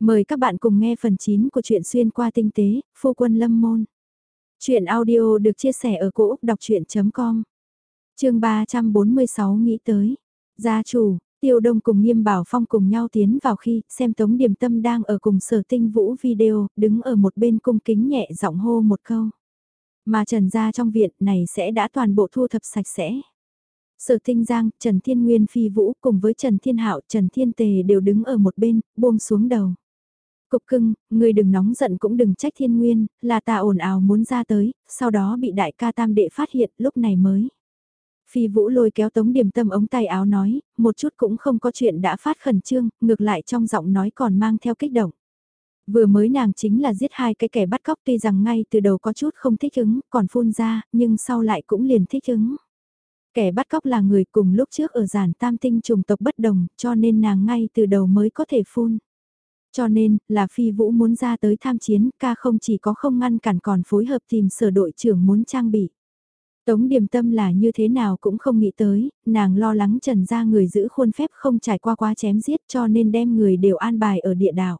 Mời các bạn cùng nghe phần 9 của truyện xuyên qua tinh tế, phu quân lâm môn. Chuyện audio được chia sẻ ở cỗ đọc chuyện.com Trường 346 nghĩ tới. Gia chủ, Tiêu Đông cùng Nghiêm Bảo Phong cùng nhau tiến vào khi xem Tống điểm Tâm đang ở cùng sở tinh vũ video, đứng ở một bên cung kính nhẹ giọng hô một câu. Mà Trần gia trong viện này sẽ đã toàn bộ thu thập sạch sẽ. Sở Tinh Giang, Trần Thiên Nguyên Phi Vũ cùng với Trần Thiên Hạo, Trần Thiên Tề đều đứng ở một bên, buông xuống đầu. Cục cưng, người đừng nóng giận cũng đừng trách thiên nguyên, là ta ồn ào muốn ra tới, sau đó bị đại ca tam đệ phát hiện lúc này mới. Phi vũ lôi kéo tống điểm tâm ống tay áo nói, một chút cũng không có chuyện đã phát khẩn trương, ngược lại trong giọng nói còn mang theo kích động. Vừa mới nàng chính là giết hai cái kẻ bắt cóc tuy rằng ngay từ đầu có chút không thích ứng, còn phun ra, nhưng sau lại cũng liền thích ứng. Kẻ bắt cóc là người cùng lúc trước ở giản tam tinh trùng tộc bất đồng, cho nên nàng ngay từ đầu mới có thể phun. Cho nên, là phi vũ muốn ra tới tham chiến, ca không chỉ có không ngăn cản còn phối hợp tìm sở đội trưởng muốn trang bị. Tống điểm tâm là như thế nào cũng không nghĩ tới, nàng lo lắng trần ra người giữ khuôn phép không trải qua quá chém giết cho nên đem người đều an bài ở địa đạo.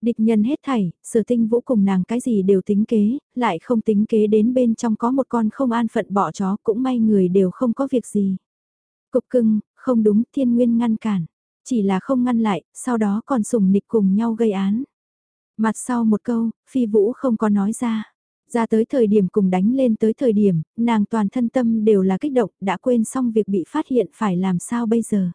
Địch nhân hết thảy, sở tinh vũ cùng nàng cái gì đều tính kế, lại không tính kế đến bên trong có một con không an phận bỏ chó cũng may người đều không có việc gì. Cục cưng, không đúng thiên nguyên ngăn cản. Chỉ là không ngăn lại, sau đó còn sùng nịch cùng nhau gây án. Mặt sau một câu, phi vũ không có nói ra. Ra tới thời điểm cùng đánh lên tới thời điểm, nàng toàn thân tâm đều là kích động, đã quên xong việc bị phát hiện phải làm sao bây giờ.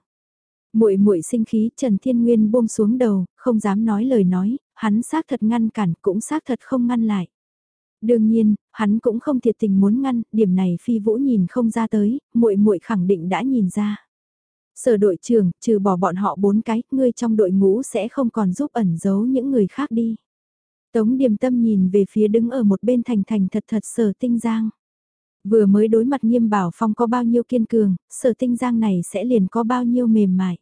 Muội muội sinh khí, Trần Thiên Nguyên buông xuống đầu, không dám nói lời nói, hắn xác thật ngăn cản, cũng xác thật không ngăn lại. Đương nhiên, hắn cũng không thiệt tình muốn ngăn, điểm này Phi Vũ nhìn không ra tới, muội muội khẳng định đã nhìn ra. Sở đội trưởng, trừ bỏ bọn họ bốn cái, ngươi trong đội ngũ sẽ không còn giúp ẩn giấu những người khác đi. Tống điềm tâm nhìn về phía đứng ở một bên thành thành thật thật sở tinh giang. Vừa mới đối mặt nghiêm bảo phong có bao nhiêu kiên cường, sở tinh giang này sẽ liền có bao nhiêu mềm mại.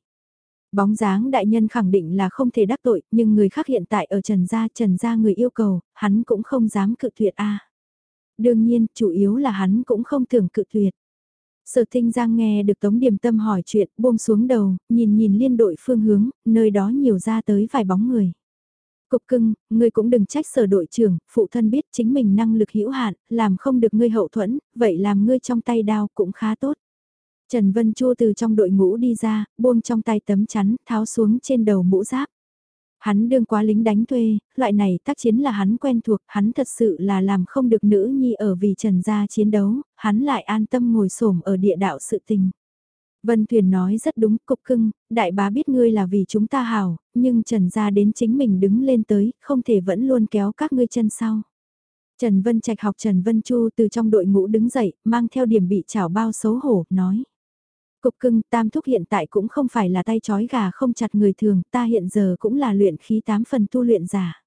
Bóng dáng đại nhân khẳng định là không thể đắc tội, nhưng người khác hiện tại ở Trần Gia, Trần Gia người yêu cầu, hắn cũng không dám cự tuyệt a. Đương nhiên, chủ yếu là hắn cũng không tưởng cự tuyệt. Sở Thinh Giang nghe được Tống Điềm Tâm hỏi chuyện, buông xuống đầu, nhìn nhìn liên đội phương hướng, nơi đó nhiều ra tới vài bóng người. Cục cưng, ngươi cũng đừng trách sở đội trưởng, phụ thân biết chính mình năng lực hữu hạn, làm không được ngươi hậu thuẫn, vậy làm ngươi trong tay đao cũng khá tốt. Trần Vân Chua từ trong đội ngũ đi ra, buông trong tay tấm chắn, tháo xuống trên đầu mũ giáp. Hắn đương quá lính đánh thuê, loại này tác chiến là hắn quen thuộc, hắn thật sự là làm không được nữ nhi ở vì trần gia chiến đấu, hắn lại an tâm ngồi xổm ở địa đạo sự tình. Vân Thuyền nói rất đúng, cục cưng, đại bá biết ngươi là vì chúng ta hảo nhưng Trần gia đến chính mình đứng lên tới, không thể vẫn luôn kéo các ngươi chân sau. Trần Vân Trạch học Trần Vân Chu từ trong đội ngũ đứng dậy, mang theo điểm bị chảo bao xấu hổ, nói. Cục cưng tam thúc hiện tại cũng không phải là tay chói gà không chặt người thường, ta hiện giờ cũng là luyện khí tám phần tu luyện giả.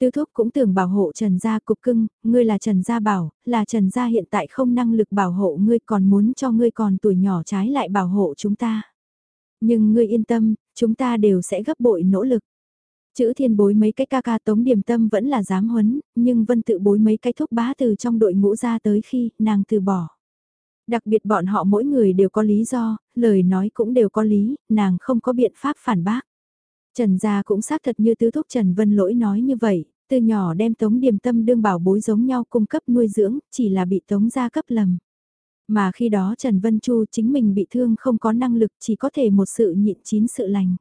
Tứ thúc cũng tưởng bảo hộ Trần Gia cục cưng, ngươi là Trần Gia bảo, là Trần Gia hiện tại không năng lực bảo hộ ngươi còn muốn cho ngươi còn tuổi nhỏ trái lại bảo hộ chúng ta. Nhưng ngươi yên tâm, chúng ta đều sẽ gấp bội nỗ lực. Chữ thiên bối mấy cái ca ca tống điểm tâm vẫn là dám huấn, nhưng vân tự bối mấy cái thúc bá từ trong đội ngũ ra tới khi nàng từ bỏ. Đặc biệt bọn họ mỗi người đều có lý do, lời nói cũng đều có lý, nàng không có biện pháp phản bác. Trần gia cũng xác thật như tứ thúc Trần Vân Lỗi nói như vậy, từ nhỏ đem Tống Điềm Tâm đương bảo bối giống nhau cung cấp nuôi dưỡng, chỉ là bị Tống gia cấp lầm. Mà khi đó Trần Vân Chu chính mình bị thương không có năng lực chỉ có thể một sự nhịn chín sự lành.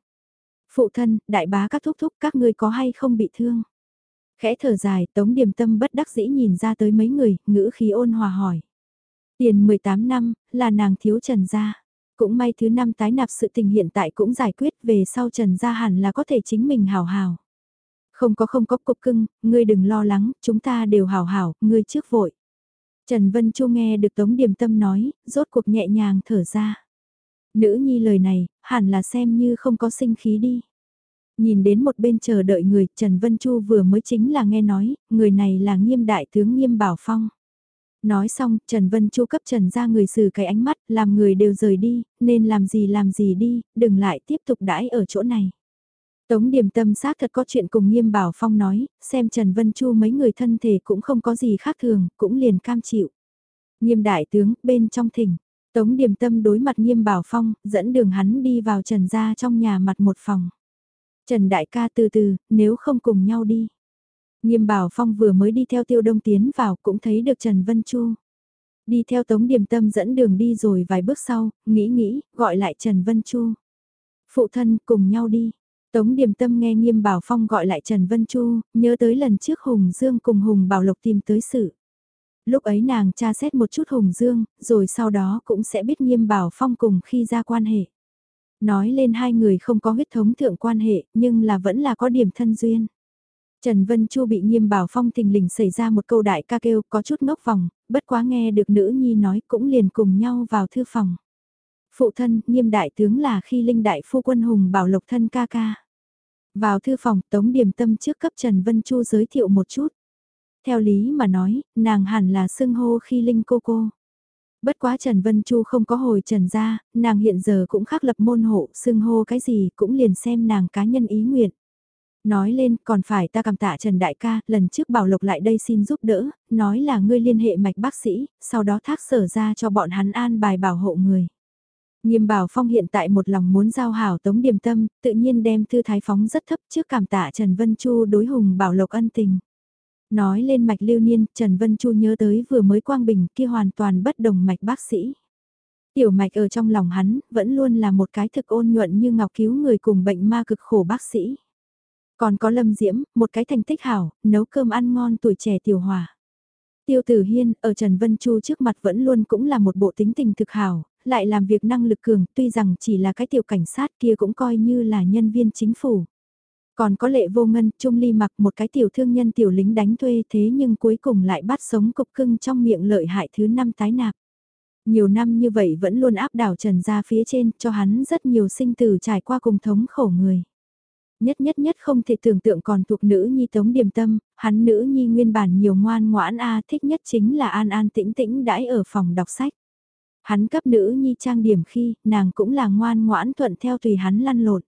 Phụ thân, đại bá các thúc thúc các ngươi có hay không bị thương? Khẽ thở dài, Tống Điềm Tâm bất đắc dĩ nhìn ra tới mấy người, ngữ khí ôn hòa hỏi. Tiền 18 năm, là nàng thiếu Trần gia. Cũng may thứ năm tái nạp sự tình hiện tại cũng giải quyết về sau Trần gia hẳn là có thể chính mình hào hào. Không có không có cục cưng, ngươi đừng lo lắng, chúng ta đều hào hào, ngươi trước vội. Trần Vân Chu nghe được Tống Điềm Tâm nói, rốt cuộc nhẹ nhàng thở ra. Nữ nhi lời này, hẳn là xem như không có sinh khí đi. Nhìn đến một bên chờ đợi người, Trần Vân Chu vừa mới chính là nghe nói, người này là nghiêm đại tướng nghiêm bảo phong. Nói xong, Trần Vân Chu cấp Trần ra người xử cái ánh mắt, làm người đều rời đi, nên làm gì làm gì đi, đừng lại tiếp tục đãi ở chỗ này. Tống điểm tâm xác thật có chuyện cùng nghiêm bảo phong nói, xem Trần Vân Chu mấy người thân thể cũng không có gì khác thường, cũng liền cam chịu. Nghiêm đại tướng, bên trong thỉnh, Tống điểm tâm đối mặt nghiêm bảo phong, dẫn đường hắn đi vào Trần ra trong nhà mặt một phòng. Trần Đại ca từ từ, nếu không cùng nhau đi. Nghiêm Bảo Phong vừa mới đi theo Tiêu Đông tiến vào cũng thấy được Trần Vân Chu. Đi theo Tống Điềm Tâm dẫn đường đi rồi vài bước sau, nghĩ nghĩ, gọi lại Trần Vân Chu. Phụ thân cùng nhau đi. Tống Điềm Tâm nghe Nghiêm Bảo Phong gọi lại Trần Vân Chu, nhớ tới lần trước Hùng Dương cùng Hùng Bảo Lộc tìm tới sự. Lúc ấy nàng tra xét một chút Hùng Dương, rồi sau đó cũng sẽ biết Nghiêm Bảo Phong cùng khi ra quan hệ. Nói lên hai người không có huyết thống thượng quan hệ, nhưng là vẫn là có điểm thân duyên. Trần Vân Chu bị nghiêm bảo phong tình lình xảy ra một câu đại ca kêu có chút ngốc vòng, bất quá nghe được nữ nhi nói cũng liền cùng nhau vào thư phòng. Phụ thân, nghiêm đại tướng là khi linh đại phu quân hùng bảo lộc thân ca ca. Vào thư phòng, Tống Điềm Tâm trước cấp Trần Vân Chu giới thiệu một chút. Theo lý mà nói, nàng hẳn là xưng hô khi linh cô cô. Bất quá Trần Vân Chu không có hồi trần ra, nàng hiện giờ cũng khắc lập môn hộ, xưng hô cái gì cũng liền xem nàng cá nhân ý nguyện. Nói lên còn phải ta cảm tạ Trần Đại ca, lần trước Bảo Lộc lại đây xin giúp đỡ, nói là ngươi liên hệ mạch bác sĩ, sau đó thác sở ra cho bọn hắn an bài bảo hộ người. Nghiêm Bảo Phong hiện tại một lòng muốn giao hảo tống điềm tâm, tự nhiên đem thư thái phóng rất thấp trước cảm tạ Trần Vân Chu đối hùng Bảo Lộc ân tình. Nói lên mạch lưu niên, Trần Vân Chu nhớ tới vừa mới quang bình kia hoàn toàn bất đồng mạch bác sĩ. Tiểu mạch ở trong lòng hắn, vẫn luôn là một cái thực ôn nhuận như ngọc cứu người cùng bệnh ma cực khổ bác sĩ. Còn có Lâm Diễm, một cái thành tích hảo, nấu cơm ăn ngon tuổi trẻ tiểu hòa. Tiêu Tử Hiên, ở Trần Vân Chu trước mặt vẫn luôn cũng là một bộ tính tình thực hảo, lại làm việc năng lực cường, tuy rằng chỉ là cái tiểu cảnh sát kia cũng coi như là nhân viên chính phủ. Còn có lệ vô ngân, Trung Ly mặc một cái tiểu thương nhân tiểu lính đánh thuê thế nhưng cuối cùng lại bắt sống cục cưng trong miệng lợi hại thứ năm tái nạp. Nhiều năm như vậy vẫn luôn áp đảo trần ra phía trên cho hắn rất nhiều sinh tử trải qua cùng thống khổ người nhất nhất nhất không thể tưởng tượng còn thuộc nữ nhi tống điềm tâm, hắn nữ nhi nguyên bản nhiều ngoan ngoãn a thích nhất chính là an an tĩnh tĩnh đãi ở phòng đọc sách. Hắn cấp nữ nhi trang điểm khi, nàng cũng là ngoan ngoãn thuận theo tùy hắn lăn lộn.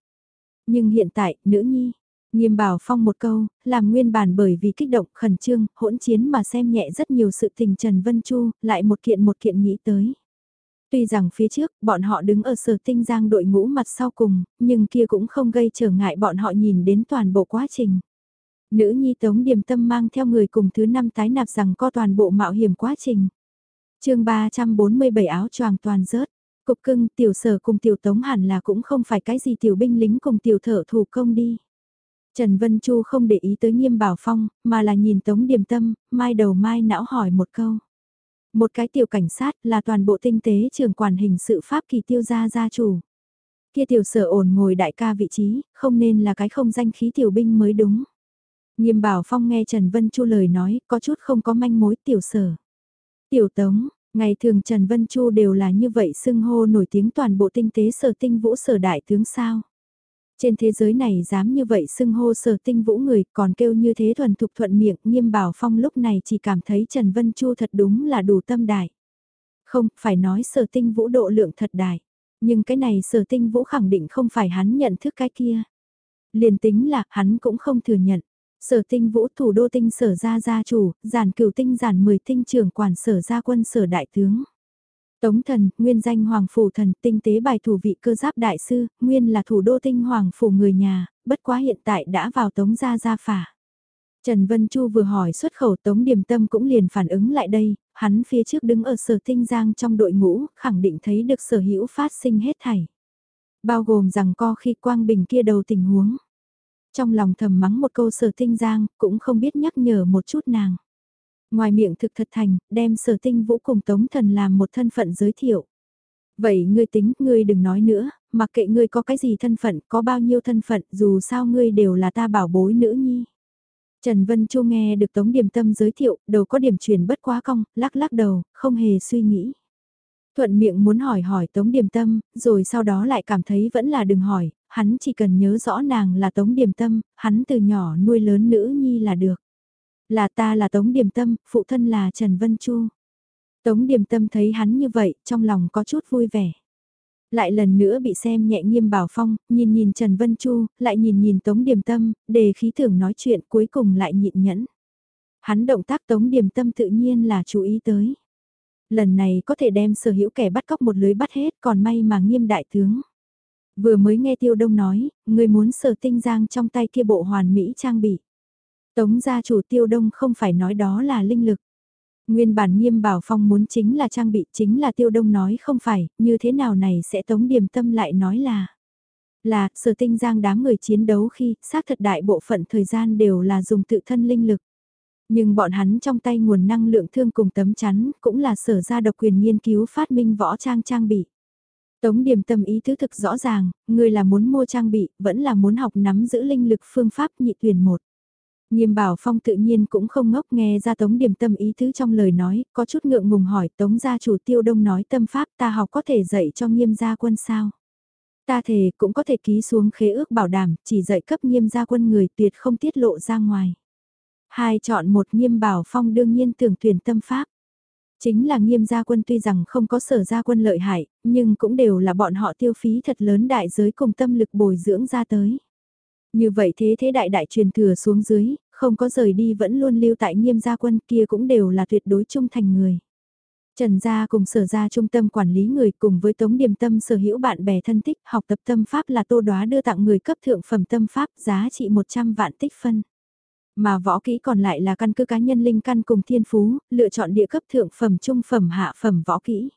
Nhưng hiện tại, nữ nhi, nghiêm bảo phong một câu, làm nguyên bản bởi vì kích động, khẩn trương, hỗn chiến mà xem nhẹ rất nhiều sự tình Trần Vân Chu, lại một kiện một kiện nghĩ tới. Tuy rằng phía trước, bọn họ đứng ở sở tinh giang đội ngũ mặt sau cùng, nhưng kia cũng không gây trở ngại bọn họ nhìn đến toàn bộ quá trình. Nữ nhi tống điềm tâm mang theo người cùng thứ năm tái nạp rằng có toàn bộ mạo hiểm quá trình. chương 347 áo choàng toàn rớt, cục cưng tiểu sở cùng tiểu tống hẳn là cũng không phải cái gì tiểu binh lính cùng tiểu thợ thủ công đi. Trần Vân Chu không để ý tới nghiêm bảo phong, mà là nhìn tống điềm tâm, mai đầu mai não hỏi một câu. Một cái tiểu cảnh sát là toàn bộ tinh tế trường quản hình sự pháp kỳ tiêu gia gia chủ. Kia tiểu sở ổn ngồi đại ca vị trí, không nên là cái không danh khí tiểu binh mới đúng. Nghiêm bảo phong nghe Trần Vân Chu lời nói, có chút không có manh mối tiểu sở. Tiểu tống, ngày thường Trần Vân Chu đều là như vậy xưng hô nổi tiếng toàn bộ tinh tế sở tinh vũ sở đại tướng sao. Trên thế giới này dám như vậy xưng hô sở tinh vũ người còn kêu như thế thuần thục thuận miệng nghiêm bảo phong lúc này chỉ cảm thấy Trần Vân Chu thật đúng là đủ tâm đại. Không, phải nói sở tinh vũ độ lượng thật đại. Nhưng cái này sở tinh vũ khẳng định không phải hắn nhận thức cái kia. Liền tính là hắn cũng không thừa nhận. Sở tinh vũ thủ đô tinh sở gia gia chủ, giản cửu tinh giản 10 tinh trưởng quản sở gia quân sở đại tướng. Tống thần, nguyên danh Hoàng Phủ thần, tinh tế bài thủ vị cơ giáp đại sư, nguyên là thủ đô tinh Hoàng Phủ người nhà, bất quá hiện tại đã vào Tống gia gia phả. Trần Vân Chu vừa hỏi xuất khẩu Tống Điềm Tâm cũng liền phản ứng lại đây, hắn phía trước đứng ở sở tinh giang trong đội ngũ, khẳng định thấy được sở hữu phát sinh hết thảy. Bao gồm rằng co khi quang bình kia đầu tình huống. Trong lòng thầm mắng một câu sở tinh giang, cũng không biết nhắc nhở một chút nàng. Ngoài miệng thực thật thành, đem sở tinh vũ cùng tống thần làm một thân phận giới thiệu. Vậy ngươi tính, ngươi đừng nói nữa, mặc kệ ngươi có cái gì thân phận, có bao nhiêu thân phận, dù sao ngươi đều là ta bảo bối nữ nhi. Trần Vân Chu nghe được Tống Điểm Tâm giới thiệu, đầu có điểm chuyển bất quá cong, lắc lắc đầu, không hề suy nghĩ. Thuận miệng muốn hỏi hỏi Tống Điểm Tâm, rồi sau đó lại cảm thấy vẫn là đừng hỏi, hắn chỉ cần nhớ rõ nàng là Tống Điểm Tâm, hắn từ nhỏ nuôi lớn nữ nhi là được. Là ta là Tống Điềm Tâm, phụ thân là Trần Vân Chu. Tống Điềm Tâm thấy hắn như vậy, trong lòng có chút vui vẻ. Lại lần nữa bị xem nhẹ nghiêm bảo phong, nhìn nhìn Trần Vân Chu, lại nhìn nhìn Tống Điềm Tâm, đề khí thưởng nói chuyện cuối cùng lại nhịn nhẫn. Hắn động tác Tống Điềm Tâm tự nhiên là chú ý tới. Lần này có thể đem sở hữu kẻ bắt cóc một lưới bắt hết còn may mà nghiêm đại tướng. Vừa mới nghe Tiêu Đông nói, người muốn sở tinh giang trong tay kia bộ hoàn mỹ trang bị. Tống gia chủ Tiêu Đông không phải nói đó là linh lực. Nguyên bản nghiêm bảo phong muốn chính là trang bị chính là Tiêu Đông nói không phải, như thế nào này sẽ Tống Điềm Tâm lại nói là. Là, sở tinh giang đám người chiến đấu khi, xác thật đại bộ phận thời gian đều là dùng tự thân linh lực. Nhưng bọn hắn trong tay nguồn năng lượng thương cùng tấm chắn, cũng là sở ra độc quyền nghiên cứu phát minh võ trang trang bị. Tống điểm tâm ý thứ thực rõ ràng, người là muốn mua trang bị, vẫn là muốn học nắm giữ linh lực phương pháp nhị tuyển một. Nghiêm bảo phong tự nhiên cũng không ngốc nghe ra tống điểm tâm ý tứ trong lời nói, có chút ngượng ngùng hỏi tống gia chủ tiêu đông nói tâm pháp ta học có thể dạy cho nghiêm gia quân sao. Ta thề cũng có thể ký xuống khế ước bảo đảm, chỉ dạy cấp nghiêm gia quân người tuyệt không tiết lộ ra ngoài. Hai chọn một nghiêm bảo phong đương nhiên tưởng tuyển tâm pháp. Chính là nghiêm gia quân tuy rằng không có sở gia quân lợi hại, nhưng cũng đều là bọn họ tiêu phí thật lớn đại giới cùng tâm lực bồi dưỡng ra tới. Như vậy thế thế đại đại truyền thừa xuống dưới, không có rời đi vẫn luôn lưu tại nghiêm gia quân kia cũng đều là tuyệt đối trung thành người. Trần Gia cùng sở gia trung tâm quản lý người cùng với Tống Điềm Tâm sở hữu bạn bè thân tích học tập tâm pháp là tô đoá đưa tặng người cấp thượng phẩm tâm pháp giá trị 100 vạn tích phân. Mà võ kỹ còn lại là căn cứ cá nhân linh căn cùng thiên phú, lựa chọn địa cấp thượng phẩm trung phẩm hạ phẩm võ kỹ.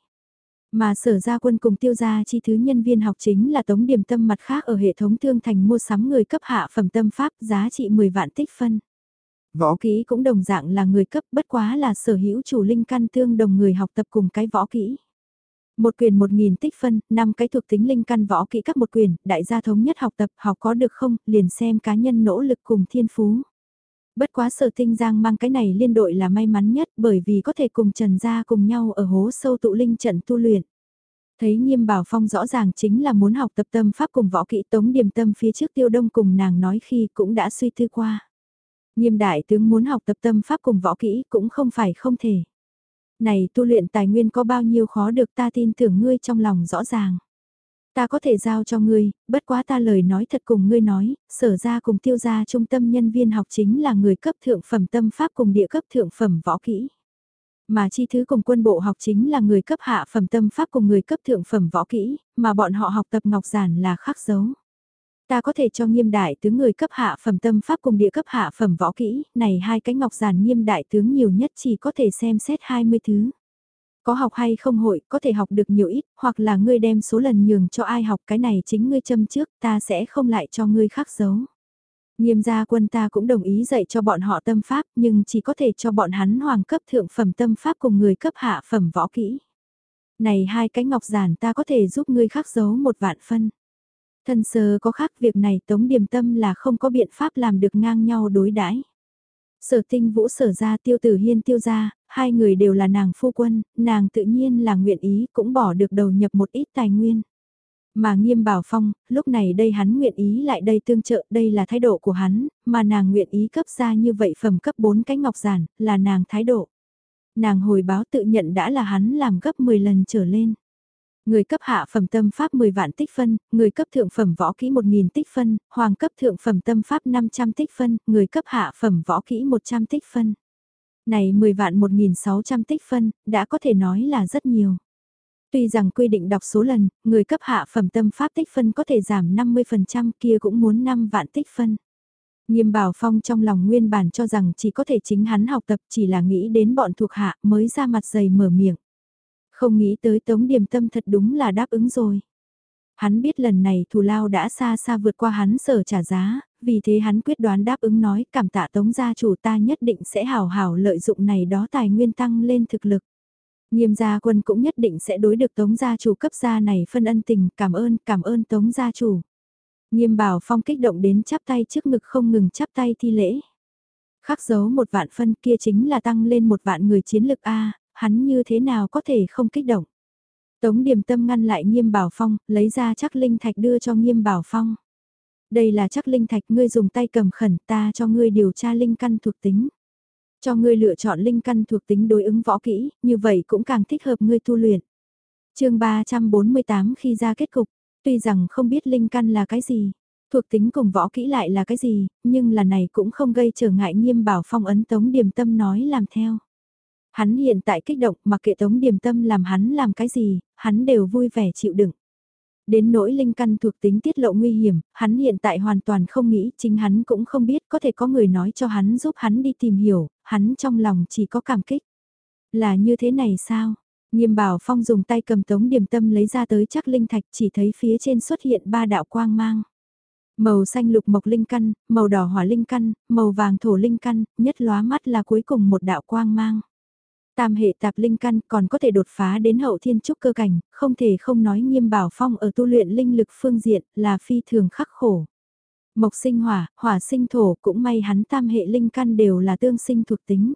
Mà sở gia quân cùng tiêu gia chi thứ nhân viên học chính là tống điểm tâm mặt khác ở hệ thống thương thành mua sắm người cấp hạ phẩm tâm pháp giá trị 10 vạn tích phân. Võ kỹ cũng đồng dạng là người cấp bất quá là sở hữu chủ linh căn tương đồng người học tập cùng cái võ kỹ. Một quyền một nghìn tích phân, năm cái thuộc tính linh căn võ kỹ các một quyền, đại gia thống nhất học tập học có được không, liền xem cá nhân nỗ lực cùng thiên phú. Bất quá sở tinh giang mang cái này liên đội là may mắn nhất bởi vì có thể cùng Trần Gia cùng nhau ở hố sâu tụ linh trận tu luyện. Thấy nghiêm bảo phong rõ ràng chính là muốn học tập tâm pháp cùng võ kỹ tống điểm tâm phía trước tiêu đông cùng nàng nói khi cũng đã suy tư qua. Nghiêm đại tướng muốn học tập tâm pháp cùng võ kỹ cũng không phải không thể. Này tu luyện tài nguyên có bao nhiêu khó được ta tin tưởng ngươi trong lòng rõ ràng. Ta có thể giao cho ngươi, bất quá ta lời nói thật cùng ngươi nói, sở ra cùng tiêu gia trung tâm nhân viên học chính là người cấp thượng phẩm tâm pháp cùng địa cấp thượng phẩm võ kỹ. Mà chi thứ cùng quân bộ học chính là người cấp hạ phẩm tâm pháp cùng người cấp thượng phẩm võ kỹ, mà bọn họ học tập ngọc giản là khắc dấu. Ta có thể cho nghiêm đại tướng người cấp hạ phẩm tâm pháp cùng địa cấp hạ phẩm võ kỹ, này hai cái ngọc giản nghiêm đại tướng nhiều nhất chỉ có thể xem xét 20 thứ. Có học hay không hội, có thể học được nhiều ít, hoặc là ngươi đem số lần nhường cho ai học cái này chính ngươi châm trước, ta sẽ không lại cho ngươi khác giấu Nghiêm gia quân ta cũng đồng ý dạy cho bọn họ tâm pháp, nhưng chỉ có thể cho bọn hắn hoàng cấp thượng phẩm tâm pháp cùng người cấp hạ phẩm võ kỹ. Này hai cái ngọc giản ta có thể giúp ngươi khắc giấu một vạn phân. Thân sơ có khác việc này tống điềm tâm là không có biện pháp làm được ngang nhau đối đãi Sở tinh vũ sở ra tiêu tử hiên tiêu ra, hai người đều là nàng phu quân, nàng tự nhiên là nguyện ý cũng bỏ được đầu nhập một ít tài nguyên. Mà nghiêm bảo phong, lúc này đây hắn nguyện ý lại đây tương trợ, đây là thái độ của hắn, mà nàng nguyện ý cấp ra như vậy phẩm cấp 4 cái ngọc giản, là nàng thái độ. Nàng hồi báo tự nhận đã là hắn làm gấp 10 lần trở lên. Người cấp hạ phẩm tâm pháp 10 vạn tích phân, người cấp thượng phẩm võ kỹ 1.000 tích phân, hoàng cấp thượng phẩm tâm pháp 500 tích phân, người cấp hạ phẩm võ kỹ 100 tích phân. Này 10 vạn 1.600 tích phân, đã có thể nói là rất nhiều. Tuy rằng quy định đọc số lần, người cấp hạ phẩm tâm pháp tích phân có thể giảm 50% kia cũng muốn 5 vạn tích phân. Nghiêm bảo phong trong lòng nguyên bản cho rằng chỉ có thể chính hắn học tập chỉ là nghĩ đến bọn thuộc hạ mới ra mặt dày mở miệng. Không nghĩ tới tống điềm tâm thật đúng là đáp ứng rồi. Hắn biết lần này thù lao đã xa xa vượt qua hắn sở trả giá, vì thế hắn quyết đoán đáp ứng nói cảm tạ tống gia chủ ta nhất định sẽ hào hào lợi dụng này đó tài nguyên tăng lên thực lực. Nghiêm gia quân cũng nhất định sẽ đối được tống gia chủ cấp gia này phân ân tình cảm ơn cảm ơn tống gia chủ. Nghiêm bảo phong kích động đến chắp tay trước ngực không ngừng chắp tay thi lễ. Khắc dấu một vạn phân kia chính là tăng lên một vạn người chiến lực A, hắn như thế nào có thể không kích động. Tống điểm tâm ngăn lại nghiêm bảo phong, lấy ra chắc linh thạch đưa cho nghiêm bảo phong. Đây là chắc linh thạch ngươi dùng tay cầm khẩn ta cho ngươi điều tra linh căn thuộc tính. Cho ngươi lựa chọn linh căn thuộc tính đối ứng võ kỹ, như vậy cũng càng thích hợp ngươi tu luyện. chương 348 khi ra kết cục, tuy rằng không biết linh căn là cái gì, thuộc tính cùng võ kỹ lại là cái gì, nhưng là này cũng không gây trở ngại nghiêm bảo phong ấn tống điểm tâm nói làm theo. Hắn hiện tại kích động mặc kệ tống điểm tâm làm hắn làm cái gì, hắn đều vui vẻ chịu đựng. Đến nỗi linh căn thuộc tính tiết lộ nguy hiểm, hắn hiện tại hoàn toàn không nghĩ, chính hắn cũng không biết có thể có người nói cho hắn giúp hắn đi tìm hiểu, hắn trong lòng chỉ có cảm kích. Là như thế này sao? Nghiêm bảo phong dùng tay cầm tống điểm tâm lấy ra tới chắc linh thạch chỉ thấy phía trên xuất hiện ba đạo quang mang. Màu xanh lục mộc linh căn, màu đỏ hỏa linh căn, màu vàng thổ linh căn, nhất lóa mắt là cuối cùng một đạo quang mang. Tam hệ tạp linh căn còn có thể đột phá đến hậu thiên trúc cơ cảnh, không thể không nói nghiêm bảo phong ở tu luyện linh lực phương diện là phi thường khắc khổ. Mộc sinh hỏa, hỏa sinh thổ cũng may hắn tam hệ linh căn đều là tương sinh thuộc tính.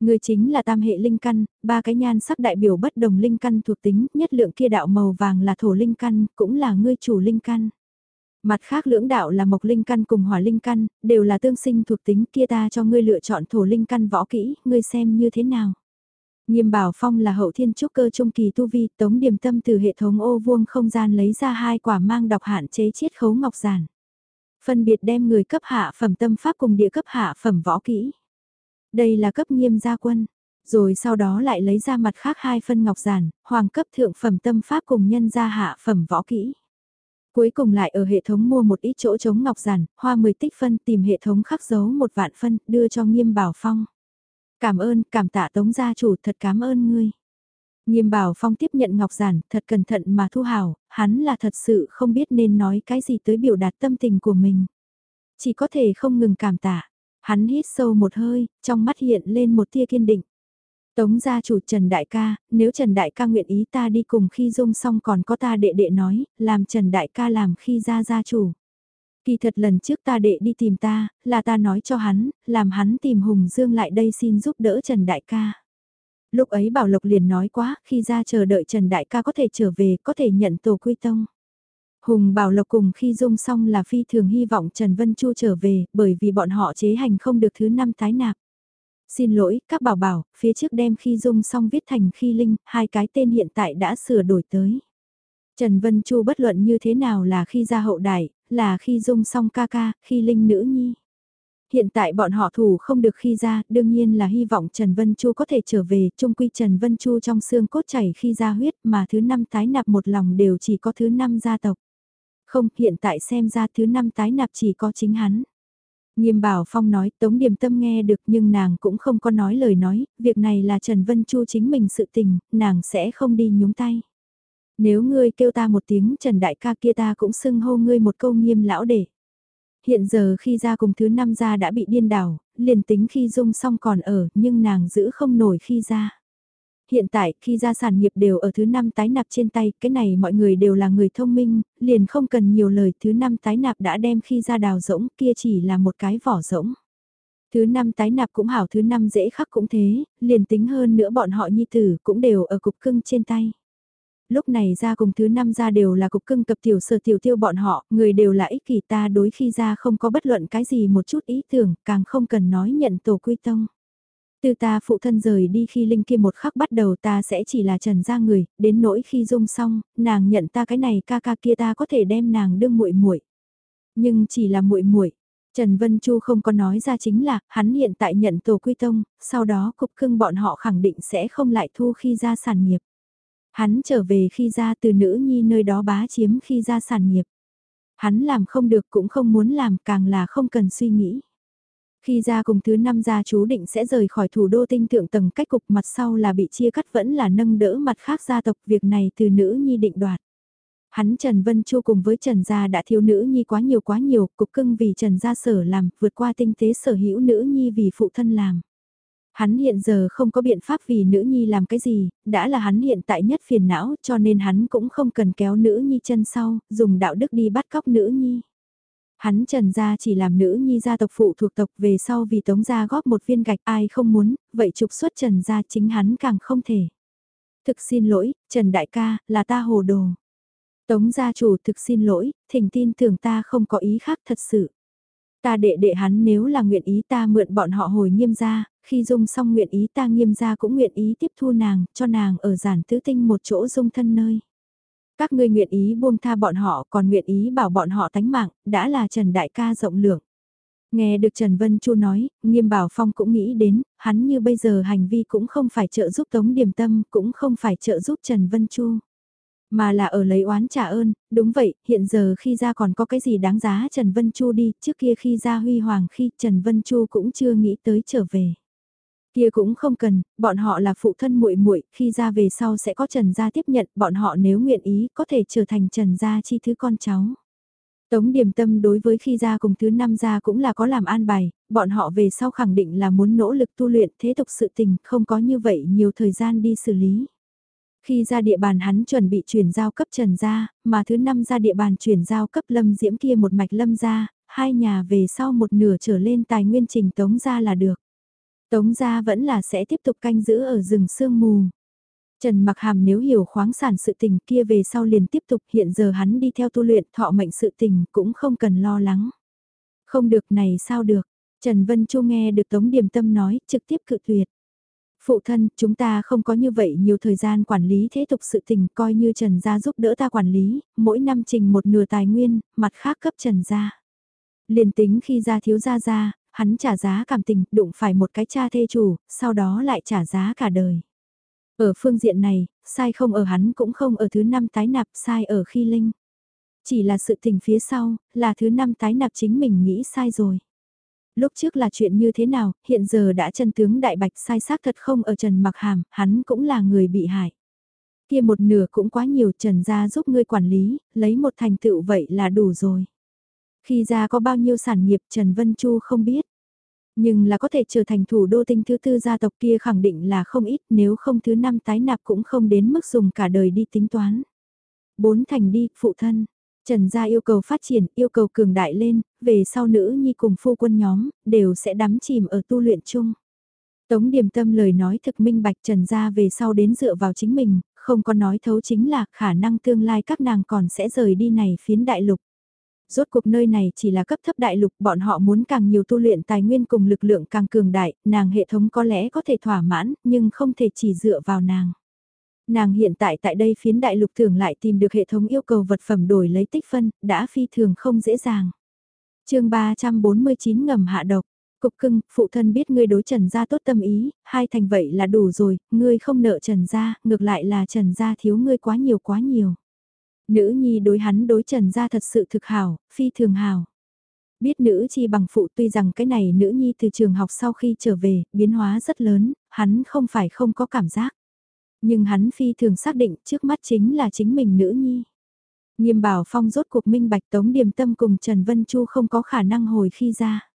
Người chính là tam hệ linh căn, ba cái nhan sắc đại biểu bất đồng linh căn thuộc tính, nhất lượng kia đạo màu vàng là thổ linh căn, cũng là ngươi chủ linh căn. Mặt khác lưỡng đạo là mộc linh căn cùng hỏa linh căn, đều là tương sinh thuộc tính kia ta cho ngươi lựa chọn thổ linh căn võ kỹ, ngươi xem như thế nào. Nghiêm bảo phong là hậu thiên trúc cơ trung kỳ tu vi, tống điểm tâm từ hệ thống ô vuông không gian lấy ra hai quả mang đọc hạn chế chiết khấu ngọc giản. Phân biệt đem người cấp hạ phẩm tâm pháp cùng địa cấp hạ phẩm võ kỹ. Đây là cấp nghiêm gia quân, rồi sau đó lại lấy ra mặt khác hai phân ngọc giản, hoàng cấp thượng phẩm tâm pháp cùng nhân gia hạ phẩm võ kỹ. Cuối cùng lại ở hệ thống mua một ít chỗ chống ngọc giản, hoa 10 tích phân tìm hệ thống khắc dấu một vạn phân, đưa cho nghiêm bảo phong. Cảm ơn, cảm tạ tống gia chủ, thật cảm ơn ngươi. Nghiêm bảo phong tiếp nhận ngọc giản, thật cẩn thận mà thu hào, hắn là thật sự không biết nên nói cái gì tới biểu đạt tâm tình của mình. Chỉ có thể không ngừng cảm tạ. Hắn hít sâu một hơi, trong mắt hiện lên một tia kiên định. Tống gia chủ Trần Đại ca, nếu Trần Đại ca nguyện ý ta đi cùng khi dung xong còn có ta đệ đệ nói, làm Trần Đại ca làm khi ra gia chủ. Kỳ thật lần trước ta đệ đi tìm ta, là ta nói cho hắn, làm hắn tìm Hùng Dương lại đây xin giúp đỡ Trần Đại ca. Lúc ấy Bảo Lộc liền nói quá, khi ra chờ đợi Trần Đại ca có thể trở về, có thể nhận tổ quy tông. Hùng Bảo Lộc cùng khi dung xong là phi thường hy vọng Trần Vân Chu trở về, bởi vì bọn họ chế hành không được thứ năm tái nạp. Xin lỗi, các bảo bảo, phía trước đem khi dung xong viết thành khi linh, hai cái tên hiện tại đã sửa đổi tới. Trần Vân Chu bất luận như thế nào là khi ra hậu đại, là khi dung xong ca ca, khi linh nữ nhi. Hiện tại bọn họ thủ không được khi ra, đương nhiên là hy vọng Trần Vân Chu có thể trở về, trung quy Trần Vân Chu trong xương cốt chảy khi ra huyết mà thứ năm tái nạp một lòng đều chỉ có thứ năm gia tộc. Không, hiện tại xem ra thứ năm tái nạp chỉ có chính hắn. Nghiêm Bảo Phong nói, Tống Điềm Tâm nghe được nhưng nàng cũng không có nói lời nói, việc này là Trần Vân Chu chính mình sự tình, nàng sẽ không đi nhúng tay. Nếu ngươi kêu ta một tiếng Trần Đại ca kia ta cũng xưng hô ngươi một câu nghiêm lão để. Hiện giờ khi ra cùng thứ năm ra đã bị điên đảo, liền tính khi dung xong còn ở nhưng nàng giữ không nổi khi ra. Hiện tại, khi ra sản nghiệp đều ở thứ năm tái nạp trên tay, cái này mọi người đều là người thông minh, liền không cần nhiều lời, thứ năm tái nạp đã đem khi ra đào rỗng, kia chỉ là một cái vỏ rỗng. Thứ năm tái nạp cũng hảo, thứ năm dễ khắc cũng thế, liền tính hơn nữa bọn họ nhi tử cũng đều ở cục cưng trên tay. Lúc này ra cùng thứ năm ra đều là cục cưng cập tiểu sở tiểu tiêu bọn họ, người đều là ích kỷ ta đối khi ra không có bất luận cái gì một chút ý tưởng, càng không cần nói nhận tổ quy tông. Từ ta phụ thân rời đi khi Linh kia một khắc bắt đầu ta sẽ chỉ là trần ra người, đến nỗi khi dung xong, nàng nhận ta cái này ca ca kia ta có thể đem nàng đương muội muội. Nhưng chỉ là muội muội. Trần Vân Chu không có nói ra chính là, hắn hiện tại nhận tổ quy tông, sau đó cục cưng bọn họ khẳng định sẽ không lại thu khi ra sản nghiệp. Hắn trở về khi ra từ nữ nhi nơi đó bá chiếm khi ra sản nghiệp. Hắn làm không được cũng không muốn làm càng là không cần suy nghĩ. Khi ra cùng thứ năm gia chú định sẽ rời khỏi thủ đô tinh thượng tầng cách cục mặt sau là bị chia cắt vẫn là nâng đỡ mặt khác gia tộc việc này từ nữ nhi định đoạt. Hắn Trần Vân Chu cùng với Trần Gia đã thiếu nữ nhi quá nhiều quá nhiều, cục cưng vì Trần Gia sở làm, vượt qua tinh tế sở hữu nữ nhi vì phụ thân làm. Hắn hiện giờ không có biện pháp vì nữ nhi làm cái gì, đã là hắn hiện tại nhất phiền não cho nên hắn cũng không cần kéo nữ nhi chân sau, dùng đạo đức đi bắt cóc nữ nhi. Hắn trần gia chỉ làm nữ nhi gia tộc phụ thuộc tộc về sau vì tống gia góp một viên gạch ai không muốn, vậy trục xuất trần gia chính hắn càng không thể. Thực xin lỗi, Trần Đại ca, là ta hồ đồ. Tống gia chủ thực xin lỗi, thỉnh tin tưởng ta không có ý khác thật sự. Ta đệ đệ hắn nếu là nguyện ý ta mượn bọn họ hồi nghiêm gia, khi dung xong nguyện ý ta nghiêm gia cũng nguyện ý tiếp thu nàng, cho nàng ở giản tứ tinh một chỗ dung thân nơi. Các ngươi nguyện ý buông tha bọn họ còn nguyện ý bảo bọn họ tánh mạng, đã là Trần Đại ca rộng lượng. Nghe được Trần Vân Chu nói, Nghiêm Bảo Phong cũng nghĩ đến, hắn như bây giờ hành vi cũng không phải trợ giúp Tống Điềm Tâm, cũng không phải trợ giúp Trần Vân Chu. Mà là ở lấy oán trả ơn, đúng vậy, hiện giờ khi ra còn có cái gì đáng giá Trần Vân Chu đi, trước kia khi ra huy hoàng khi Trần Vân Chu cũng chưa nghĩ tới trở về. Kia cũng không cần, bọn họ là phụ thân muội muội, khi ra về sau sẽ có Trần gia tiếp nhận, bọn họ nếu nguyện ý có thể trở thành Trần gia chi thứ con cháu. Tống điểm tâm đối với khi ra cùng thứ năm gia cũng là có làm an bài, bọn họ về sau khẳng định là muốn nỗ lực tu luyện thế tục sự tình, không có như vậy nhiều thời gian đi xử lý. Khi ra địa bàn hắn chuẩn bị chuyển giao cấp Trần gia, mà thứ năm ra địa bàn chuyển giao cấp Lâm Diễm kia một mạch Lâm gia, hai nhà về sau một nửa trở lên tài nguyên trình Tống gia là được. Tống gia vẫn là sẽ tiếp tục canh giữ ở rừng sương mù. Trần Mặc Hàm nếu hiểu khoáng sản sự tình kia về sau liền tiếp tục hiện giờ hắn đi theo tu luyện thọ mệnh sự tình cũng không cần lo lắng. Không được này sao được, Trần Vân Chu nghe được Tống Điềm Tâm nói trực tiếp cự tuyệt. Phụ thân, chúng ta không có như vậy nhiều thời gian quản lý thế tục sự tình coi như Trần Gia giúp đỡ ta quản lý, mỗi năm trình một nửa tài nguyên, mặt khác cấp Trần Gia. Liền tính khi ra thiếu gia gia, hắn trả giá cảm tình, đụng phải một cái cha thê chủ, sau đó lại trả giá cả đời. Ở phương diện này, sai không ở hắn cũng không ở thứ năm tái nạp sai ở khi linh. Chỉ là sự tình phía sau, là thứ năm tái nạp chính mình nghĩ sai rồi. Lúc trước là chuyện như thế nào, hiện giờ đã chân tướng đại bạch sai xác thật không ở Trần Mặc Hàm, hắn cũng là người bị hại. Kia một nửa cũng quá nhiều Trần gia giúp ngươi quản lý, lấy một thành tựu vậy là đủ rồi. Khi ra có bao nhiêu sản nghiệp Trần Vân Chu không biết. Nhưng là có thể trở thành thủ đô tinh thứ tư gia tộc kia khẳng định là không ít nếu không thứ năm tái nạp cũng không đến mức dùng cả đời đi tính toán. Bốn thành đi, phụ thân. Trần gia yêu cầu phát triển, yêu cầu cường đại lên, về sau nữ nhi cùng phu quân nhóm, đều sẽ đắm chìm ở tu luyện chung. Tống điểm tâm lời nói thực minh bạch Trần gia về sau đến dựa vào chính mình, không có nói thấu chính là khả năng tương lai các nàng còn sẽ rời đi này phiến đại lục. Rốt cuộc nơi này chỉ là cấp thấp đại lục, bọn họ muốn càng nhiều tu luyện tài nguyên cùng lực lượng càng cường đại, nàng hệ thống có lẽ có thể thỏa mãn, nhưng không thể chỉ dựa vào nàng. Nàng hiện tại tại đây phiến đại lục thường lại tìm được hệ thống yêu cầu vật phẩm đổi lấy tích phân, đã phi thường không dễ dàng. chương 349 ngầm hạ độc. Cục cưng, phụ thân biết ngươi đối trần gia tốt tâm ý, hai thành vậy là đủ rồi, ngươi không nợ trần gia, ngược lại là trần gia thiếu ngươi quá nhiều quá nhiều. Nữ nhi đối hắn đối trần gia thật sự thực hảo, phi thường hảo. Biết nữ chi bằng phụ tuy rằng cái này nữ nhi từ trường học sau khi trở về, biến hóa rất lớn, hắn không phải không có cảm giác. Nhưng hắn phi thường xác định trước mắt chính là chính mình nữ nhi. Nghiêm bảo phong rốt cuộc minh bạch tống điềm tâm cùng Trần Vân Chu không có khả năng hồi khi ra.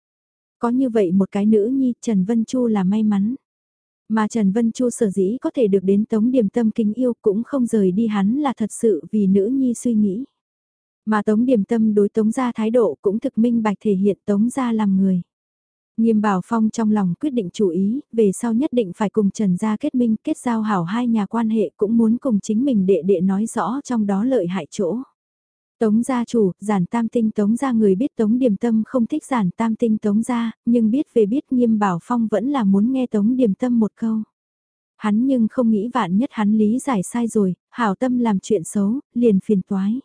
Có như vậy một cái nữ nhi, Trần Vân Chu là may mắn. Mà Trần Vân Chu sở dĩ có thể được đến Tống Điềm Tâm kính yêu cũng không rời đi hắn là thật sự vì nữ nhi suy nghĩ. Mà Tống Điềm Tâm đối Tống gia thái độ cũng thực minh bạch thể hiện Tống gia làm người. Nghiêm Bảo Phong trong lòng quyết định chủ ý, về sau nhất định phải cùng Trần Gia kết minh kết giao hảo hai nhà quan hệ cũng muốn cùng chính mình đệ đệ nói rõ trong đó lợi hại chỗ. Tống gia chủ, giản tam tinh tống gia người biết tống điềm tâm không thích giản tam tinh tống gia, nhưng biết về biết nghiêm bảo phong vẫn là muốn nghe tống điềm tâm một câu. Hắn nhưng không nghĩ vạn nhất hắn lý giải sai rồi, hảo tâm làm chuyện xấu, liền phiền toái.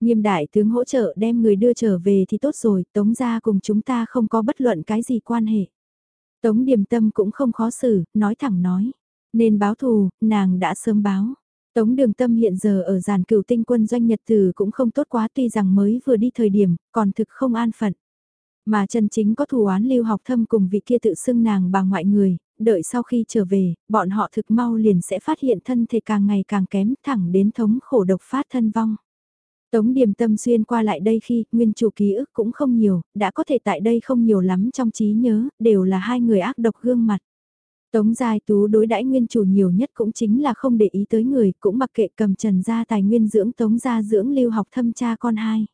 Nghiêm đại tướng hỗ trợ đem người đưa trở về thì tốt rồi, tống gia cùng chúng ta không có bất luận cái gì quan hệ. Tống điềm tâm cũng không khó xử, nói thẳng nói. Nên báo thù, nàng đã sớm báo. Tống đường tâm hiện giờ ở giàn cửu tinh quân doanh nhật từ cũng không tốt quá tuy rằng mới vừa đi thời điểm, còn thực không an phận. Mà chân chính có thù án lưu học thâm cùng vị kia tự xưng nàng bà ngoại người, đợi sau khi trở về, bọn họ thực mau liền sẽ phát hiện thân thể càng ngày càng kém thẳng đến thống khổ độc phát thân vong. Tống điểm tâm xuyên qua lại đây khi nguyên chủ ký ức cũng không nhiều, đã có thể tại đây không nhiều lắm trong trí nhớ, đều là hai người ác độc gương mặt. Tống Giai Tú đối đãi nguyên chủ nhiều nhất cũng chính là không để ý tới người, cũng mặc kệ cầm trần gia tài nguyên dưỡng Tống gia dưỡng lưu học thâm cha con hai.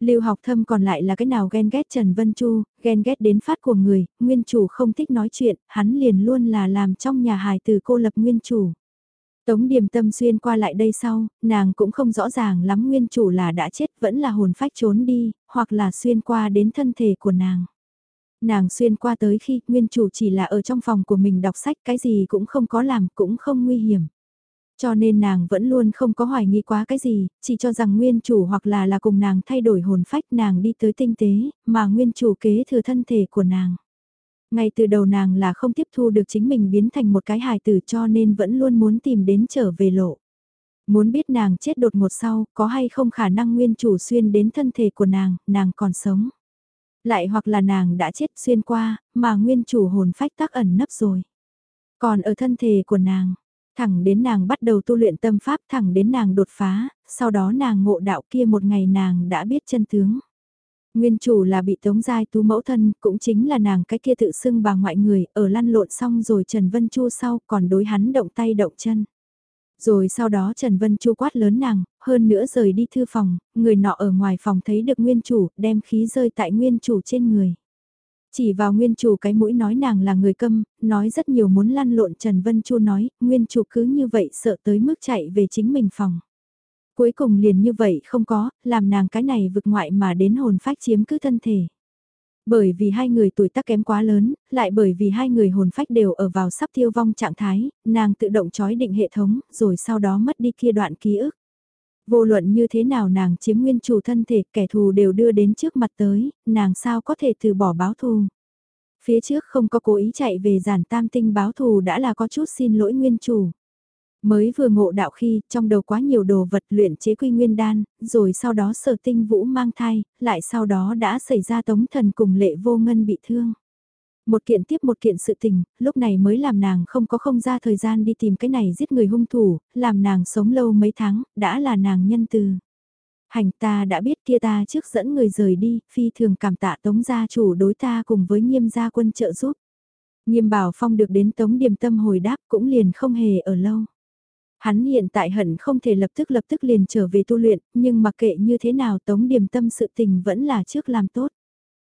Lưu học thâm còn lại là cái nào ghen ghét Trần Vân Chu, ghen ghét đến phát của người, nguyên chủ không thích nói chuyện, hắn liền luôn là làm trong nhà hài từ cô lập nguyên chủ. Tống điềm tâm xuyên qua lại đây sau, nàng cũng không rõ ràng lắm nguyên chủ là đã chết vẫn là hồn phách trốn đi, hoặc là xuyên qua đến thân thể của nàng nàng xuyên qua tới khi nguyên chủ chỉ là ở trong phòng của mình đọc sách cái gì cũng không có làm cũng không nguy hiểm. Cho nên nàng vẫn luôn không có hoài nghi quá cái gì, chỉ cho rằng nguyên chủ hoặc là là cùng nàng thay đổi hồn phách nàng đi tới tinh tế, mà nguyên chủ kế thừa thân thể của nàng. Ngay từ đầu nàng là không tiếp thu được chính mình biến thành một cái hài tử cho nên vẫn luôn muốn tìm đến trở về lộ. Muốn biết nàng chết đột ngột sau, có hay không khả năng nguyên chủ xuyên đến thân thể của nàng, nàng còn sống. Lại hoặc là nàng đã chết xuyên qua, mà nguyên chủ hồn phách tác ẩn nấp rồi. Còn ở thân thể của nàng, thẳng đến nàng bắt đầu tu luyện tâm pháp thẳng đến nàng đột phá, sau đó nàng ngộ đạo kia một ngày nàng đã biết chân tướng. Nguyên chủ là bị tống giai tú mẫu thân, cũng chính là nàng cái kia tự xưng bà ngoại người, ở lăn lộn xong rồi Trần Vân Chu sau còn đối hắn động tay động chân. Rồi sau đó Trần Vân Chu quát lớn nàng, hơn nữa rời đi thư phòng, người nọ ở ngoài phòng thấy được nguyên chủ, đem khí rơi tại nguyên chủ trên người. Chỉ vào nguyên chủ cái mũi nói nàng là người câm, nói rất nhiều muốn lăn lộn Trần Vân Chu nói, nguyên chủ cứ như vậy sợ tới mức chạy về chính mình phòng. Cuối cùng liền như vậy không có, làm nàng cái này vực ngoại mà đến hồn phách chiếm cứ thân thể. Bởi vì hai người tuổi tác kém quá lớn, lại bởi vì hai người hồn phách đều ở vào sắp tiêu vong trạng thái, nàng tự động chói định hệ thống, rồi sau đó mất đi kia đoạn ký ức. Vô luận như thế nào nàng chiếm nguyên chủ thân thể, kẻ thù đều đưa đến trước mặt tới, nàng sao có thể từ bỏ báo thù. Phía trước không có cố ý chạy về giản tam tinh báo thù đã là có chút xin lỗi nguyên chủ. Mới vừa ngộ đạo khi, trong đầu quá nhiều đồ vật luyện chế quy nguyên đan, rồi sau đó sở tinh vũ mang thai, lại sau đó đã xảy ra tống thần cùng lệ vô ngân bị thương. Một kiện tiếp một kiện sự tình, lúc này mới làm nàng không có không ra thời gian đi tìm cái này giết người hung thủ, làm nàng sống lâu mấy tháng, đã là nàng nhân từ. Hành ta đã biết kia ta trước dẫn người rời đi, phi thường cảm tạ tống gia chủ đối ta cùng với nghiêm gia quân trợ giúp. Nghiêm bảo phong được đến tống điềm tâm hồi đáp cũng liền không hề ở lâu. Hắn hiện tại hận không thể lập tức lập tức liền trở về tu luyện, nhưng mặc kệ như thế nào tống điềm tâm sự tình vẫn là trước làm tốt.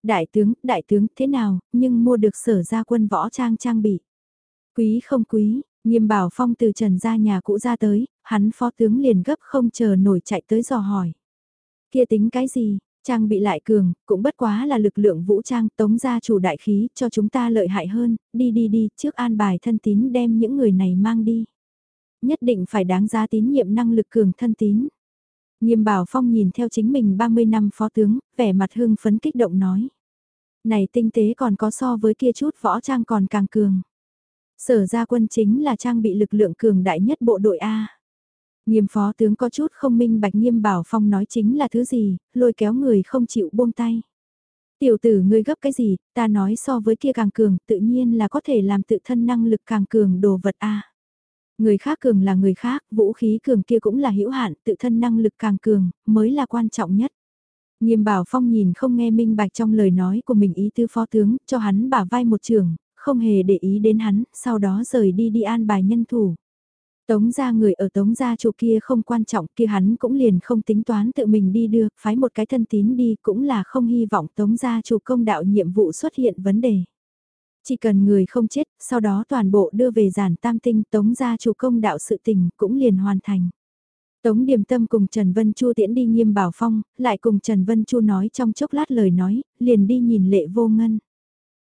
Đại tướng, đại tướng, thế nào, nhưng mua được sở gia quân võ trang trang bị. Quý không quý, nghiêm bảo phong từ trần gia nhà cũ ra tới, hắn phó tướng liền gấp không chờ nổi chạy tới dò hỏi. Kia tính cái gì, trang bị lại cường, cũng bất quá là lực lượng vũ trang tống gia chủ đại khí cho chúng ta lợi hại hơn, đi đi đi, trước an bài thân tín đem những người này mang đi nhất định phải đáng giá tín nhiệm năng lực cường thân tín. Nghiêm bảo phong nhìn theo chính mình 30 năm phó tướng, vẻ mặt hưng phấn kích động nói. Này tinh tế còn có so với kia chút võ trang còn càng cường. Sở ra quân chính là trang bị lực lượng cường đại nhất bộ đội A. Nghiêm phó tướng có chút không minh bạch nghiêm bảo phong nói chính là thứ gì, lôi kéo người không chịu buông tay. Tiểu tử ngươi gấp cái gì, ta nói so với kia càng cường, tự nhiên là có thể làm tự thân năng lực càng cường đồ vật A. Người khác cường là người khác, vũ khí cường kia cũng là hữu hạn, tự thân năng lực càng cường, mới là quan trọng nhất. Nghiêm bảo phong nhìn không nghe minh bạch trong lời nói của mình ý tư phó tướng, cho hắn bả vai một trường, không hề để ý đến hắn, sau đó rời đi đi an bài nhân thủ. Tống gia người ở tống gia chỗ kia không quan trọng kia hắn cũng liền không tính toán tự mình đi đưa, phái một cái thân tín đi cũng là không hy vọng tống gia chủ công đạo nhiệm vụ xuất hiện vấn đề. Chỉ cần người không chết, sau đó toàn bộ đưa về giản tam tinh tống gia chủ công đạo sự tình cũng liền hoàn thành. Tống Điềm Tâm cùng Trần Vân Chu tiễn đi nghiêm bảo phong, lại cùng Trần Vân Chu nói trong chốc lát lời nói, liền đi nhìn lệ vô ngân.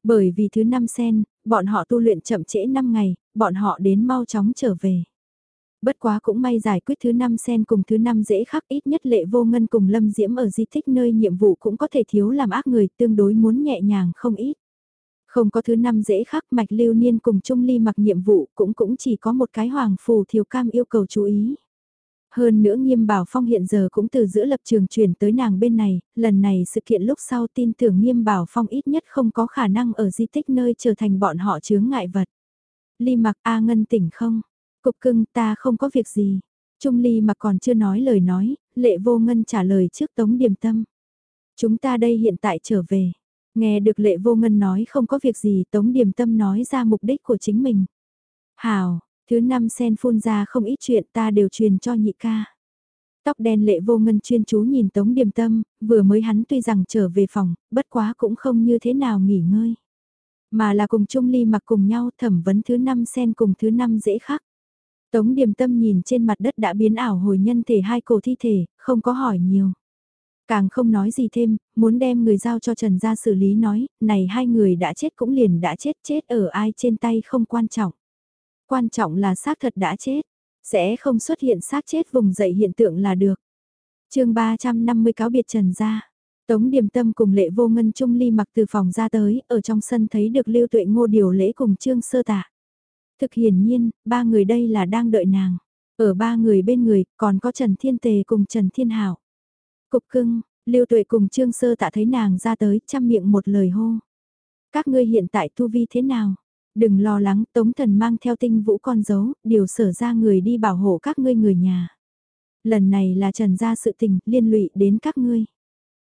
Bởi vì thứ năm sen, bọn họ tu luyện chậm trễ 5 ngày, bọn họ đến mau chóng trở về. Bất quá cũng may giải quyết thứ năm sen cùng thứ năm dễ khắc ít nhất lệ vô ngân cùng lâm diễm ở di tích nơi nhiệm vụ cũng có thể thiếu làm ác người tương đối muốn nhẹ nhàng không ít. Không có thứ năm dễ khắc mạch lưu niên cùng Trung Ly mặc nhiệm vụ cũng cũng chỉ có một cái hoàng phù thiều cam yêu cầu chú ý. Hơn nữa nghiêm bảo phong hiện giờ cũng từ giữa lập trường chuyển tới nàng bên này, lần này sự kiện lúc sau tin tưởng nghiêm bảo phong ít nhất không có khả năng ở di tích nơi trở thành bọn họ chướng ngại vật. Ly mặc A ngân tỉnh không? Cục cưng ta không có việc gì. Trung Ly mặc còn chưa nói lời nói, lệ vô ngân trả lời trước tống điềm tâm. Chúng ta đây hiện tại trở về. Nghe được lệ vô ngân nói không có việc gì Tống Điềm Tâm nói ra mục đích của chính mình. Hào, thứ năm sen phun ra không ít chuyện ta đều truyền cho nhị ca. Tóc đen lệ vô ngân chuyên chú nhìn Tống Điềm Tâm, vừa mới hắn tuy rằng trở về phòng, bất quá cũng không như thế nào nghỉ ngơi. Mà là cùng Trung Ly mặc cùng nhau thẩm vấn thứ năm sen cùng thứ năm dễ khắc. Tống Điềm Tâm nhìn trên mặt đất đã biến ảo hồi nhân thể hai cổ thi thể, không có hỏi nhiều. Càng không nói gì thêm, muốn đem người giao cho Trần gia xử lý nói, này hai người đã chết cũng liền đã chết chết ở ai trên tay không quan trọng. Quan trọng là xác thật đã chết, sẽ không xuất hiện xác chết vùng dậy hiện tượng là được. chương 350 cáo biệt Trần gia. Tống Điềm Tâm cùng Lệ Vô Ngân Trung Ly mặc từ phòng ra tới, ở trong sân thấy được Lưu Tuệ Ngô điều lễ cùng Trương Sơ Tạ. Thực hiển nhiên, ba người đây là đang đợi nàng. Ở ba người bên người, còn có Trần Thiên Tề cùng Trần Thiên Hảo. Cục cưng, Lưu Tuệ cùng Trương Sơ tạ thấy nàng ra tới, chăm miệng một lời hô. Các ngươi hiện tại tu vi thế nào? Đừng lo lắng, Tống Thần mang theo tinh vũ con dấu, điều sở ra người đi bảo hộ các ngươi người nhà. Lần này là trần ra sự tình, liên lụy đến các ngươi.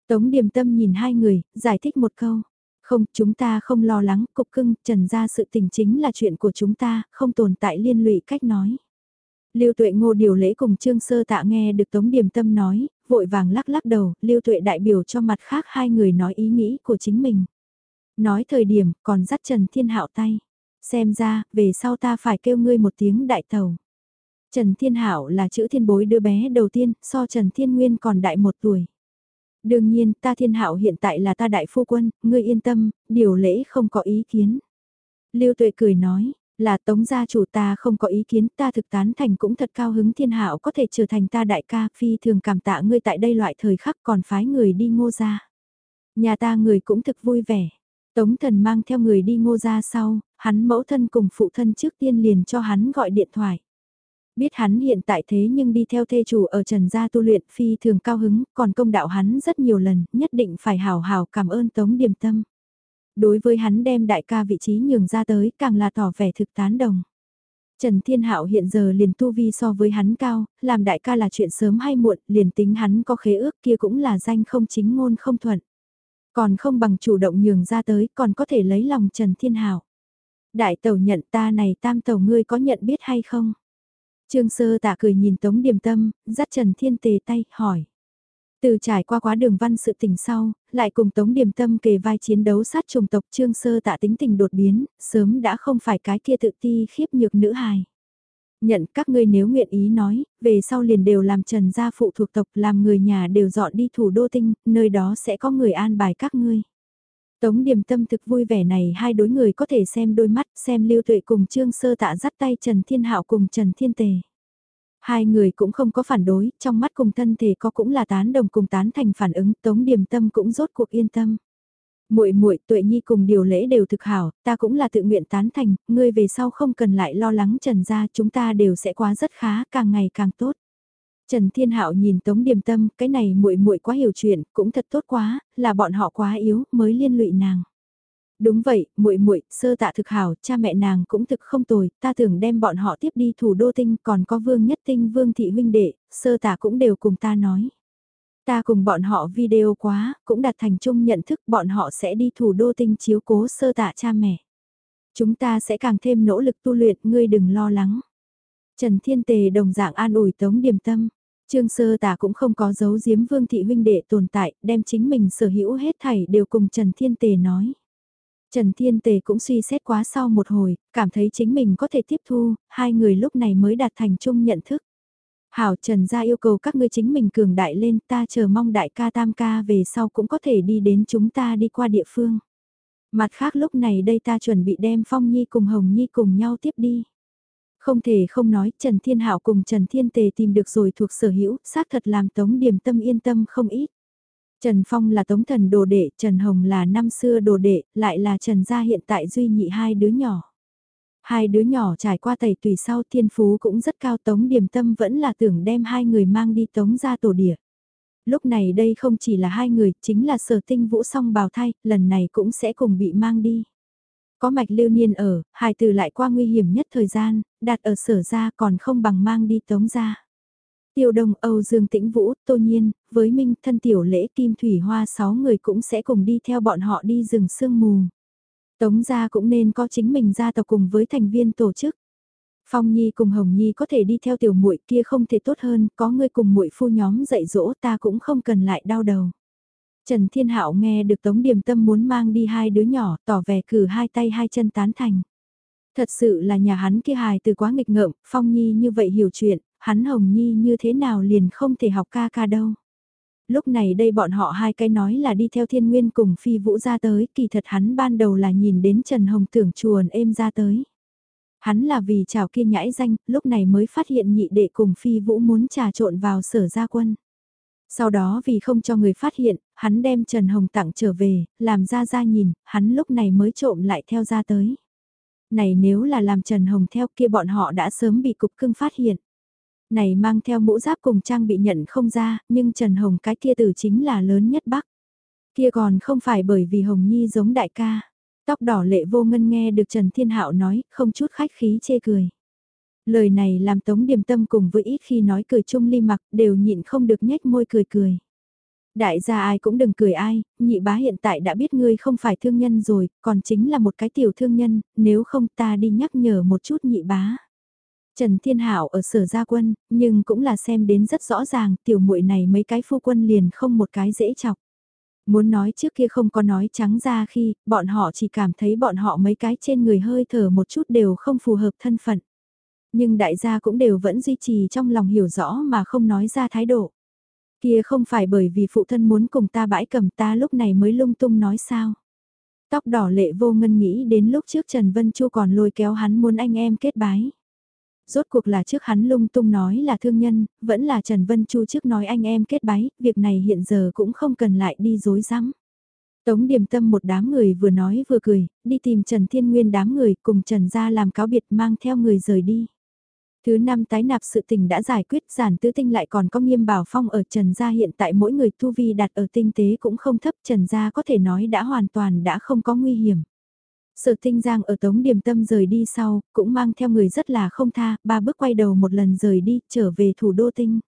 Tống Điềm Tâm nhìn hai người, giải thích một câu. Không, chúng ta không lo lắng, cục cưng, trần ra sự tình chính là chuyện của chúng ta, không tồn tại liên lụy cách nói. Lưu Tuệ Ngô điều lễ cùng Trương Sơ Tạ nghe được Tống Điềm Tâm nói, vội vàng lắc lắc đầu, Lưu Tuệ đại biểu cho mặt khác hai người nói ý nghĩ của chính mình. Nói thời điểm, còn dắt Trần Thiên Hạo tay. Xem ra, về sau ta phải kêu ngươi một tiếng đại tàu. Trần Thiên Hạo là chữ thiên bối đứa bé đầu tiên, so Trần Thiên Nguyên còn đại một tuổi. Đương nhiên, ta Thiên Hạo hiện tại là ta đại phu quân, ngươi yên tâm, điều lễ không có ý kiến. Lưu Tuệ cười nói, là tống gia chủ ta không có ý kiến, ta thực tán thành cũng thật cao hứng Thiên Hạo có thể trở thành ta đại ca, phi thường cảm tạ ngươi tại đây loại thời khắc còn phái người đi ngô ra. Nhà ta người cũng thực vui vẻ. Tống thần mang theo người đi ngô ra sau, hắn mẫu thân cùng phụ thân trước tiên liền cho hắn gọi điện thoại. Biết hắn hiện tại thế nhưng đi theo thê chủ ở trần gia tu luyện phi thường cao hứng, còn công đạo hắn rất nhiều lần, nhất định phải hào hào cảm ơn Tống Điềm Tâm. Đối với hắn đem đại ca vị trí nhường ra tới càng là tỏ vẻ thực tán đồng. Trần Thiên Hạo hiện giờ liền tu vi so với hắn cao, làm đại ca là chuyện sớm hay muộn, liền tính hắn có khế ước kia cũng là danh không chính ngôn không thuận. Còn không bằng chủ động nhường ra tới, còn có thể lấy lòng Trần Thiên hạo Đại tẩu nhận ta này tam tẩu ngươi có nhận biết hay không? Trương Sơ tạ cười nhìn Tống Điềm Tâm, dắt Trần Thiên Tề tay, hỏi. Từ trải qua quá đường văn sự tình sau, lại cùng Tống Điềm Tâm kề vai chiến đấu sát trùng tộc Trương Sơ tạ tính tình đột biến, sớm đã không phải cái kia tự ti khiếp nhược nữ hài nhận các ngươi nếu nguyện ý nói, về sau liền đều làm trần gia phụ thuộc tộc làm người nhà đều dọn đi thủ đô tinh, nơi đó sẽ có người an bài các ngươi. Tống điềm tâm thực vui vẻ này hai đối người có thể xem đôi mắt xem lưu tuệ cùng trương sơ tạ dắt tay Trần Thiên Hạo cùng Trần Thiên Tề. Hai người cũng không có phản đối, trong mắt cùng thân thể có cũng là tán đồng cùng tán thành phản ứng, Tống Điềm Tâm cũng rốt cuộc yên tâm muội muội tuệ nhi cùng điều lễ đều thực hảo, ta cũng là tự nguyện tán thành, ngươi về sau không cần lại lo lắng trần gia chúng ta đều sẽ quá rất khá, càng ngày càng tốt. Trần Thiên Hạo nhìn Tống Điềm Tâm, cái này muội muội quá hiểu chuyện, cũng thật tốt quá, là bọn họ quá yếu, mới liên lụy nàng. Đúng vậy, muội muội, sơ tạ thực hảo, cha mẹ nàng cũng thực không tồi, ta tưởng đem bọn họ tiếp đi thủ đô tinh, còn có Vương Nhất Tinh, Vương Thị huynh đệ, sơ tạ cũng đều cùng ta nói. Ta cùng bọn họ video quá, cũng đặt thành chung nhận thức bọn họ sẽ đi thủ đô tinh chiếu cố sơ tạ cha mẹ. Chúng ta sẽ càng thêm nỗ lực tu luyện, ngươi đừng lo lắng. Trần Thiên Tề đồng dạng an ủi tống điềm tâm. Trương sơ tả cũng không có giấu giếm vương thị huynh đệ tồn tại, đem chính mình sở hữu hết thảy đều cùng Trần Thiên Tề nói. Trần Thiên Tề cũng suy xét quá sau một hồi, cảm thấy chính mình có thể tiếp thu, hai người lúc này mới đạt thành chung nhận thức. Hảo Trần gia yêu cầu các ngươi chính mình cường đại lên ta chờ mong đại ca tam ca về sau cũng có thể đi đến chúng ta đi qua địa phương. Mặt khác lúc này đây ta chuẩn bị đem Phong Nhi cùng Hồng Nhi cùng nhau tiếp đi. Không thể không nói Trần Thiên Hảo cùng Trần Thiên Tề tìm được rồi thuộc sở hữu, xác thật làm Tống Điềm Tâm yên tâm không ít. Trần Phong là Tống Thần đồ đệ, Trần Hồng là năm xưa đồ đệ, lại là Trần gia hiện tại duy nhị hai đứa nhỏ. Hai đứa nhỏ trải qua tẩy tùy sau thiên phú cũng rất cao tống điểm tâm vẫn là tưởng đem hai người mang đi tống ra tổ địa. Lúc này đây không chỉ là hai người, chính là sở tinh vũ song bào thai, lần này cũng sẽ cùng bị mang đi. Có mạch lưu niên ở, hai từ lại qua nguy hiểm nhất thời gian, đặt ở sở ra còn không bằng mang đi tống ra. Tiêu Đông, Âu Dương Tĩnh Vũ, Tô Nhiên, với Minh, thân tiểu lễ Kim Thủy Hoa sáu người cũng sẽ cùng đi theo bọn họ đi rừng sương mù. Tống gia cũng nên có chính mình gia tộc cùng với thành viên tổ chức. Phong Nhi cùng Hồng Nhi có thể đi theo tiểu muội kia không thể tốt hơn, có người cùng muội phu nhóm dạy dỗ ta cũng không cần lại đau đầu. Trần Thiên Hạo nghe được Tống Điềm Tâm muốn mang đi hai đứa nhỏ, tỏ vẻ cử hai tay hai chân tán thành. Thật sự là nhà hắn kia hài từ quá nghịch ngợm, Phong Nhi như vậy hiểu chuyện, hắn Hồng Nhi như thế nào liền không thể học ca ca đâu lúc này đây bọn họ hai cái nói là đi theo thiên nguyên cùng phi vũ ra tới, kỳ thật hắn ban đầu là nhìn đến Trần Hồng tưởng chuồn êm ra tới. Hắn là vì chào kia nhãi danh, lúc này mới phát hiện nhị đệ cùng phi vũ muốn trà trộn vào sở gia quân. Sau đó vì không cho người phát hiện, hắn đem Trần Hồng tặng trở về, làm ra ra nhìn, hắn lúc này mới trộm lại theo ra tới. Này nếu là làm Trần Hồng theo kia bọn họ đã sớm bị cục cưng phát hiện. Này mang theo mũ giáp cùng trang bị nhận không ra, nhưng Trần Hồng cái kia tử chính là lớn nhất Bắc. Kia còn không phải bởi vì Hồng Nhi giống đại ca. Tóc đỏ lệ vô ngân nghe được Trần Thiên Hạo nói, không chút khách khí chê cười. Lời này làm Tống Điềm Tâm cùng với ít khi nói cười chung ly mặc đều nhịn không được nhếch môi cười cười. Đại gia ai cũng đừng cười ai, nhị bá hiện tại đã biết ngươi không phải thương nhân rồi, còn chính là một cái tiểu thương nhân, nếu không ta đi nhắc nhở một chút nhị bá. Trần Thiên Hảo ở sở gia quân, nhưng cũng là xem đến rất rõ ràng, tiểu muội này mấy cái phu quân liền không một cái dễ chọc. Muốn nói trước kia không có nói trắng ra khi, bọn họ chỉ cảm thấy bọn họ mấy cái trên người hơi thở một chút đều không phù hợp thân phận. Nhưng đại gia cũng đều vẫn duy trì trong lòng hiểu rõ mà không nói ra thái độ. Kia không phải bởi vì phụ thân muốn cùng ta bãi cầm ta lúc này mới lung tung nói sao. Tóc đỏ lệ vô ngân nghĩ đến lúc trước Trần Vân Chu còn lôi kéo hắn muốn anh em kết bái. Rốt cuộc là trước hắn lung tung nói là thương nhân, vẫn là Trần Vân Chu trước nói anh em kết bái, việc này hiện giờ cũng không cần lại đi dối rắm Tống điểm tâm một đám người vừa nói vừa cười, đi tìm Trần Thiên Nguyên đám người cùng Trần ra làm cáo biệt mang theo người rời đi. Thứ năm tái nạp sự tình đã giải quyết giản tứ tinh lại còn có nghiêm bảo phong ở Trần Gia hiện tại mỗi người thu vi đặt ở tinh tế cũng không thấp Trần Gia có thể nói đã hoàn toàn đã không có nguy hiểm. Sở tinh giang ở tống điểm tâm rời đi sau, cũng mang theo người rất là không tha, ba bước quay đầu một lần rời đi, trở về thủ đô tinh.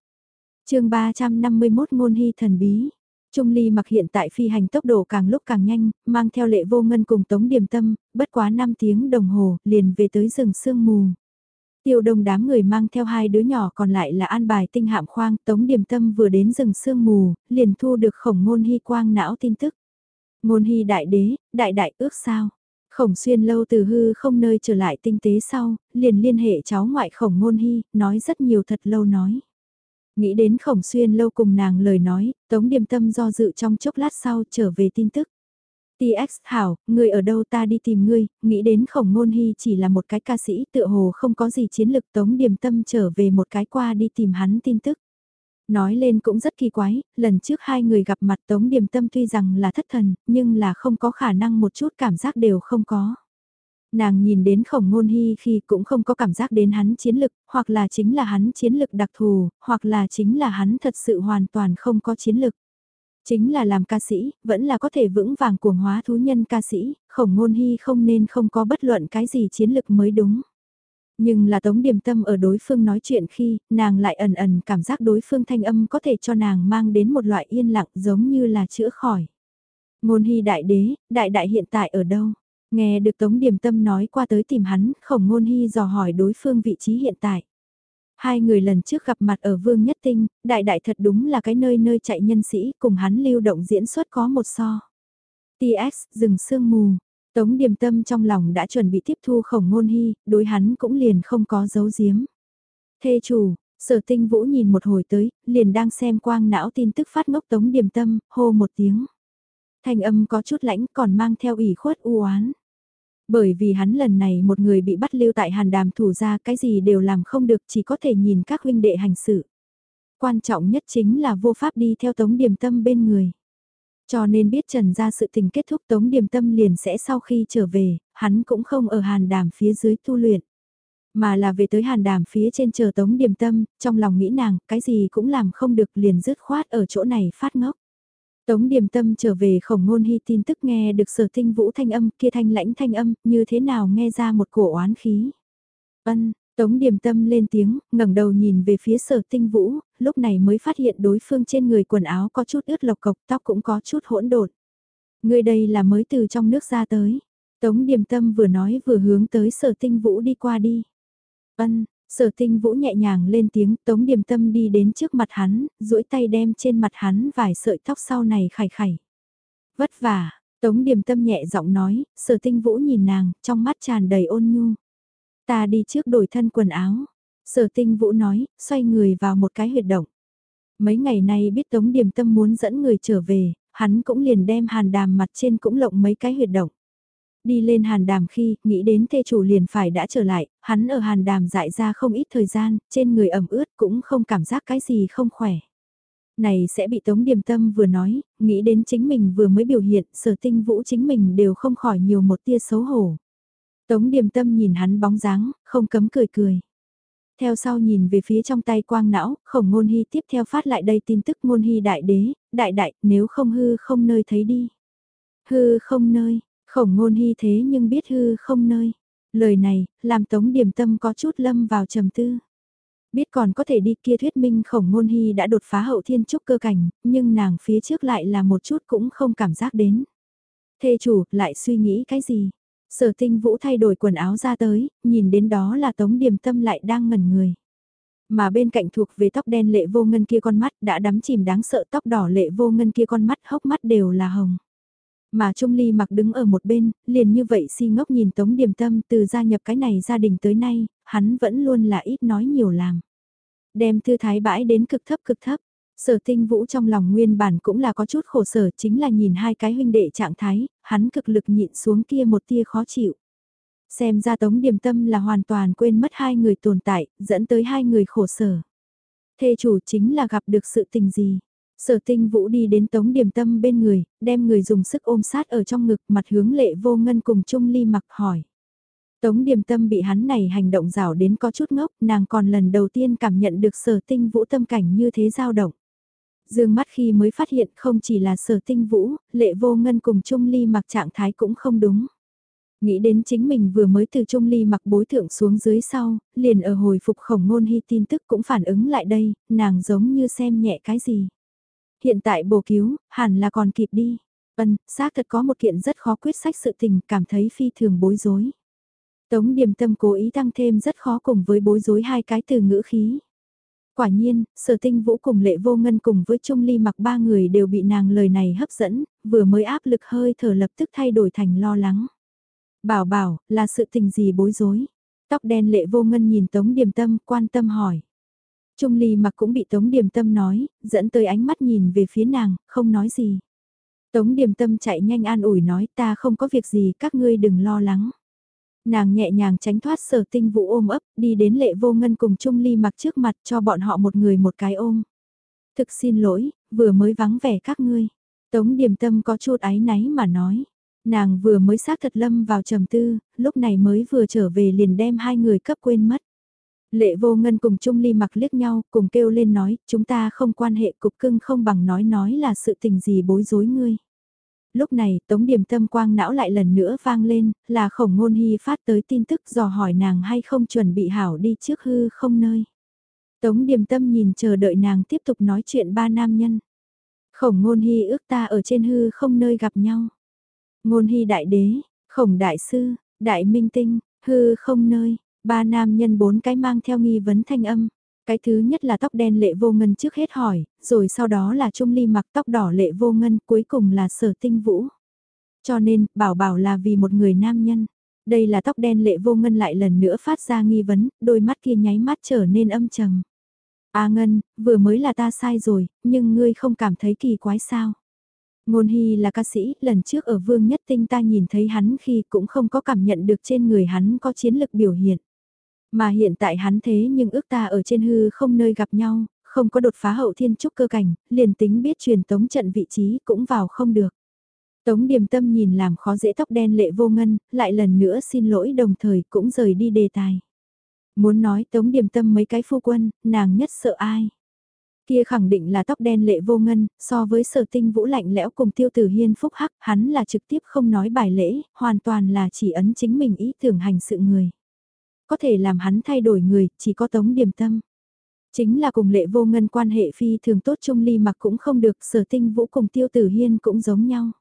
chương 351 ngôn hy thần bí. Trung Ly mặc hiện tại phi hành tốc độ càng lúc càng nhanh, mang theo lệ vô ngân cùng tống điểm tâm, bất quá 5 tiếng đồng hồ, liền về tới rừng sương mù. Tiêu đông đám người mang theo hai đứa nhỏ còn lại là an bài tinh hạm khoang, tống điểm tâm vừa đến rừng sương mù, liền thu được khổng ngôn hy quang não tin tức. Ngôn hy đại đế, đại đại ước sao? Khổng xuyên lâu từ hư không nơi trở lại tinh tế sau, liền liên hệ cháu ngoại khổng ngôn hy, nói rất nhiều thật lâu nói. Nghĩ đến khổng xuyên lâu cùng nàng lời nói, tống điềm tâm do dự trong chốc lát sau trở về tin tức. TX Hảo, người ở đâu ta đi tìm ngươi, nghĩ đến khổng ngôn hy chỉ là một cái ca sĩ tựa hồ không có gì chiến lực tống điềm tâm trở về một cái qua đi tìm hắn tin tức. Nói lên cũng rất kỳ quái, lần trước hai người gặp mặt tống điềm tâm tuy rằng là thất thần, nhưng là không có khả năng một chút cảm giác đều không có. Nàng nhìn đến khổng ngôn hy khi cũng không có cảm giác đến hắn chiến lực, hoặc là chính là hắn chiến lực đặc thù, hoặc là chính là hắn thật sự hoàn toàn không có chiến lực. Chính là làm ca sĩ, vẫn là có thể vững vàng cuồng hóa thú nhân ca sĩ, khổng ngôn hy không nên không có bất luận cái gì chiến lực mới đúng. Nhưng là tống điểm tâm ở đối phương nói chuyện khi, nàng lại ẩn ẩn cảm giác đối phương thanh âm có thể cho nàng mang đến một loại yên lặng giống như là chữa khỏi. Ngôn hy đại đế, đại đại hiện tại ở đâu? Nghe được tống điểm tâm nói qua tới tìm hắn, khổng ngôn hy dò hỏi đối phương vị trí hiện tại. Hai người lần trước gặp mặt ở Vương Nhất Tinh, đại đại thật đúng là cái nơi nơi chạy nhân sĩ cùng hắn lưu động diễn xuất có một so. TX, dừng sương mù. Tống điềm tâm trong lòng đã chuẩn bị tiếp thu khổng ngôn hy, đối hắn cũng liền không có dấu giếm. Thê chủ, sở tinh vũ nhìn một hồi tới, liền đang xem quang não tin tức phát ngốc tống điềm tâm, hô một tiếng. Thanh âm có chút lãnh còn mang theo ủy khuất u oán bởi vì hắn lần này một người bị bắt lưu tại hàn đàm thủ ra cái gì đều làm không được chỉ có thể nhìn các huynh đệ hành sự. Quan trọng nhất chính là vô pháp đi theo tống điềm tâm bên người. Cho nên biết trần ra sự tình kết thúc tống điềm tâm liền sẽ sau khi trở về, hắn cũng không ở hàn đàm phía dưới tu luyện. Mà là về tới hàn đàm phía trên chờ tống điềm tâm, trong lòng nghĩ nàng, cái gì cũng làm không được liền dứt khoát ở chỗ này phát ngốc. Tống điềm tâm trở về khổng ngôn hy tin tức nghe được sở tinh vũ thanh âm kia thanh lãnh thanh âm như thế nào nghe ra một cổ oán khí. Ân, Tống điềm tâm lên tiếng, ngẩng đầu nhìn về phía sở tinh vũ, lúc này mới phát hiện đối phương trên người quần áo có chút ướt lộc cộc tóc cũng có chút hỗn độn. Người đây là mới từ trong nước ra tới. Tống điềm tâm vừa nói vừa hướng tới sở tinh vũ đi qua đi. Ân, Sở tinh vũ nhẹ nhàng lên tiếng tống điềm tâm đi đến trước mặt hắn, duỗi tay đem trên mặt hắn vài sợi tóc sau này khải khải. Vất vả, tống điềm tâm nhẹ giọng nói, sở tinh vũ nhìn nàng, trong mắt tràn đầy ôn nhu. Ta đi trước đổi thân quần áo. Sở tinh vũ nói, xoay người vào một cái huyệt động. Mấy ngày nay biết tống điềm tâm muốn dẫn người trở về, hắn cũng liền đem hàn đàm mặt trên cũng lộng mấy cái huyệt động. Đi lên hàn đàm khi, nghĩ đến thê chủ liền phải đã trở lại, hắn ở hàn đàm dại ra không ít thời gian, trên người ẩm ướt cũng không cảm giác cái gì không khỏe. Này sẽ bị Tống Điềm Tâm vừa nói, nghĩ đến chính mình vừa mới biểu hiện, sở tinh vũ chính mình đều không khỏi nhiều một tia xấu hổ. Tống Điềm Tâm nhìn hắn bóng dáng, không cấm cười cười. Theo sau nhìn về phía trong tay quang não, khổng ngôn hy tiếp theo phát lại đây tin tức ngôn hy đại đế, đại đại, nếu không hư không nơi thấy đi. Hư không nơi, khổng ngôn hy thế nhưng biết hư không nơi. Lời này, làm tống điểm tâm có chút lâm vào trầm tư. Biết còn có thể đi kia thuyết minh khổng ngôn hy đã đột phá hậu thiên trúc cơ cảnh, nhưng nàng phía trước lại là một chút cũng không cảm giác đến. Thê chủ, lại suy nghĩ cái gì? Sở tinh vũ thay đổi quần áo ra tới, nhìn đến đó là tống Điềm tâm lại đang ngẩn người. Mà bên cạnh thuộc về tóc đen lệ vô ngân kia con mắt đã đắm chìm đáng sợ tóc đỏ lệ vô ngân kia con mắt hốc mắt đều là hồng. Mà Trung Ly mặc đứng ở một bên, liền như vậy si ngốc nhìn Tống Điềm Tâm từ gia nhập cái này gia đình tới nay, hắn vẫn luôn là ít nói nhiều làm. Đem thư thái bãi đến cực thấp cực thấp, sở tinh vũ trong lòng nguyên bản cũng là có chút khổ sở chính là nhìn hai cái huynh đệ trạng thái, hắn cực lực nhịn xuống kia một tia khó chịu. Xem ra Tống Điềm Tâm là hoàn toàn quên mất hai người tồn tại, dẫn tới hai người khổ sở. Thê chủ chính là gặp được sự tình gì, Sở tinh vũ đi đến tống điểm tâm bên người, đem người dùng sức ôm sát ở trong ngực mặt hướng lệ vô ngân cùng Trung Ly mặc hỏi. Tống điểm tâm bị hắn này hành động rảo đến có chút ngốc, nàng còn lần đầu tiên cảm nhận được sở tinh vũ tâm cảnh như thế dao động. Dương mắt khi mới phát hiện không chỉ là sở tinh vũ, lệ vô ngân cùng Trung Ly mặc trạng thái cũng không đúng. Nghĩ đến chính mình vừa mới từ Trung Ly mặc bối thượng xuống dưới sau, liền ở hồi phục khổng ngôn hy tin tức cũng phản ứng lại đây, nàng giống như xem nhẹ cái gì. Hiện tại bổ cứu, hẳn là còn kịp đi. Vân, xác thật có một kiện rất khó quyết sách sự tình, cảm thấy phi thường bối rối. Tống điềm tâm cố ý tăng thêm rất khó cùng với bối rối hai cái từ ngữ khí. Quả nhiên, sở tinh vũ cùng lệ vô ngân cùng với Trung Ly mặc ba người đều bị nàng lời này hấp dẫn, vừa mới áp lực hơi thở lập tức thay đổi thành lo lắng. Bảo bảo, là sự tình gì bối rối? Tóc đen lệ vô ngân nhìn Tống Điềm Tâm quan tâm hỏi. Trung Ly mặc cũng bị Tống Điềm Tâm nói, dẫn tới ánh mắt nhìn về phía nàng, không nói gì. Tống Điềm Tâm chạy nhanh an ủi nói ta không có việc gì các ngươi đừng lo lắng. Nàng nhẹ nhàng tránh thoát sở tinh vụ ôm ấp, đi đến lệ vô ngân cùng Trung Ly mặc trước mặt cho bọn họ một người một cái ôm. Thực xin lỗi, vừa mới vắng vẻ các ngươi. Tống điểm Tâm có chút áy náy mà nói. Nàng vừa mới xác thật lâm vào trầm tư, lúc này mới vừa trở về liền đem hai người cấp quên mất. Lệ vô ngân cùng Trung Ly mặc liếc nhau, cùng kêu lên nói, chúng ta không quan hệ cục cưng không bằng nói nói là sự tình gì bối rối ngươi. Lúc này, tống điểm tâm quang não lại lần nữa vang lên, là khổng ngôn hy phát tới tin tức dò hỏi nàng hay không chuẩn bị hảo đi trước hư không nơi. Tống điểm tâm nhìn chờ đợi nàng tiếp tục nói chuyện ba nam nhân. Khổng ngôn hy ước ta ở trên hư không nơi gặp nhau. Ngôn hy đại đế, khổng đại sư, đại minh tinh, hư không nơi, Ba nam nhân bốn cái mang theo nghi vấn thanh âm. Cái thứ nhất là tóc đen lệ vô ngân trước hết hỏi, rồi sau đó là trung ly mặc tóc đỏ lệ vô ngân, cuối cùng là sở tinh vũ. Cho nên, bảo bảo là vì một người nam nhân. Đây là tóc đen lệ vô ngân lại lần nữa phát ra nghi vấn, đôi mắt kia nháy mắt trở nên âm trầm. A Ngân, vừa mới là ta sai rồi, nhưng ngươi không cảm thấy kỳ quái sao? Ngôn Hy là ca sĩ, lần trước ở Vương Nhất Tinh ta nhìn thấy hắn khi cũng không có cảm nhận được trên người hắn có chiến lực biểu hiện. Mà hiện tại hắn thế nhưng ước ta ở trên hư không nơi gặp nhau, không có đột phá hậu thiên trúc cơ cảnh, liền tính biết truyền tống trận vị trí cũng vào không được. Tống điềm tâm nhìn làm khó dễ tóc đen lệ vô ngân, lại lần nữa xin lỗi đồng thời cũng rời đi đề tài. Muốn nói tống điềm tâm mấy cái phu quân, nàng nhất sợ ai. Kia khẳng định là tóc đen lệ vô ngân, so với sở tinh vũ lạnh lẽo cùng tiêu tử hiên phúc hắc, hắn là trực tiếp không nói bài lễ, hoàn toàn là chỉ ấn chính mình ý tưởng hành sự người có thể làm hắn thay đổi người, chỉ có tống điểm tâm. Chính là cùng lệ vô ngân quan hệ phi thường tốt chung ly mặc cũng không được, sở tinh vũ cùng tiêu tử hiên cũng giống nhau.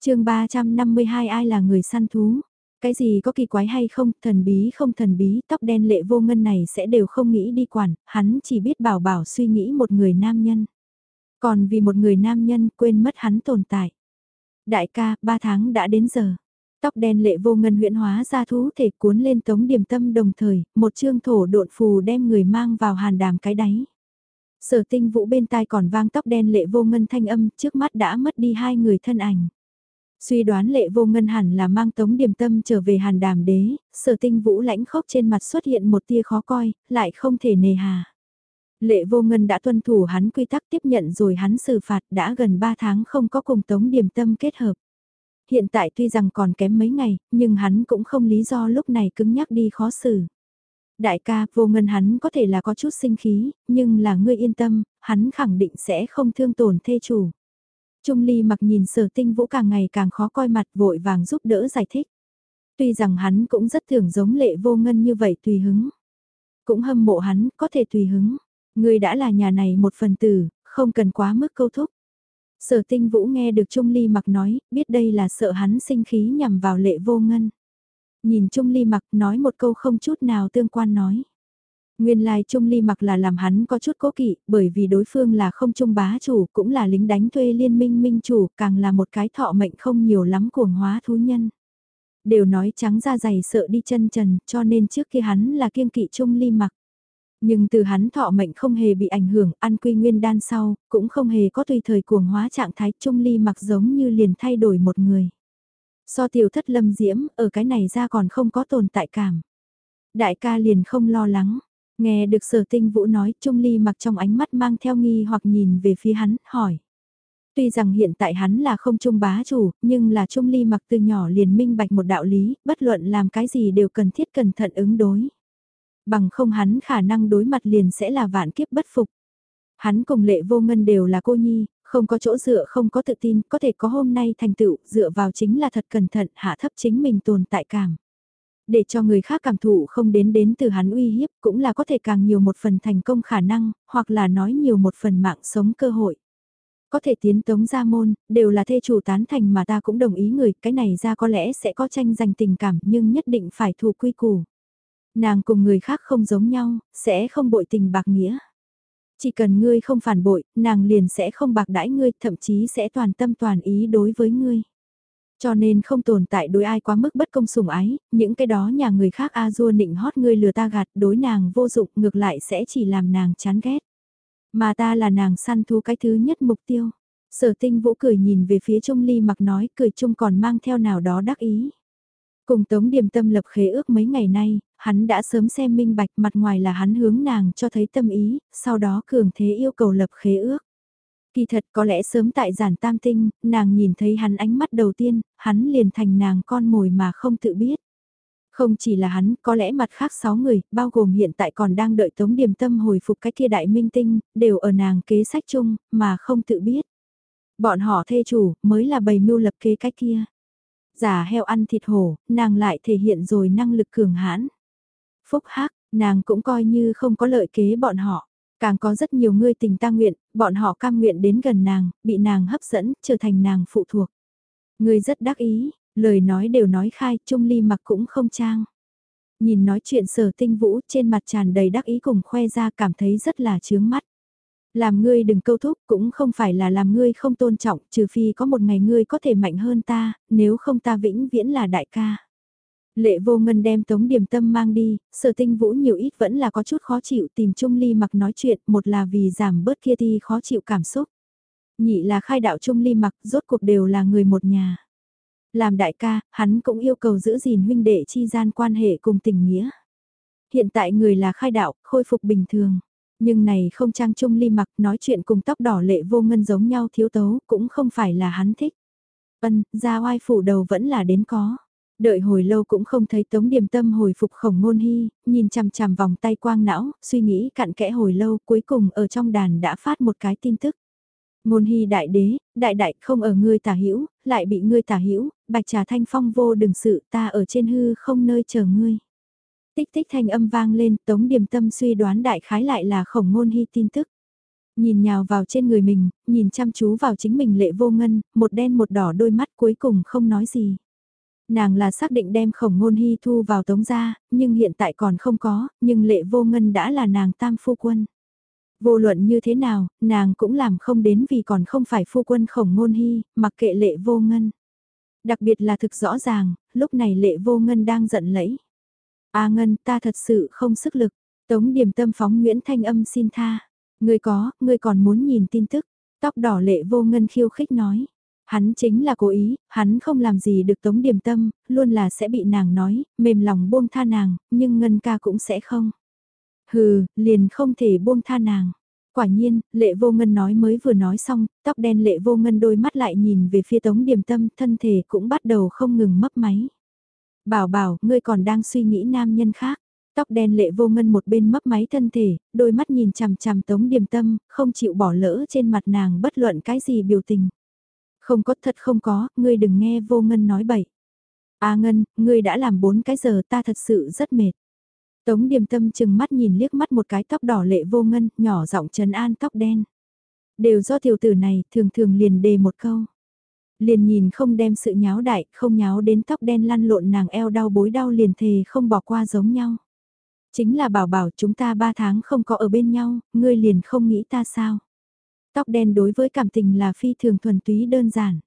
chương 352 ai là người săn thú? Cái gì có kỳ quái hay không, thần bí không thần bí, tóc đen lệ vô ngân này sẽ đều không nghĩ đi quản, hắn chỉ biết bảo bảo suy nghĩ một người nam nhân. Còn vì một người nam nhân quên mất hắn tồn tại. Đại ca, ba tháng đã đến giờ. Tóc đen lệ vô ngân huyễn hóa ra thú thể cuốn lên tống điểm tâm đồng thời, một chương thổ độn phù đem người mang vào hàn đàm cái đáy. Sở tinh vũ bên tai còn vang tóc đen lệ vô ngân thanh âm, trước mắt đã mất đi hai người thân ảnh. Suy đoán lệ vô ngân hẳn là mang tống điểm tâm trở về hàn đàm đế, sở tinh vũ lãnh khốc trên mặt xuất hiện một tia khó coi, lại không thể nề hà. Lệ vô ngân đã tuân thủ hắn quy tắc tiếp nhận rồi hắn xử phạt đã gần 3 tháng không có cùng tống điểm tâm kết hợp hiện tại tuy rằng còn kém mấy ngày, nhưng hắn cũng không lý do lúc này cứng nhắc đi khó xử. Đại ca, vô ngân hắn có thể là có chút sinh khí, nhưng là ngươi yên tâm, hắn khẳng định sẽ không thương tổn thê chủ. Trung Ly mặc nhìn sở tinh vũ càng ngày càng khó coi mặt vội vàng giúp đỡ giải thích. Tuy rằng hắn cũng rất thường giống lệ vô ngân như vậy tùy hứng. Cũng hâm mộ hắn, có thể tùy hứng. Ngươi đã là nhà này một phần tử, không cần quá mức câu thúc. Sở tinh vũ nghe được Trung Ly mặc nói, biết đây là sợ hắn sinh khí nhằm vào lệ vô ngân. Nhìn Trung Ly mặc nói một câu không chút nào tương quan nói. Nguyên lai Trung Ly mặc là làm hắn có chút cố kỵ, bởi vì đối phương là không trung bá chủ, cũng là lính đánh thuê liên minh minh chủ, càng là một cái thọ mệnh không nhiều lắm cuồng hóa thú nhân. Đều nói trắng ra dày sợ đi chân trần, cho nên trước khi hắn là kiêng kỵ Trung Ly mặc. Nhưng từ hắn thọ mệnh không hề bị ảnh hưởng, ăn quy nguyên đan sau, cũng không hề có tùy thời cuồng hóa trạng thái Trung Ly mặc giống như liền thay đổi một người. So tiểu thất lâm diễm, ở cái này ra còn không có tồn tại cảm. Đại ca liền không lo lắng, nghe được sở tinh vũ nói Trung Ly mặc trong ánh mắt mang theo nghi hoặc nhìn về phía hắn, hỏi. Tuy rằng hiện tại hắn là không trung bá chủ, nhưng là Trung Ly mặc từ nhỏ liền minh bạch một đạo lý, bất luận làm cái gì đều cần thiết cẩn thận ứng đối. Bằng không hắn khả năng đối mặt liền sẽ là vạn kiếp bất phục. Hắn cùng lệ vô ngân đều là cô nhi, không có chỗ dựa không có tự tin, có thể có hôm nay thành tựu, dựa vào chính là thật cẩn thận, hạ thấp chính mình tồn tại cảm. Để cho người khác cảm thụ không đến đến từ hắn uy hiếp, cũng là có thể càng nhiều một phần thành công khả năng, hoặc là nói nhiều một phần mạng sống cơ hội. Có thể tiến tống ra môn, đều là thê chủ tán thành mà ta cũng đồng ý người, cái này ra có lẽ sẽ có tranh giành tình cảm nhưng nhất định phải thù quy củ. Nàng cùng người khác không giống nhau, sẽ không bội tình bạc nghĩa. Chỉ cần ngươi không phản bội, nàng liền sẽ không bạc đãi ngươi, thậm chí sẽ toàn tâm toàn ý đối với ngươi. Cho nên không tồn tại đối ai quá mức bất công sủng ái, những cái đó nhà người khác a dua nịnh hót ngươi lừa ta gạt đối nàng vô dụng ngược lại sẽ chỉ làm nàng chán ghét. Mà ta là nàng săn thú cái thứ nhất mục tiêu. Sở tinh vũ cười nhìn về phía Trung Ly mặc nói cười chung còn mang theo nào đó đắc ý. Cùng Tống Điềm Tâm lập khế ước mấy ngày nay, hắn đã sớm xem minh bạch mặt ngoài là hắn hướng nàng cho thấy tâm ý, sau đó cường thế yêu cầu lập khế ước. Kỳ thật có lẽ sớm tại giản tam tinh, nàng nhìn thấy hắn ánh mắt đầu tiên, hắn liền thành nàng con mồi mà không tự biết. Không chỉ là hắn, có lẽ mặt khác sáu người, bao gồm hiện tại còn đang đợi Tống Điềm Tâm hồi phục cái kia đại minh tinh, đều ở nàng kế sách chung, mà không tự biết. Bọn họ thê chủ, mới là bầy mưu lập kế cái kia. Giả heo ăn thịt hổ, nàng lại thể hiện rồi năng lực cường hãn. Phúc hắc, nàng cũng coi như không có lợi kế bọn họ. Càng có rất nhiều người tình ta nguyện, bọn họ cam nguyện đến gần nàng, bị nàng hấp dẫn, trở thành nàng phụ thuộc. Người rất đắc ý, lời nói đều nói khai, Trung Ly mặc cũng không trang. Nhìn nói chuyện sở tinh vũ trên mặt tràn đầy đắc ý cùng khoe ra cảm thấy rất là chướng mắt. Làm ngươi đừng câu thúc cũng không phải là làm ngươi không tôn trọng trừ phi có một ngày ngươi có thể mạnh hơn ta, nếu không ta vĩnh viễn là đại ca. Lệ vô ngân đem tống điểm tâm mang đi, sở tinh vũ nhiều ít vẫn là có chút khó chịu tìm Trung Ly mặc nói chuyện, một là vì giảm bớt kia thi khó chịu cảm xúc. Nhị là khai đạo Trung Ly mặc, rốt cuộc đều là người một nhà. Làm đại ca, hắn cũng yêu cầu giữ gìn huynh đệ chi gian quan hệ cùng tình nghĩa. Hiện tại người là khai đạo, khôi phục bình thường. Nhưng này không trang trung ly mặc nói chuyện cùng tóc đỏ lệ vô ngân giống nhau thiếu tấu, cũng không phải là hắn thích. Ân, ra oai phủ đầu vẫn là đến có. Đợi hồi lâu cũng không thấy Tống Điềm Tâm hồi phục khổng ngôn hy, nhìn chằm chằm vòng tay quang não, suy nghĩ cặn kẽ hồi lâu cuối cùng ở trong đàn đã phát một cái tin tức. Ngôn hy đại đế, đại đại không ở ngươi tả hữu lại bị ngươi tả hữu bạch trà thanh phong vô đừng sự ta ở trên hư không nơi chờ ngươi. Tích tích thanh âm vang lên, Tống Điềm Tâm suy đoán đại khái lại là khổng ngôn hy tin tức. Nhìn nhào vào trên người mình, nhìn chăm chú vào chính mình lệ vô ngân, một đen một đỏ đôi mắt cuối cùng không nói gì. Nàng là xác định đem khổng ngôn hy thu vào tống gia, nhưng hiện tại còn không có, nhưng lệ vô ngân đã là nàng tam phu quân. Vô luận như thế nào, nàng cũng làm không đến vì còn không phải phu quân khổng ngôn hy, mặc kệ lệ vô ngân. Đặc biệt là thực rõ ràng, lúc này lệ vô ngân đang giận lẫy. A Ngân, ta thật sự không sức lực. Tống điểm tâm phóng Nguyễn Thanh Âm xin tha. Ngươi có, ngươi còn muốn nhìn tin tức. Tóc đỏ lệ vô ngân khiêu khích nói. Hắn chính là cố ý, hắn không làm gì được tống điểm tâm, luôn là sẽ bị nàng nói, mềm lòng buông tha nàng, nhưng Ngân ca cũng sẽ không. Hừ, liền không thể buông tha nàng. Quả nhiên, lệ vô ngân nói mới vừa nói xong, tóc đen lệ vô ngân đôi mắt lại nhìn về phía tống điểm tâm, thân thể cũng bắt đầu không ngừng mấp máy. Bảo bảo, ngươi còn đang suy nghĩ nam nhân khác. Tóc đen lệ vô ngân một bên mấp máy thân thể, đôi mắt nhìn chằm chằm tống điềm tâm, không chịu bỏ lỡ trên mặt nàng bất luận cái gì biểu tình. Không có thật không có, ngươi đừng nghe vô ngân nói bậy. A ngân, ngươi đã làm bốn cái giờ ta thật sự rất mệt. Tống điềm tâm chừng mắt nhìn liếc mắt một cái tóc đỏ lệ vô ngân, nhỏ giọng trấn an tóc đen. Đều do tiểu tử này, thường thường liền đề một câu. Liền nhìn không đem sự nháo đại, không nháo đến tóc đen lăn lộn nàng eo đau bối đau liền thề không bỏ qua giống nhau. Chính là bảo bảo chúng ta ba tháng không có ở bên nhau, ngươi liền không nghĩ ta sao. Tóc đen đối với cảm tình là phi thường thuần túy đơn giản.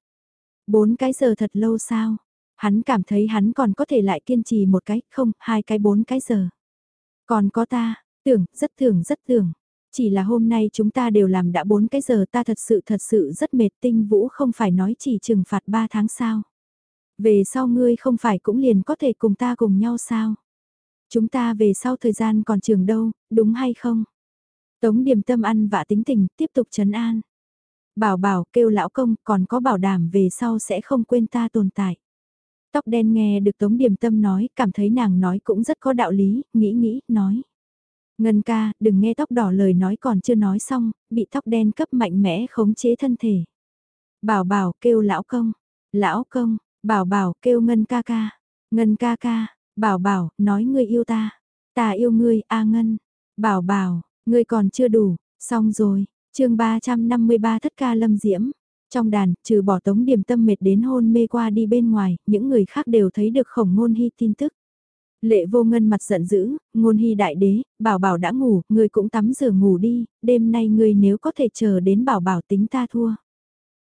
Bốn cái giờ thật lâu sao? Hắn cảm thấy hắn còn có thể lại kiên trì một cái, không, hai cái bốn cái giờ. Còn có ta, tưởng, rất tưởng rất tưởng. Chỉ là hôm nay chúng ta đều làm đã bốn cái giờ ta thật sự thật sự rất mệt tinh vũ không phải nói chỉ trừng phạt ba tháng sao. Về sau ngươi không phải cũng liền có thể cùng ta cùng nhau sao. Chúng ta về sau thời gian còn trường đâu, đúng hay không? Tống điểm tâm ăn vạ tính tình, tiếp tục trấn an. Bảo bảo kêu lão công còn có bảo đảm về sau sẽ không quên ta tồn tại. Tóc đen nghe được Tống Điềm Tâm nói, cảm thấy nàng nói cũng rất có đạo lý, nghĩ nghĩ, nói. Ngân ca, đừng nghe tóc đỏ lời nói còn chưa nói xong, bị tóc đen cấp mạnh mẽ khống chế thân thể. Bảo bảo kêu lão công, lão công, bảo bảo kêu ngân ca ca, ngân ca ca, bảo bảo, nói ngươi yêu ta, ta yêu ngươi, a ngân, bảo bảo, ngươi còn chưa đủ, xong rồi, chương 353 thất ca lâm diễm. Trong đàn, trừ bỏ tống điểm tâm mệt đến hôn mê qua đi bên ngoài, những người khác đều thấy được khổng ngôn hy tin tức. Lệ vô ngân mặt giận dữ, ngôn hy đại đế, bảo bảo đã ngủ, ngươi cũng tắm rửa ngủ đi, đêm nay ngươi nếu có thể chờ đến bảo bảo tính ta thua.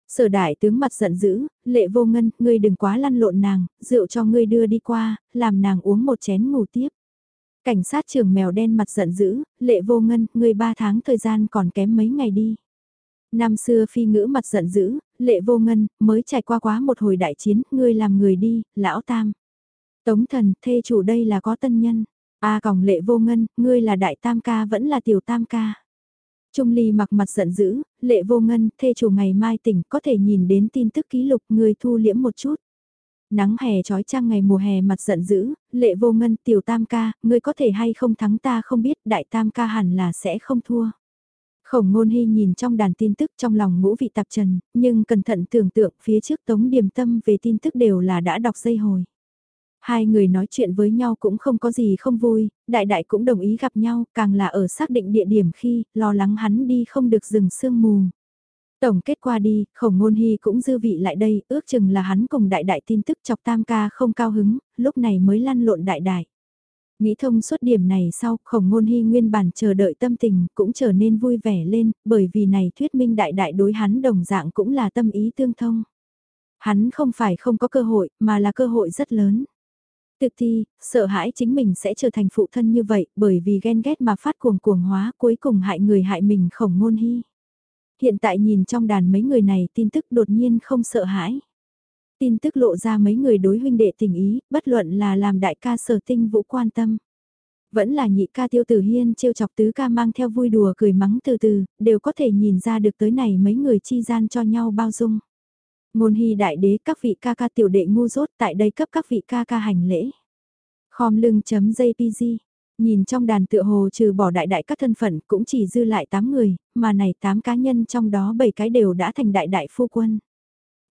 Sở đại tướng mặt giận dữ, lệ vô ngân, ngươi đừng quá lăn lộn nàng, rượu cho ngươi đưa đi qua, làm nàng uống một chén ngủ tiếp. Cảnh sát trưởng mèo đen mặt giận dữ, lệ vô ngân, ngươi ba tháng thời gian còn kém mấy ngày đi. Năm xưa phi ngữ mặt giận dữ, lệ vô ngân, mới trải qua quá một hồi đại chiến, ngươi làm người đi, lão tam. Tống thần, thê chủ đây là có tân nhân. A à, còng lệ vô ngân, ngươi là đại tam ca vẫn là tiểu tam ca. Trung ly mặc mặt giận dữ, lệ vô ngân, thê chủ ngày mai tỉnh có thể nhìn đến tin tức ký lục ngươi thu liễm một chút. Nắng hè trói trăng ngày mùa hè mặt giận dữ, lệ vô ngân tiểu tam ca, ngươi có thể hay không thắng ta không biết đại tam ca hẳn là sẽ không thua. Khổng ngôn hy nhìn trong đàn tin tức trong lòng ngũ vị tạp trần, nhưng cẩn thận tưởng tượng phía trước tống điềm tâm về tin tức đều là đã đọc dây hồi. Hai người nói chuyện với nhau cũng không có gì không vui, đại đại cũng đồng ý gặp nhau, càng là ở xác định địa điểm khi, lo lắng hắn đi không được dừng sương mù. Tổng kết qua đi, khổng ngôn hy cũng dư vị lại đây, ước chừng là hắn cùng đại đại tin tức chọc tam ca không cao hứng, lúc này mới lăn lộn đại đại. Nghĩ thông suốt điểm này sau, khổng ngôn hy nguyên bản chờ đợi tâm tình cũng trở nên vui vẻ lên, bởi vì này thuyết minh đại đại đối hắn đồng dạng cũng là tâm ý tương thông. Hắn không phải không có cơ hội, mà là cơ hội rất lớn. Tự thi, sợ hãi chính mình sẽ trở thành phụ thân như vậy, bởi vì ghen ghét mà phát cuồng cuồng hóa cuối cùng hại người hại mình khổng ngôn hy. Hiện tại nhìn trong đàn mấy người này tin tức đột nhiên không sợ hãi. Tin tức lộ ra mấy người đối huynh đệ tình ý, bất luận là làm đại ca sở tinh vũ quan tâm. Vẫn là nhị ca tiêu tử hiên trêu chọc tứ ca mang theo vui đùa cười mắng từ từ, đều có thể nhìn ra được tới này mấy người chi gian cho nhau bao dung. Ngôn hy đại đế các vị ca ca tiểu đệ ngu dốt tại đây cấp các vị ca ca hành lễ. Khom lưng chấm JPG. Nhìn trong đàn tựa hồ trừ bỏ đại đại các thân phận cũng chỉ dư lại 8 người, mà này 8 cá nhân trong đó 7 cái đều đã thành đại đại phu quân.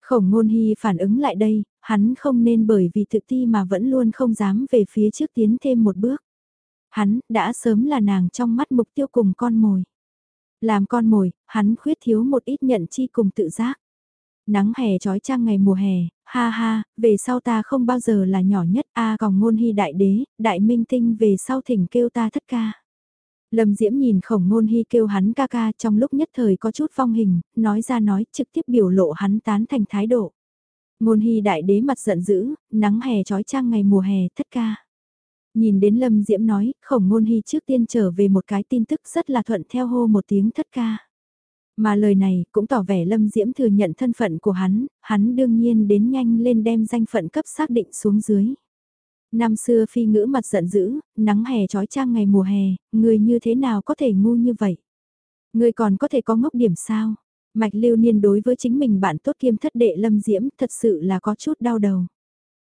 Khổng ngôn hy phản ứng lại đây, hắn không nên bởi vì thực ti mà vẫn luôn không dám về phía trước tiến thêm một bước. Hắn đã sớm là nàng trong mắt mục tiêu cùng con mồi. Làm con mồi, hắn khuyết thiếu một ít nhận chi cùng tự giác. Nắng hè trói trang ngày mùa hè, ha ha, về sau ta không bao giờ là nhỏ nhất a à, còn ngôn hy đại đế, đại minh tinh về sau thỉnh kêu ta thất ca. Lâm Diễm nhìn khổng ngôn hy kêu hắn ca ca trong lúc nhất thời có chút phong hình, nói ra nói trực tiếp biểu lộ hắn tán thành thái độ. Ngôn hy đại đế mặt giận dữ, nắng hè trói trang ngày mùa hè thất ca. Nhìn đến Lâm Diễm nói, khổng ngôn hy trước tiên trở về một cái tin tức rất là thuận theo hô một tiếng thất ca. Mà lời này cũng tỏ vẻ Lâm Diễm thừa nhận thân phận của hắn, hắn đương nhiên đến nhanh lên đem danh phận cấp xác định xuống dưới. Năm xưa phi ngữ mặt giận dữ, nắng hè trói trang ngày mùa hè, người như thế nào có thể ngu như vậy? Người còn có thể có ngốc điểm sao? Mạch lưu niên đối với chính mình bạn tốt kiêm thất đệ lâm diễm thật sự là có chút đau đầu.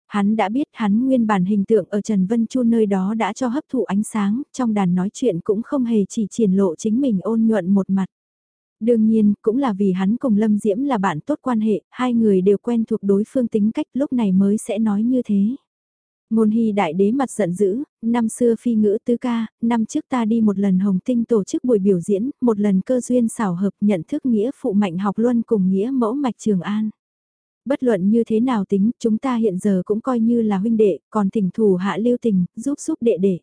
Hắn đã biết hắn nguyên bản hình tượng ở Trần Vân Chu nơi đó đã cho hấp thụ ánh sáng, trong đàn nói chuyện cũng không hề chỉ triển lộ chính mình ôn nhuận một mặt. Đương nhiên, cũng là vì hắn cùng Lâm Diễm là bạn tốt quan hệ, hai người đều quen thuộc đối phương tính cách lúc này mới sẽ nói như thế. Ngôn hy đại đế mặt giận dữ, năm xưa phi ngữ tứ ca, năm trước ta đi một lần hồng tinh tổ chức buổi biểu diễn, một lần cơ duyên xảo hợp nhận thức nghĩa phụ mạnh học luân cùng nghĩa mẫu mạch trường an. Bất luận như thế nào tính, chúng ta hiện giờ cũng coi như là huynh đệ, còn thỉnh thủ hạ lưu tình, giúp giúp đệ đệ.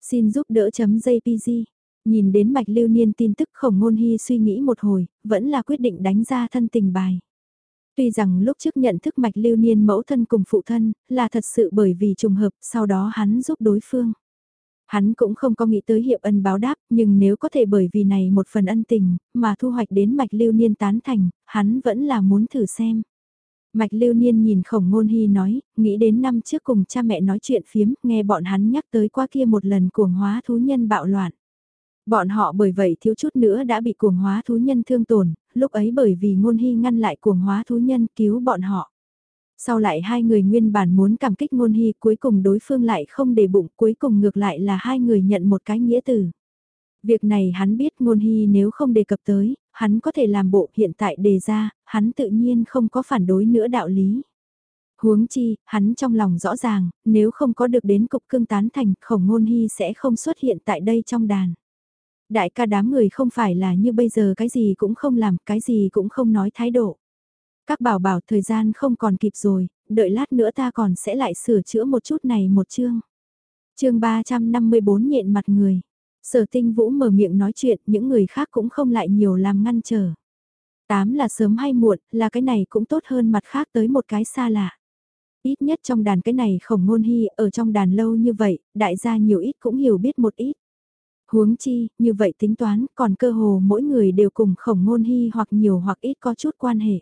Xin giúp đỡ chấm JPG. Nhìn đến mạch lưu niên tin tức khổng ngôn hy suy nghĩ một hồi, vẫn là quyết định đánh ra thân tình bài. Tuy rằng lúc trước nhận thức mạch lưu niên mẫu thân cùng phụ thân, là thật sự bởi vì trùng hợp, sau đó hắn giúp đối phương. Hắn cũng không có nghĩ tới hiệp ân báo đáp, nhưng nếu có thể bởi vì này một phần ân tình, mà thu hoạch đến mạch lưu niên tán thành, hắn vẫn là muốn thử xem. Mạch lưu niên nhìn khổng ngôn hy nói, nghĩ đến năm trước cùng cha mẹ nói chuyện phiếm, nghe bọn hắn nhắc tới qua kia một lần cuồng hóa thú nhân bạo loạn. Bọn họ bởi vậy thiếu chút nữa đã bị cuồng hóa thú nhân thương tổn, lúc ấy bởi vì ngôn hy ngăn lại cuồng hóa thú nhân cứu bọn họ. Sau lại hai người nguyên bản muốn cảm kích ngôn hy cuối cùng đối phương lại không để bụng cuối cùng ngược lại là hai người nhận một cái nghĩa từ. Việc này hắn biết ngôn hy nếu không đề cập tới, hắn có thể làm bộ hiện tại đề ra, hắn tự nhiên không có phản đối nữa đạo lý. Huống chi, hắn trong lòng rõ ràng, nếu không có được đến cục cương tán thành, khổng ngôn hy sẽ không xuất hiện tại đây trong đàn. Đại ca đám người không phải là như bây giờ cái gì cũng không làm, cái gì cũng không nói thái độ. Các bảo bảo thời gian không còn kịp rồi, đợi lát nữa ta còn sẽ lại sửa chữa một chút này một chương. chương 354 nhện mặt người. Sở tinh vũ mở miệng nói chuyện, những người khác cũng không lại nhiều làm ngăn trở. Tám là sớm hay muộn, là cái này cũng tốt hơn mặt khác tới một cái xa lạ. Ít nhất trong đàn cái này khổng ngôn hy, ở trong đàn lâu như vậy, đại gia nhiều ít cũng hiểu biết một ít. Huống chi, như vậy tính toán, còn cơ hồ mỗi người đều cùng khổng ngôn hy hoặc nhiều hoặc ít có chút quan hệ.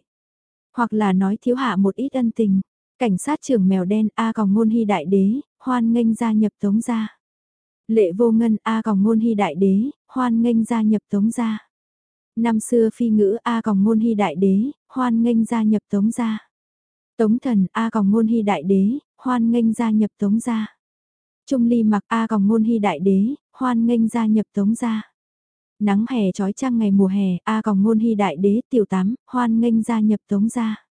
Hoặc là nói thiếu hạ một ít ân tình. Cảnh sát trưởng mèo đen A còng ngôn hy đại đế, hoan nghênh gia nhập tống gia. Lệ vô ngân A còng ngôn hy đại đế, hoan nghênh gia nhập tống gia. Năm xưa phi ngữ A còng ngôn hy đại đế, hoan nghênh gia nhập tống gia. Tống thần A còng ngôn hy đại đế, hoan nghênh gia nhập tống gia. Trung ly mặc A còng ngôn hy đại đế, hoan nghênh gia nhập tống gia. Nắng hè trói trăng ngày mùa hè, A còng ngôn hy đại đế tiểu tám, hoan nghênh gia nhập tống gia.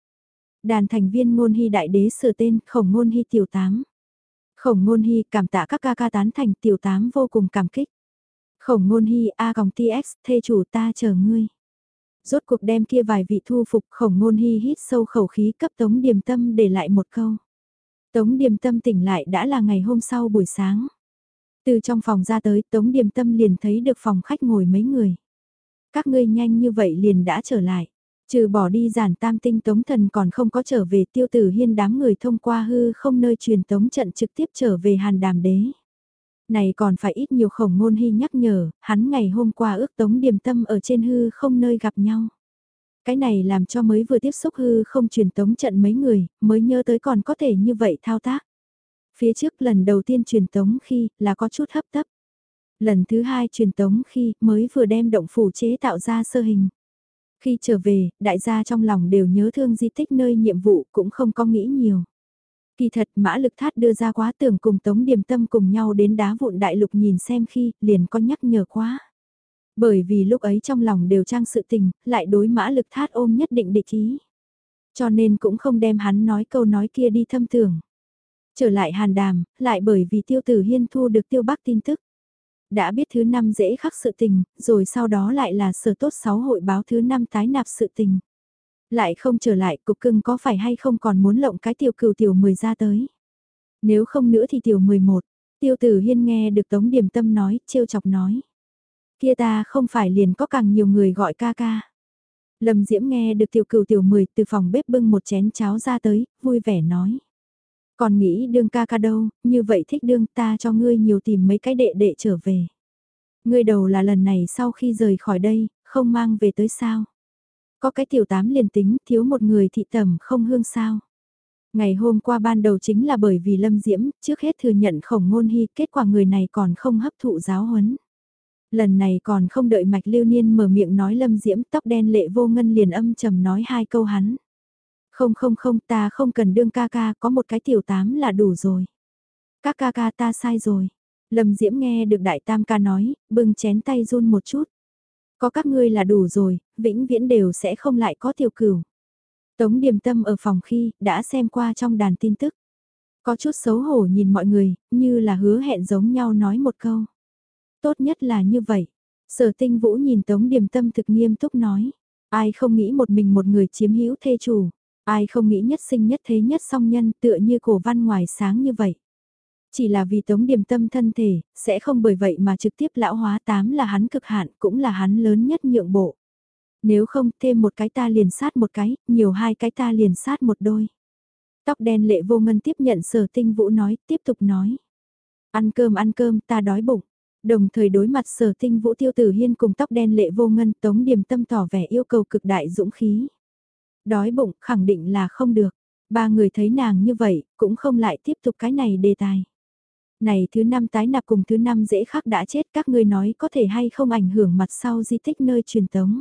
Đàn thành viên ngôn hy đại đế sửa tên khổng ngôn hy tiểu tám. Khổng ngôn hy cảm tạ các ca ca tán thành tiểu tám vô cùng cảm kích. Khổng ngôn hy A còng TX, thê chủ ta chờ ngươi. Rốt cuộc đem kia vài vị thu phục khổng ngôn hy hít sâu khẩu khí cấp tống điềm tâm để lại một câu. Tống điềm tâm tỉnh lại đã là ngày hôm sau buổi sáng. Từ trong phòng ra tới Tống Điềm Tâm liền thấy được phòng khách ngồi mấy người. Các ngươi nhanh như vậy liền đã trở lại. Trừ bỏ đi giản tam tinh Tống Thần còn không có trở về tiêu tử hiên đám người thông qua hư không nơi truyền Tống trận trực tiếp trở về hàn đàm đế. Này còn phải ít nhiều khổng ngôn hy nhắc nhở, hắn ngày hôm qua ước Tống Điềm Tâm ở trên hư không nơi gặp nhau. Cái này làm cho mới vừa tiếp xúc hư không truyền Tống trận mấy người, mới nhớ tới còn có thể như vậy thao tác. Phía trước lần đầu tiên truyền tống khi là có chút hấp tấp. Lần thứ hai truyền tống khi mới vừa đem động phủ chế tạo ra sơ hình. Khi trở về, đại gia trong lòng đều nhớ thương di tích nơi nhiệm vụ cũng không có nghĩ nhiều. Kỳ thật mã lực thát đưa ra quá tưởng cùng tống điểm tâm cùng nhau đến đá vụn đại lục nhìn xem khi liền có nhắc nhở quá. Bởi vì lúc ấy trong lòng đều trang sự tình, lại đối mã lực thát ôm nhất định địch ý. Cho nên cũng không đem hắn nói câu nói kia đi thâm tưởng. Trở lại hàn đàm, lại bởi vì tiêu tử hiên thu được tiêu bắc tin tức. Đã biết thứ năm dễ khắc sự tình, rồi sau đó lại là sở tốt sáu hội báo thứ năm tái nạp sự tình. Lại không trở lại cục cưng có phải hay không còn muốn lộng cái tiểu cừu tiểu 10 ra tới. Nếu không nữa thì tiểu 11, tiêu tử hiên nghe được tống điểm tâm nói, trêu chọc nói. Kia ta không phải liền có càng nhiều người gọi ca ca. Lâm Diễm nghe được tiểu cừu tiểu 10 từ phòng bếp bưng một chén cháo ra tới, vui vẻ nói. Còn nghĩ đương ca ca đâu, như vậy thích đương ta cho ngươi nhiều tìm mấy cái đệ đệ trở về. Ngươi đầu là lần này sau khi rời khỏi đây, không mang về tới sao. Có cái tiểu tám liền tính thiếu một người thị tầm không hương sao. Ngày hôm qua ban đầu chính là bởi vì Lâm Diễm, trước hết thừa nhận khổng ngôn hy, kết quả người này còn không hấp thụ giáo huấn. Lần này còn không đợi mạch lưu niên mở miệng nói Lâm Diễm tóc đen lệ vô ngân liền âm trầm nói hai câu hắn. Không không không ta không cần đương ca ca, có một cái tiểu tám là đủ rồi. Các ca ca ta sai rồi. Lâm Diễm nghe được đại tam ca nói, bưng chén tay run một chút. Có các ngươi là đủ rồi, vĩnh viễn đều sẽ không lại có tiểu cửu. Tống điềm tâm ở phòng khi, đã xem qua trong đàn tin tức. Có chút xấu hổ nhìn mọi người, như là hứa hẹn giống nhau nói một câu. Tốt nhất là như vậy. Sở tinh vũ nhìn tống điềm tâm thực nghiêm túc nói. Ai không nghĩ một mình một người chiếm hữu thê chủ. Ai không nghĩ nhất sinh nhất thế nhất song nhân tựa như cổ văn ngoài sáng như vậy. Chỉ là vì tống điểm tâm thân thể, sẽ không bởi vậy mà trực tiếp lão hóa tám là hắn cực hạn, cũng là hắn lớn nhất nhượng bộ. Nếu không thêm một cái ta liền sát một cái, nhiều hai cái ta liền sát một đôi. Tóc đen lệ vô ngân tiếp nhận sở tinh vũ nói, tiếp tục nói. Ăn cơm ăn cơm ta đói bụng. Đồng thời đối mặt sở tinh vũ tiêu tử hiên cùng tóc đen lệ vô ngân tống điểm tâm tỏ vẻ yêu cầu cực đại dũng khí. Đói bụng khẳng định là không được. Ba người thấy nàng như vậy, cũng không lại tiếp tục cái này đề tài. Này thứ năm tái nạp cùng thứ năm dễ khắc đã chết các ngươi nói có thể hay không ảnh hưởng mặt sau di tích nơi truyền tống.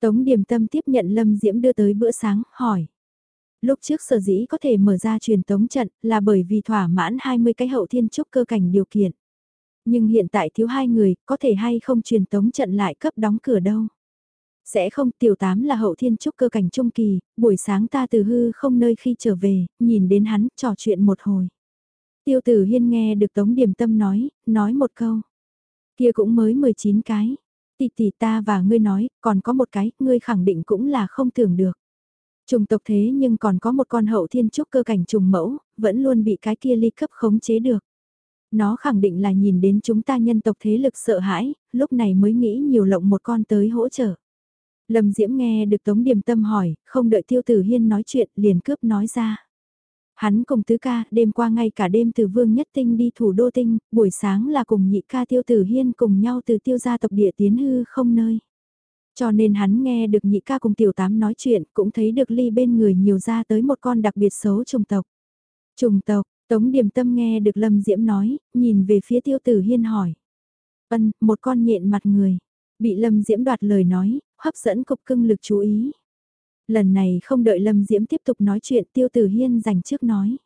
Tống điểm Tâm tiếp nhận Lâm Diễm đưa tới bữa sáng, hỏi. Lúc trước sở dĩ có thể mở ra truyền tống trận là bởi vì thỏa mãn 20 cái hậu thiên trúc cơ cảnh điều kiện. Nhưng hiện tại thiếu hai người, có thể hay không truyền tống trận lại cấp đóng cửa đâu. Sẽ không, tiểu tám là hậu thiên trúc cơ cảnh trung kỳ, buổi sáng ta từ hư không nơi khi trở về, nhìn đến hắn, trò chuyện một hồi. Tiêu tử hiên nghe được Tống Điềm Tâm nói, nói một câu. Kia cũng mới 19 cái. Tỷ tỷ ta và ngươi nói, còn có một cái, ngươi khẳng định cũng là không tưởng được. Trùng tộc thế nhưng còn có một con hậu thiên trúc cơ cảnh trùng mẫu, vẫn luôn bị cái kia ly cấp khống chế được. Nó khẳng định là nhìn đến chúng ta nhân tộc thế lực sợ hãi, lúc này mới nghĩ nhiều lộng một con tới hỗ trợ. Lâm Diễm nghe được Tống Điềm Tâm hỏi, không đợi Tiêu Tử Hiên nói chuyện, liền cướp nói ra. Hắn cùng tứ ca, đêm qua ngay cả đêm từ Vương Nhất Tinh đi thủ đô tinh, buổi sáng là cùng nhị ca Tiêu Tử Hiên cùng nhau từ tiêu gia tộc địa tiến hư không nơi. Cho nên hắn nghe được nhị ca cùng tiểu tám nói chuyện, cũng thấy được ly bên người nhiều ra tới một con đặc biệt xấu trùng tộc. Trùng tộc, Tống Điềm Tâm nghe được Lâm Diễm nói, nhìn về phía Tiêu Tử Hiên hỏi. Ân, một con nhện mặt người. Bị Lâm Diễm đoạt lời nói, hấp dẫn cục cưng lực chú ý. Lần này không đợi Lâm Diễm tiếp tục nói chuyện Tiêu Tử Hiên dành trước nói.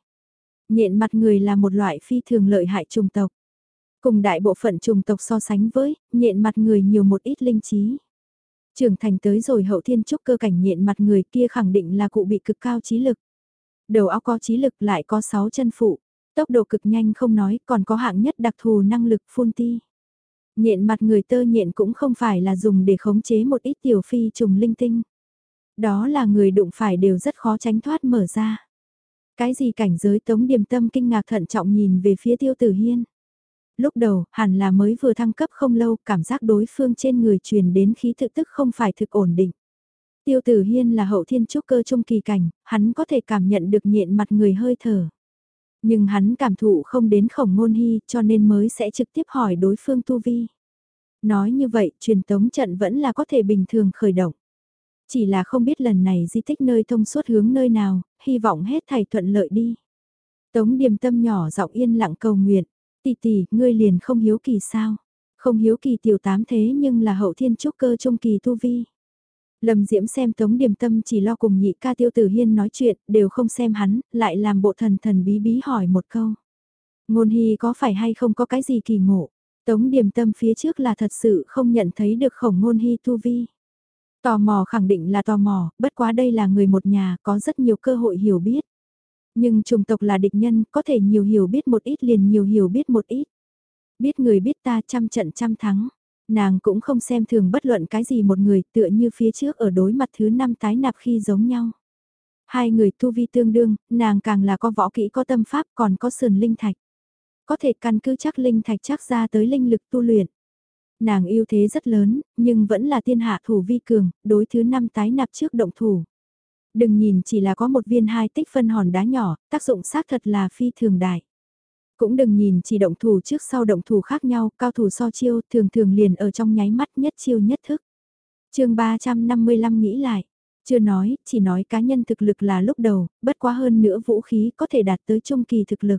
Nhện mặt người là một loại phi thường lợi hại trùng tộc. Cùng đại bộ phận trùng tộc so sánh với, nhện mặt người nhiều một ít linh trí. Trưởng thành tới rồi hậu thiên trúc cơ cảnh nhện mặt người kia khẳng định là cụ bị cực cao trí lực. Đầu óc có trí lực lại có 6 chân phụ, tốc độ cực nhanh không nói còn có hạng nhất đặc thù năng lực phun ti. Nhện mặt người tơ nhện cũng không phải là dùng để khống chế một ít tiểu phi trùng linh tinh. Đó là người đụng phải đều rất khó tránh thoát mở ra. Cái gì cảnh giới tống điềm tâm kinh ngạc thận trọng nhìn về phía tiêu tử hiên. Lúc đầu, hẳn là mới vừa thăng cấp không lâu, cảm giác đối phương trên người truyền đến khí thực tức không phải thực ổn định. Tiêu tử hiên là hậu thiên trúc cơ trung kỳ cảnh, hắn có thể cảm nhận được nhện mặt người hơi thở. Nhưng hắn cảm thụ không đến khổng ngôn hy cho nên mới sẽ trực tiếp hỏi đối phương tu vi. Nói như vậy, truyền tống trận vẫn là có thể bình thường khởi động. Chỉ là không biết lần này di tích nơi thông suốt hướng nơi nào, hy vọng hết thầy thuận lợi đi. Tống điềm tâm nhỏ giọng yên lặng cầu nguyện, tỷ tỷ, ngươi liền không hiếu kỳ sao? Không hiếu kỳ tiểu tám thế nhưng là hậu thiên trúc cơ trung kỳ tu vi. Lâm Diễm xem Tống Điềm Tâm chỉ lo cùng nhị ca Tiêu Tử Hiên nói chuyện, đều không xem hắn, lại làm bộ thần thần bí bí hỏi một câu. Ngôn Hy có phải hay không có cái gì kỳ ngộ? Tống Điềm Tâm phía trước là thật sự không nhận thấy được khổng ngôn Hy tu vi. Tò mò khẳng định là tò mò, bất quá đây là người một nhà, có rất nhiều cơ hội hiểu biết. Nhưng trùng tộc là địch nhân, có thể nhiều hiểu biết một ít liền nhiều hiểu biết một ít. Biết người biết ta trăm trận trăm thắng. Nàng cũng không xem thường bất luận cái gì một người tựa như phía trước ở đối mặt thứ năm tái nạp khi giống nhau. Hai người tu vi tương đương, nàng càng là có võ kỹ có tâm pháp còn có sườn linh thạch. Có thể căn cứ chắc linh thạch chắc ra tới linh lực tu luyện. Nàng ưu thế rất lớn, nhưng vẫn là tiên hạ thủ vi cường, đối thứ năm tái nạp trước động thủ. Đừng nhìn chỉ là có một viên hai tích phân hòn đá nhỏ, tác dụng xác thật là phi thường đại. Cũng đừng nhìn chỉ động thủ trước sau động thủ khác nhau, cao thủ so chiêu thường thường liền ở trong nháy mắt nhất chiêu nhất thức. chương 355 nghĩ lại, chưa nói, chỉ nói cá nhân thực lực là lúc đầu, bất quá hơn nữa vũ khí có thể đạt tới trung kỳ thực lực.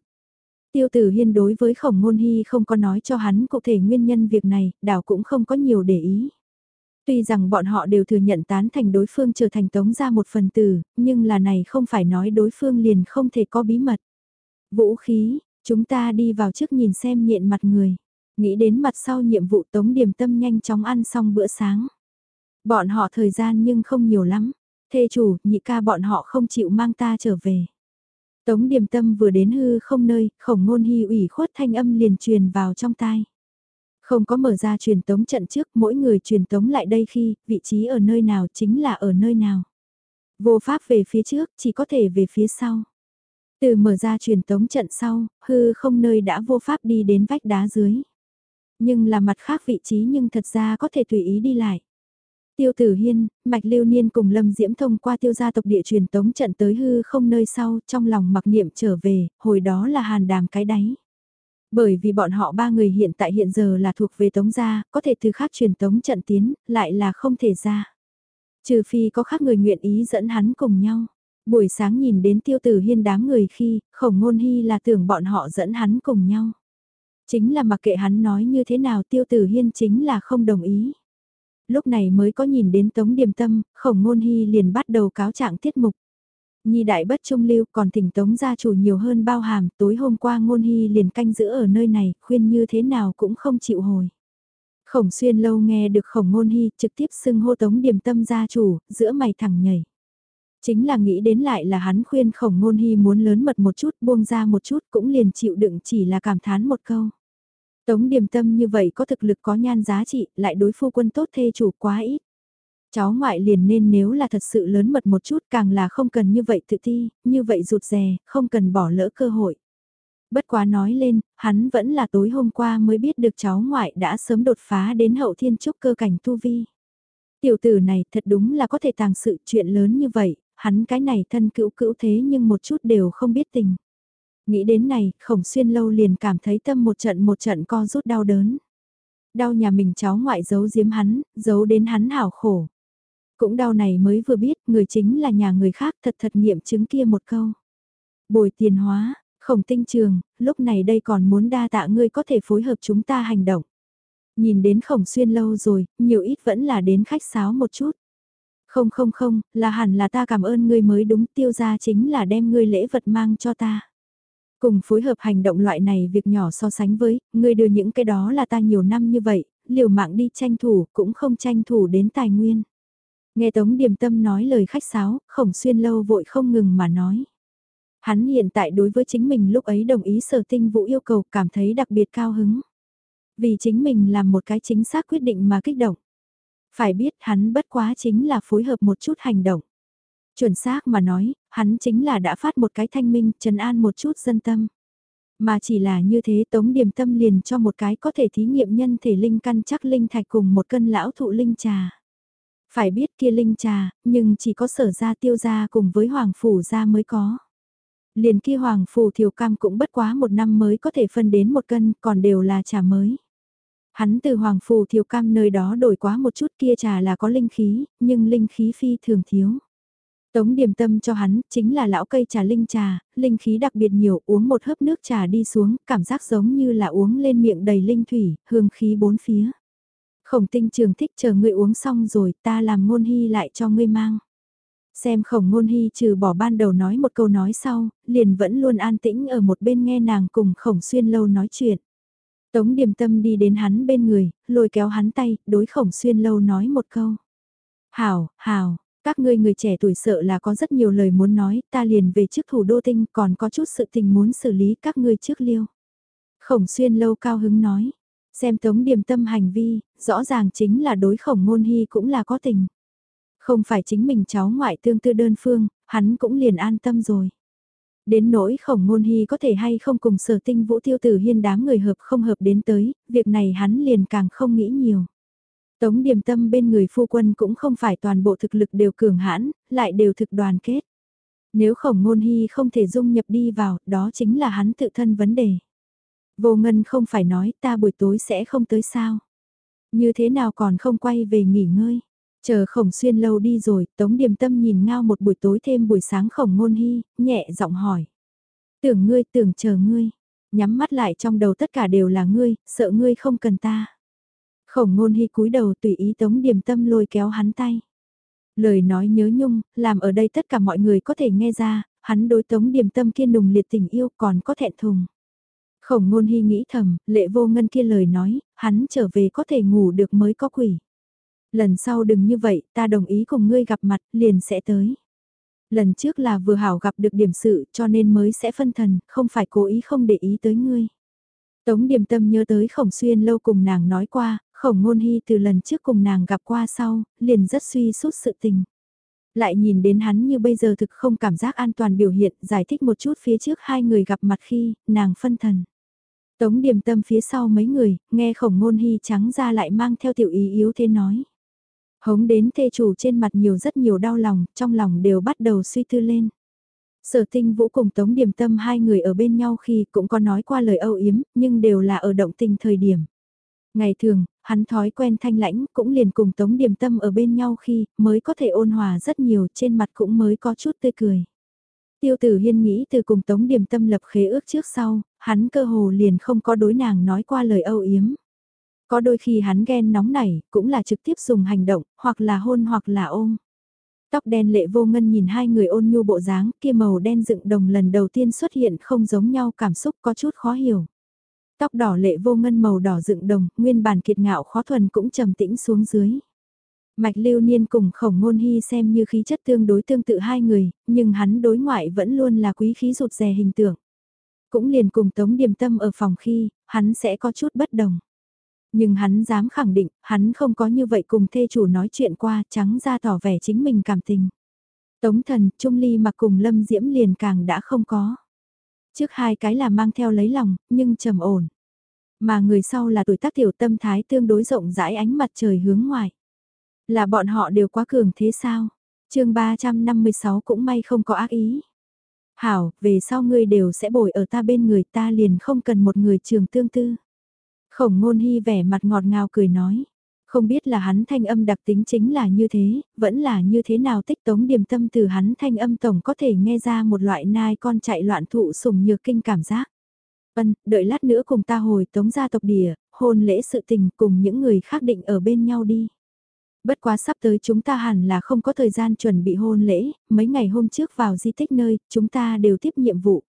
Tiêu tử hiên đối với khổng ngôn hy không có nói cho hắn cụ thể nguyên nhân việc này, đảo cũng không có nhiều để ý. Tuy rằng bọn họ đều thừa nhận tán thành đối phương trở thành tống ra một phần tử, nhưng là này không phải nói đối phương liền không thể có bí mật. Vũ khí, chúng ta đi vào trước nhìn xem nhện mặt người. Nghĩ đến mặt sau nhiệm vụ tống điểm tâm nhanh chóng ăn xong bữa sáng. Bọn họ thời gian nhưng không nhiều lắm. Thê chủ, nhị ca bọn họ không chịu mang ta trở về. Tống điểm tâm vừa đến hư không nơi, khổng ngôn hy ủy khuất thanh âm liền truyền vào trong tai. Không có mở ra truyền tống trận trước, mỗi người truyền tống lại đây khi, vị trí ở nơi nào chính là ở nơi nào. Vô pháp về phía trước, chỉ có thể về phía sau. Từ mở ra truyền tống trận sau, hư không nơi đã vô pháp đi đến vách đá dưới. Nhưng là mặt khác vị trí nhưng thật ra có thể tùy ý đi lại. Tiêu Tử Hiên, Mạch Lưu Niên cùng Lâm Diễm thông qua tiêu gia tộc địa truyền tống trận tới hư không nơi sau, trong lòng mặc niệm trở về, hồi đó là hàn đàm cái đáy. Bởi vì bọn họ ba người hiện tại hiện giờ là thuộc về tống gia, có thể từ khác truyền tống trận tiến, lại là không thể ra. Trừ phi có khác người nguyện ý dẫn hắn cùng nhau. Buổi sáng nhìn đến tiêu tử hiên đám người khi, khổng ngôn hy là tưởng bọn họ dẫn hắn cùng nhau. Chính là mặc kệ hắn nói như thế nào tiêu tử hiên chính là không đồng ý. Lúc này mới có nhìn đến tống điềm tâm, khổng ngôn hy liền bắt đầu cáo trạng tiết mục. Nhi đại bất trung lưu còn thỉnh tống gia chủ nhiều hơn bao hàm, tối hôm qua ngôn hy liền canh giữ ở nơi này, khuyên như thế nào cũng không chịu hồi. Khổng xuyên lâu nghe được khổng ngôn hy trực tiếp xưng hô tống điềm tâm gia chủ, giữa mày thẳng nhảy. Chính là nghĩ đến lại là hắn khuyên khổng ngôn hy muốn lớn mật một chút buông ra một chút cũng liền chịu đựng chỉ là cảm thán một câu. Tống điềm tâm như vậy có thực lực có nhan giá trị lại đối phu quân tốt thê chủ quá ít. Cháu ngoại liền nên nếu là thật sự lớn mật một chút càng là không cần như vậy tự ti, như vậy rụt rè, không cần bỏ lỡ cơ hội. Bất quá nói lên, hắn vẫn là tối hôm qua mới biết được cháu ngoại đã sớm đột phá đến hậu thiên trúc cơ cảnh tu vi. Tiểu tử này thật đúng là có thể tàng sự chuyện lớn như vậy, hắn cái này thân cữu cữu thế nhưng một chút đều không biết tình. Nghĩ đến này, khổng xuyên lâu liền cảm thấy tâm một trận một trận co rút đau đớn. Đau nhà mình cháu ngoại giấu giếm hắn, giấu đến hắn hảo khổ. Cũng đau này mới vừa biết người chính là nhà người khác thật thật nghiệm chứng kia một câu. Bồi tiền hóa, khổng tinh trường, lúc này đây còn muốn đa tạ ngươi có thể phối hợp chúng ta hành động. Nhìn đến khổng xuyên lâu rồi, nhiều ít vẫn là đến khách sáo một chút. Không không không, là hẳn là ta cảm ơn ngươi mới đúng tiêu ra chính là đem ngươi lễ vật mang cho ta. Cùng phối hợp hành động loại này việc nhỏ so sánh với, ngươi đưa những cái đó là ta nhiều năm như vậy, liều mạng đi tranh thủ cũng không tranh thủ đến tài nguyên. Nghe Tống Điềm Tâm nói lời khách sáo, khổng xuyên lâu vội không ngừng mà nói. Hắn hiện tại đối với chính mình lúc ấy đồng ý sở tinh vũ yêu cầu cảm thấy đặc biệt cao hứng. Vì chính mình làm một cái chính xác quyết định mà kích động. Phải biết hắn bất quá chính là phối hợp một chút hành động. Chuẩn xác mà nói, hắn chính là đã phát một cái thanh minh, trần an một chút dân tâm. Mà chỉ là như thế tống điểm tâm liền cho một cái có thể thí nghiệm nhân thể linh căn chắc linh thạch cùng một cân lão thụ linh trà. Phải biết kia linh trà, nhưng chỉ có sở gia tiêu gia cùng với hoàng phủ gia mới có. Liền kia hoàng phủ thiều cam cũng bất quá một năm mới có thể phân đến một cân, còn đều là trà mới. Hắn từ hoàng phù thiều cam nơi đó đổi quá một chút kia trà là có linh khí, nhưng linh khí phi thường thiếu. Tống điểm tâm cho hắn, chính là lão cây trà linh trà, linh khí đặc biệt nhiều, uống một hớp nước trà đi xuống, cảm giác giống như là uống lên miệng đầy linh thủy, hương khí bốn phía. Khổng tinh trường thích chờ ngươi uống xong rồi, ta làm ngôn hy lại cho ngươi mang. Xem khổng ngôn hy trừ bỏ ban đầu nói một câu nói sau, liền vẫn luôn an tĩnh ở một bên nghe nàng cùng khổng xuyên lâu nói chuyện. Tống điềm tâm đi đến hắn bên người, lôi kéo hắn tay, đối khổng xuyên lâu nói một câu. Hảo, hảo, các ngươi người trẻ tuổi sợ là có rất nhiều lời muốn nói, ta liền về trước thủ đô tinh còn có chút sự tình muốn xử lý các ngươi trước liêu. Khổng xuyên lâu cao hứng nói, xem tống điềm tâm hành vi, rõ ràng chính là đối khổng ngôn hy cũng là có tình. Không phải chính mình cháu ngoại tương tư đơn phương, hắn cũng liền an tâm rồi. Đến nỗi khổng ngôn hy có thể hay không cùng sở tinh vũ tiêu tử hiên đám người hợp không hợp đến tới, việc này hắn liền càng không nghĩ nhiều. Tống điểm tâm bên người phu quân cũng không phải toàn bộ thực lực đều cường hãn, lại đều thực đoàn kết. Nếu khổng ngôn hy không thể dung nhập đi vào, đó chính là hắn tự thân vấn đề. Vô ngân không phải nói ta buổi tối sẽ không tới sao. Như thế nào còn không quay về nghỉ ngơi. Chờ khổng xuyên lâu đi rồi, tống điềm tâm nhìn ngao một buổi tối thêm buổi sáng khổng ngôn hy, nhẹ giọng hỏi. Tưởng ngươi tưởng chờ ngươi, nhắm mắt lại trong đầu tất cả đều là ngươi, sợ ngươi không cần ta. Khổng ngôn hy cúi đầu tùy ý tống điềm tâm lôi kéo hắn tay. Lời nói nhớ nhung, làm ở đây tất cả mọi người có thể nghe ra, hắn đối tống điềm tâm kia nùng liệt tình yêu còn có thẹn thùng. Khổng ngôn hy nghĩ thầm, lệ vô ngân kia lời nói, hắn trở về có thể ngủ được mới có quỷ. Lần sau đừng như vậy, ta đồng ý cùng ngươi gặp mặt, liền sẽ tới. Lần trước là vừa hảo gặp được điểm sự cho nên mới sẽ phân thần, không phải cố ý không để ý tới ngươi. Tống điểm tâm nhớ tới khổng xuyên lâu cùng nàng nói qua, khổng ngôn hy từ lần trước cùng nàng gặp qua sau, liền rất suy sút sự tình. Lại nhìn đến hắn như bây giờ thực không cảm giác an toàn biểu hiện, giải thích một chút phía trước hai người gặp mặt khi, nàng phân thần. Tống điểm tâm phía sau mấy người, nghe khổng ngôn hy trắng ra lại mang theo tiểu ý yếu thế nói. Hống đến thê chủ trên mặt nhiều rất nhiều đau lòng, trong lòng đều bắt đầu suy tư lên. Sở tinh vũ cùng Tống Điềm Tâm hai người ở bên nhau khi cũng có nói qua lời âu yếm, nhưng đều là ở động tình thời điểm. Ngày thường, hắn thói quen thanh lãnh cũng liền cùng Tống Điềm Tâm ở bên nhau khi mới có thể ôn hòa rất nhiều trên mặt cũng mới có chút tươi cười. Tiêu tử hiên nghĩ từ cùng Tống Điềm Tâm lập khế ước trước sau, hắn cơ hồ liền không có đối nàng nói qua lời âu yếm. Có đôi khi hắn ghen nóng nảy, cũng là trực tiếp dùng hành động, hoặc là hôn hoặc là ôm. Tóc đen lệ vô ngân nhìn hai người ôn nhu bộ dáng, kia màu đen dựng đồng lần đầu tiên xuất hiện không giống nhau cảm xúc có chút khó hiểu. Tóc đỏ lệ vô ngân màu đỏ dựng đồng, nguyên bản kiệt ngạo khó thuần cũng trầm tĩnh xuống dưới. Mạch lưu niên cùng khổng ngôn hy xem như khí chất tương đối tương tự hai người, nhưng hắn đối ngoại vẫn luôn là quý khí rụt rè hình tượng. Cũng liền cùng tống điềm tâm ở phòng khi, hắn sẽ có chút bất đồng. Nhưng hắn dám khẳng định, hắn không có như vậy cùng thê chủ nói chuyện qua, trắng ra tỏ vẻ chính mình cảm tình. Tống thần, Trung Ly mặc cùng Lâm Diễm liền càng đã không có. Trước hai cái là mang theo lấy lòng, nhưng trầm ổn. Mà người sau là tuổi tác tiểu tâm thái tương đối rộng rãi ánh mặt trời hướng ngoài. Là bọn họ đều quá cường thế sao? chương 356 cũng may không có ác ý. Hảo, về sau ngươi đều sẽ bồi ở ta bên người ta liền không cần một người trường tương tư. Khổng ngôn hy vẻ mặt ngọt ngào cười nói. Không biết là hắn thanh âm đặc tính chính là như thế, vẫn là như thế nào tích tống điềm tâm từ hắn thanh âm tổng có thể nghe ra một loại nai con chạy loạn thụ sùng nhược kinh cảm giác. Vân, đợi lát nữa cùng ta hồi tống gia tộc địa, hôn lễ sự tình cùng những người khác định ở bên nhau đi. Bất quá sắp tới chúng ta hẳn là không có thời gian chuẩn bị hôn lễ, mấy ngày hôm trước vào di tích nơi, chúng ta đều tiếp nhiệm vụ.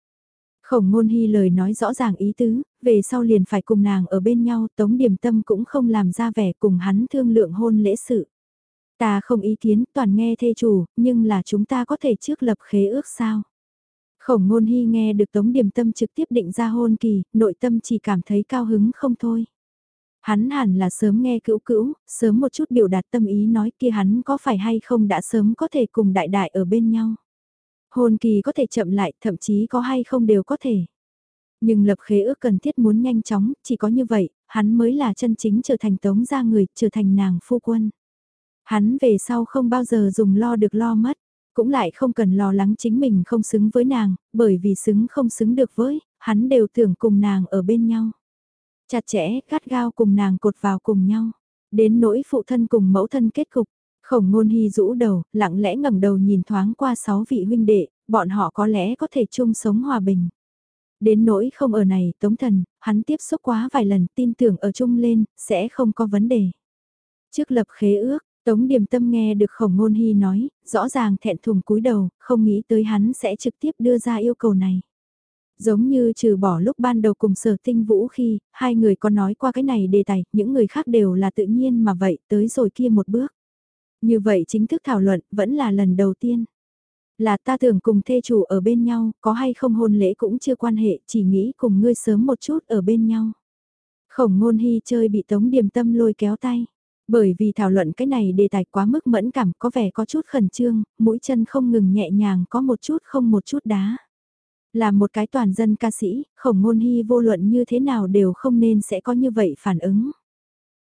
Khổng ngôn hy lời nói rõ ràng ý tứ, về sau liền phải cùng nàng ở bên nhau, tống điểm tâm cũng không làm ra vẻ cùng hắn thương lượng hôn lễ sự. Ta không ý kiến, toàn nghe thê chủ, nhưng là chúng ta có thể trước lập khế ước sao? Khổng ngôn hy nghe được tống điểm tâm trực tiếp định ra hôn kỳ, nội tâm chỉ cảm thấy cao hứng không thôi. Hắn hẳn là sớm nghe cữu cữu, sớm một chút biểu đạt tâm ý nói kia hắn có phải hay không đã sớm có thể cùng đại đại ở bên nhau. Hôn kỳ có thể chậm lại, thậm chí có hay không đều có thể. Nhưng lập khế ước cần thiết muốn nhanh chóng, chỉ có như vậy, hắn mới là chân chính trở thành tống gia người, trở thành nàng phu quân. Hắn về sau không bao giờ dùng lo được lo mất, cũng lại không cần lo lắng chính mình không xứng với nàng, bởi vì xứng không xứng được với, hắn đều tưởng cùng nàng ở bên nhau. Chặt chẽ, gắt gao cùng nàng cột vào cùng nhau. Đến nỗi phụ thân cùng mẫu thân kết cục, Khổng ngôn hy rũ đầu, lặng lẽ ngẩng đầu nhìn thoáng qua sáu vị huynh đệ, bọn họ có lẽ có thể chung sống hòa bình. Đến nỗi không ở này, Tống Thần, hắn tiếp xúc quá vài lần tin tưởng ở chung lên, sẽ không có vấn đề. Trước lập khế ước, Tống Điềm Tâm nghe được khổng ngôn hy nói, rõ ràng thẹn thùng cúi đầu, không nghĩ tới hắn sẽ trực tiếp đưa ra yêu cầu này. Giống như trừ bỏ lúc ban đầu cùng sở tinh vũ khi, hai người có nói qua cái này đề tài, những người khác đều là tự nhiên mà vậy, tới rồi kia một bước. Như vậy chính thức thảo luận vẫn là lần đầu tiên. Là ta tưởng cùng thê chủ ở bên nhau, có hay không hôn lễ cũng chưa quan hệ, chỉ nghĩ cùng ngươi sớm một chút ở bên nhau. Khổng ngôn hy chơi bị tống điềm tâm lôi kéo tay. Bởi vì thảo luận cái này đề tài quá mức mẫn cảm có vẻ có chút khẩn trương, mũi chân không ngừng nhẹ nhàng có một chút không một chút đá. Là một cái toàn dân ca sĩ, khổng ngôn hy vô luận như thế nào đều không nên sẽ có như vậy phản ứng.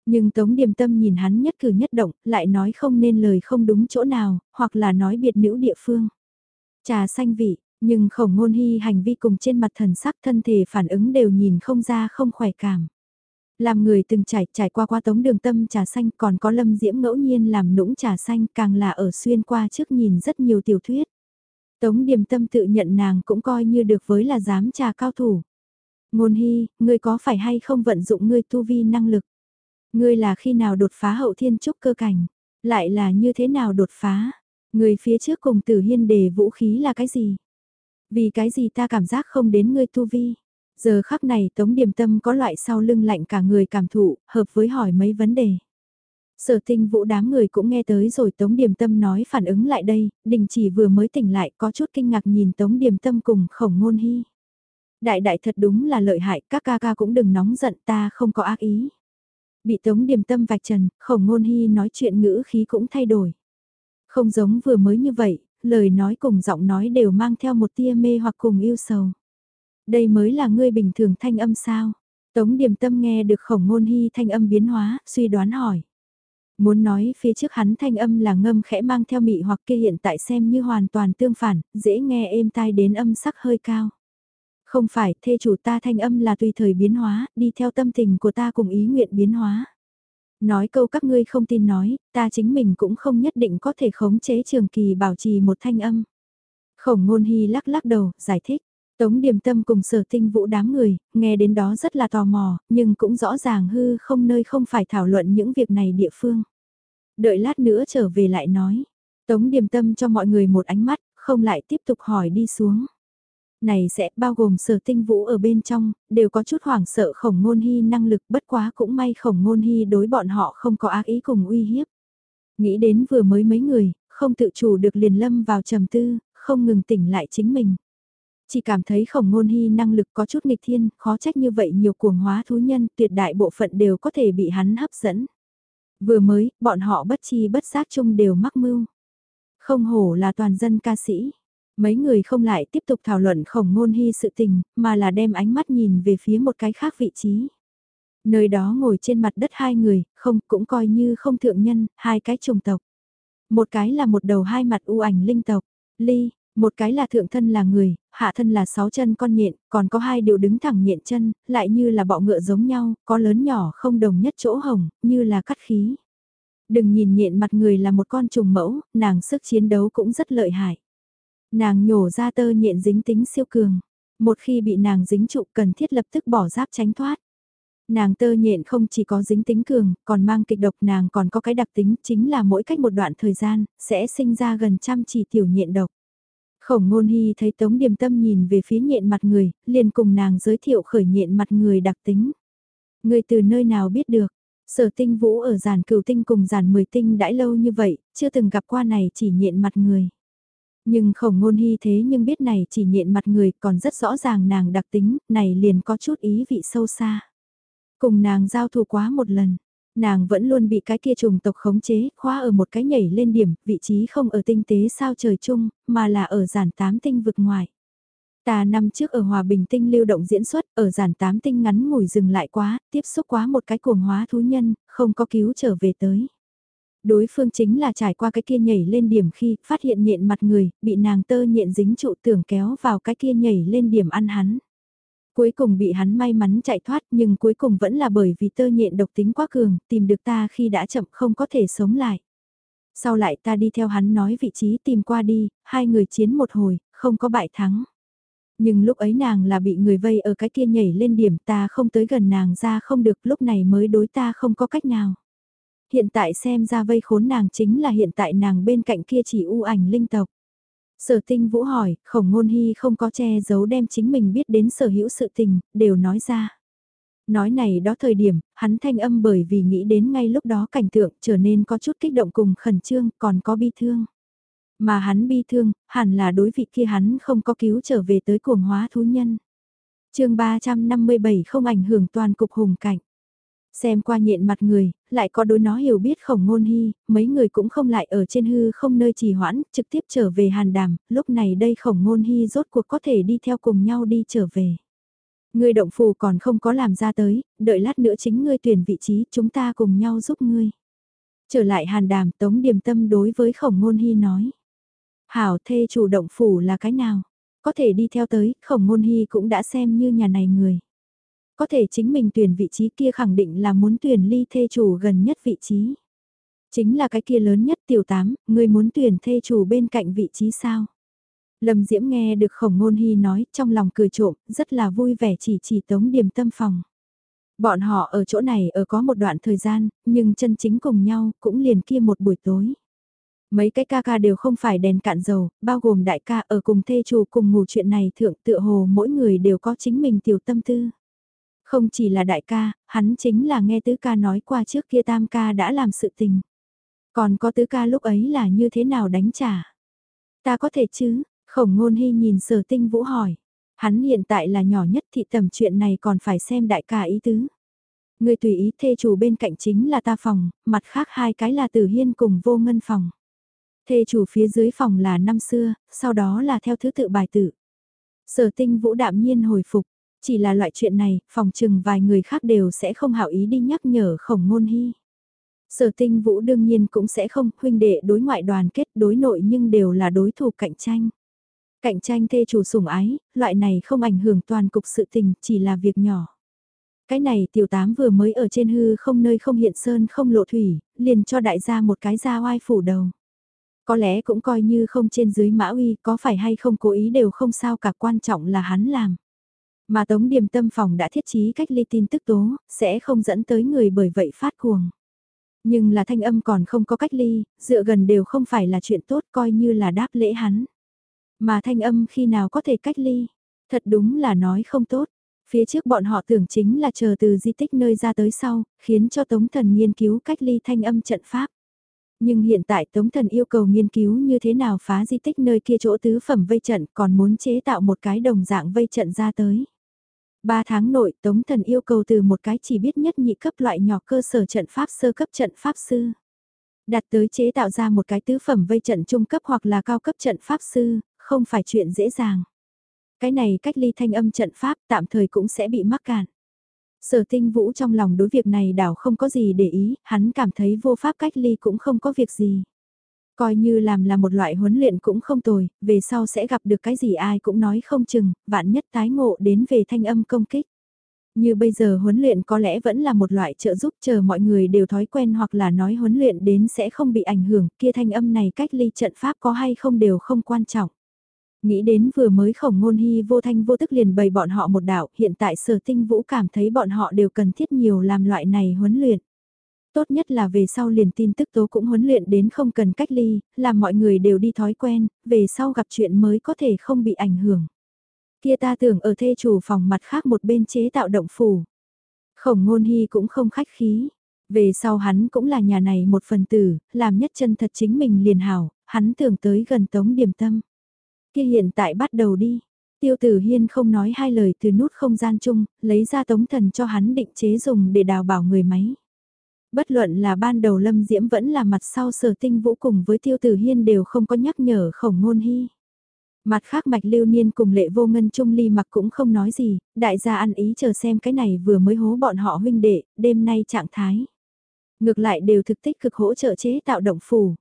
Nhưng Tống Điềm Tâm nhìn hắn nhất cử nhất động, lại nói không nên lời không đúng chỗ nào, hoặc là nói biệt nữ địa phương. Trà xanh vị, nhưng khổng ngôn hy hành vi cùng trên mặt thần sắc thân thể phản ứng đều nhìn không ra không khỏe cảm. Làm người từng trải trải qua qua tống đường tâm trà xanh còn có lâm diễm ngẫu nhiên làm nũng trà xanh càng là ở xuyên qua trước nhìn rất nhiều tiểu thuyết. Tống điềm tâm tự nhận nàng cũng coi như được với là dám trà cao thủ. Ngôn hy, ngươi có phải hay không vận dụng ngươi tu vi năng lực? Ngươi là khi nào đột phá hậu thiên trúc cơ cảnh? Lại là như thế nào đột phá? Người phía trước cùng tử hiên đề vũ khí là cái gì? Vì cái gì ta cảm giác không đến ngươi tu vi? Giờ khắc này Tống Điềm Tâm có loại sau lưng lạnh cả người cảm thụ, hợp với hỏi mấy vấn đề. Sở tinh vũ đám người cũng nghe tới rồi Tống Điềm Tâm nói phản ứng lại đây, đình chỉ vừa mới tỉnh lại có chút kinh ngạc nhìn Tống Điềm Tâm cùng khổng ngôn hy. Đại đại thật đúng là lợi hại, các ca ca cũng đừng nóng giận ta không có ác ý. Bị Tống Điềm Tâm vạch trần, khổng ngôn hy nói chuyện ngữ khí cũng thay đổi. Không giống vừa mới như vậy, lời nói cùng giọng nói đều mang theo một tia mê hoặc cùng yêu sầu. Đây mới là ngươi bình thường thanh âm sao? Tống Điềm Tâm nghe được khổng ngôn hy thanh âm biến hóa, suy đoán hỏi. Muốn nói phía trước hắn thanh âm là ngâm khẽ mang theo mị hoặc kia hiện tại xem như hoàn toàn tương phản, dễ nghe êm tai đến âm sắc hơi cao. Không phải, thê chủ ta thanh âm là tùy thời biến hóa, đi theo tâm tình của ta cùng ý nguyện biến hóa. Nói câu các ngươi không tin nói, ta chính mình cũng không nhất định có thể khống chế trường kỳ bảo trì một thanh âm. Khổng ngôn hy lắc lắc đầu, giải thích. Tống điềm tâm cùng sở tinh vũ đám người, nghe đến đó rất là tò mò, nhưng cũng rõ ràng hư không nơi không phải thảo luận những việc này địa phương. Đợi lát nữa trở về lại nói. Tống điềm tâm cho mọi người một ánh mắt, không lại tiếp tục hỏi đi xuống. Này sẽ bao gồm sở tinh vũ ở bên trong, đều có chút hoảng sợ khổng ngôn hy năng lực bất quá cũng may khổng ngôn hy đối bọn họ không có ác ý cùng uy hiếp. Nghĩ đến vừa mới mấy người, không tự chủ được liền lâm vào trầm tư, không ngừng tỉnh lại chính mình. Chỉ cảm thấy khổng ngôn hy năng lực có chút nghịch thiên, khó trách như vậy nhiều cuồng hóa thú nhân tuyệt đại bộ phận đều có thể bị hắn hấp dẫn. Vừa mới, bọn họ bất chi bất giác chung đều mắc mưu. Không hổ là toàn dân ca sĩ. Mấy người không lại tiếp tục thảo luận khổng ngôn hy sự tình, mà là đem ánh mắt nhìn về phía một cái khác vị trí. Nơi đó ngồi trên mặt đất hai người, không cũng coi như không thượng nhân, hai cái trùng tộc. Một cái là một đầu hai mặt u ảnh linh tộc, ly, một cái là thượng thân là người, hạ thân là sáu chân con nhện, còn có hai điều đứng thẳng nhện chân, lại như là bọ ngựa giống nhau, có lớn nhỏ không đồng nhất chỗ hồng, như là cắt khí. Đừng nhìn nhện mặt người là một con trùng mẫu, nàng sức chiến đấu cũng rất lợi hại. Nàng nhổ ra tơ nhện dính tính siêu cường. Một khi bị nàng dính trụ cần thiết lập tức bỏ giáp tránh thoát. Nàng tơ nhện không chỉ có dính tính cường, còn mang kịch độc nàng còn có cái đặc tính chính là mỗi cách một đoạn thời gian, sẽ sinh ra gần trăm chỉ tiểu nhện độc. Khổng ngôn hy thấy Tống Điềm Tâm nhìn về phía nhện mặt người, liền cùng nàng giới thiệu khởi nhện mặt người đặc tính. Người từ nơi nào biết được, sở tinh vũ ở giàn cửu tinh cùng giàn mười tinh đãi lâu như vậy, chưa từng gặp qua này chỉ nhện mặt người. Nhưng khổng ngôn hy thế nhưng biết này chỉ nhện mặt người còn rất rõ ràng nàng đặc tính, này liền có chút ý vị sâu xa. Cùng nàng giao thủ quá một lần, nàng vẫn luôn bị cái kia trùng tộc khống chế, khóa ở một cái nhảy lên điểm, vị trí không ở tinh tế sao trời chung, mà là ở giản tám tinh vực ngoài. Ta năm trước ở Hòa Bình Tinh lưu động diễn xuất, ở giản tám tinh ngắn ngủi dừng lại quá, tiếp xúc quá một cái cuồng hóa thú nhân, không có cứu trở về tới. Đối phương chính là trải qua cái kia nhảy lên điểm khi phát hiện nhện mặt người, bị nàng tơ nhện dính trụ tưởng kéo vào cái kia nhảy lên điểm ăn hắn. Cuối cùng bị hắn may mắn chạy thoát nhưng cuối cùng vẫn là bởi vì tơ nhện độc tính quá cường, tìm được ta khi đã chậm không có thể sống lại. Sau lại ta đi theo hắn nói vị trí tìm qua đi, hai người chiến một hồi, không có bại thắng. Nhưng lúc ấy nàng là bị người vây ở cái kia nhảy lên điểm ta không tới gần nàng ra không được lúc này mới đối ta không có cách nào. Hiện tại xem ra vây khốn nàng chính là hiện tại nàng bên cạnh kia chỉ u ảnh linh tộc. Sở tinh vũ hỏi, khổng ngôn hy không có che giấu đem chính mình biết đến sở hữu sự tình, đều nói ra. Nói này đó thời điểm, hắn thanh âm bởi vì nghĩ đến ngay lúc đó cảnh tượng trở nên có chút kích động cùng khẩn trương, còn có bi thương. Mà hắn bi thương, hẳn là đối vị kia hắn không có cứu trở về tới cuồng hóa thú nhân. chương 357 không ảnh hưởng toàn cục hùng cảnh. Xem qua nhện mặt người, lại có đối nó hiểu biết khổng ngôn hy, mấy người cũng không lại ở trên hư không nơi trì hoãn, trực tiếp trở về hàn đàm, lúc này đây khổng ngôn hy rốt cuộc có thể đi theo cùng nhau đi trở về. Ngươi động phù còn không có làm ra tới, đợi lát nữa chính ngươi tuyển vị trí, chúng ta cùng nhau giúp ngươi. Trở lại hàn đàm tống điềm tâm đối với khổng ngôn hy nói. Hảo thê chủ động phủ là cái nào? Có thể đi theo tới, khổng ngôn hy cũng đã xem như nhà này người. Có thể chính mình tuyển vị trí kia khẳng định là muốn tuyển ly thê chủ gần nhất vị trí. Chính là cái kia lớn nhất tiểu tám, người muốn tuyển thê chủ bên cạnh vị trí sao? Lâm Diễm nghe được khổng ngôn hy nói trong lòng cười trộm, rất là vui vẻ chỉ chỉ tống điểm tâm phòng. Bọn họ ở chỗ này ở có một đoạn thời gian, nhưng chân chính cùng nhau cũng liền kia một buổi tối. Mấy cái ca ca đều không phải đèn cạn dầu, bao gồm đại ca ở cùng thê chủ cùng ngủ chuyện này thượng tựa hồ mỗi người đều có chính mình tiểu tâm tư. Không chỉ là đại ca, hắn chính là nghe tứ ca nói qua trước kia tam ca đã làm sự tình. Còn có tứ ca lúc ấy là như thế nào đánh trả? Ta có thể chứ? Khổng ngôn hy nhìn sở tinh vũ hỏi. Hắn hiện tại là nhỏ nhất thị tầm chuyện này còn phải xem đại ca ý tứ. Người tùy ý thê chủ bên cạnh chính là ta phòng, mặt khác hai cái là tử hiên cùng vô ngân phòng. Thê chủ phía dưới phòng là năm xưa, sau đó là theo thứ tự bài tử. Sở tinh vũ đạm nhiên hồi phục, chỉ là loại chuyện này, phòng chừng vài người khác đều sẽ không hảo ý đi nhắc nhở khổng ngôn hy. Sở tinh vũ đương nhiên cũng sẽ không, huynh đệ đối ngoại đoàn kết đối nội nhưng đều là đối thủ cạnh tranh. Cạnh tranh thê chủ sủng ái, loại này không ảnh hưởng toàn cục sự tình, chỉ là việc nhỏ. Cái này tiểu tám vừa mới ở trên hư không nơi không hiện sơn không lộ thủy, liền cho đại gia một cái ra oai phủ đầu. Có lẽ cũng coi như không trên dưới mã uy, có phải hay không cố ý đều không sao cả quan trọng là hắn làm. Mà Tống Điềm Tâm phòng đã thiết trí cách ly tin tức tố, sẽ không dẫn tới người bởi vậy phát cuồng. Nhưng là thanh âm còn không có cách ly, dựa gần đều không phải là chuyện tốt coi như là đáp lễ hắn. Mà thanh âm khi nào có thể cách ly, thật đúng là nói không tốt. Phía trước bọn họ tưởng chính là chờ từ di tích nơi ra tới sau, khiến cho Tống Thần nghiên cứu cách ly thanh âm trận pháp. Nhưng hiện tại Tống Thần yêu cầu nghiên cứu như thế nào phá di tích nơi kia chỗ tứ phẩm vây trận còn muốn chế tạo một cái đồng dạng vây trận ra tới. Ba tháng nội Tống Thần yêu cầu từ một cái chỉ biết nhất nhị cấp loại nhỏ cơ sở trận pháp sơ cấp trận pháp sư. Đặt tới chế tạo ra một cái tứ phẩm vây trận trung cấp hoặc là cao cấp trận pháp sư, không phải chuyện dễ dàng. Cái này cách ly thanh âm trận pháp tạm thời cũng sẽ bị mắc cạn. Sở tinh vũ trong lòng đối việc này đảo không có gì để ý, hắn cảm thấy vô pháp cách ly cũng không có việc gì. Coi như làm là một loại huấn luyện cũng không tồi, về sau sẽ gặp được cái gì ai cũng nói không chừng, vạn nhất tái ngộ đến về thanh âm công kích. Như bây giờ huấn luyện có lẽ vẫn là một loại trợ giúp chờ mọi người đều thói quen hoặc là nói huấn luyện đến sẽ không bị ảnh hưởng, kia thanh âm này cách ly trận pháp có hay không đều không quan trọng. Nghĩ đến vừa mới khổng ngôn hy vô thanh vô tức liền bày bọn họ một đạo, hiện tại sở tinh vũ cảm thấy bọn họ đều cần thiết nhiều làm loại này huấn luyện. Tốt nhất là về sau liền tin tức tố cũng huấn luyện đến không cần cách ly, làm mọi người đều đi thói quen, về sau gặp chuyện mới có thể không bị ảnh hưởng. Kia ta tưởng ở thê chủ phòng mặt khác một bên chế tạo động phủ. Khổng ngôn hy cũng không khách khí. Về sau hắn cũng là nhà này một phần tử, làm nhất chân thật chính mình liền hảo, hắn tưởng tới gần tống điểm tâm. Kia hiện tại bắt đầu đi. Tiêu tử hiên không nói hai lời từ nút không gian chung, lấy ra tống thần cho hắn định chế dùng để đào bảo người máy. Bất luận là ban đầu lâm diễm vẫn là mặt sau sở tinh vũ cùng với tiêu tử hiên đều không có nhắc nhở khổng ngôn hy. Mặt khác mạch lưu niên cùng lệ vô ngân trung ly mặc cũng không nói gì, đại gia ăn ý chờ xem cái này vừa mới hố bọn họ huynh đệ, đêm nay trạng thái. Ngược lại đều thực tích cực hỗ trợ chế tạo động phủ.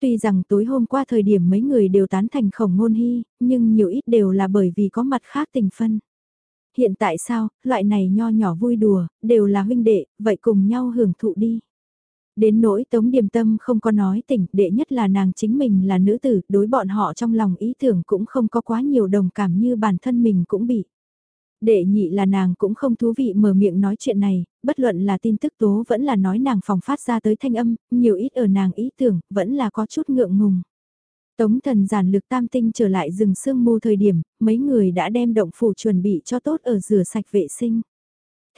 Tuy rằng tối hôm qua thời điểm mấy người đều tán thành khổng ngôn hy, nhưng nhiều ít đều là bởi vì có mặt khác tình phân. Hiện tại sao, loại này nho nhỏ vui đùa, đều là huynh đệ, vậy cùng nhau hưởng thụ đi. Đến nỗi Tống Điềm Tâm không có nói tỉnh, đệ nhất là nàng chính mình là nữ tử, đối bọn họ trong lòng ý tưởng cũng không có quá nhiều đồng cảm như bản thân mình cũng bị. Đệ nhị là nàng cũng không thú vị mở miệng nói chuyện này, bất luận là tin tức tố vẫn là nói nàng phòng phát ra tới thanh âm, nhiều ít ở nàng ý tưởng, vẫn là có chút ngượng ngùng. Tống thần giản lực tam tinh trở lại rừng sương mù thời điểm, mấy người đã đem động phủ chuẩn bị cho tốt ở rửa sạch vệ sinh.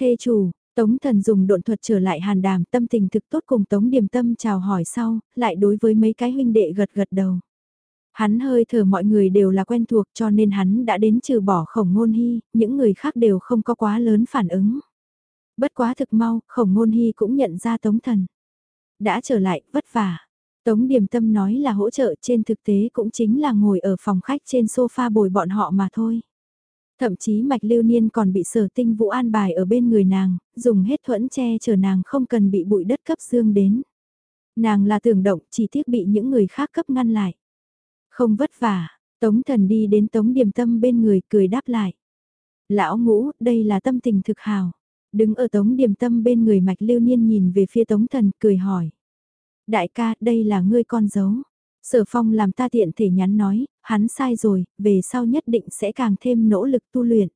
Thê chủ, Tống thần dùng độn thuật trở lại hàn đàm tâm tình thực tốt cùng Tống điềm tâm chào hỏi sau, lại đối với mấy cái huynh đệ gật gật đầu. Hắn hơi thở mọi người đều là quen thuộc cho nên hắn đã đến trừ bỏ khổng ngôn hy, những người khác đều không có quá lớn phản ứng. Bất quá thực mau, khổng ngôn hy cũng nhận ra tống thần. Đã trở lại, vất vả. Tống điềm tâm nói là hỗ trợ trên thực tế cũng chính là ngồi ở phòng khách trên sofa bồi bọn họ mà thôi. Thậm chí mạch lưu niên còn bị sở tinh vũ an bài ở bên người nàng, dùng hết thuẫn che chở nàng không cần bị bụi đất cấp dương đến. Nàng là tưởng động chỉ tiếc bị những người khác cấp ngăn lại. Không vất vả, Tống thần đi đến Tống điềm tâm bên người cười đáp lại. Lão ngũ, đây là tâm tình thực hào. Đứng ở Tống điềm tâm bên người mạch lưu niên nhìn về phía Tống thần cười hỏi. Đại ca, đây là ngươi con dấu. Sở phong làm ta tiện thể nhắn nói, hắn sai rồi, về sau nhất định sẽ càng thêm nỗ lực tu luyện.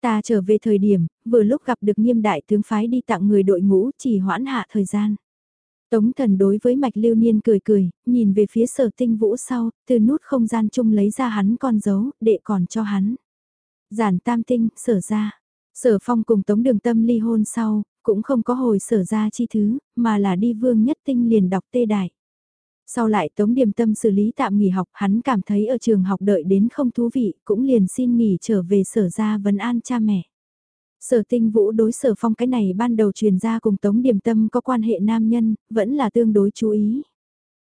Ta trở về thời điểm, vừa lúc gặp được nghiêm đại tướng phái đi tặng người đội ngũ chỉ hoãn hạ thời gian. Tống thần đối với mạch lưu niên cười cười, nhìn về phía sở tinh vũ sau, từ nút không gian chung lấy ra hắn con dấu, đệ còn cho hắn. Giản tam tinh, sở ra. Sở phong cùng tống đường tâm ly hôn sau, cũng không có hồi sở ra chi thứ, mà là đi vương nhất tinh liền đọc tê đại. Sau lại Tống Điềm Tâm xử lý tạm nghỉ học, hắn cảm thấy ở trường học đợi đến không thú vị, cũng liền xin nghỉ trở về sở ra vấn an cha mẹ. Sở tinh vũ đối sở phong cái này ban đầu truyền ra cùng Tống Điềm Tâm có quan hệ nam nhân, vẫn là tương đối chú ý.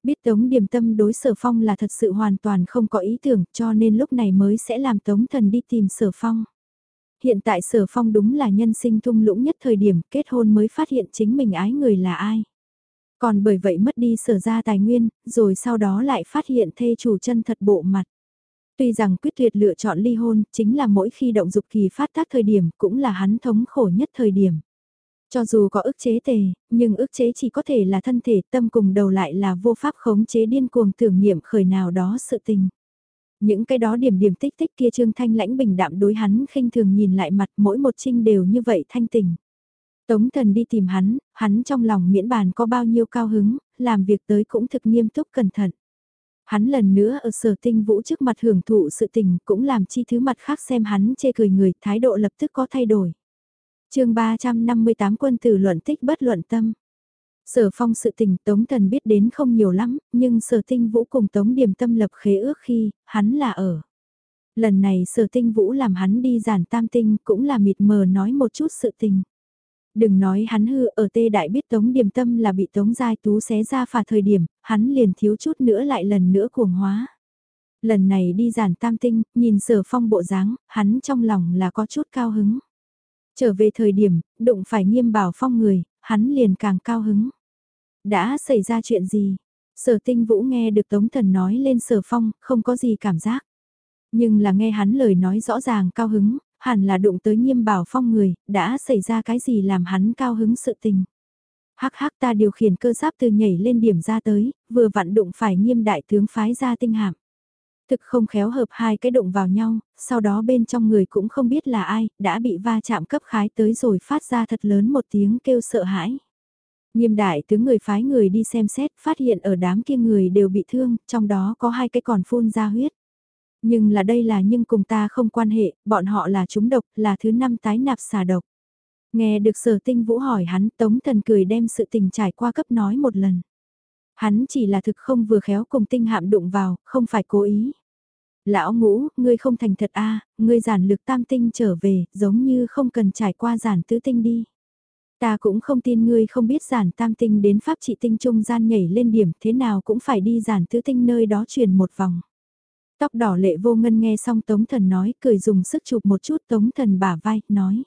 Biết Tống Điềm Tâm đối sở phong là thật sự hoàn toàn không có ý tưởng cho nên lúc này mới sẽ làm Tống Thần đi tìm sở phong. Hiện tại sở phong đúng là nhân sinh thung lũng nhất thời điểm kết hôn mới phát hiện chính mình ái người là ai. Còn bởi vậy mất đi sở ra tài nguyên, rồi sau đó lại phát hiện thê chủ chân thật bộ mặt. Tuy rằng quyết tuyệt lựa chọn ly hôn chính là mỗi khi động dục kỳ phát tác thời điểm cũng là hắn thống khổ nhất thời điểm. Cho dù có ức chế tề, nhưng ức chế chỉ có thể là thân thể tâm cùng đầu lại là vô pháp khống chế điên cuồng tưởng niệm khởi nào đó sự tình. Những cái đó điểm điểm tích tích kia trương thanh lãnh bình đạm đối hắn khinh thường nhìn lại mặt mỗi một trinh đều như vậy thanh tình. Tống thần đi tìm hắn, hắn trong lòng miễn bàn có bao nhiêu cao hứng, làm việc tới cũng thực nghiêm túc cẩn thận. Hắn lần nữa ở sở tinh vũ trước mặt hưởng thụ sự tình cũng làm chi thứ mặt khác xem hắn chê cười người, thái độ lập tức có thay đổi. chương 358 quân tử luận tích bất luận tâm. Sở phong sự tình Tống Thần biết đến không nhiều lắm, nhưng sở tinh vũ cùng Tống Điềm tâm lập khế ước khi, hắn là ở. Lần này sở tinh vũ làm hắn đi giản tam tinh cũng là mịt mờ nói một chút sự tình. Đừng nói hắn hư ở tê đại biết Tống Điềm Tâm là bị Tống Giai Tú xé ra phà thời điểm, hắn liền thiếu chút nữa lại lần nữa cuồng hóa. Lần này đi giản tam tinh, nhìn sở phong bộ dáng, hắn trong lòng là có chút cao hứng. Trở về thời điểm, đụng phải nghiêm bảo phong người, hắn liền càng cao hứng. Đã xảy ra chuyện gì? Sở tinh vũ nghe được Tống Thần nói lên sở phong, không có gì cảm giác. Nhưng là nghe hắn lời nói rõ ràng cao hứng, hẳn là đụng tới nghiêm bảo phong người, đã xảy ra cái gì làm hắn cao hứng sự tình. Hắc hắc ta điều khiển cơ giáp từ nhảy lên điểm ra tới, vừa vặn đụng phải nghiêm đại tướng phái ra tinh hạm. Thực không khéo hợp hai cái đụng vào nhau, sau đó bên trong người cũng không biết là ai, đã bị va chạm cấp khái tới rồi phát ra thật lớn một tiếng kêu sợ hãi. Nghiêm đại tướng người phái người đi xem xét, phát hiện ở đám kia người đều bị thương, trong đó có hai cái còn phun ra huyết. Nhưng là đây là nhưng cùng ta không quan hệ, bọn họ là chúng độc, là thứ năm tái nạp xà độc. Nghe được sở tinh vũ hỏi hắn, tống thần cười đem sự tình trải qua cấp nói một lần. Hắn chỉ là thực không vừa khéo cùng tinh hạm đụng vào, không phải cố ý. Lão ngũ, ngươi không thành thật a ngươi giản lực tam tinh trở về, giống như không cần trải qua giản tứ tinh đi. Ta cũng không tin ngươi không biết giản tam tinh đến pháp trị tinh trung gian nhảy lên điểm thế nào cũng phải đi giản tứ tinh nơi đó truyền một vòng. Tóc đỏ lệ vô ngân nghe xong Tống Thần nói, cười dùng sức chụp một chút Tống Thần bả vai, nói.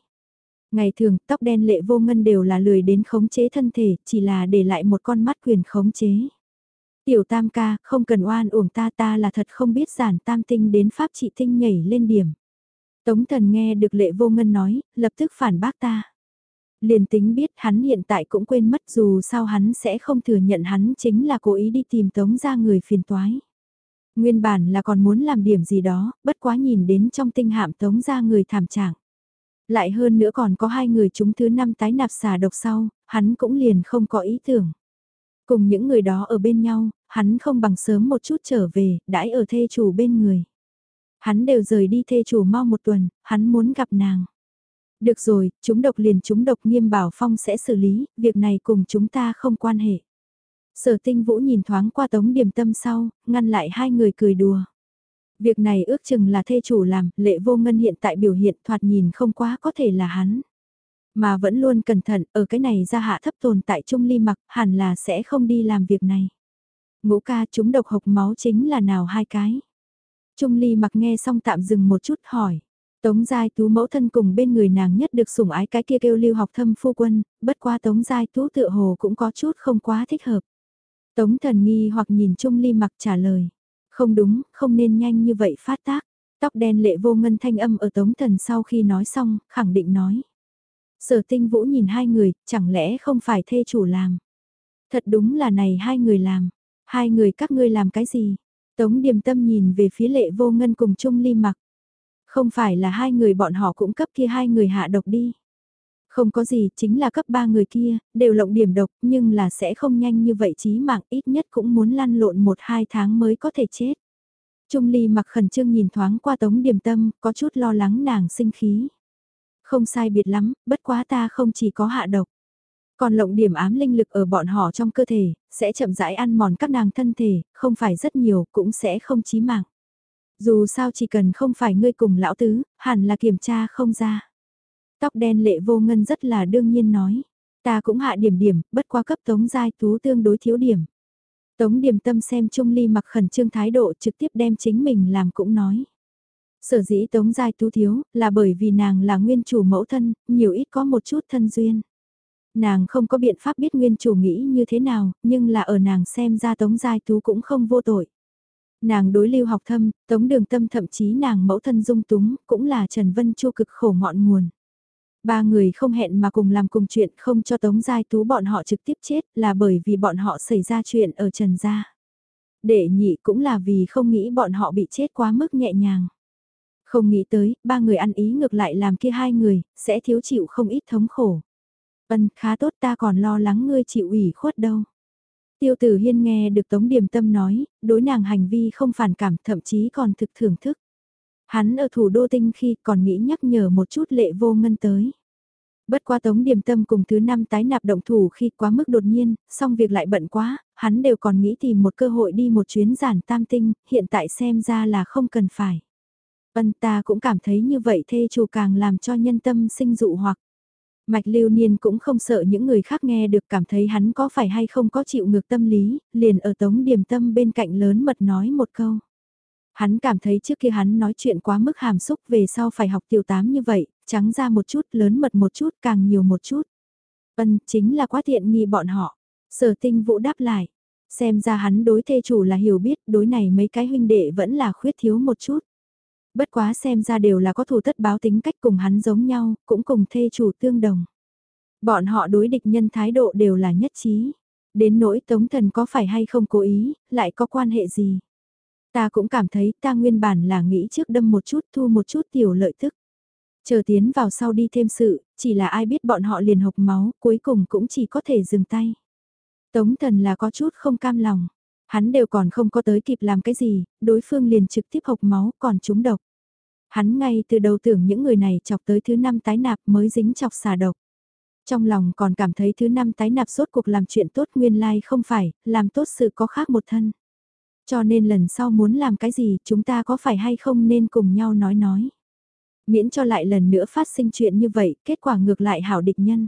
Ngày thường, tóc đen lệ vô ngân đều là lười đến khống chế thân thể, chỉ là để lại một con mắt quyền khống chế. Tiểu tam ca, không cần oan uổng ta ta là thật không biết giản tam tinh đến pháp trị tinh nhảy lên điểm. Tống thần nghe được lệ vô ngân nói, lập tức phản bác ta. Liền tính biết hắn hiện tại cũng quên mất dù sao hắn sẽ không thừa nhận hắn chính là cố ý đi tìm tống ra người phiền toái. Nguyên bản là còn muốn làm điểm gì đó, bất quá nhìn đến trong tinh hạm tống ra người thảm trạng. Lại hơn nữa còn có hai người chúng thứ năm tái nạp xà độc sau, hắn cũng liền không có ý tưởng. Cùng những người đó ở bên nhau, hắn không bằng sớm một chút trở về, đãi ở thê chủ bên người. Hắn đều rời đi thê chủ mau một tuần, hắn muốn gặp nàng. Được rồi, chúng độc liền chúng độc nghiêm bảo phong sẽ xử lý, việc này cùng chúng ta không quan hệ. Sở tinh vũ nhìn thoáng qua tống điểm tâm sau, ngăn lại hai người cười đùa. Việc này ước chừng là thê chủ làm, lệ vô ngân hiện tại biểu hiện thoạt nhìn không quá có thể là hắn. Mà vẫn luôn cẩn thận, ở cái này ra hạ thấp tồn tại trung ly mặc, hẳn là sẽ không đi làm việc này. Ngũ ca chúng độc hộc máu chính là nào hai cái. Trung ly mặc nghe xong tạm dừng một chút hỏi. Tống Giai Tú mẫu thân cùng bên người nàng nhất được sủng ái cái kia kêu lưu học thâm phu quân, bất qua Tống Giai Tú tựa hồ cũng có chút không quá thích hợp. Tống thần nghi hoặc nhìn Trung Ly mặc trả lời. Không đúng, không nên nhanh như vậy phát tác. Tóc đen lệ vô ngân thanh âm ở tống thần sau khi nói xong, khẳng định nói. Sở tinh vũ nhìn hai người, chẳng lẽ không phải thê chủ làm. Thật đúng là này hai người làm. Hai người các ngươi làm cái gì? Tống điềm tâm nhìn về phía lệ vô ngân cùng Trung Ly mặc. Không phải là hai người bọn họ cũng cấp kia hai người hạ độc đi. Không có gì, chính là cấp ba người kia, đều lộng điểm độc, nhưng là sẽ không nhanh như vậy chí mạng ít nhất cũng muốn lăn lộn một hai tháng mới có thể chết. Trung Ly mặc khẩn trương nhìn thoáng qua tống điểm tâm, có chút lo lắng nàng sinh khí. Không sai biệt lắm, bất quá ta không chỉ có hạ độc. Còn lộng điểm ám linh lực ở bọn họ trong cơ thể, sẽ chậm rãi ăn mòn các nàng thân thể, không phải rất nhiều, cũng sẽ không chí mạng. Dù sao chỉ cần không phải ngươi cùng lão tứ, hẳn là kiểm tra không ra. Tóc đen lệ vô ngân rất là đương nhiên nói. Ta cũng hạ điểm điểm, bất qua cấp tống giai tú tương đối thiếu điểm. Tống điểm tâm xem Trung Ly mặc khẩn trương thái độ trực tiếp đem chính mình làm cũng nói. Sở dĩ tống giai tú thiếu là bởi vì nàng là nguyên chủ mẫu thân, nhiều ít có một chút thân duyên. Nàng không có biện pháp biết nguyên chủ nghĩ như thế nào, nhưng là ở nàng xem ra tống giai tú cũng không vô tội. Nàng đối lưu học thâm, tống đường tâm thậm chí nàng mẫu thân dung túng, cũng là Trần Vân Chu cực khổ ngọn nguồn. Ba người không hẹn mà cùng làm cùng chuyện không cho Tống Giai Tú bọn họ trực tiếp chết là bởi vì bọn họ xảy ra chuyện ở Trần Gia. Để nhị cũng là vì không nghĩ bọn họ bị chết quá mức nhẹ nhàng. Không nghĩ tới, ba người ăn ý ngược lại làm kia hai người, sẽ thiếu chịu không ít thống khổ. Ân, khá tốt ta còn lo lắng ngươi chịu ủy khuất đâu. Tiêu tử hiên nghe được Tống Điềm Tâm nói, đối nàng hành vi không phản cảm thậm chí còn thực thưởng thức. Hắn ở thủ đô tinh khi còn nghĩ nhắc nhở một chút lệ vô ngân tới. Bất qua tống Điềm tâm cùng thứ năm tái nạp động thủ khi quá mức đột nhiên, xong việc lại bận quá, hắn đều còn nghĩ tìm một cơ hội đi một chuyến giản tam tinh, hiện tại xem ra là không cần phải. Vân ta cũng cảm thấy như vậy thê chủ càng làm cho nhân tâm sinh dụ hoặc. Mạch lưu niên cũng không sợ những người khác nghe được cảm thấy hắn có phải hay không có chịu ngược tâm lý, liền ở tống điểm tâm bên cạnh lớn mật nói một câu. Hắn cảm thấy trước kia hắn nói chuyện quá mức hàm xúc về sau phải học tiểu tám như vậy, trắng ra một chút, lớn mật một chút, càng nhiều một chút. Vân, chính là quá tiện nghi bọn họ. Sở tinh vũ đáp lại. Xem ra hắn đối thê chủ là hiểu biết, đối này mấy cái huynh đệ vẫn là khuyết thiếu một chút. Bất quá xem ra đều là có thủ tất báo tính cách cùng hắn giống nhau, cũng cùng thê chủ tương đồng. Bọn họ đối địch nhân thái độ đều là nhất trí. Đến nỗi tống thần có phải hay không cố ý, lại có quan hệ gì. Ta cũng cảm thấy ta nguyên bản là nghĩ trước đâm một chút thu một chút tiểu lợi tức Chờ tiến vào sau đi thêm sự, chỉ là ai biết bọn họ liền hộc máu, cuối cùng cũng chỉ có thể dừng tay. Tống thần là có chút không cam lòng. Hắn đều còn không có tới kịp làm cái gì, đối phương liền trực tiếp hộc máu còn trúng độc. Hắn ngay từ đầu tưởng những người này chọc tới thứ năm tái nạp mới dính chọc xà độc. Trong lòng còn cảm thấy thứ năm tái nạp suốt cuộc làm chuyện tốt nguyên lai like không phải, làm tốt sự có khác một thân. Cho nên lần sau muốn làm cái gì chúng ta có phải hay không nên cùng nhau nói nói. Miễn cho lại lần nữa phát sinh chuyện như vậy, kết quả ngược lại hảo địch nhân.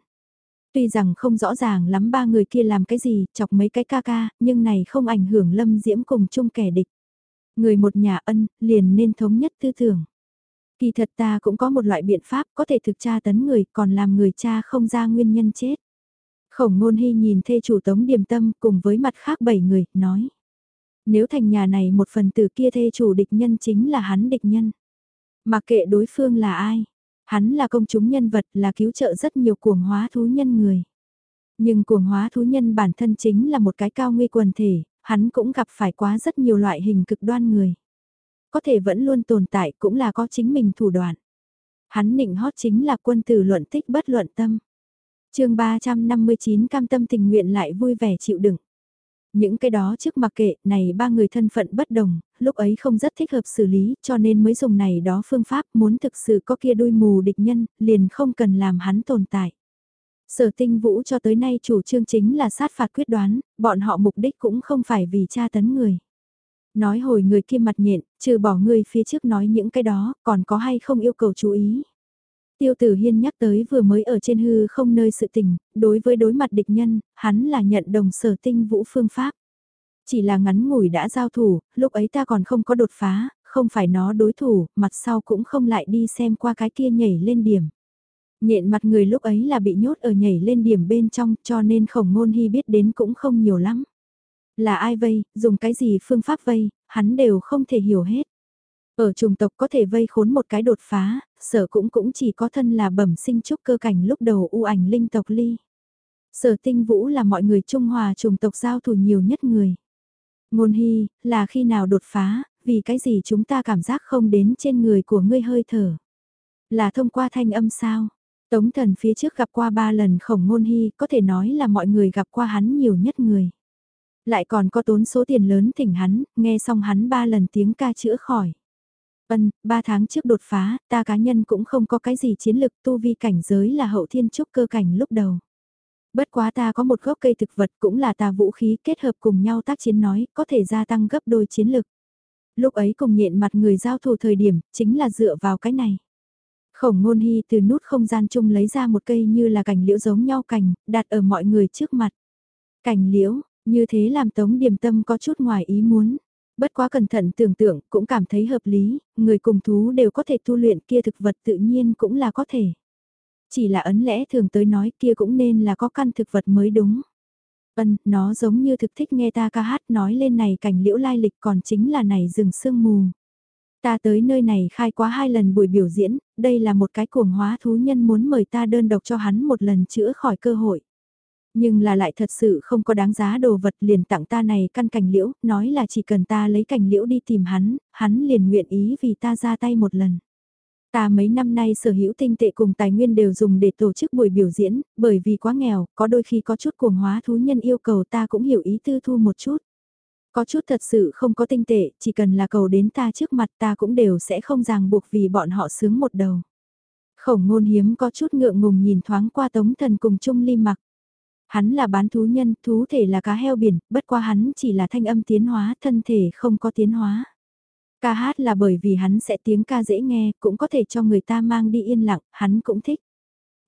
Tuy rằng không rõ ràng lắm ba người kia làm cái gì, chọc mấy cái ca ca, nhưng này không ảnh hưởng lâm diễm cùng chung kẻ địch. Người một nhà ân, liền nên thống nhất tư tưởng. Kỳ thật ta cũng có một loại biện pháp có thể thực tra tấn người còn làm người cha không ra nguyên nhân chết. Khổng ngôn hy nhìn thê chủ tống điềm tâm cùng với mặt khác bảy người, nói. Nếu thành nhà này một phần từ kia thê chủ địch nhân chính là hắn địch nhân. Mà kệ đối phương là ai, hắn là công chúng nhân vật là cứu trợ rất nhiều cuồng hóa thú nhân người. Nhưng cuồng hóa thú nhân bản thân chính là một cái cao nguy quần thể, hắn cũng gặp phải quá rất nhiều loại hình cực đoan người. Có thể vẫn luôn tồn tại cũng là có chính mình thủ đoạn. Hắn nịnh hót chính là quân tử luận tích bất luận tâm. chương 359 cam tâm tình nguyện lại vui vẻ chịu đựng. Những cái đó trước mặc kệ, này ba người thân phận bất đồng, lúc ấy không rất thích hợp xử lý, cho nên mới dùng này đó phương pháp muốn thực sự có kia đôi mù địch nhân, liền không cần làm hắn tồn tại. Sở tinh vũ cho tới nay chủ trương chính là sát phạt quyết đoán, bọn họ mục đích cũng không phải vì tra tấn người. Nói hồi người kia mặt nhện, trừ bỏ người phía trước nói những cái đó, còn có hay không yêu cầu chú ý. Tiêu tử hiên nhắc tới vừa mới ở trên hư không nơi sự tình, đối với đối mặt địch nhân, hắn là nhận đồng sở tinh vũ phương pháp. Chỉ là ngắn ngủi đã giao thủ, lúc ấy ta còn không có đột phá, không phải nó đối thủ, mặt sau cũng không lại đi xem qua cái kia nhảy lên điểm. Nhện mặt người lúc ấy là bị nhốt ở nhảy lên điểm bên trong cho nên khổng ngôn hy biết đến cũng không nhiều lắm. Là ai vây, dùng cái gì phương pháp vây, hắn đều không thể hiểu hết. Ở trùng tộc có thể vây khốn một cái đột phá, sở cũng cũng chỉ có thân là bẩm sinh trúc cơ cảnh lúc đầu u ảnh linh tộc ly. Sở tinh vũ là mọi người Trung Hòa trùng tộc giao thủ nhiều nhất người. Ngôn hy, là khi nào đột phá, vì cái gì chúng ta cảm giác không đến trên người của ngươi hơi thở. Là thông qua thanh âm sao? Tống thần phía trước gặp qua ba lần khổng ngôn hy, có thể nói là mọi người gặp qua hắn nhiều nhất người. Lại còn có tốn số tiền lớn thỉnh hắn, nghe xong hắn ba lần tiếng ca chữa khỏi. Ân, ba tháng trước đột phá, ta cá nhân cũng không có cái gì chiến lực tu vi cảnh giới là hậu thiên trúc cơ cảnh lúc đầu. Bất quá ta có một gốc cây thực vật cũng là ta vũ khí kết hợp cùng nhau tác chiến nói, có thể gia tăng gấp đôi chiến lực. Lúc ấy cùng nhện mặt người giao thủ thời điểm, chính là dựa vào cái này. Khổng ngôn hy từ nút không gian chung lấy ra một cây như là cành liễu giống nhau cành, đặt ở mọi người trước mặt. Cành liễu, như thế làm tống điềm tâm có chút ngoài ý muốn. Bất quá cẩn thận tưởng tượng cũng cảm thấy hợp lý, người cùng thú đều có thể tu luyện kia thực vật tự nhiên cũng là có thể. Chỉ là ấn lẽ thường tới nói kia cũng nên là có căn thực vật mới đúng. vân nó giống như thực thích nghe ta ca hát nói lên này cảnh liễu lai lịch còn chính là này rừng sương mù. Ta tới nơi này khai quá hai lần buổi biểu diễn, đây là một cái cuồng hóa thú nhân muốn mời ta đơn độc cho hắn một lần chữa khỏi cơ hội. Nhưng là lại thật sự không có đáng giá đồ vật liền tặng ta này căn cành liễu, nói là chỉ cần ta lấy cành liễu đi tìm hắn, hắn liền nguyện ý vì ta ra tay một lần. Ta mấy năm nay sở hữu tinh tệ cùng tài nguyên đều dùng để tổ chức buổi biểu diễn, bởi vì quá nghèo, có đôi khi có chút cuồng hóa thú nhân yêu cầu ta cũng hiểu ý tư thu một chút. Có chút thật sự không có tinh tệ, chỉ cần là cầu đến ta trước mặt ta cũng đều sẽ không ràng buộc vì bọn họ sướng một đầu. Khổng ngôn hiếm có chút ngượng ngùng nhìn thoáng qua tống thần cùng Trung Ly mặc. Hắn là bán thú nhân, thú thể là cá heo biển, bất qua hắn chỉ là thanh âm tiến hóa, thân thể không có tiến hóa. Ca hát là bởi vì hắn sẽ tiếng ca dễ nghe, cũng có thể cho người ta mang đi yên lặng, hắn cũng thích.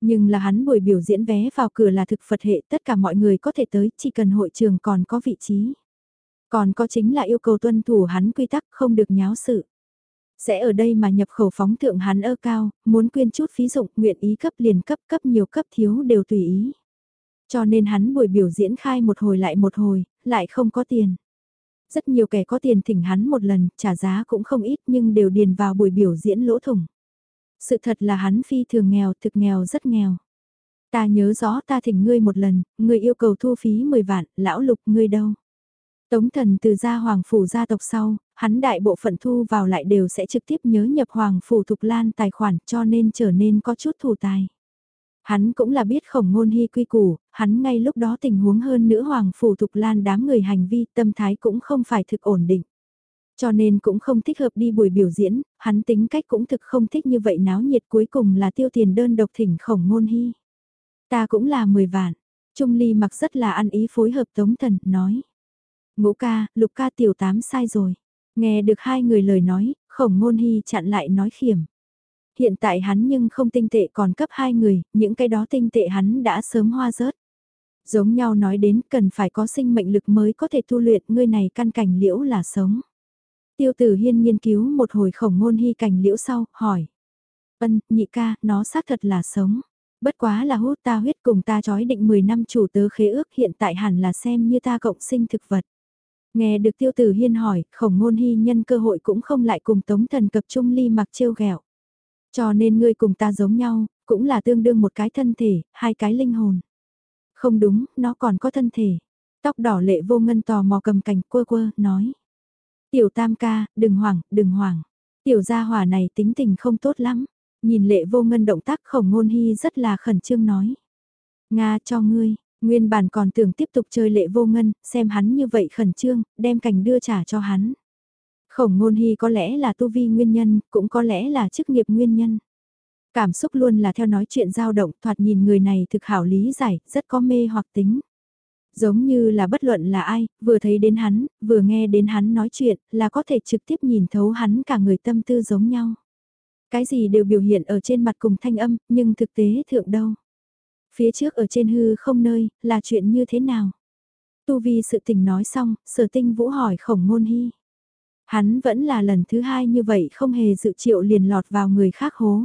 Nhưng là hắn buổi biểu diễn vé vào cửa là thực Phật hệ, tất cả mọi người có thể tới, chỉ cần hội trường còn có vị trí. Còn có chính là yêu cầu tuân thủ hắn quy tắc không được nháo sự. Sẽ ở đây mà nhập khẩu phóng thượng hắn ơ cao, muốn quyên chút phí dụng, nguyện ý cấp liền cấp cấp nhiều cấp thiếu đều tùy ý. Cho nên hắn buổi biểu diễn khai một hồi lại một hồi, lại không có tiền. Rất nhiều kẻ có tiền thỉnh hắn một lần, trả giá cũng không ít nhưng đều điền vào buổi biểu diễn lỗ thủng. Sự thật là hắn phi thường nghèo, thực nghèo rất nghèo. Ta nhớ rõ ta thỉnh ngươi một lần, ngươi yêu cầu thu phí 10 vạn, lão lục ngươi đâu. Tống thần từ gia hoàng phủ gia tộc sau, hắn đại bộ phận thu vào lại đều sẽ trực tiếp nhớ nhập hoàng phủ thục lan tài khoản cho nên trở nên có chút thủ tài. Hắn cũng là biết khổng ngôn hy quy củ, hắn ngay lúc đó tình huống hơn nữ hoàng phủ thục lan đám người hành vi tâm thái cũng không phải thực ổn định. Cho nên cũng không thích hợp đi buổi biểu diễn, hắn tính cách cũng thực không thích như vậy náo nhiệt cuối cùng là tiêu tiền đơn độc thỉnh khổng ngôn hy. Ta cũng là 10 vạn. Trung Ly mặc rất là ăn ý phối hợp Tống Thần, nói. Ngũ ca, lục ca tiểu tám sai rồi. Nghe được hai người lời nói, khổng ngôn hy chặn lại nói khiểm. Hiện tại hắn nhưng không tinh tệ còn cấp hai người, những cái đó tinh tệ hắn đã sớm hoa rớt. Giống nhau nói đến cần phải có sinh mệnh lực mới có thể tu luyện ngươi này căn cảnh liễu là sống. Tiêu tử hiên nghiên cứu một hồi khổng ngôn hy cảnh liễu sau, hỏi. Ân, nhị ca, nó xác thật là sống. Bất quá là hút ta huyết cùng ta chói định 10 năm chủ tớ khế ước hiện tại hẳn là xem như ta cộng sinh thực vật. Nghe được tiêu tử hiên hỏi, khổng ngôn hy nhân cơ hội cũng không lại cùng tống thần cập trung ly mặc trêu ghẹo cho nên ngươi cùng ta giống nhau, cũng là tương đương một cái thân thể, hai cái linh hồn. Không đúng, nó còn có thân thể. Tóc đỏ lệ vô ngân tò mò cầm cành quơ quơ, nói. Tiểu tam ca, đừng hoảng, đừng hoảng. Tiểu gia hỏa này tính tình không tốt lắm. Nhìn lệ vô ngân động tác khổng ngôn hy rất là khẩn trương nói. Nga cho ngươi, Nguyên bản còn tưởng tiếp tục chơi lệ vô ngân, xem hắn như vậy khẩn trương, đem cảnh đưa trả cho hắn. Khổng ngôn hy có lẽ là tu vi nguyên nhân, cũng có lẽ là chức nghiệp nguyên nhân. Cảm xúc luôn là theo nói chuyện dao động, thoạt nhìn người này thực hảo lý giải, rất có mê hoặc tính. Giống như là bất luận là ai, vừa thấy đến hắn, vừa nghe đến hắn nói chuyện, là có thể trực tiếp nhìn thấu hắn cả người tâm tư giống nhau. Cái gì đều biểu hiện ở trên mặt cùng thanh âm, nhưng thực tế thượng đâu. Phía trước ở trên hư không nơi, là chuyện như thế nào? Tu vi sự tình nói xong, sở tinh vũ hỏi khổng ngôn hy. Hắn vẫn là lần thứ hai như vậy không hề dự triệu liền lọt vào người khác hố.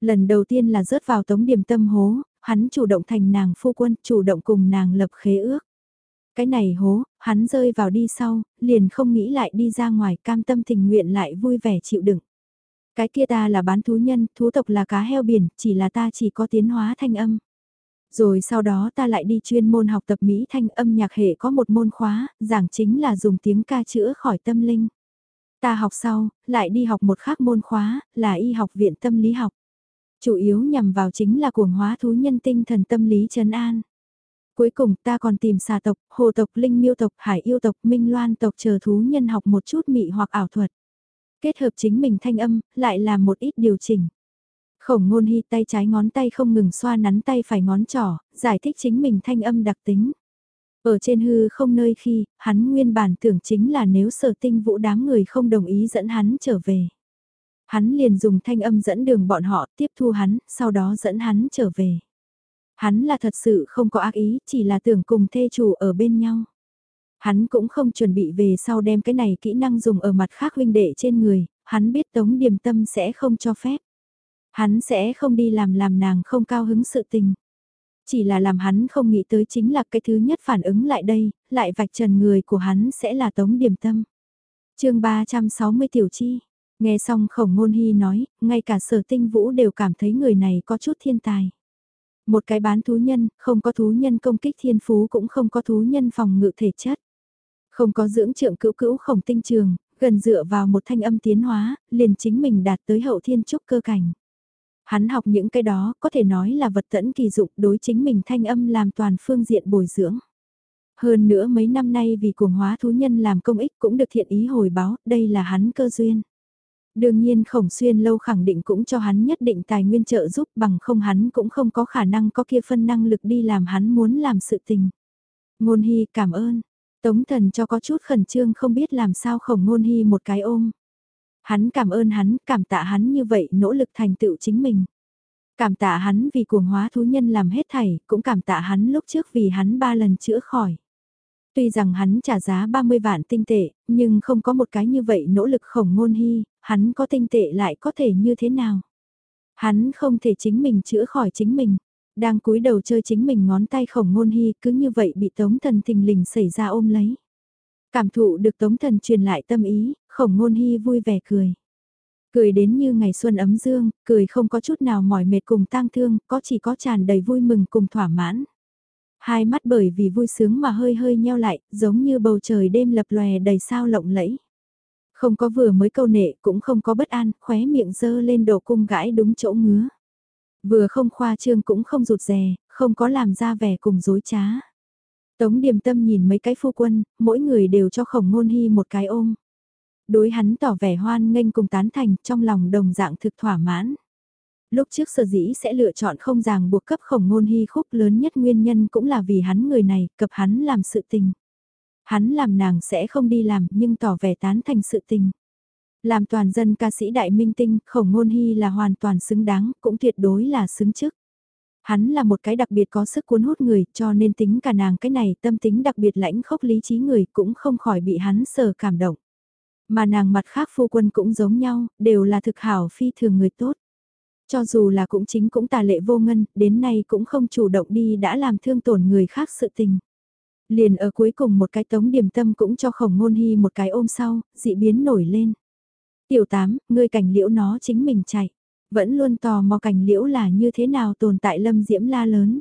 Lần đầu tiên là rớt vào tống điểm tâm hố, hắn chủ động thành nàng phu quân, chủ động cùng nàng lập khế ước. Cái này hố, hắn rơi vào đi sau, liền không nghĩ lại đi ra ngoài cam tâm tình nguyện lại vui vẻ chịu đựng. Cái kia ta là bán thú nhân, thú tộc là cá heo biển, chỉ là ta chỉ có tiến hóa thanh âm. Rồi sau đó ta lại đi chuyên môn học tập Mỹ thanh âm nhạc hệ có một môn khóa, giảng chính là dùng tiếng ca chữa khỏi tâm linh. Ta học sau, lại đi học một khác môn khóa, là y học viện tâm lý học. Chủ yếu nhằm vào chính là cuồng hóa thú nhân tinh thần tâm lý trấn an. Cuối cùng ta còn tìm xà tộc, hồ tộc, linh miêu tộc, hải yêu tộc, minh loan tộc chờ thú nhân học một chút mị hoặc ảo thuật. Kết hợp chính mình thanh âm, lại làm một ít điều chỉnh. Khổng ngôn hy tay trái ngón tay không ngừng xoa nắn tay phải ngón trỏ, giải thích chính mình thanh âm đặc tính. Ở trên hư không nơi khi, hắn nguyên bản tưởng chính là nếu sở tinh vũ đám người không đồng ý dẫn hắn trở về. Hắn liền dùng thanh âm dẫn đường bọn họ tiếp thu hắn, sau đó dẫn hắn trở về. Hắn là thật sự không có ác ý, chỉ là tưởng cùng thê chủ ở bên nhau. Hắn cũng không chuẩn bị về sau đem cái này kỹ năng dùng ở mặt khác huynh đệ trên người, hắn biết tống điềm tâm sẽ không cho phép. Hắn sẽ không đi làm làm nàng không cao hứng sự tình. Chỉ là làm hắn không nghĩ tới chính là cái thứ nhất phản ứng lại đây, lại vạch trần người của hắn sẽ là tống điểm tâm. chương 360 tiểu chi, nghe xong khổng ngôn hy nói, ngay cả sở tinh vũ đều cảm thấy người này có chút thiên tài. Một cái bán thú nhân, không có thú nhân công kích thiên phú cũng không có thú nhân phòng ngự thể chất. Không có dưỡng trượng cữu cữu khổng tinh trường, gần dựa vào một thanh âm tiến hóa, liền chính mình đạt tới hậu thiên trúc cơ cảnh. Hắn học những cái đó có thể nói là vật tẫn kỳ dụng đối chính mình thanh âm làm toàn phương diện bồi dưỡng. Hơn nữa mấy năm nay vì cuồng hóa thú nhân làm công ích cũng được thiện ý hồi báo, đây là hắn cơ duyên. Đương nhiên khổng xuyên lâu khẳng định cũng cho hắn nhất định tài nguyên trợ giúp bằng không hắn cũng không có khả năng có kia phân năng lực đi làm hắn muốn làm sự tình. Ngôn hy cảm ơn. Tống thần cho có chút khẩn trương không biết làm sao khổng ngôn hy một cái ôm. Hắn cảm ơn hắn, cảm tạ hắn như vậy nỗ lực thành tựu chính mình. Cảm tạ hắn vì cuồng hóa thú nhân làm hết thảy, cũng cảm tạ hắn lúc trước vì hắn ba lần chữa khỏi. Tuy rằng hắn trả giá 30 vạn tinh tệ, nhưng không có một cái như vậy nỗ lực khổng ngôn hy, hắn có tinh tệ lại có thể như thế nào? Hắn không thể chính mình chữa khỏi chính mình. Đang cúi đầu chơi chính mình ngón tay khổng ngôn hy cứ như vậy bị tống thần thình lình xảy ra ôm lấy. Cảm thụ được tống thần truyền lại tâm ý, khổng ngôn hy vui vẻ cười. Cười đến như ngày xuân ấm dương, cười không có chút nào mỏi mệt cùng tang thương, có chỉ có tràn đầy vui mừng cùng thỏa mãn. Hai mắt bởi vì vui sướng mà hơi hơi nheo lại, giống như bầu trời đêm lập lòe đầy sao lộng lẫy. Không có vừa mới câu nệ, cũng không có bất an, khóe miệng dơ lên đầu cung gãi đúng chỗ ngứa. Vừa không khoa trương cũng không rụt rè, không có làm ra vẻ cùng dối trá. Tống điềm tâm nhìn mấy cái phu quân, mỗi người đều cho khổng ngôn hy một cái ôm. Đối hắn tỏ vẻ hoan nghênh cùng tán thành trong lòng đồng dạng thực thỏa mãn. Lúc trước sở dĩ sẽ lựa chọn không ràng buộc cấp khổng ngôn hy khúc lớn nhất nguyên nhân cũng là vì hắn người này, cập hắn làm sự tình. Hắn làm nàng sẽ không đi làm nhưng tỏ vẻ tán thành sự tình. Làm toàn dân ca sĩ đại minh tinh, khổng ngôn hy là hoàn toàn xứng đáng, cũng tuyệt đối là xứng chức. Hắn là một cái đặc biệt có sức cuốn hút người, cho nên tính cả nàng cái này tâm tính đặc biệt lãnh khốc lý trí người cũng không khỏi bị hắn sờ cảm động. Mà nàng mặt khác phu quân cũng giống nhau, đều là thực hảo phi thường người tốt. Cho dù là cũng chính cũng tà lệ vô ngân, đến nay cũng không chủ động đi đã làm thương tổn người khác sự tình. Liền ở cuối cùng một cái tống điểm tâm cũng cho khổng ngôn hy một cái ôm sau, dị biến nổi lên. Tiểu tám, ngươi cảnh liễu nó chính mình chạy. Vẫn luôn tò mò cảnh liễu là như thế nào tồn tại lâm diễm la lớn.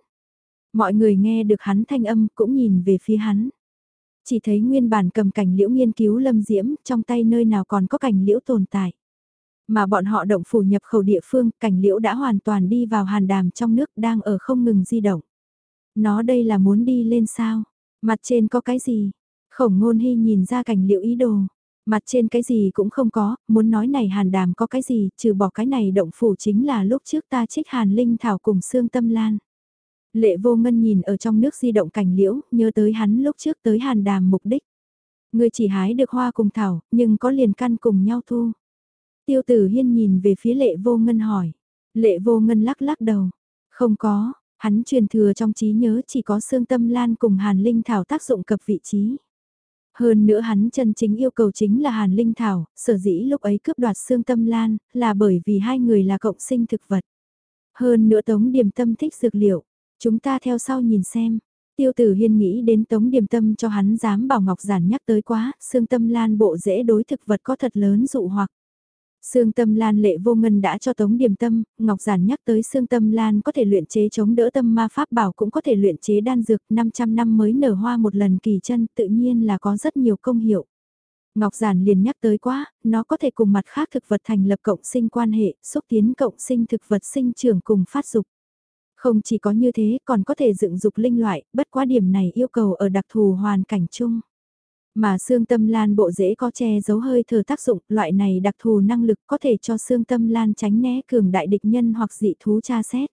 Mọi người nghe được hắn thanh âm cũng nhìn về phía hắn. Chỉ thấy nguyên bản cầm cảnh liễu nghiên cứu lâm diễm trong tay nơi nào còn có cảnh liễu tồn tại. Mà bọn họ động phủ nhập khẩu địa phương, cảnh liễu đã hoàn toàn đi vào hàn đàm trong nước đang ở không ngừng di động. Nó đây là muốn đi lên sao? Mặt trên có cái gì? Khổng ngôn hy nhìn ra cảnh liễu ý đồ. Mặt trên cái gì cũng không có, muốn nói này hàn đàm có cái gì, trừ bỏ cái này động phủ chính là lúc trước ta trích hàn linh thảo cùng xương tâm lan. Lệ vô ngân nhìn ở trong nước di động cảnh liễu, nhớ tới hắn lúc trước tới hàn đàm mục đích. Người chỉ hái được hoa cùng thảo, nhưng có liền căn cùng nhau thu. Tiêu tử hiên nhìn về phía lệ vô ngân hỏi. Lệ vô ngân lắc lắc đầu. Không có, hắn truyền thừa trong trí nhớ chỉ có xương tâm lan cùng hàn linh thảo tác dụng cập vị trí. Hơn nữa hắn chân chính yêu cầu chính là Hàn Linh Thảo, sở dĩ lúc ấy cướp đoạt xương tâm lan, là bởi vì hai người là cộng sinh thực vật. Hơn nữa Tống điểm Tâm thích dược liệu, chúng ta theo sau nhìn xem. Tiêu tử hiên nghĩ đến Tống Điềm Tâm cho hắn dám bảo Ngọc Giản nhắc tới quá, xương tâm lan bộ dễ đối thực vật có thật lớn dụ hoặc. Sương Tâm Lan lệ vô ngân đã cho Tống Điềm Tâm, Ngọc Giản nhắc tới Sương Tâm Lan có thể luyện chế chống đỡ tâm ma pháp bảo cũng có thể luyện chế đan dược 500 năm mới nở hoa một lần kỳ chân tự nhiên là có rất nhiều công hiệu. Ngọc Giản liền nhắc tới quá, nó có thể cùng mặt khác thực vật thành lập cộng sinh quan hệ, xúc tiến cộng sinh thực vật sinh trưởng cùng phát dục. Không chỉ có như thế còn có thể dựng dục linh loại, bất quá điểm này yêu cầu ở đặc thù hoàn cảnh chung. Mà xương tâm lan bộ dễ có che giấu hơi thở tác dụng, loại này đặc thù năng lực có thể cho xương tâm lan tránh né cường đại địch nhân hoặc dị thú tra xét.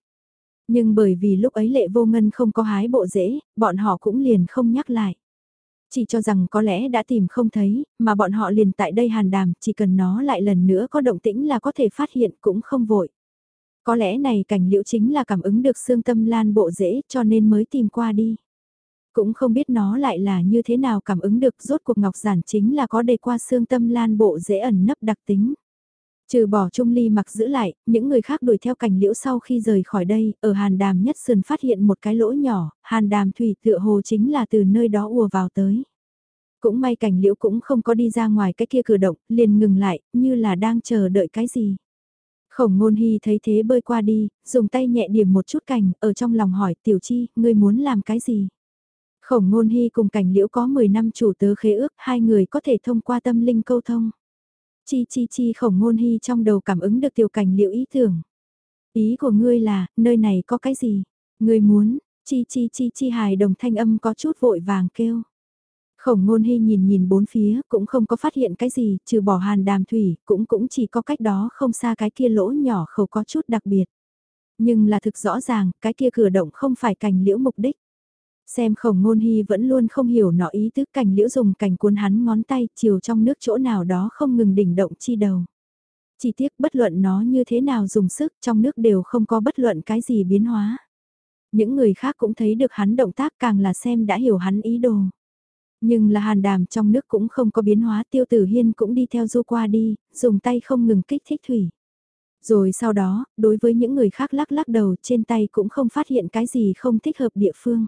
Nhưng bởi vì lúc ấy lệ vô ngân không có hái bộ dễ, bọn họ cũng liền không nhắc lại. Chỉ cho rằng có lẽ đã tìm không thấy, mà bọn họ liền tại đây hàn đàm, chỉ cần nó lại lần nữa có động tĩnh là có thể phát hiện cũng không vội. Có lẽ này cảnh liễu chính là cảm ứng được xương tâm lan bộ dễ cho nên mới tìm qua đi. Cũng không biết nó lại là như thế nào cảm ứng được rốt cuộc ngọc giản chính là có đề qua xương tâm lan bộ dễ ẩn nấp đặc tính. Trừ bỏ Trung Ly mặc giữ lại, những người khác đuổi theo cảnh liễu sau khi rời khỏi đây, ở hàn đàm nhất sườn phát hiện một cái lỗ nhỏ, hàn đàm thủy tựa hồ chính là từ nơi đó ùa vào tới. Cũng may cảnh liễu cũng không có đi ra ngoài cái kia cử động, liền ngừng lại, như là đang chờ đợi cái gì. Khổng ngôn hy thấy thế bơi qua đi, dùng tay nhẹ điểm một chút cành, ở trong lòng hỏi tiểu chi, ngươi muốn làm cái gì? Khổng ngôn hy cùng cảnh liễu có 10 năm chủ tớ khế ước, hai người có thể thông qua tâm linh câu thông. Chi chi chi khổng ngôn hy trong đầu cảm ứng được tiểu cảnh liễu ý tưởng. Ý của ngươi là, nơi này có cái gì? Ngươi muốn, chi chi chi chi hài đồng thanh âm có chút vội vàng kêu. Khổng ngôn hy nhìn nhìn bốn phía, cũng không có phát hiện cái gì, trừ bỏ hàn đàm thủy, cũng cũng chỉ có cách đó không xa cái kia lỗ nhỏ khẩu có chút đặc biệt. Nhưng là thực rõ ràng, cái kia cửa động không phải cành liễu mục đích. Xem khổng ngôn hy vẫn luôn không hiểu nó ý tứ cành liễu dùng cành cuốn hắn ngón tay chiều trong nước chỗ nào đó không ngừng đỉnh động chi đầu. Chỉ tiếc bất luận nó như thế nào dùng sức trong nước đều không có bất luận cái gì biến hóa. Những người khác cũng thấy được hắn động tác càng là xem đã hiểu hắn ý đồ. Nhưng là hàn đàm trong nước cũng không có biến hóa tiêu tử hiên cũng đi theo du qua đi, dùng tay không ngừng kích thích thủy. Rồi sau đó, đối với những người khác lắc lắc đầu trên tay cũng không phát hiện cái gì không thích hợp địa phương.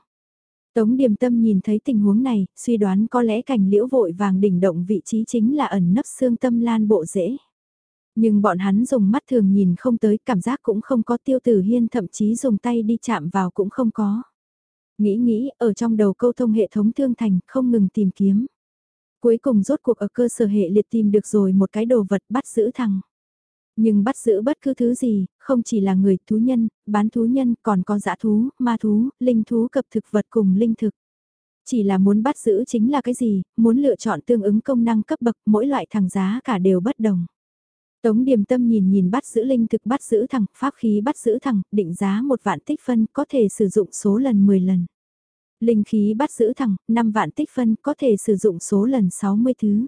Tống điềm tâm nhìn thấy tình huống này, suy đoán có lẽ cảnh liễu vội vàng đỉnh động vị trí chính là ẩn nấp xương tâm lan bộ rễ. Nhưng bọn hắn dùng mắt thường nhìn không tới, cảm giác cũng không có tiêu tử hiên thậm chí dùng tay đi chạm vào cũng không có. Nghĩ nghĩ, ở trong đầu câu thông hệ thống thương thành, không ngừng tìm kiếm. Cuối cùng rốt cuộc ở cơ sở hệ liệt tìm được rồi một cái đồ vật bắt giữ thằng. Nhưng bắt giữ bất cứ thứ gì, không chỉ là người, thú nhân, bán thú nhân, còn có dã thú, ma thú, linh thú cập thực vật cùng linh thực. Chỉ là muốn bắt giữ chính là cái gì, muốn lựa chọn tương ứng công năng cấp bậc, mỗi loại thằng giá cả đều bất đồng. Tống điềm tâm nhìn nhìn bắt giữ linh thực bắt giữ thẳng pháp khí bắt giữ thẳng định giá một vạn tích phân có thể sử dụng số lần 10 lần. Linh khí bắt giữ thẳng 5 vạn tích phân có thể sử dụng số lần 60 thứ.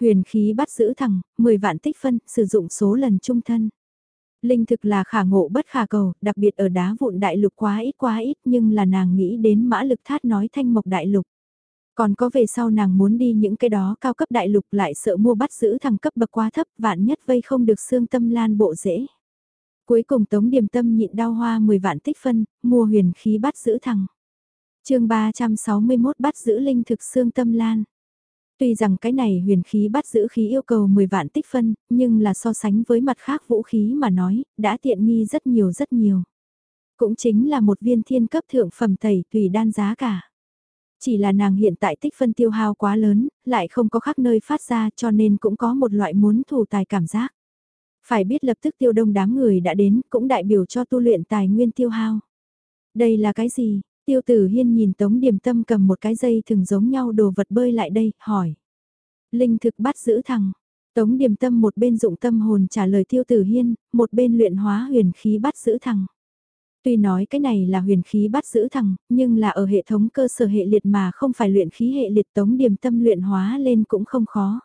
Huyền khí bắt giữ thẳng 10 vạn tích phân, sử dụng số lần trung thân. Linh thực là khả ngộ bất khả cầu, đặc biệt ở đá vụn đại lục quá ít quá ít nhưng là nàng nghĩ đến mã lực thát nói thanh mộc đại lục. Còn có về sau nàng muốn đi những cái đó cao cấp đại lục lại sợ mua bắt giữ thằng cấp bậc quá thấp vạn nhất vây không được xương tâm lan bộ dễ. Cuối cùng tống điểm tâm nhịn đau hoa 10 vạn tích phân, mua huyền khí bắt giữ thằng. chương 361 bắt giữ linh thực xương tâm lan. Tuy rằng cái này huyền khí bắt giữ khí yêu cầu 10 vạn tích phân, nhưng là so sánh với mặt khác vũ khí mà nói, đã tiện nghi rất nhiều rất nhiều. Cũng chính là một viên thiên cấp thượng phẩm tẩy tùy đan giá cả. Chỉ là nàng hiện tại tích phân tiêu hao quá lớn, lại không có khác nơi phát ra cho nên cũng có một loại muốn thủ tài cảm giác. Phải biết lập tức tiêu đông đám người đã đến cũng đại biểu cho tu luyện tài nguyên tiêu hao. Đây là cái gì? Tiêu tử hiên nhìn tống điểm tâm cầm một cái dây thường giống nhau đồ vật bơi lại đây, hỏi. Linh thực bắt giữ thằng. Tống điểm tâm một bên dụng tâm hồn trả lời tiêu tử hiên, một bên luyện hóa huyền khí bắt giữ thằng. Tuy nói cái này là huyền khí bắt giữ thằng, nhưng là ở hệ thống cơ sở hệ liệt mà không phải luyện khí hệ liệt tống điểm tâm luyện hóa lên cũng không khó.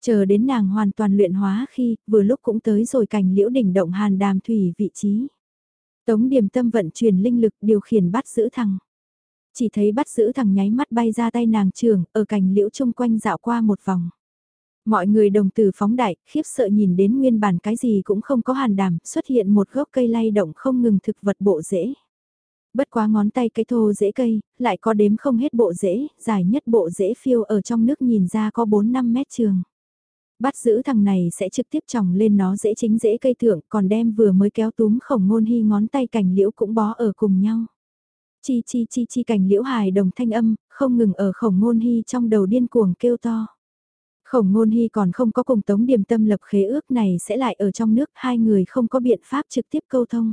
Chờ đến nàng hoàn toàn luyện hóa khi, vừa lúc cũng tới rồi cảnh liễu đỉnh động hàn đàm thủy vị trí. Tống điểm tâm vận chuyển linh lực điều khiển bắt giữ thằng. Chỉ thấy bắt giữ thằng nháy mắt bay ra tay nàng trường, ở cành liễu chung quanh dạo qua một vòng. Mọi người đồng tử phóng đại, khiếp sợ nhìn đến nguyên bản cái gì cũng không có hàn đàm, xuất hiện một gốc cây lay động không ngừng thực vật bộ rễ. Bất quá ngón tay cái thô rễ cây, lại có đếm không hết bộ rễ, dài nhất bộ rễ phiêu ở trong nước nhìn ra có 4-5 mét trường. Bắt giữ thằng này sẽ trực tiếp tròng lên nó dễ chính dễ cây thượng, còn đem vừa mới kéo túm khổng ngôn hy ngón tay cành liễu cũng bó ở cùng nhau. Chi chi chi chi cành liễu hài đồng thanh âm, không ngừng ở khổng ngôn hy trong đầu điên cuồng kêu to. Khổng ngôn hy còn không có cùng tống điểm tâm lập khế ước này sẽ lại ở trong nước hai người không có biện pháp trực tiếp câu thông.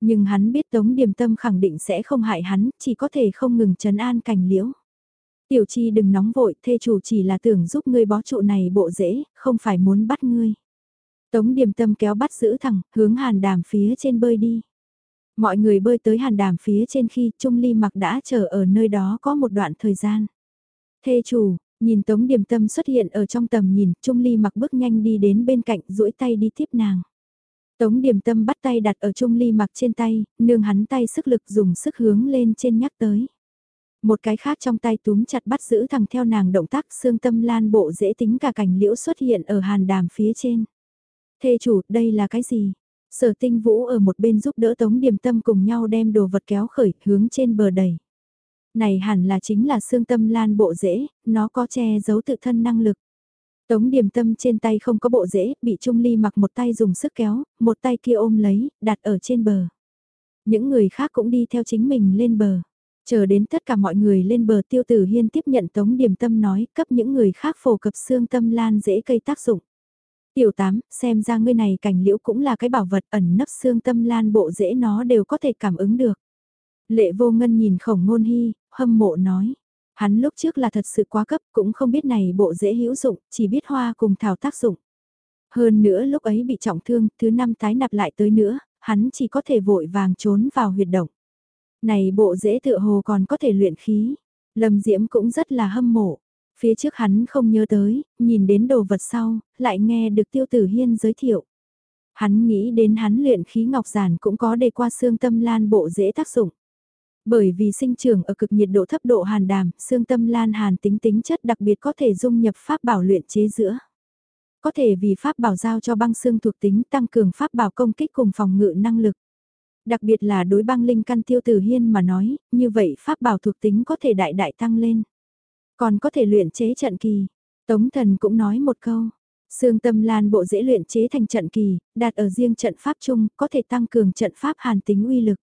Nhưng hắn biết tống điểm tâm khẳng định sẽ không hại hắn, chỉ có thể không ngừng trấn an cảnh liễu. Tiểu chi đừng nóng vội, thê chủ chỉ là tưởng giúp ngươi bó trụ này bộ dễ, không phải muốn bắt ngươi. Tống điểm tâm kéo bắt giữ thẳng, hướng hàn đàm phía trên bơi đi. Mọi người bơi tới hàn đàm phía trên khi Trung Ly mặc đã chờ ở nơi đó có một đoạn thời gian. Thê chủ, nhìn Tống Điềm Tâm xuất hiện ở trong tầm nhìn, Trung Ly mặc bước nhanh đi đến bên cạnh duỗi tay đi tiếp nàng. Tống Điềm Tâm bắt tay đặt ở Trung Ly mặc trên tay, nương hắn tay sức lực dùng sức hướng lên trên nhắc tới. Một cái khác trong tay túm chặt bắt giữ thằng theo nàng động tác xương tâm lan bộ dễ tính cả cảnh liễu xuất hiện ở hàn đàm phía trên. Thê chủ, đây là cái gì? Sở tinh vũ ở một bên giúp đỡ Tống Điềm Tâm cùng nhau đem đồ vật kéo khởi, hướng trên bờ đẩy. Này hẳn là chính là xương tâm lan bộ rễ, nó có che giấu tự thân năng lực. Tống Điềm Tâm trên tay không có bộ rễ, bị Trung Ly mặc một tay dùng sức kéo, một tay kia ôm lấy, đặt ở trên bờ. Những người khác cũng đi theo chính mình lên bờ. Chờ đến tất cả mọi người lên bờ tiêu tử hiên tiếp nhận Tống Điềm Tâm nói cấp những người khác phổ cập xương tâm lan dễ cây tác dụng. Tiểu tám, xem ra ngươi này cảnh liễu cũng là cái bảo vật ẩn nấp xương tâm lan bộ dễ nó đều có thể cảm ứng được. Lệ vô ngân nhìn khổng ngôn hy, hâm mộ nói. Hắn lúc trước là thật sự quá cấp, cũng không biết này bộ dễ hữu dụng, chỉ biết hoa cùng thảo tác dụng. Hơn nữa lúc ấy bị trọng thương, thứ năm tái nạp lại tới nữa, hắn chỉ có thể vội vàng trốn vào huyệt động. Này bộ dễ tựa hồ còn có thể luyện khí. Lâm Diễm cũng rất là hâm mộ. Phía trước hắn không nhớ tới, nhìn đến đồ vật sau, lại nghe được tiêu tử hiên giới thiệu. Hắn nghĩ đến hắn luyện khí ngọc giản cũng có đề qua xương tâm lan bộ dễ tác dụng. Bởi vì sinh trưởng ở cực nhiệt độ thấp độ hàn đàm, xương tâm lan hàn tính tính chất đặc biệt có thể dung nhập pháp bảo luyện chế giữa. Có thể vì pháp bảo giao cho băng xương thuộc tính tăng cường pháp bảo công kích cùng phòng ngự năng lực. Đặc biệt là đối băng linh căn tiêu tử hiên mà nói, như vậy pháp bảo thuộc tính có thể đại đại tăng lên. Còn có thể luyện chế trận kỳ. Tống thần cũng nói một câu. Sương tâm lan bộ dễ luyện chế thành trận kỳ, đạt ở riêng trận pháp chung, có thể tăng cường trận pháp hàn tính uy lực.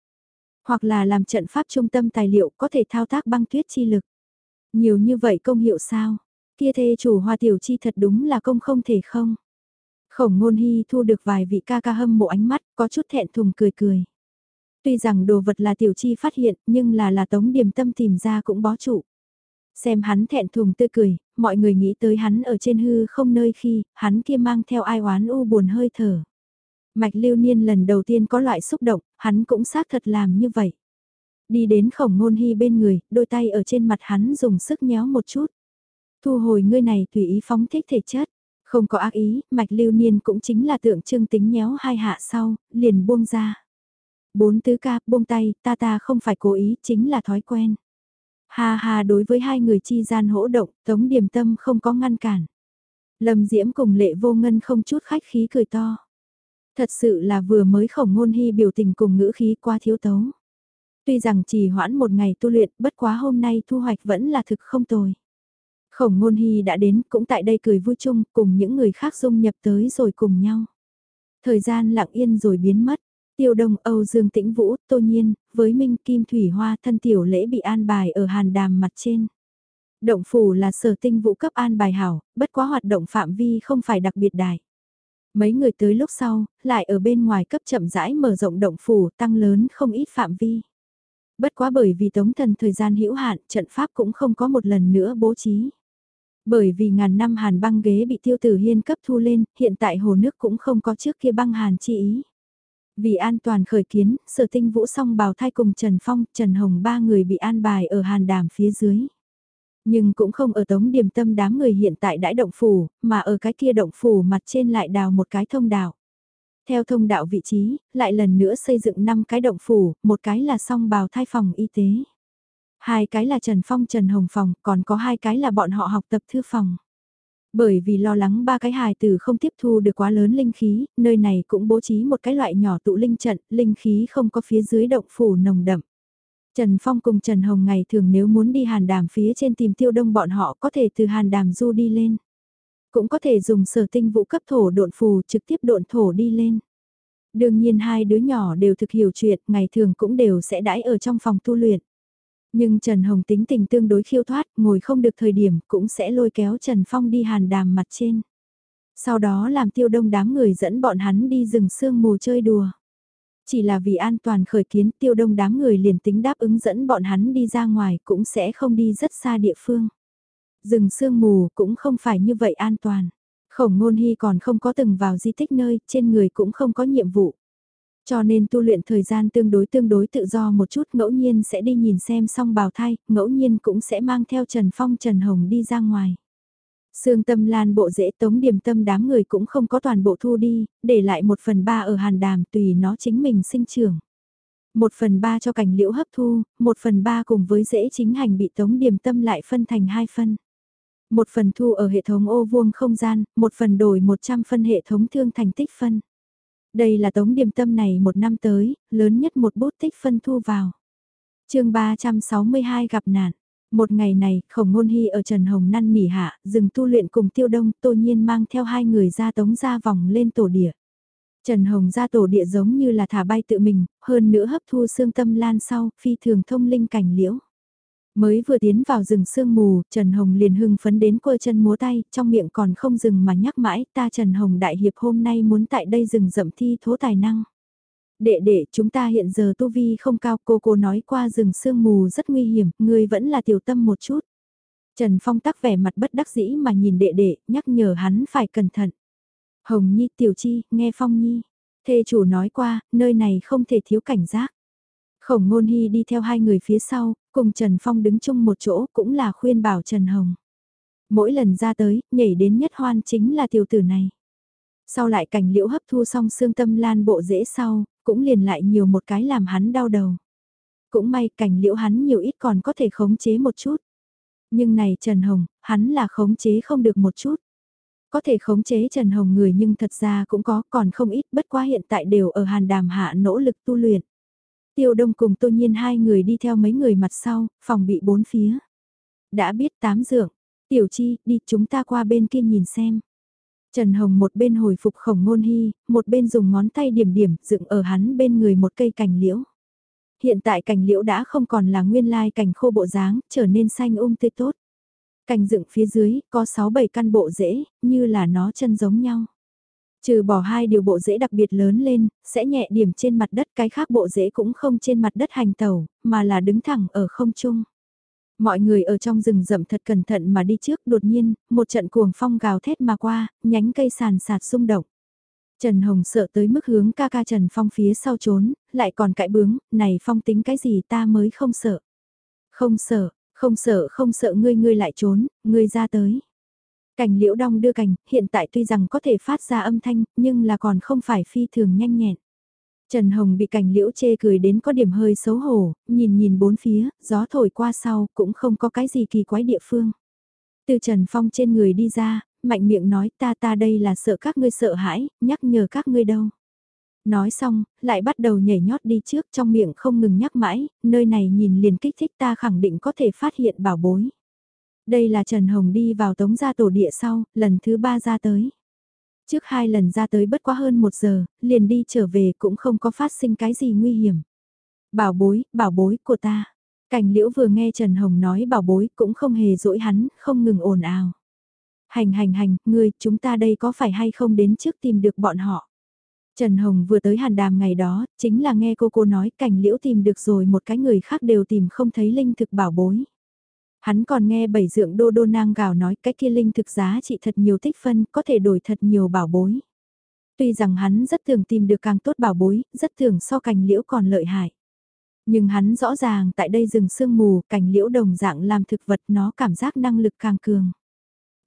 Hoặc là làm trận pháp trung tâm tài liệu có thể thao tác băng tuyết chi lực. Nhiều như vậy công hiệu sao? Kia thê chủ hoa tiểu chi thật đúng là công không thể không. Khổng ngôn hy thu được vài vị ca ca hâm mộ ánh mắt, có chút thẹn thùng cười cười. Tuy rằng đồ vật là tiểu chi phát hiện, nhưng là là tống điểm tâm tìm ra cũng bó trụ. Xem hắn thẹn thùng tươi cười, mọi người nghĩ tới hắn ở trên hư không nơi khi, hắn kia mang theo ai oán u buồn hơi thở. Mạch lưu niên lần đầu tiên có loại xúc động, hắn cũng xác thật làm như vậy. Đi đến khổng ngôn hy bên người, đôi tay ở trên mặt hắn dùng sức nhéo một chút. Thu hồi ngươi này tùy ý phóng thích thể chất. Không có ác ý, mạch lưu niên cũng chính là tượng trưng tính nhéo hai hạ sau, liền buông ra. Bốn tứ ca, buông tay, ta ta không phải cố ý, chính là thói quen. Ha ha đối với hai người chi gian hỗ động, Tống Điềm Tâm không có ngăn cản. Lâm Diễm cùng lệ vô ngân không chút khách khí cười to. Thật sự là vừa mới khổng ngôn hy biểu tình cùng ngữ khí qua thiếu tấu. Tuy rằng chỉ hoãn một ngày tu luyện, bất quá hôm nay thu hoạch vẫn là thực không tồi. Khổng ngôn hy đã đến, cũng tại đây cười vui chung, cùng những người khác dung nhập tới rồi cùng nhau. Thời gian lặng yên rồi biến mất. Tiêu Đông, Âu Dương Tĩnh Vũ, Tô Nhiên, với Minh Kim Thủy Hoa thân tiểu lễ bị an bài ở hàn đàm mặt trên. Động phủ là sở tinh vũ cấp an bài hảo, bất quá hoạt động phạm vi không phải đặc biệt đại. Mấy người tới lúc sau, lại ở bên ngoài cấp chậm rãi mở rộng động phủ tăng lớn không ít phạm vi. Bất quá bởi vì tống thần thời gian hữu hạn, trận pháp cũng không có một lần nữa bố trí. Bởi vì ngàn năm hàn băng ghế bị tiêu tử hiên cấp thu lên, hiện tại hồ nước cũng không có trước kia băng hàn chi ý. Vì an toàn khởi kiến, sở tinh vũ song bào thai cùng Trần Phong, Trần Hồng ba người bị an bài ở hàn đàm phía dưới. Nhưng cũng không ở tống điểm tâm đám người hiện tại đãi động phủ, mà ở cái kia động phủ mặt trên lại đào một cái thông đạo. Theo thông đạo vị trí, lại lần nữa xây dựng 5 cái động phủ, một cái là song bào thai phòng y tế. Hai cái là Trần Phong Trần Hồng phòng, còn có hai cái là bọn họ học tập thư phòng. Bởi vì lo lắng ba cái hài tử không tiếp thu được quá lớn linh khí, nơi này cũng bố trí một cái loại nhỏ tụ linh trận, linh khí không có phía dưới động phủ nồng đậm. Trần Phong cùng Trần Hồng ngày thường nếu muốn đi hàn đàm phía trên tìm tiêu đông bọn họ có thể từ hàn đàm du đi lên. Cũng có thể dùng sở tinh vũ cấp thổ độn phù trực tiếp độn thổ đi lên. Đương nhiên hai đứa nhỏ đều thực hiểu chuyện, ngày thường cũng đều sẽ đãi ở trong phòng tu luyện. Nhưng Trần Hồng tính tình tương đối khiêu thoát, ngồi không được thời điểm cũng sẽ lôi kéo Trần Phong đi hàn đàm mặt trên. Sau đó làm tiêu đông đám người dẫn bọn hắn đi rừng sương mù chơi đùa. Chỉ là vì an toàn khởi kiến tiêu đông đám người liền tính đáp ứng dẫn bọn hắn đi ra ngoài cũng sẽ không đi rất xa địa phương. Rừng sương mù cũng không phải như vậy an toàn. Khổng ngôn hy còn không có từng vào di tích nơi, trên người cũng không có nhiệm vụ. Cho nên tu luyện thời gian tương đối tương đối tự do một chút ngẫu nhiên sẽ đi nhìn xem xong bào thai, ngẫu nhiên cũng sẽ mang theo Trần Phong Trần Hồng đi ra ngoài. Sương tâm lan bộ dễ tống điểm tâm đám người cũng không có toàn bộ thu đi, để lại một phần ba ở hàn đàm tùy nó chính mình sinh trưởng. Một phần ba cho cảnh liễu hấp thu, một phần ba cùng với dễ chính hành bị tống điểm tâm lại phân thành hai phân. Một phần thu ở hệ thống ô vuông không gian, một phần đổi 100 phân hệ thống thương thành tích phân. Đây là tống điểm tâm này một năm tới, lớn nhất một bút tích phân thu vào. chương 362 gặp nạn. Một ngày này, khổng ngôn hy ở Trần Hồng năn nỉ hạ, dừng tu luyện cùng tiêu đông, tô nhiên mang theo hai người ra tống ra vòng lên tổ địa. Trần Hồng ra tổ địa giống như là thả bay tự mình, hơn nữa hấp thu xương tâm lan sau, phi thường thông linh cảnh liễu. Mới vừa tiến vào rừng sương mù, Trần Hồng liền hưng phấn đến quơ chân múa tay, trong miệng còn không dừng mà nhắc mãi, ta Trần Hồng Đại Hiệp hôm nay muốn tại đây rừng rậm thi thố tài năng. Đệ đệ, chúng ta hiện giờ tu vi không cao, cô cô nói qua rừng sương mù rất nguy hiểm, ngươi vẫn là tiểu tâm một chút. Trần Phong tắc vẻ mặt bất đắc dĩ mà nhìn đệ đệ, nhắc nhở hắn phải cẩn thận. Hồng Nhi, Tiểu Chi, nghe Phong Nhi. Thê chủ nói qua, nơi này không thể thiếu cảnh giác. Khổng Ngôn Hy đi theo hai người phía sau, cùng Trần Phong đứng chung một chỗ cũng là khuyên bảo Trần Hồng. Mỗi lần ra tới, nhảy đến nhất hoan chính là tiểu tử này. Sau lại cảnh liễu hấp thu xong xương tâm lan bộ dễ sau, cũng liền lại nhiều một cái làm hắn đau đầu. Cũng may cảnh liễu hắn nhiều ít còn có thể khống chế một chút. Nhưng này Trần Hồng, hắn là khống chế không được một chút. Có thể khống chế Trần Hồng người nhưng thật ra cũng có, còn không ít bất quá hiện tại đều ở hàn đàm hạ nỗ lực tu luyện. Tiêu Đông cùng Tô Nhiên hai người đi theo mấy người mặt sau, phòng bị bốn phía. Đã biết tám dượng, Tiểu Chi, đi chúng ta qua bên kia nhìn xem. Trần Hồng một bên hồi phục khổng ngôn hy, một bên dùng ngón tay điểm điểm dựng ở hắn bên người một cây cành liễu. Hiện tại cành liễu đã không còn là nguyên lai cành khô bộ dáng, trở nên xanh um tươi tốt. Cành dựng phía dưới, có 6-7 căn bộ rễ, như là nó chân giống nhau. Trừ bỏ hai điều bộ rễ đặc biệt lớn lên, sẽ nhẹ điểm trên mặt đất cái khác bộ rễ cũng không trên mặt đất hành tàu, mà là đứng thẳng ở không trung. Mọi người ở trong rừng rậm thật cẩn thận mà đi trước đột nhiên, một trận cuồng phong gào thét mà qua, nhánh cây sàn sạt rung động. Trần Hồng sợ tới mức hướng ca ca Trần Phong phía sau trốn, lại còn cãi bướng, này Phong tính cái gì ta mới không sợ. Không sợ, không sợ không sợ ngươi ngươi lại trốn, ngươi ra tới. Cảnh liễu đong đưa cành, hiện tại tuy rằng có thể phát ra âm thanh, nhưng là còn không phải phi thường nhanh nhẹn. Trần Hồng bị cảnh liễu chê cười đến có điểm hơi xấu hổ, nhìn nhìn bốn phía, gió thổi qua sau cũng không có cái gì kỳ quái địa phương. Từ Trần Phong trên người đi ra, mạnh miệng nói ta ta đây là sợ các ngươi sợ hãi, nhắc nhở các ngươi đâu. Nói xong, lại bắt đầu nhảy nhót đi trước trong miệng không ngừng nhắc mãi, nơi này nhìn liền kích thích ta khẳng định có thể phát hiện bảo bối. Đây là Trần Hồng đi vào tống gia tổ địa sau, lần thứ ba ra tới. Trước hai lần ra tới bất quá hơn một giờ, liền đi trở về cũng không có phát sinh cái gì nguy hiểm. Bảo bối, bảo bối của ta. Cảnh liễu vừa nghe Trần Hồng nói bảo bối cũng không hề dỗi hắn, không ngừng ồn ào. Hành hành hành, ngươi, chúng ta đây có phải hay không đến trước tìm được bọn họ. Trần Hồng vừa tới hàn đàm ngày đó, chính là nghe cô cô nói cảnh liễu tìm được rồi một cái người khác đều tìm không thấy linh thực bảo bối. Hắn còn nghe bảy dượng đô đô nang gào nói cái kia linh thực giá trị thật nhiều tích phân, có thể đổi thật nhiều bảo bối. Tuy rằng hắn rất thường tìm được càng tốt bảo bối, rất thường so cành liễu còn lợi hại. Nhưng hắn rõ ràng tại đây rừng sương mù, cành liễu đồng dạng làm thực vật nó cảm giác năng lực càng cường.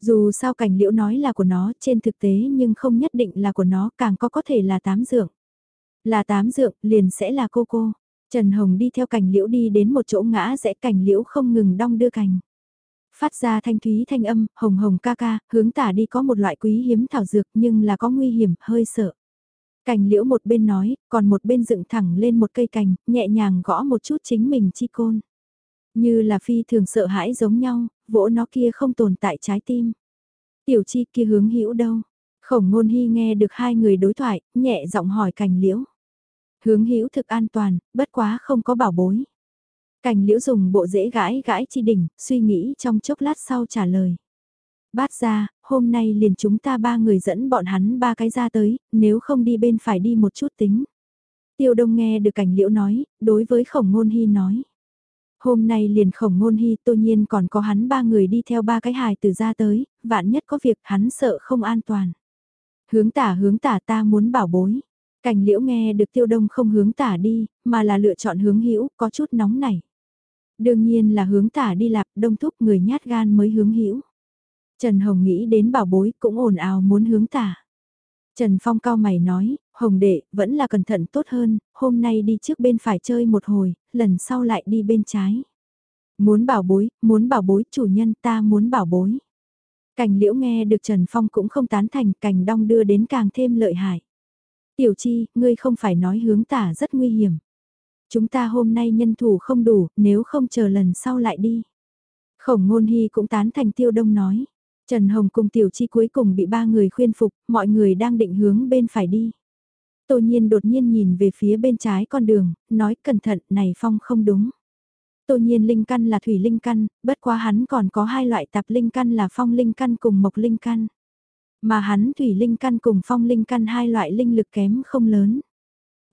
Dù sao cành liễu nói là của nó trên thực tế nhưng không nhất định là của nó càng có có thể là tám dượng. Là tám dượng liền sẽ là cô cô. Trần Hồng đi theo cành liễu đi đến một chỗ ngã rẽ cành liễu không ngừng đong đưa cành. Phát ra thanh thúy thanh âm, hồng hồng ca ca, hướng tả đi có một loại quý hiếm thảo dược nhưng là có nguy hiểm, hơi sợ. Cành liễu một bên nói, còn một bên dựng thẳng lên một cây cành, nhẹ nhàng gõ một chút chính mình chi côn. Như là phi thường sợ hãi giống nhau, vỗ nó kia không tồn tại trái tim. Tiểu chi kia hướng hữu đâu? Khổng ngôn hy nghe được hai người đối thoại, nhẹ giọng hỏi cành liễu. Hướng hữu thực an toàn, bất quá không có bảo bối. Cảnh liễu dùng bộ dễ gãi gãi chi đỉnh, suy nghĩ trong chốc lát sau trả lời. Bát ra, hôm nay liền chúng ta ba người dẫn bọn hắn ba cái ra tới, nếu không đi bên phải đi một chút tính. Tiêu đông nghe được cảnh liễu nói, đối với khổng ngôn hy nói. Hôm nay liền khổng ngôn hy tô nhiên còn có hắn ba người đi theo ba cái hài từ ra tới, vạn nhất có việc hắn sợ không an toàn. Hướng tả hướng tả ta muốn bảo bối. Cảnh liễu nghe được tiêu đông không hướng tả đi, mà là lựa chọn hướng hữu có chút nóng nảy. Đương nhiên là hướng tả đi lạp đông thúc người nhát gan mới hướng hữu Trần Hồng nghĩ đến bảo bối cũng ồn ào muốn hướng tả. Trần Phong cao mày nói, Hồng đệ, vẫn là cẩn thận tốt hơn, hôm nay đi trước bên phải chơi một hồi, lần sau lại đi bên trái. Muốn bảo bối, muốn bảo bối, chủ nhân ta muốn bảo bối. Cảnh liễu nghe được Trần Phong cũng không tán thành, cảnh đong đưa đến càng thêm lợi hại. Tiểu chi, ngươi không phải nói hướng tả rất nguy hiểm. Chúng ta hôm nay nhân thủ không đủ, nếu không chờ lần sau lại đi. Khổng ngôn hy cũng tán thành tiêu đông nói. Trần Hồng cùng Tiểu Chi cuối cùng bị ba người khuyên phục, mọi người đang định hướng bên phải đi. Tô nhiên đột nhiên nhìn về phía bên trái con đường, nói cẩn thận này phong không đúng. Tô nhiên linh căn là thủy linh căn, bất quá hắn còn có hai loại tạp linh căn là phong linh căn cùng mộc linh căn. Mà hắn thủy linh căn cùng phong linh căn hai loại linh lực kém không lớn.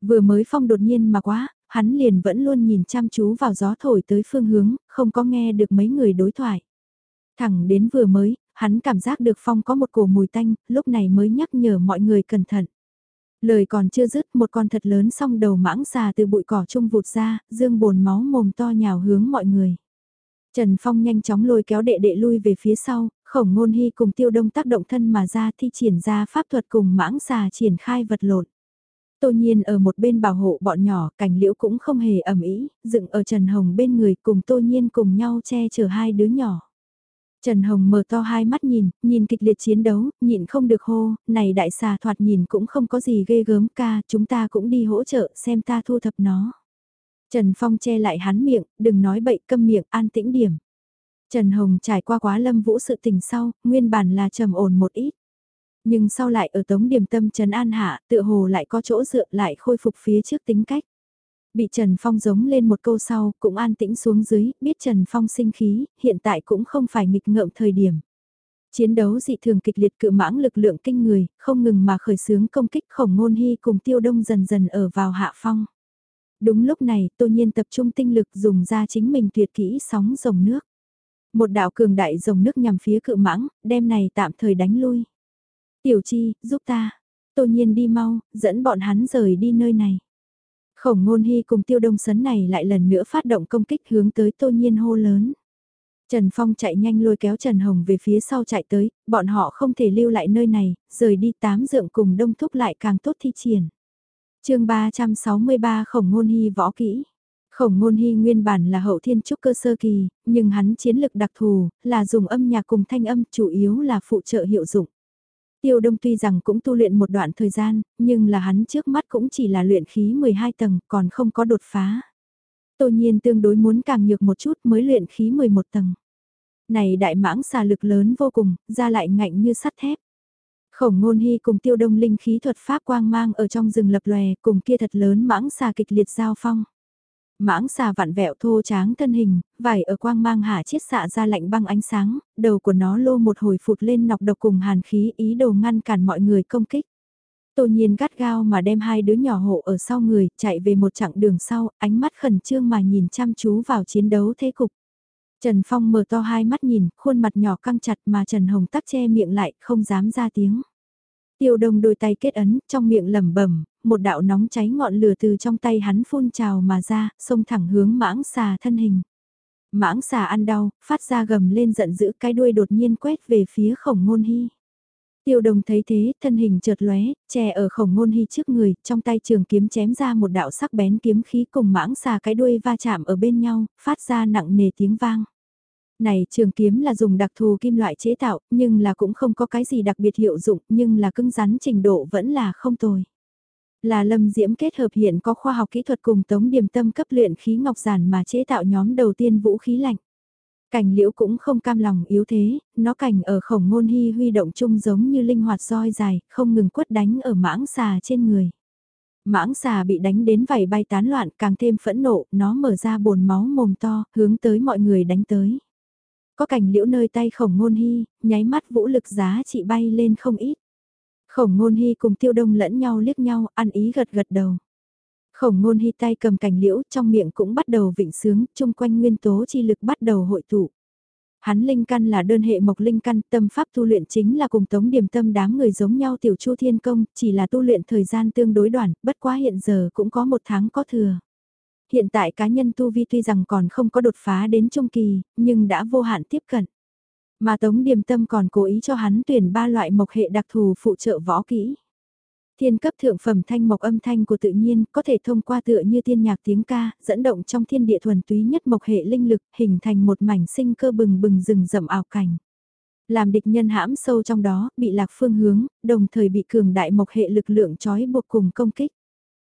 Vừa mới phong đột nhiên mà quá, hắn liền vẫn luôn nhìn chăm chú vào gió thổi tới phương hướng, không có nghe được mấy người đối thoại. Thẳng đến vừa mới, hắn cảm giác được phong có một cổ mùi tanh, lúc này mới nhắc nhở mọi người cẩn thận. Lời còn chưa dứt, một con thật lớn song đầu mãng xà từ bụi cỏ trung vụt ra, dương bồn máu mồm to nhào hướng mọi người. Trần Phong nhanh chóng lôi kéo đệ đệ lui về phía sau, khổng ngôn hy cùng tiêu đông tác động thân mà ra thi triển ra pháp thuật cùng mãng xà triển khai vật lộn. Tô nhiên ở một bên bảo hộ bọn nhỏ, cảnh liễu cũng không hề ẩm ý, dựng ở Trần Hồng bên người cùng tô nhiên cùng nhau che chở hai đứa nhỏ. Trần Hồng mở to hai mắt nhìn, nhìn kịch liệt chiến đấu, nhịn không được hô, này đại xà thoạt nhìn cũng không có gì ghê gớm ca, chúng ta cũng đi hỗ trợ xem ta thu thập nó. Trần Phong che lại hắn miệng, đừng nói bậy câm miệng, an tĩnh điểm. Trần Hồng trải qua quá lâm vũ sự tình sau, nguyên bản là trầm ổn một ít. Nhưng sau lại ở tống điểm tâm Trần An Hạ, tựa hồ lại có chỗ dựa lại khôi phục phía trước tính cách. Bị Trần Phong giống lên một câu sau, cũng an tĩnh xuống dưới, biết Trần Phong sinh khí, hiện tại cũng không phải nghịch ngợm thời điểm. Chiến đấu dị thường kịch liệt cự mãng lực lượng kinh người, không ngừng mà khởi xướng công kích khổng ngôn hy cùng tiêu đông dần dần ở vào hạ phong. Đúng lúc này, tô nhiên tập trung tinh lực dùng ra chính mình tuyệt kỹ sóng rồng nước. Một đạo cường đại rồng nước nhằm phía cự mãng, đem này tạm thời đánh lui. Tiểu chi, giúp ta. Tô nhiên đi mau, dẫn bọn hắn rời đi nơi này. Khổng ngôn hy cùng tiêu đông sấn này lại lần nữa phát động công kích hướng tới tô nhiên hô lớn. Trần Phong chạy nhanh lôi kéo Trần Hồng về phía sau chạy tới, bọn họ không thể lưu lại nơi này, rời đi tám dượng cùng đông thúc lại càng tốt thi triển. chương 363 khổng ngôn hy võ kỹ. Khổng ngôn hy nguyên bản là hậu thiên trúc cơ sơ kỳ, nhưng hắn chiến lực đặc thù, là dùng âm nhạc cùng thanh âm chủ yếu là phụ trợ hiệu dụng. Tiêu Đông tuy rằng cũng tu luyện một đoạn thời gian, nhưng là hắn trước mắt cũng chỉ là luyện khí 12 tầng, còn không có đột phá. Tô nhiên tương đối muốn càng nhược một chút mới luyện khí 11 tầng. Này đại mãng xà lực lớn vô cùng, ra lại ngạnh như sắt thép. Khổng ngôn hy cùng tiêu đông linh khí thuật pháp quang mang ở trong rừng lập lòe cùng kia thật lớn mãng xà kịch liệt giao phong. Mãng xà vặn vẹo thô tráng thân hình, vải ở quang mang hạ chiết xạ ra lạnh băng ánh sáng, đầu của nó lô một hồi phụt lên nọc độc cùng hàn khí ý đồ ngăn cản mọi người công kích. Tô nhiên gắt gao mà đem hai đứa nhỏ hộ ở sau người, chạy về một chặng đường sau, ánh mắt khẩn trương mà nhìn chăm chú vào chiến đấu thế cục. Trần Phong mở to hai mắt nhìn, khuôn mặt nhỏ căng chặt mà Trần Hồng tắc che miệng lại, không dám ra tiếng. Tiêu đông đôi tay kết ấn, trong miệng lẩm bẩm một đạo nóng cháy ngọn lửa từ trong tay hắn phun trào mà ra, xông thẳng hướng mãng xà thân hình. Mãng xà ăn đau, phát ra gầm lên giận dữ cái đuôi đột nhiên quét về phía khổng ngôn hy. Tiêu đồng thấy thế, thân hình chợt lóe, che ở khổng ngôn hy trước người, trong tay trường kiếm chém ra một đạo sắc bén kiếm khí cùng mãng xà cái đuôi va chạm ở bên nhau, phát ra nặng nề tiếng vang. Này trường kiếm là dùng đặc thù kim loại chế tạo, nhưng là cũng không có cái gì đặc biệt hiệu dụng, nhưng là cứng rắn trình độ vẫn là không tồi. Là lâm diễm kết hợp hiện có khoa học kỹ thuật cùng tống điểm tâm cấp luyện khí ngọc giản mà chế tạo nhóm đầu tiên vũ khí lạnh. Cảnh liễu cũng không cam lòng yếu thế, nó cảnh ở khổng ngôn hy huy động chung giống như linh hoạt roi dài, không ngừng quất đánh ở mãng xà trên người. Mãng xà bị đánh đến vảy bay tán loạn càng thêm phẫn nộ, nó mở ra bồn máu mồm to, hướng tới mọi người đánh tới. Có cảnh liễu nơi tay khổng ngôn hy, nháy mắt vũ lực giá trị bay lên không ít. Khổng ngôn hy cùng tiêu đông lẫn nhau liếc nhau, ăn ý gật gật đầu. Khổng ngôn hy tay cầm cành liễu trong miệng cũng bắt đầu vịnh sướng, chung quanh nguyên tố chi lực bắt đầu hội tụ. Hắn linh căn là đơn hệ mộc linh căn, tâm pháp tu luyện chính là cùng tống điểm tâm đám người giống nhau tiểu chu thiên công, chỉ là tu luyện thời gian tương đối đoạn, bất quá hiện giờ cũng có một tháng có thừa. Hiện tại cá nhân tu vi tuy rằng còn không có đột phá đến trung kỳ, nhưng đã vô hạn tiếp cận. Mà tống điềm tâm còn cố ý cho hắn tuyển ba loại mộc hệ đặc thù phụ trợ võ kỹ. Thiên cấp thượng phẩm thanh mộc âm thanh của tự nhiên có thể thông qua tựa như thiên nhạc tiếng ca, dẫn động trong thiên địa thuần túy nhất mộc hệ linh lực, hình thành một mảnh sinh cơ bừng bừng rừng rậm ảo cảnh. Làm địch nhân hãm sâu trong đó, bị lạc phương hướng, đồng thời bị cường đại mộc hệ lực lượng trói buộc cùng công kích.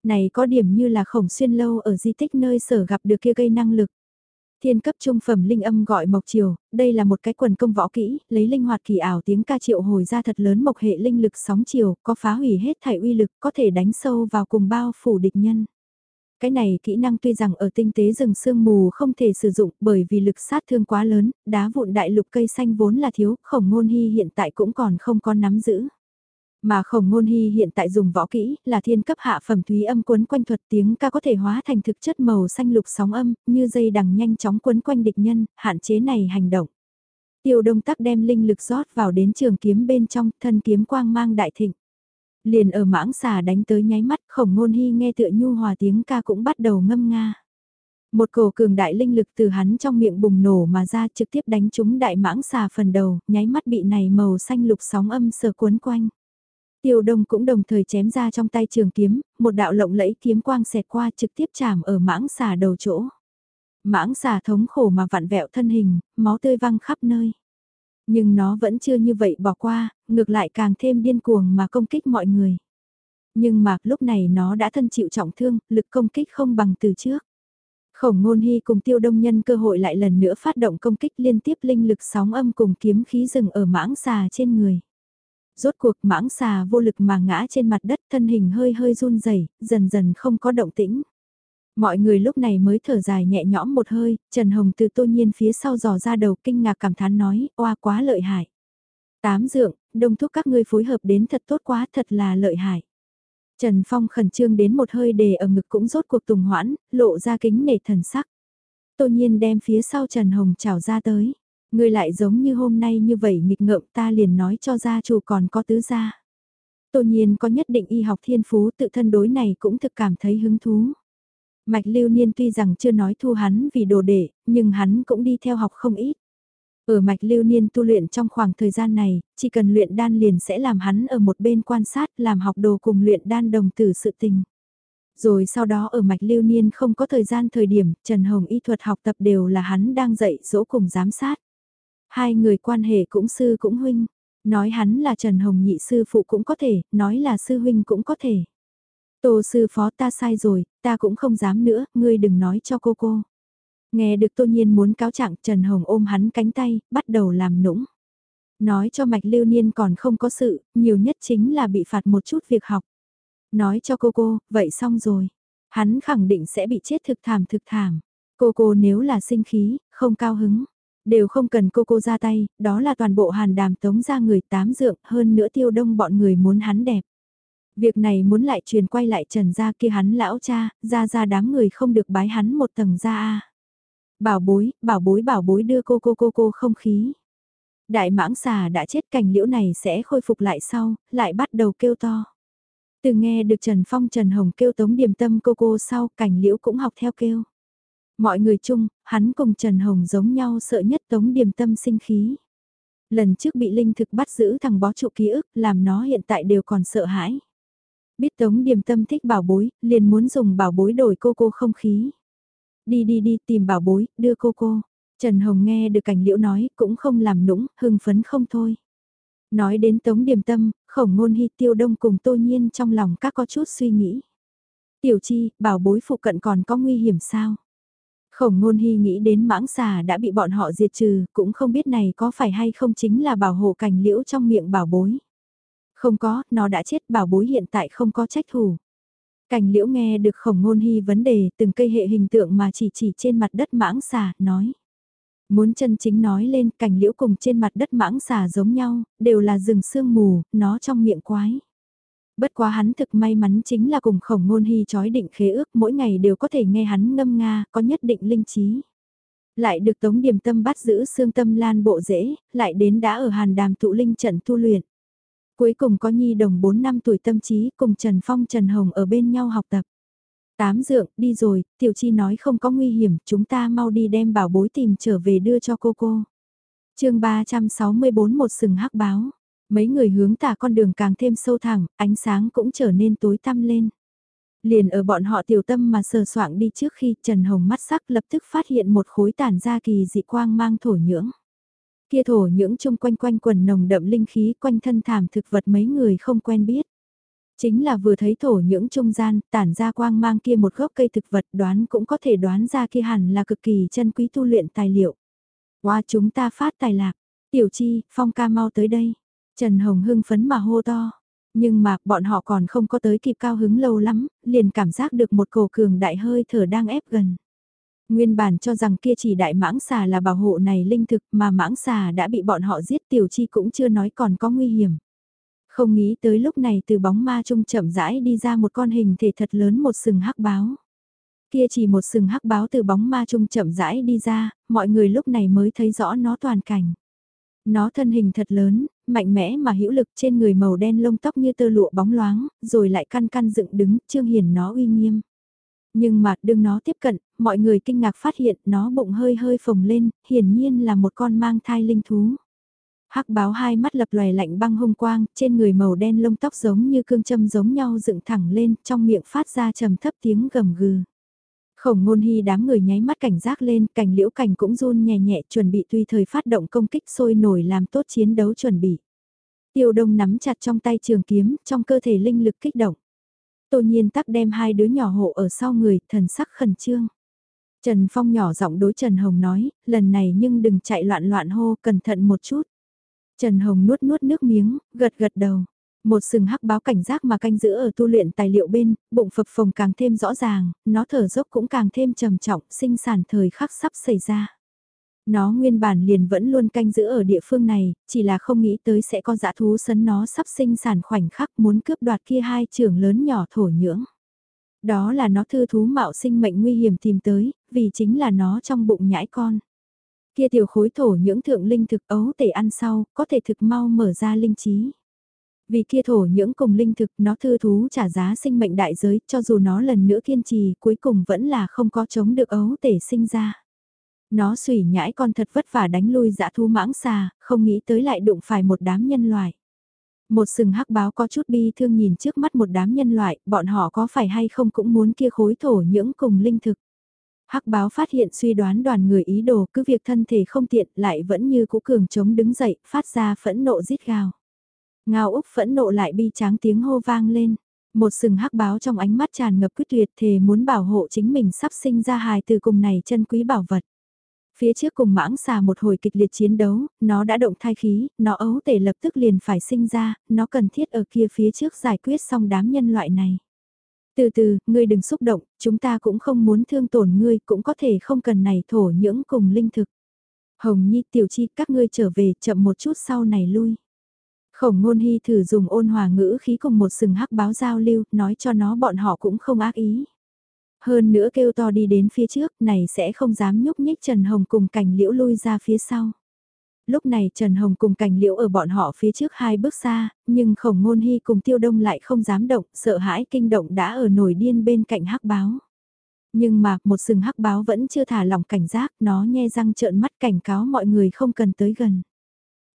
Này có điểm như là khổng xuyên lâu ở di tích nơi sở gặp được kia gây năng lực. Thiên cấp trung phẩm linh âm gọi Mộc Triều, đây là một cái quần công võ kỹ, lấy linh hoạt kỳ ảo tiếng ca triệu hồi ra thật lớn mộc hệ linh lực sóng chiều, có phá hủy hết thảy uy lực, có thể đánh sâu vào cùng bao phủ địch nhân. Cái này kỹ năng tuy rằng ở tinh tế rừng sương mù không thể sử dụng bởi vì lực sát thương quá lớn, đá vụn đại lục cây xanh vốn là thiếu, khổng ngôn hy hiện tại cũng còn không có nắm giữ. Mà khổng ngôn hy hiện tại dùng võ kỹ là thiên cấp hạ phẩm thúy âm quấn quanh thuật tiếng ca có thể hóa thành thực chất màu xanh lục sóng âm, như dây đằng nhanh chóng quấn quanh địch nhân, hạn chế này hành động. Tiêu đông tắc đem linh lực rót vào đến trường kiếm bên trong, thân kiếm quang mang đại thịnh. Liền ở mãng xà đánh tới nháy mắt, khổng ngôn hy nghe tựa nhu hòa tiếng ca cũng bắt đầu ngâm nga. Một cổ cường đại linh lực từ hắn trong miệng bùng nổ mà ra trực tiếp đánh trúng đại mãng xà phần đầu, nháy mắt bị này màu xanh lục sóng âm sờ cuốn quanh. Tiêu đông cũng đồng thời chém ra trong tay trường kiếm, một đạo lộng lẫy kiếm quang xẹt qua trực tiếp chạm ở mãng xà đầu chỗ. Mãng xà thống khổ mà vặn vẹo thân hình, máu tươi văng khắp nơi. Nhưng nó vẫn chưa như vậy bỏ qua, ngược lại càng thêm điên cuồng mà công kích mọi người. Nhưng mà lúc này nó đã thân chịu trọng thương, lực công kích không bằng từ trước. Khổng ngôn hy cùng tiêu đông nhân cơ hội lại lần nữa phát động công kích liên tiếp linh lực sóng âm cùng kiếm khí rừng ở mãng xà trên người rốt cuộc mãng xà vô lực mà ngã trên mặt đất thân hình hơi hơi run rẩy dần dần không có động tĩnh. Mọi người lúc này mới thở dài nhẹ nhõm một hơi, Trần Hồng từ tô nhiên phía sau dò ra đầu kinh ngạc cảm thán nói, oa quá lợi hại. Tám dượng, đông thúc các ngươi phối hợp đến thật tốt quá, thật là lợi hại. Trần Phong khẩn trương đến một hơi đề ở ngực cũng rốt cuộc tùng hoãn, lộ ra kính nể thần sắc. Tô nhiên đem phía sau Trần Hồng chào ra tới. Ngươi lại giống như hôm nay như vậy nghịch ngợm ta liền nói cho gia chủ còn có tứ gia. Tô nhiên có nhất định y học thiên phú tự thân đối này cũng thực cảm thấy hứng thú. Mạch lưu niên tuy rằng chưa nói thu hắn vì đồ đệ, nhưng hắn cũng đi theo học không ít. Ở mạch lưu niên tu luyện trong khoảng thời gian này, chỉ cần luyện đan liền sẽ làm hắn ở một bên quan sát làm học đồ cùng luyện đan đồng tử sự tình. Rồi sau đó ở mạch lưu niên không có thời gian thời điểm, Trần Hồng y thuật học tập đều là hắn đang dạy dỗ cùng giám sát. Hai người quan hệ cũng sư cũng huynh, nói hắn là Trần Hồng nhị sư phụ cũng có thể, nói là sư huynh cũng có thể. Tô sư phó ta sai rồi, ta cũng không dám nữa, ngươi đừng nói cho cô cô. Nghe được tô nhiên muốn cáo trạng Trần Hồng ôm hắn cánh tay, bắt đầu làm nũng. Nói cho mạch lưu niên còn không có sự, nhiều nhất chính là bị phạt một chút việc học. Nói cho cô cô, vậy xong rồi. Hắn khẳng định sẽ bị chết thực thảm thực thảm. Cô cô nếu là sinh khí, không cao hứng, Đều không cần cô cô ra tay, đó là toàn bộ hàn đàm tống ra người tám dượng, hơn nữa tiêu đông bọn người muốn hắn đẹp. Việc này muốn lại truyền quay lại trần ra kia hắn lão cha, ra ra đám người không được bái hắn một tầng ra a Bảo bối, bảo bối bảo bối đưa cô cô cô cô không khí. Đại mãng xà đã chết cành liễu này sẽ khôi phục lại sau, lại bắt đầu kêu to. Từ nghe được Trần Phong Trần Hồng kêu tống điềm tâm cô cô sau cành liễu cũng học theo kêu. Mọi người chung, hắn cùng Trần Hồng giống nhau sợ nhất tống điềm tâm sinh khí. Lần trước bị linh thực bắt giữ thằng bó trụ ký ức, làm nó hiện tại đều còn sợ hãi. Biết tống điềm tâm thích bảo bối, liền muốn dùng bảo bối đổi cô cô không khí. Đi đi đi tìm bảo bối, đưa cô cô. Trần Hồng nghe được cảnh liễu nói, cũng không làm nũng, hưng phấn không thôi. Nói đến tống điềm tâm, khổng ngôn hy tiêu đông cùng tô nhiên trong lòng các có chút suy nghĩ. Tiểu chi, bảo bối phụ cận còn có nguy hiểm sao? Khổng ngôn hy nghĩ đến mãng xà đã bị bọn họ diệt trừ, cũng không biết này có phải hay không chính là bảo hộ cành liễu trong miệng bảo bối. Không có, nó đã chết bảo bối hiện tại không có trách thủ. Cảnh liễu nghe được khổng ngôn hy vấn đề từng cây hệ hình tượng mà chỉ chỉ trên mặt đất mãng xà, nói. Muốn chân chính nói lên cảnh liễu cùng trên mặt đất mãng xà giống nhau, đều là rừng sương mù, nó trong miệng quái. Bất quá hắn thực may mắn chính là cùng khổng ngôn hy chói định khế ước mỗi ngày đều có thể nghe hắn ngâm nga, có nhất định linh trí. Lại được tống điểm tâm bắt giữ xương tâm lan bộ dễ, lại đến đã ở hàn đàm tụ linh trận tu luyện. Cuối cùng có nhi đồng 4 năm tuổi tâm trí cùng Trần Phong Trần Hồng ở bên nhau học tập. Tám dượng, đi rồi, tiểu chi nói không có nguy hiểm, chúng ta mau đi đem bảo bối tìm trở về đưa cho cô cô. chương 364 một sừng hắc báo. Mấy người hướng tả con đường càng thêm sâu thẳng, ánh sáng cũng trở nên tối tăm lên. Liền ở bọn họ tiểu tâm mà sờ soạng đi trước khi Trần Hồng mắt sắc lập tức phát hiện một khối tản ra kỳ dị quang mang thổ nhưỡng. Kia thổ nhưỡng chung quanh quanh quần nồng đậm linh khí quanh thân thảm thực vật mấy người không quen biết. Chính là vừa thấy thổ nhưỡng trung gian, tản ra quang mang kia một gốc cây thực vật đoán cũng có thể đoán ra kia hẳn là cực kỳ chân quý tu luyện tài liệu. Qua chúng ta phát tài lạc, tiểu chi, phong ca mau tới đây. Trần Hồng hưng phấn mà hô to. Nhưng mà bọn họ còn không có tới kịp cao hứng lâu lắm, liền cảm giác được một cổ cường đại hơi thở đang ép gần. Nguyên bản cho rằng kia chỉ đại mãng xà là bảo hộ này linh thực mà mãng xà đã bị bọn họ giết tiểu chi cũng chưa nói còn có nguy hiểm. Không nghĩ tới lúc này từ bóng ma trung chậm rãi đi ra một con hình thể thật lớn một sừng hắc báo. Kia chỉ một sừng hắc báo từ bóng ma trung chậm rãi đi ra, mọi người lúc này mới thấy rõ nó toàn cảnh. Nó thân hình thật lớn, mạnh mẽ mà hữu lực trên người màu đen lông tóc như tơ lụa bóng loáng, rồi lại căn căn dựng đứng, trương hiển nó uy nghiêm. Nhưng mà đừng nó tiếp cận, mọi người kinh ngạc phát hiện nó bụng hơi hơi phồng lên, hiển nhiên là một con mang thai linh thú. Hắc báo hai mắt lập lòe lạnh băng hung quang, trên người màu đen lông tóc giống như cương châm giống nhau dựng thẳng lên, trong miệng phát ra trầm thấp tiếng gầm gừ. Khổng ngôn hy đám người nháy mắt cảnh giác lên, cảnh liễu cảnh cũng run nhẹ nhẹ chuẩn bị tùy thời phát động công kích sôi nổi làm tốt chiến đấu chuẩn bị. Tiêu đông nắm chặt trong tay trường kiếm, trong cơ thể linh lực kích động. Tô nhiên tắc đem hai đứa nhỏ hộ ở sau người, thần sắc khẩn trương. Trần Phong nhỏ giọng đối Trần Hồng nói, lần này nhưng đừng chạy loạn loạn hô, cẩn thận một chút. Trần Hồng nuốt nuốt nước miếng, gật gật đầu. Một sừng hắc báo cảnh giác mà canh giữ ở tu luyện tài liệu bên, bụng phập phồng càng thêm rõ ràng, nó thở dốc cũng càng thêm trầm trọng, sinh sản thời khắc sắp xảy ra. Nó nguyên bản liền vẫn luôn canh giữ ở địa phương này, chỉ là không nghĩ tới sẽ có dã thú sấn nó sắp sinh sản khoảnh khắc muốn cướp đoạt kia hai trường lớn nhỏ thổ nhưỡng. Đó là nó thư thú mạo sinh mệnh nguy hiểm tìm tới, vì chính là nó trong bụng nhãi con. Kia tiểu khối thổ nhưỡng thượng linh thực ấu tể ăn sau, có thể thực mau mở ra linh trí. Vì kia thổ nhưỡng cùng linh thực nó thư thú trả giá sinh mệnh đại giới, cho dù nó lần nữa kiên trì, cuối cùng vẫn là không có chống được ấu tể sinh ra. Nó sủy nhãi con thật vất vả đánh lui dã thú mãng xà, không nghĩ tới lại đụng phải một đám nhân loại. Một sừng hắc báo có chút bi thương nhìn trước mắt một đám nhân loại, bọn họ có phải hay không cũng muốn kia khối thổ nhưỡng cùng linh thực. Hắc báo phát hiện suy đoán đoàn người ý đồ cứ việc thân thể không tiện lại vẫn như cũ cường chống đứng dậy, phát ra phẫn nộ rít gào. Ngao Úc phẫn nộ lại bi tráng tiếng hô vang lên. Một sừng hắc báo trong ánh mắt tràn ngập quyết tuyệt thề muốn bảo hộ chính mình sắp sinh ra hài từ cùng này chân quý bảo vật. Phía trước cùng mãng xà một hồi kịch liệt chiến đấu, nó đã động thai khí, nó ấu tể lập tức liền phải sinh ra, nó cần thiết ở kia phía trước giải quyết xong đám nhân loại này. Từ từ, ngươi đừng xúc động, chúng ta cũng không muốn thương tổn ngươi, cũng có thể không cần này thổ nhưỡng cùng linh thực. Hồng Nhi tiểu chi các ngươi trở về chậm một chút sau này lui. Khổng ngôn hy thử dùng ôn hòa ngữ khí cùng một sừng hắc báo giao lưu, nói cho nó bọn họ cũng không ác ý. Hơn nữa kêu to đi đến phía trước, này sẽ không dám nhúc nhích Trần Hồng cùng cảnh liễu lui ra phía sau. Lúc này Trần Hồng cùng cảnh liễu ở bọn họ phía trước hai bước xa, nhưng khổng ngôn hy cùng tiêu đông lại không dám động, sợ hãi kinh động đã ở nổi điên bên cạnh hắc báo. Nhưng mà, một sừng hắc báo vẫn chưa thả lỏng cảnh giác, nó nhe răng trợn mắt cảnh cáo mọi người không cần tới gần.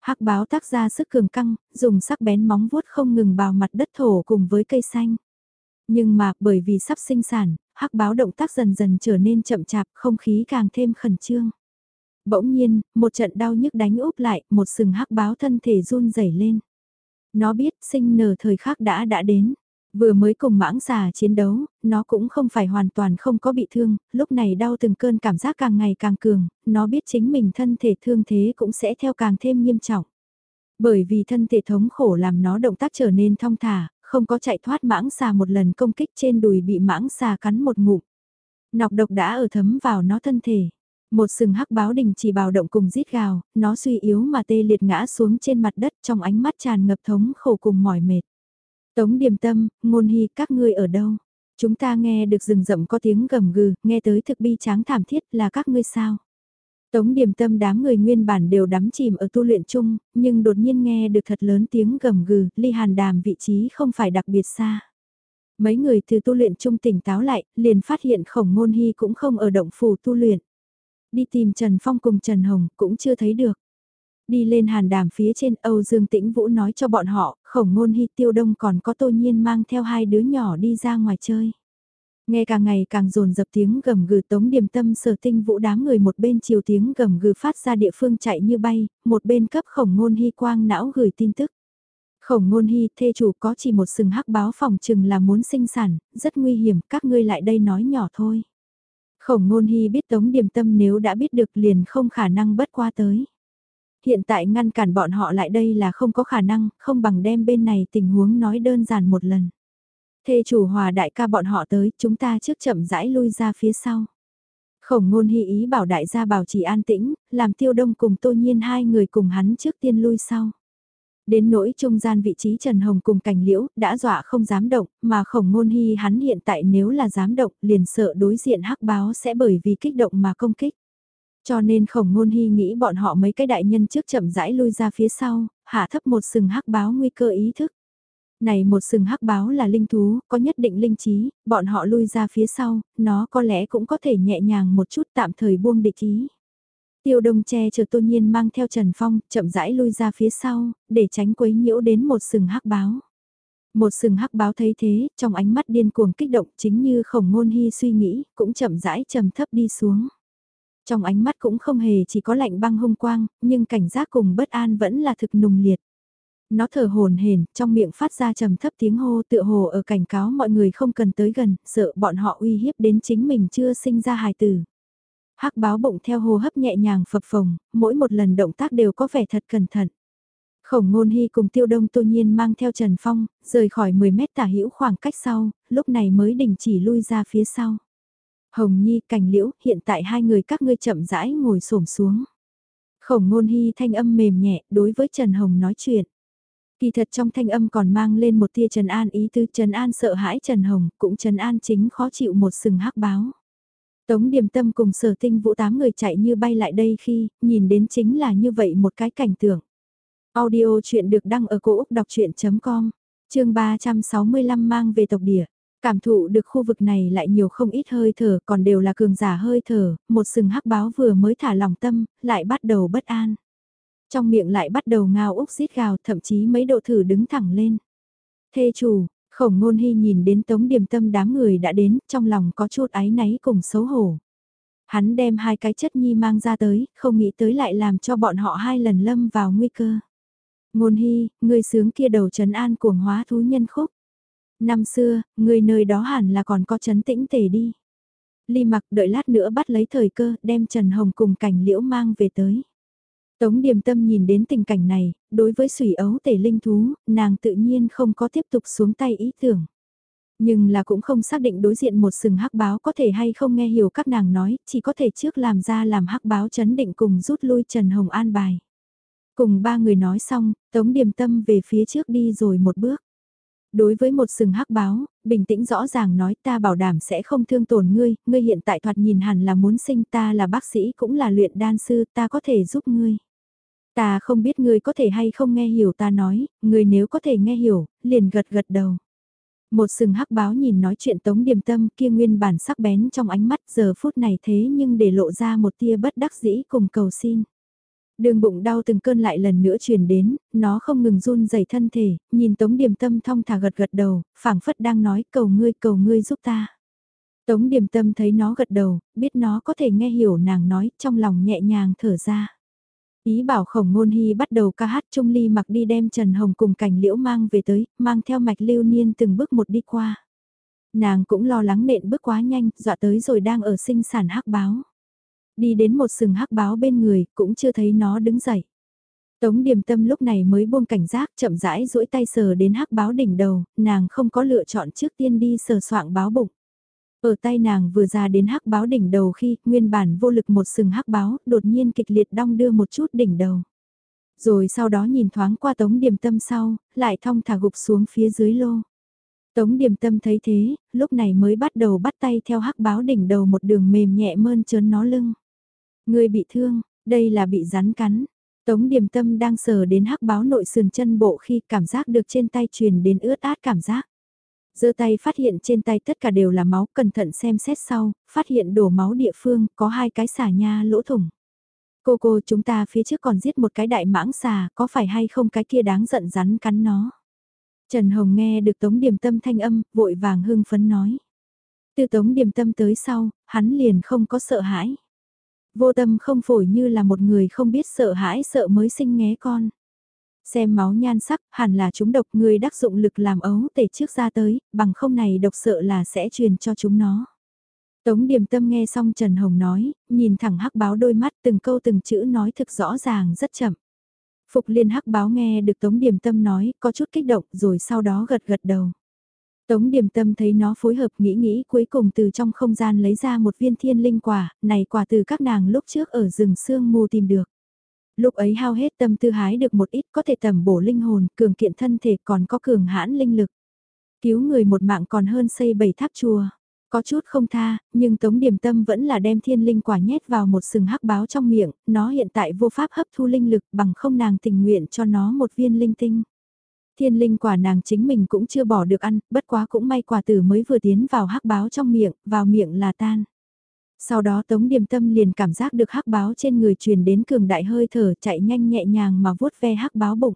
Hắc báo tác ra sức cường căng, dùng sắc bén móng vuốt không ngừng bào mặt đất thổ cùng với cây xanh. Nhưng mà, bởi vì sắp sinh sản, hắc báo động tác dần dần trở nên chậm chạp, không khí càng thêm khẩn trương. Bỗng nhiên, một trận đau nhức đánh úp lại, một sừng hắc báo thân thể run rẩy lên. Nó biết sinh nở thời khắc đã đã đến. Vừa mới cùng mãng xà chiến đấu, nó cũng không phải hoàn toàn không có bị thương, lúc này đau từng cơn cảm giác càng ngày càng cường, nó biết chính mình thân thể thương thế cũng sẽ theo càng thêm nghiêm trọng. Bởi vì thân thể thống khổ làm nó động tác trở nên thong thả, không có chạy thoát mãng xà một lần công kích trên đùi bị mãng xà cắn một ngụm. Nọc độc đã ở thấm vào nó thân thể. Một sừng hắc báo đình chỉ bào động cùng rít gào, nó suy yếu mà tê liệt ngã xuống trên mặt đất trong ánh mắt tràn ngập thống khổ cùng mỏi mệt. Tống điềm tâm, ngôn hy các ngươi ở đâu? Chúng ta nghe được rừng rậm có tiếng gầm gừ, nghe tới thực bi tráng thảm thiết là các ngươi sao? Tống Điềm tâm đám người nguyên bản đều đắm chìm ở tu luyện chung, nhưng đột nhiên nghe được thật lớn tiếng gầm gừ, ly hàn đàm vị trí không phải đặc biệt xa. Mấy người từ tu luyện chung tỉnh táo lại, liền phát hiện khổng ngôn hy cũng không ở động phủ tu luyện. Đi tìm Trần Phong cùng Trần Hồng cũng chưa thấy được. Đi lên hàn đàm phía trên Âu Dương Tĩnh Vũ nói cho bọn họ, khổng ngôn hy tiêu đông còn có tô nhiên mang theo hai đứa nhỏ đi ra ngoài chơi. Nghe càng ngày càng rồn dập tiếng gầm gừ tống điềm tâm sở tinh vũ đám người một bên chiều tiếng gầm gừ phát ra địa phương chạy như bay, một bên cấp khổng ngôn hy quang não gửi tin tức. Khổng ngôn hy thê chủ có chỉ một sừng hắc báo phòng chừng là muốn sinh sản, rất nguy hiểm, các ngươi lại đây nói nhỏ thôi. Khổng ngôn hy biết tống điềm tâm nếu đã biết được liền không khả năng bất qua tới. Hiện tại ngăn cản bọn họ lại đây là không có khả năng, không bằng đem bên này tình huống nói đơn giản một lần. Thê chủ hòa đại ca bọn họ tới, chúng ta trước chậm rãi lui ra phía sau. Khổng ngôn hy ý bảo đại gia bảo trì an tĩnh, làm tiêu đông cùng tô nhiên hai người cùng hắn trước tiên lui sau. Đến nỗi trung gian vị trí Trần Hồng cùng cảnh liễu, đã dọa không dám động, mà khổng ngôn hy hắn hiện tại nếu là dám động, liền sợ đối diện hắc báo sẽ bởi vì kích động mà công kích. Cho nên khổng ngôn hy nghĩ bọn họ mấy cái đại nhân trước chậm rãi lui ra phía sau, hạ thấp một sừng hắc báo nguy cơ ý thức. Này một sừng hắc báo là linh thú, có nhất định linh trí, bọn họ lui ra phía sau, nó có lẽ cũng có thể nhẹ nhàng một chút tạm thời buông địch ý. Tiêu đông che chờ tôn nhiên mang theo Trần Phong, chậm rãi lui ra phía sau, để tránh quấy nhiễu đến một sừng hắc báo. Một sừng hắc báo thấy thế, trong ánh mắt điên cuồng kích động chính như khổng ngôn hy suy nghĩ, cũng chậm rãi trầm thấp đi xuống. Trong ánh mắt cũng không hề chỉ có lạnh băng hung quang, nhưng cảnh giác cùng bất an vẫn là thực nùng liệt. Nó thở hồn hển, trong miệng phát ra trầm thấp tiếng hô tựa hồ ở cảnh cáo mọi người không cần tới gần, sợ bọn họ uy hiếp đến chính mình chưa sinh ra hài tử. Hắc báo bụng theo hô hấp nhẹ nhàng phập phồng, mỗi một lần động tác đều có vẻ thật cẩn thận. Khổng ngôn hy cùng tiêu đông tô nhiên mang theo Trần Phong, rời khỏi 10 mét tả hữu khoảng cách sau, lúc này mới đình chỉ lui ra phía sau. Hồng Nhi, Cảnh Liễu, hiện tại hai người các ngươi chậm rãi ngồi xổm xuống. Khổng ngôn hy thanh âm mềm nhẹ đối với Trần Hồng nói chuyện. Kỳ thật trong thanh âm còn mang lên một tia Trần An ý tư Trần An sợ hãi Trần Hồng, cũng Trần An chính khó chịu một sừng hắc báo. Tống điềm tâm cùng sở tinh vũ tám người chạy như bay lại đây khi, nhìn đến chính là như vậy một cái cảnh tượng. Audio chuyện được đăng ở cổ Úc đọc chuyện.com, chương 365 mang về tộc địa. Cảm thụ được khu vực này lại nhiều không ít hơi thở, còn đều là cường giả hơi thở, một sừng hắc báo vừa mới thả lòng tâm, lại bắt đầu bất an. Trong miệng lại bắt đầu ngao úc xít gào, thậm chí mấy độ thử đứng thẳng lên. Thê chủ, khổng ngôn hy nhìn đến tống điềm tâm đám người đã đến, trong lòng có chút áy náy cùng xấu hổ. Hắn đem hai cái chất nhi mang ra tới, không nghĩ tới lại làm cho bọn họ hai lần lâm vào nguy cơ. Ngôn hy, người sướng kia đầu trấn an cuồng hóa thú nhân khúc. Năm xưa, người nơi đó hẳn là còn có chấn tĩnh tề đi. Ly mặc đợi lát nữa bắt lấy thời cơ, đem Trần Hồng cùng cảnh liễu mang về tới. Tống điềm tâm nhìn đến tình cảnh này, đối với sủy ấu tể linh thú, nàng tự nhiên không có tiếp tục xuống tay ý tưởng. Nhưng là cũng không xác định đối diện một sừng hắc báo có thể hay không nghe hiểu các nàng nói, chỉ có thể trước làm ra làm hắc báo chấn định cùng rút lui Trần Hồng an bài. Cùng ba người nói xong, Tống điềm tâm về phía trước đi rồi một bước. Đối với một sừng hắc báo, bình tĩnh rõ ràng nói ta bảo đảm sẽ không thương tổn ngươi, ngươi hiện tại thoạt nhìn hẳn là muốn sinh ta là bác sĩ cũng là luyện đan sư ta có thể giúp ngươi. Ta không biết ngươi có thể hay không nghe hiểu ta nói, ngươi nếu có thể nghe hiểu, liền gật gật đầu. Một sừng hắc báo nhìn nói chuyện tống điềm tâm kia nguyên bản sắc bén trong ánh mắt giờ phút này thế nhưng để lộ ra một tia bất đắc dĩ cùng cầu xin. Đường bụng đau từng cơn lại lần nữa truyền đến, nó không ngừng run rẩy thân thể, nhìn Tống Điềm Tâm thong thả gật gật đầu, phảng phất đang nói cầu ngươi cầu ngươi giúp ta. Tống Điềm Tâm thấy nó gật đầu, biết nó có thể nghe hiểu nàng nói, trong lòng nhẹ nhàng thở ra. Ý bảo khổng ngôn hy bắt đầu ca hát trung ly mặc đi đem Trần Hồng cùng cảnh liễu mang về tới, mang theo mạch lưu niên từng bước một đi qua. Nàng cũng lo lắng nện bước quá nhanh, dọa tới rồi đang ở sinh sản hắc báo. Đi đến một sừng hắc báo bên người, cũng chưa thấy nó đứng dậy. Tống điềm tâm lúc này mới buông cảnh giác chậm rãi duỗi tay sờ đến hắc báo đỉnh đầu, nàng không có lựa chọn trước tiên đi sờ soạng báo bụng. Ở tay nàng vừa ra đến hắc báo đỉnh đầu khi nguyên bản vô lực một sừng hắc báo đột nhiên kịch liệt đong đưa một chút đỉnh đầu. Rồi sau đó nhìn thoáng qua tống điềm tâm sau, lại thong thả gục xuống phía dưới lô. Tống điềm tâm thấy thế, lúc này mới bắt đầu bắt tay theo hắc báo đỉnh đầu một đường mềm nhẹ mơn trớn nó lưng. Người bị thương, đây là bị rắn cắn. Tống điềm tâm đang sờ đến hắc báo nội sườn chân bộ khi cảm giác được trên tay truyền đến ướt át cảm giác. giơ tay phát hiện trên tay tất cả đều là máu, cẩn thận xem xét sau, phát hiện đổ máu địa phương, có hai cái xả nha lỗ thủng. Cô cô chúng ta phía trước còn giết một cái đại mãng xà, có phải hay không cái kia đáng giận rắn cắn nó. Trần Hồng nghe được Tống Điềm Tâm thanh âm, vội vàng hưng phấn nói. Từ Tống Điềm Tâm tới sau, hắn liền không có sợ hãi. Vô tâm không phổi như là một người không biết sợ hãi sợ mới sinh nghé con. Xem máu nhan sắc, hẳn là chúng độc người đắc dụng lực làm ấu tể trước ra tới, bằng không này độc sợ là sẽ truyền cho chúng nó. Tống điềm tâm nghe xong Trần Hồng nói, nhìn thẳng hắc báo đôi mắt từng câu từng chữ nói thực rõ ràng rất chậm. Phục liên hắc báo nghe được Tống điềm tâm nói, có chút kích động rồi sau đó gật gật đầu. Tống điềm tâm thấy nó phối hợp nghĩ nghĩ cuối cùng từ trong không gian lấy ra một viên thiên linh quả, này quả từ các nàng lúc trước ở rừng sương mù tìm được. Lúc ấy hao hết tâm tư hái được một ít có thể tầm bổ linh hồn, cường kiện thân thể còn có cường hãn linh lực. Cứu người một mạng còn hơn xây bảy tháp chùa. Có chút không tha, nhưng Tống Điềm Tâm vẫn là đem thiên linh quả nhét vào một sừng hắc báo trong miệng, nó hiện tại vô pháp hấp thu linh lực bằng không nàng tình nguyện cho nó một viên linh tinh. Thiên linh quả nàng chính mình cũng chưa bỏ được ăn, bất quá cũng may quả tử mới vừa tiến vào hắc báo trong miệng, vào miệng là tan. Sau đó Tống Điềm Tâm liền cảm giác được hắc báo trên người truyền đến cường đại hơi thở chạy nhanh nhẹ nhàng mà vuốt ve hắc báo bụng.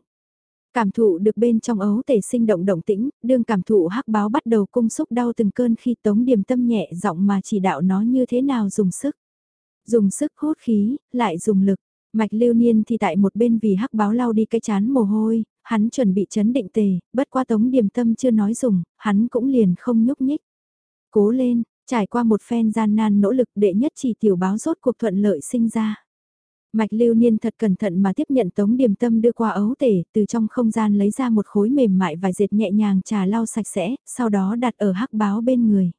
Cảm thụ được bên trong ấu tể sinh động động tĩnh, đương cảm thụ hắc báo bắt đầu cung xúc đau từng cơn khi Tống Điềm Tâm nhẹ giọng mà chỉ đạo nó như thế nào dùng sức. Dùng sức hút khí, lại dùng lực. Mạch lưu niên thì tại một bên vì hắc báo lau đi cái chán mồ hôi, hắn chuẩn bị chấn định tề, bất qua tống điềm tâm chưa nói dùng, hắn cũng liền không nhúc nhích. Cố lên, trải qua một phen gian nan nỗ lực đệ nhất chỉ tiểu báo rốt cuộc thuận lợi sinh ra. Mạch lưu niên thật cẩn thận mà tiếp nhận tống điềm tâm đưa qua ấu tể, từ trong không gian lấy ra một khối mềm mại và dệt nhẹ nhàng trà lau sạch sẽ, sau đó đặt ở hắc báo bên người.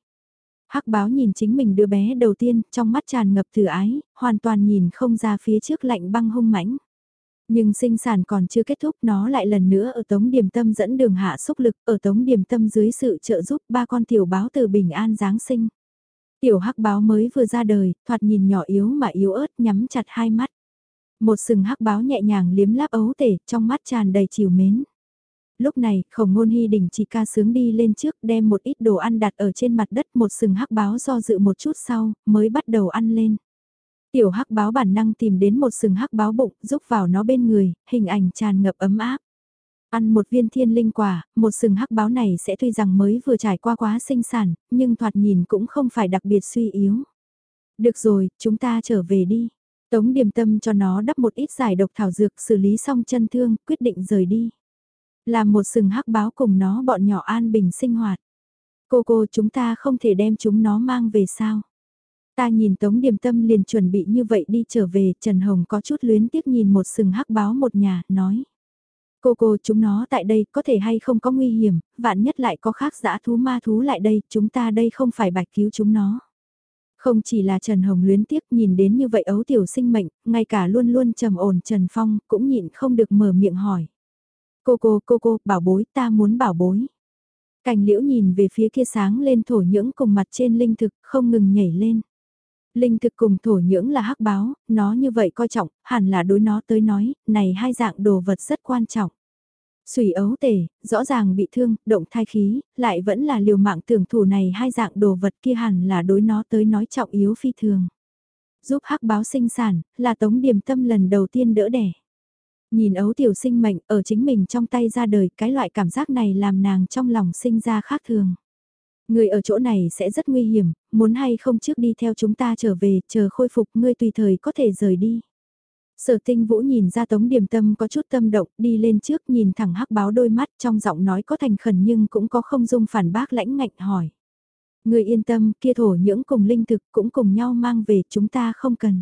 Hắc báo nhìn chính mình đứa bé đầu tiên, trong mắt tràn ngập thử ái, hoàn toàn nhìn không ra phía trước lạnh băng hung mãnh. Nhưng sinh sản còn chưa kết thúc nó lại lần nữa ở Tống điểm Tâm dẫn đường hạ xúc lực ở Tống điểm Tâm dưới sự trợ giúp ba con tiểu báo từ bình an Giáng sinh. Tiểu hắc báo mới vừa ra đời, thoạt nhìn nhỏ yếu mà yếu ớt nhắm chặt hai mắt. Một sừng hắc báo nhẹ nhàng liếm láp ấu tể, trong mắt tràn đầy chiều mến. Lúc này, khổng ngôn hy đỉnh chỉ ca sướng đi lên trước đem một ít đồ ăn đặt ở trên mặt đất một sừng hắc báo do dự một chút sau, mới bắt đầu ăn lên. Tiểu hắc báo bản năng tìm đến một sừng hắc báo bụng, rúc vào nó bên người, hình ảnh tràn ngập ấm áp. Ăn một viên thiên linh quả, một sừng hắc báo này sẽ tuy rằng mới vừa trải qua quá sinh sản, nhưng thoạt nhìn cũng không phải đặc biệt suy yếu. Được rồi, chúng ta trở về đi. Tống điềm tâm cho nó đắp một ít giải độc thảo dược xử lý xong chân thương, quyết định rời đi. Làm một sừng hắc báo cùng nó bọn nhỏ an bình sinh hoạt. Cô cô chúng ta không thể đem chúng nó mang về sao? Ta nhìn Tống Điềm Tâm liền chuẩn bị như vậy đi trở về, Trần Hồng có chút luyến tiếc nhìn một sừng hắc báo một nhà, nói. Cô cô chúng nó tại đây có thể hay không có nguy hiểm, vạn nhất lại có khác dã thú ma thú lại đây, chúng ta đây không phải bạch cứu chúng nó. Không chỉ là Trần Hồng luyến tiếc nhìn đến như vậy ấu tiểu sinh mệnh, ngay cả luôn luôn trầm ổn Trần Phong cũng nhịn không được mở miệng hỏi. Cô cô cô cô, bảo bối, ta muốn bảo bối. Cành liễu nhìn về phía kia sáng lên thổ nhưỡng cùng mặt trên linh thực, không ngừng nhảy lên. Linh thực cùng thổ nhưỡng là hắc báo, nó như vậy coi trọng, hẳn là đối nó tới nói, này hai dạng đồ vật rất quan trọng. Sủy ấu tể, rõ ràng bị thương, động thai khí, lại vẫn là liều mạng tưởng thủ này hai dạng đồ vật kia hẳn là đối nó tới nói trọng yếu phi thường. Giúp hắc báo sinh sản, là tống điểm tâm lần đầu tiên đỡ đẻ. Nhìn ấu tiểu sinh mệnh ở chính mình trong tay ra đời, cái loại cảm giác này làm nàng trong lòng sinh ra khác thường. Người ở chỗ này sẽ rất nguy hiểm, muốn hay không trước đi theo chúng ta trở về, chờ khôi phục ngươi tùy thời có thể rời đi. Sở tinh vũ nhìn ra tống điểm tâm có chút tâm động, đi lên trước nhìn thẳng hắc báo đôi mắt trong giọng nói có thành khẩn nhưng cũng có không dung phản bác lãnh ngạnh hỏi. Người yên tâm, kia thổ nhưỡng cùng linh thực cũng cùng nhau mang về chúng ta không cần.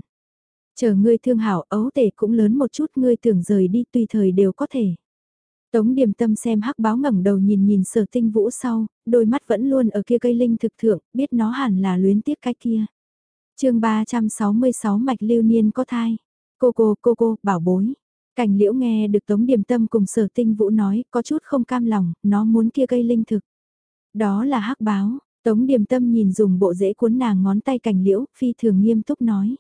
Chờ ngươi thương hảo ấu tể cũng lớn một chút ngươi tưởng rời đi tùy thời đều có thể. Tống điềm tâm xem hắc báo ngẩng đầu nhìn nhìn sở tinh vũ sau, đôi mắt vẫn luôn ở kia cây linh thực thượng, biết nó hẳn là luyến tiếc cái kia. chương 366 mạch lưu niên có thai. Cô cô cô cô, bảo bối. Cảnh liễu nghe được tống điềm tâm cùng sở tinh vũ nói, có chút không cam lòng, nó muốn kia cây linh thực. Đó là hắc báo, tống điềm tâm nhìn dùng bộ rễ cuốn nàng ngón tay cảnh liễu, phi thường nghiêm túc nói.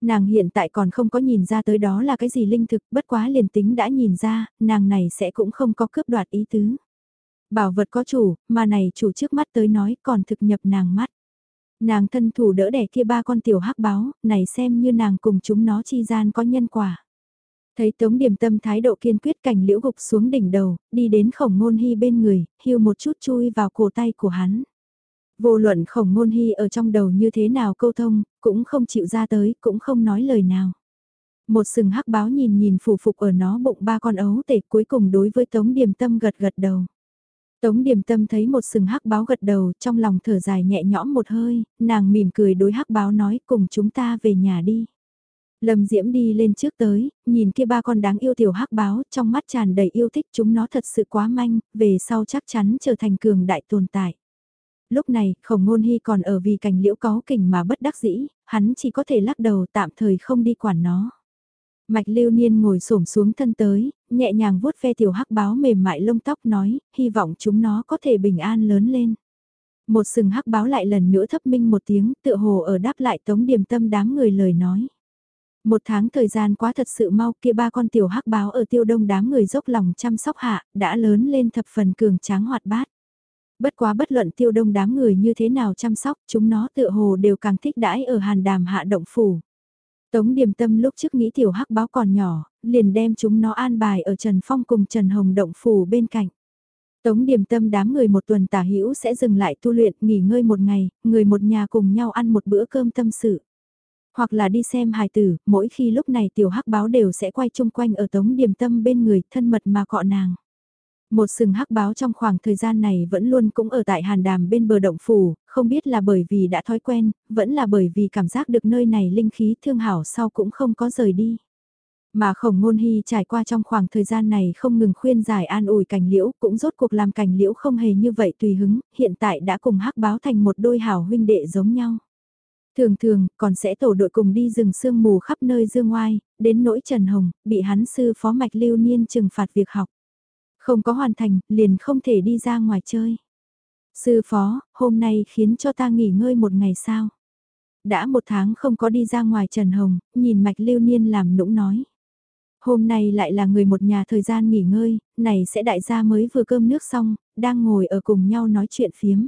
Nàng hiện tại còn không có nhìn ra tới đó là cái gì linh thực, bất quá liền tính đã nhìn ra, nàng này sẽ cũng không có cướp đoạt ý tứ. Bảo vật có chủ, mà này chủ trước mắt tới nói còn thực nhập nàng mắt. Nàng thân thủ đỡ đẻ kia ba con tiểu hắc báo, này xem như nàng cùng chúng nó chi gian có nhân quả. Thấy Tống điểm Tâm thái độ kiên quyết cảnh liễu gục xuống đỉnh đầu, đi đến khổng ngôn hy bên người, hưu một chút chui vào cổ tay của hắn. Vô luận khổng ngôn hy ở trong đầu như thế nào câu thông, cũng không chịu ra tới, cũng không nói lời nào. Một sừng hắc báo nhìn nhìn phủ phục ở nó bụng ba con ấu tể cuối cùng đối với Tống Điềm Tâm gật gật đầu. Tống Điềm Tâm thấy một sừng hắc báo gật đầu trong lòng thở dài nhẹ nhõm một hơi, nàng mỉm cười đối hắc báo nói cùng chúng ta về nhà đi. Lâm Diễm đi lên trước tới, nhìn kia ba con đáng yêu tiểu hắc báo, trong mắt tràn đầy yêu thích chúng nó thật sự quá manh, về sau chắc chắn trở thành cường đại tồn tại. Lúc này, khổng ngôn hy còn ở vì cành liễu có kình mà bất đắc dĩ, hắn chỉ có thể lắc đầu tạm thời không đi quản nó. Mạch lưu niên ngồi xổm xuống thân tới, nhẹ nhàng vuốt ve tiểu hắc báo mềm mại lông tóc nói, hy vọng chúng nó có thể bình an lớn lên. Một sừng hắc báo lại lần nữa thấp minh một tiếng, tựa hồ ở đáp lại tống điểm tâm đám người lời nói. Một tháng thời gian quá thật sự mau kia ba con tiểu hắc báo ở tiêu đông đám người dốc lòng chăm sóc hạ, đã lớn lên thập phần cường tráng hoạt bát. Bất quá bất luận tiêu đông đám người như thế nào chăm sóc, chúng nó tựa hồ đều càng thích đãi ở hàn đàm hạ động phủ. Tống điềm tâm lúc trước nghĩ tiểu hắc báo còn nhỏ, liền đem chúng nó an bài ở Trần Phong cùng Trần Hồng động phủ bên cạnh. Tống điềm tâm đám người một tuần tả hữu sẽ dừng lại tu luyện, nghỉ ngơi một ngày, người một nhà cùng nhau ăn một bữa cơm tâm sự. Hoặc là đi xem hài tử, mỗi khi lúc này tiểu hắc báo đều sẽ quay chung quanh ở tống điềm tâm bên người, thân mật mà cọ nàng. Một sừng hắc báo trong khoảng thời gian này vẫn luôn cũng ở tại hàn đàm bên bờ động phủ, không biết là bởi vì đã thói quen, vẫn là bởi vì cảm giác được nơi này linh khí thương hảo sau cũng không có rời đi. Mà khổng ngôn hy trải qua trong khoảng thời gian này không ngừng khuyên giải an ủi cảnh liễu, cũng rốt cuộc làm cảnh liễu không hề như vậy tùy hứng, hiện tại đã cùng hắc báo thành một đôi hảo huynh đệ giống nhau. Thường thường, còn sẽ tổ đội cùng đi rừng sương mù khắp nơi dương ngoai, đến nỗi Trần Hồng, bị hắn sư phó mạch lưu niên trừng phạt việc học. Không có hoàn thành, liền không thể đi ra ngoài chơi. Sư phó, hôm nay khiến cho ta nghỉ ngơi một ngày sao? Đã một tháng không có đi ra ngoài Trần Hồng, nhìn mạch lưu niên làm nũng nói. Hôm nay lại là người một nhà thời gian nghỉ ngơi, này sẽ đại gia mới vừa cơm nước xong, đang ngồi ở cùng nhau nói chuyện phiếm.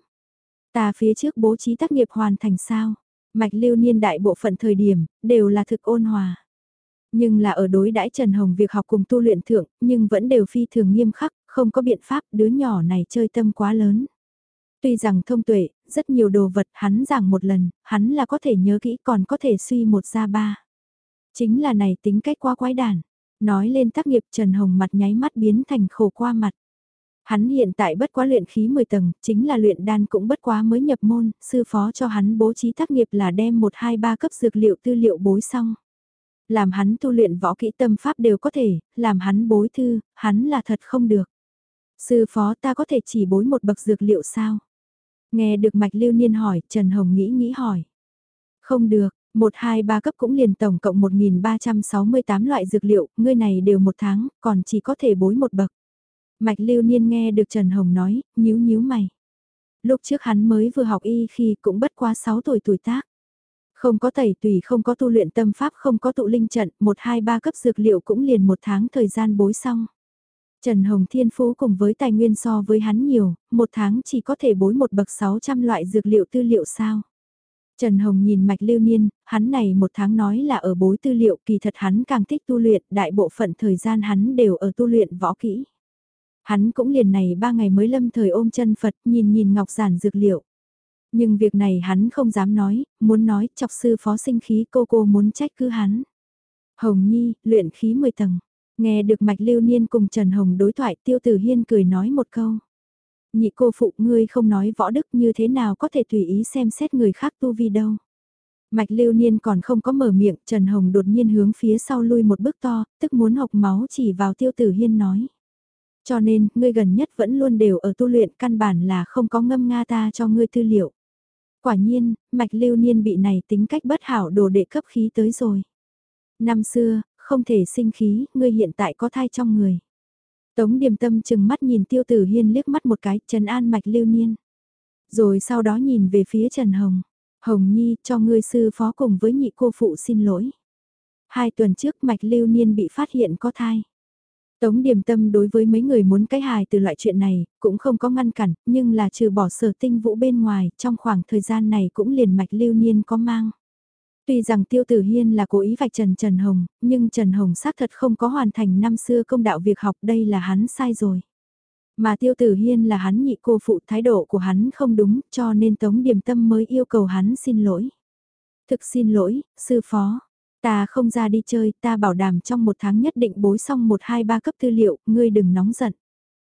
Ta phía trước bố trí tác nghiệp hoàn thành sao? Mạch lưu niên đại bộ phận thời điểm, đều là thực ôn hòa. Nhưng là ở đối đãi Trần Hồng việc học cùng tu luyện thượng, nhưng vẫn đều phi thường nghiêm khắc, không có biện pháp đứa nhỏ này chơi tâm quá lớn. Tuy rằng thông tuệ, rất nhiều đồ vật hắn giảng một lần, hắn là có thể nhớ kỹ còn có thể suy một ra ba. Chính là này tính cách quá quái đản. Nói lên tác nghiệp Trần Hồng mặt nháy mắt biến thành khổ qua mặt. Hắn hiện tại bất quá luyện khí 10 tầng, chính là luyện đan cũng bất quá mới nhập môn, sư phó cho hắn bố trí tác nghiệp là đem 1-2-3 cấp dược liệu tư liệu bối xong. Làm hắn tu luyện võ kỹ tâm pháp đều có thể, làm hắn bối thư, hắn là thật không được. Sư phó ta có thể chỉ bối một bậc dược liệu sao? Nghe được mạch lưu niên hỏi, Trần Hồng nghĩ nghĩ hỏi. Không được, 1, 2, 3 cấp cũng liền tổng cộng 1.368 loại dược liệu, ngươi này đều một tháng, còn chỉ có thể bối một bậc. Mạch lưu niên nghe được Trần Hồng nói, nhíu nhíu mày. Lúc trước hắn mới vừa học y khi cũng bất quá 6 tuổi tuổi tác. Không có tẩy tùy không có tu luyện tâm pháp không có tụ linh trận, 1, 2, 3 cấp dược liệu cũng liền một tháng thời gian bối xong. Trần Hồng Thiên Phú cùng với tài nguyên so với hắn nhiều, một tháng chỉ có thể bối một bậc 600 loại dược liệu tư liệu sao. Trần Hồng nhìn mạch lưu niên, hắn này một tháng nói là ở bối tư liệu kỳ thật hắn càng thích tu luyện, đại bộ phận thời gian hắn đều ở tu luyện võ kỹ. Hắn cũng liền này ba ngày mới lâm thời ôm chân Phật nhìn nhìn ngọc giản dược liệu. Nhưng việc này hắn không dám nói, muốn nói chọc sư phó sinh khí cô cô muốn trách cứ hắn. Hồng Nhi, luyện khí 10 tầng. Nghe được mạch lưu niên cùng Trần Hồng đối thoại tiêu tử hiên cười nói một câu. Nhị cô phụ ngươi không nói võ đức như thế nào có thể tùy ý xem xét người khác tu vi đâu. Mạch lưu niên còn không có mở miệng, Trần Hồng đột nhiên hướng phía sau lui một bước to, tức muốn học máu chỉ vào tiêu tử hiên nói. Cho nên, ngươi gần nhất vẫn luôn đều ở tu luyện căn bản là không có ngâm nga ta cho ngươi tư liệu. Quả nhiên, mạch lưu niên bị này tính cách bất hảo đồ đệ cấp khí tới rồi. Năm xưa, không thể sinh khí, ngươi hiện tại có thai trong người. Tống điềm tâm chừng mắt nhìn tiêu tử hiên liếc mắt một cái, trần an mạch lưu niên. Rồi sau đó nhìn về phía Trần Hồng. Hồng Nhi cho ngươi sư phó cùng với nhị cô phụ xin lỗi. Hai tuần trước mạch lưu niên bị phát hiện có thai. Tống điềm tâm đối với mấy người muốn cái hài từ loại chuyện này, cũng không có ngăn cản, nhưng là trừ bỏ sở tinh vũ bên ngoài, trong khoảng thời gian này cũng liền mạch lưu niên có mang. Tuy rằng tiêu tử hiên là cố ý vạch trần Trần Hồng, nhưng Trần Hồng xác thật không có hoàn thành năm xưa công đạo việc học đây là hắn sai rồi. Mà tiêu tử hiên là hắn nhị cô phụ thái độ của hắn không đúng cho nên Tống Điềm Tâm mới yêu cầu hắn xin lỗi. Thực xin lỗi, sư phó. Ta không ra đi chơi, ta bảo đảm trong một tháng nhất định bối xong một hai ba cấp tư liệu, ngươi đừng nóng giận.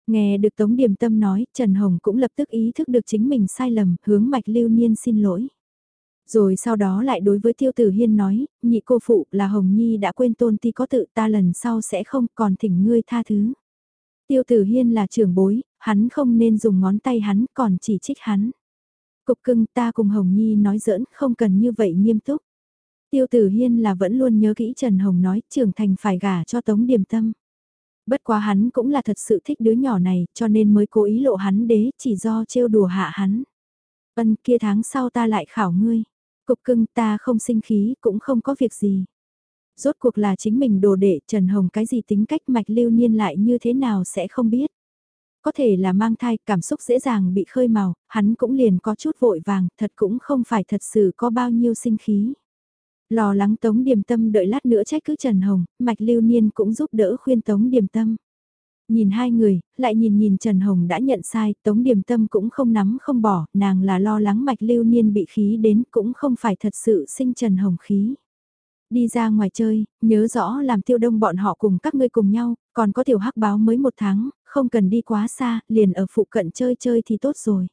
Nghe được Tống Điềm Tâm nói, Trần Hồng cũng lập tức ý thức được chính mình sai lầm, hướng Mạch Lưu Niên xin lỗi. Rồi sau đó lại đối với Tiêu Tử Hiên nói, nhị cô phụ là Hồng Nhi đã quên tôn ti có tự ta lần sau sẽ không còn thỉnh ngươi tha thứ. Tiêu Tử Hiên là trưởng bối, hắn không nên dùng ngón tay hắn còn chỉ trích hắn. Cục cưng ta cùng Hồng Nhi nói giỡn không cần như vậy nghiêm túc. Tiêu Tử Hiên là vẫn luôn nhớ kỹ Trần Hồng nói trưởng thành phải gả cho Tống Điềm Tâm. Bất quá hắn cũng là thật sự thích đứa nhỏ này cho nên mới cố ý lộ hắn đế chỉ do trêu đùa hạ hắn. Ân kia tháng sau ta lại khảo ngươi. Cục cưng ta không sinh khí cũng không có việc gì. Rốt cuộc là chính mình đồ đệ Trần Hồng cái gì tính cách mạch lưu niên lại như thế nào sẽ không biết. Có thể là mang thai cảm xúc dễ dàng bị khơi màu, hắn cũng liền có chút vội vàng, thật cũng không phải thật sự có bao nhiêu sinh khí. Lo lắng Tống Điềm Tâm đợi lát nữa trách cứ Trần Hồng, Mạch Lưu Niên cũng giúp đỡ khuyên Tống Điềm Tâm. Nhìn hai người, lại nhìn nhìn Trần Hồng đã nhận sai, Tống Điềm Tâm cũng không nắm không bỏ, nàng là lo lắng Mạch Lưu Niên bị khí đến cũng không phải thật sự sinh Trần Hồng khí. Đi ra ngoài chơi, nhớ rõ làm tiêu đông bọn họ cùng các ngươi cùng nhau, còn có tiểu hắc báo mới một tháng, không cần đi quá xa, liền ở phụ cận chơi chơi thì tốt rồi.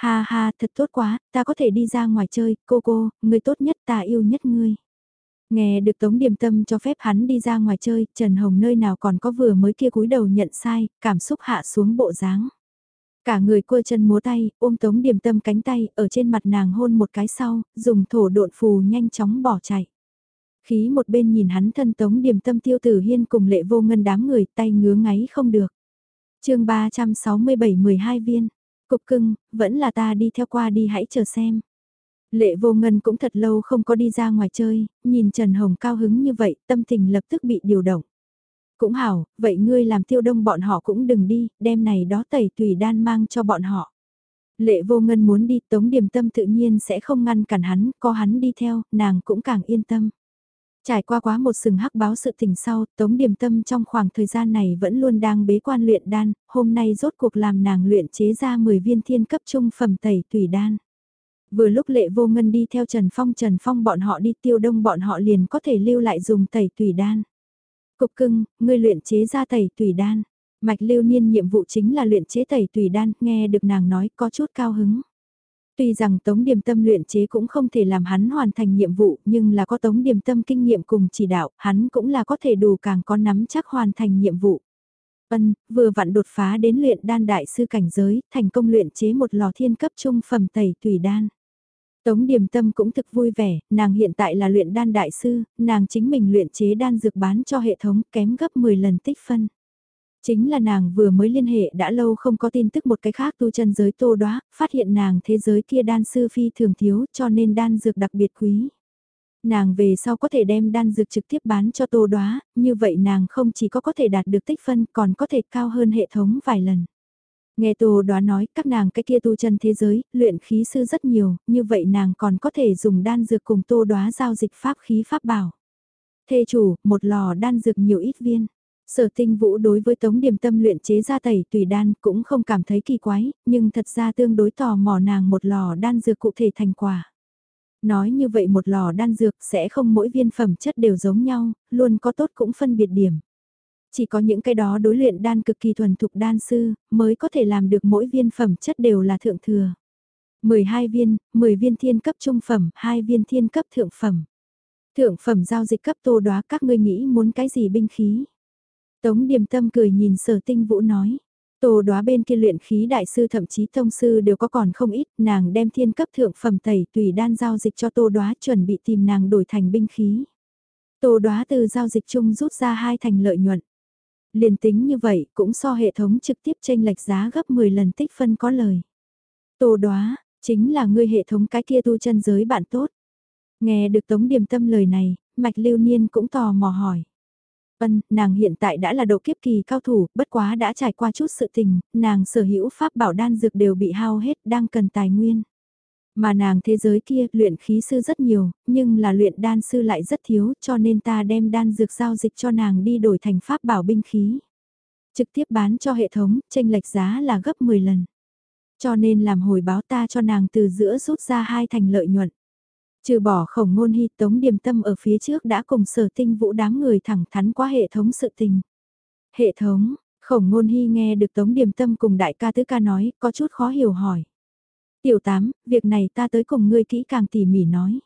Ha ha, thật tốt quá, ta có thể đi ra ngoài chơi, cô cô, người tốt nhất ta yêu nhất ngươi. Nghe được Tống Điềm Tâm cho phép hắn đi ra ngoài chơi, Trần Hồng nơi nào còn có vừa mới kia cúi đầu nhận sai, cảm xúc hạ xuống bộ dáng. Cả người quơ chân múa tay, ôm Tống Điềm Tâm cánh tay, ở trên mặt nàng hôn một cái sau, dùng thổ độn phù nhanh chóng bỏ chạy. Khí một bên nhìn hắn thân Tống Điềm Tâm tiêu tử hiên cùng lệ vô ngân đám người tay ngứa ngáy không được. chương 367 12 viên. Cục cưng, vẫn là ta đi theo qua đi hãy chờ xem. Lệ vô ngân cũng thật lâu không có đi ra ngoài chơi, nhìn Trần Hồng cao hứng như vậy, tâm tình lập tức bị điều động. Cũng hảo, vậy ngươi làm tiêu đông bọn họ cũng đừng đi, đem này đó tẩy tùy đan mang cho bọn họ. Lệ vô ngân muốn đi, tống điểm tâm tự nhiên sẽ không ngăn cản hắn, có hắn đi theo, nàng cũng càng yên tâm. Trải qua quá một sừng hắc báo sự tình sau, Tống Điềm Tâm trong khoảng thời gian này vẫn luôn đang bế quan luyện đan, hôm nay rốt cuộc làm nàng luyện chế ra 10 viên thiên cấp trung phẩm tẩy tùy đan. Vừa lúc lệ vô ngân đi theo Trần Phong Trần Phong bọn họ đi tiêu đông bọn họ liền có thể lưu lại dùng tẩy tùy đan. Cục cưng, ngươi luyện chế ra tẩy tùy đan. Mạch lưu niên nhiệm vụ chính là luyện chế tẩy tùy đan, nghe được nàng nói có chút cao hứng. Tuy rằng Tống Điềm Tâm luyện chế cũng không thể làm hắn hoàn thành nhiệm vụ, nhưng là có Tống Điềm Tâm kinh nghiệm cùng chỉ đạo, hắn cũng là có thể đủ càng có nắm chắc hoàn thành nhiệm vụ. Ân, vừa vặn đột phá đến luyện đan đại sư cảnh giới, thành công luyện chế một lò thiên cấp trung phẩm tẩy tùy đan. Tống Điềm Tâm cũng thực vui vẻ, nàng hiện tại là luyện đan đại sư, nàng chính mình luyện chế đan dược bán cho hệ thống kém gấp 10 lần tích phân. Chính là nàng vừa mới liên hệ đã lâu không có tin tức một cái khác tu chân giới tô đoá, phát hiện nàng thế giới kia đan sư phi thường thiếu cho nên đan dược đặc biệt quý. Nàng về sau có thể đem đan dược trực tiếp bán cho tô đoá, như vậy nàng không chỉ có có thể đạt được tích phân còn có thể cao hơn hệ thống vài lần. Nghe tô đoá nói các nàng cái kia tu chân thế giới, luyện khí sư rất nhiều, như vậy nàng còn có thể dùng đan dược cùng tô đoá giao dịch pháp khí pháp bảo. Thê chủ, một lò đan dược nhiều ít viên. Sở tinh vũ đối với tống điểm tâm luyện chế ra tẩy tùy đan cũng không cảm thấy kỳ quái, nhưng thật ra tương đối tò mò nàng một lò đan dược cụ thể thành quả. Nói như vậy một lò đan dược sẽ không mỗi viên phẩm chất đều giống nhau, luôn có tốt cũng phân biệt điểm. Chỉ có những cái đó đối luyện đan cực kỳ thuần thục đan sư, mới có thể làm được mỗi viên phẩm chất đều là thượng thừa. 12 viên, 10 viên thiên cấp trung phẩm, 2 viên thiên cấp thượng phẩm. Thượng phẩm giao dịch cấp tô đoá các ngươi nghĩ muốn cái gì binh khí. Tống điềm tâm cười nhìn sở tinh vũ nói. Tô đoá bên kia luyện khí đại sư thậm chí tông sư đều có còn không ít, nàng đem thiên cấp thượng phẩm tẩy tùy đan giao dịch cho tô đoá chuẩn bị tìm nàng đổi thành binh khí. Tô đoá từ giao dịch chung rút ra hai thành lợi nhuận. Liền tính như vậy cũng so hệ thống trực tiếp tranh lệch giá gấp 10 lần tích phân có lời. Tô đoá, chính là ngươi hệ thống cái kia tu chân giới bạn tốt. Nghe được Tống Điềm Tâm lời này, Mạch Lưu Niên cũng tò mò hỏi. Ân, nàng hiện tại đã là độ kiếp kỳ cao thủ, bất quá đã trải qua chút sự tình, nàng sở hữu pháp bảo đan dược đều bị hao hết, đang cần tài nguyên. Mà nàng thế giới kia, luyện khí sư rất nhiều, nhưng là luyện đan sư lại rất thiếu, cho nên ta đem đan dược giao dịch cho nàng đi đổi thành pháp bảo binh khí. Trực tiếp bán cho hệ thống, tranh lệch giá là gấp 10 lần. Cho nên làm hồi báo ta cho nàng từ giữa rút ra hai thành lợi nhuận. Trừ bỏ khổng ngôn hy tống điềm tâm ở phía trước đã cùng sở tinh vũ đám người thẳng thắn qua hệ thống sự tình. Hệ thống, khổng ngôn hy nghe được tống điềm tâm cùng đại ca tứ ca nói, có chút khó hiểu hỏi. Tiểu tám, việc này ta tới cùng ngươi kỹ càng tỉ mỉ nói.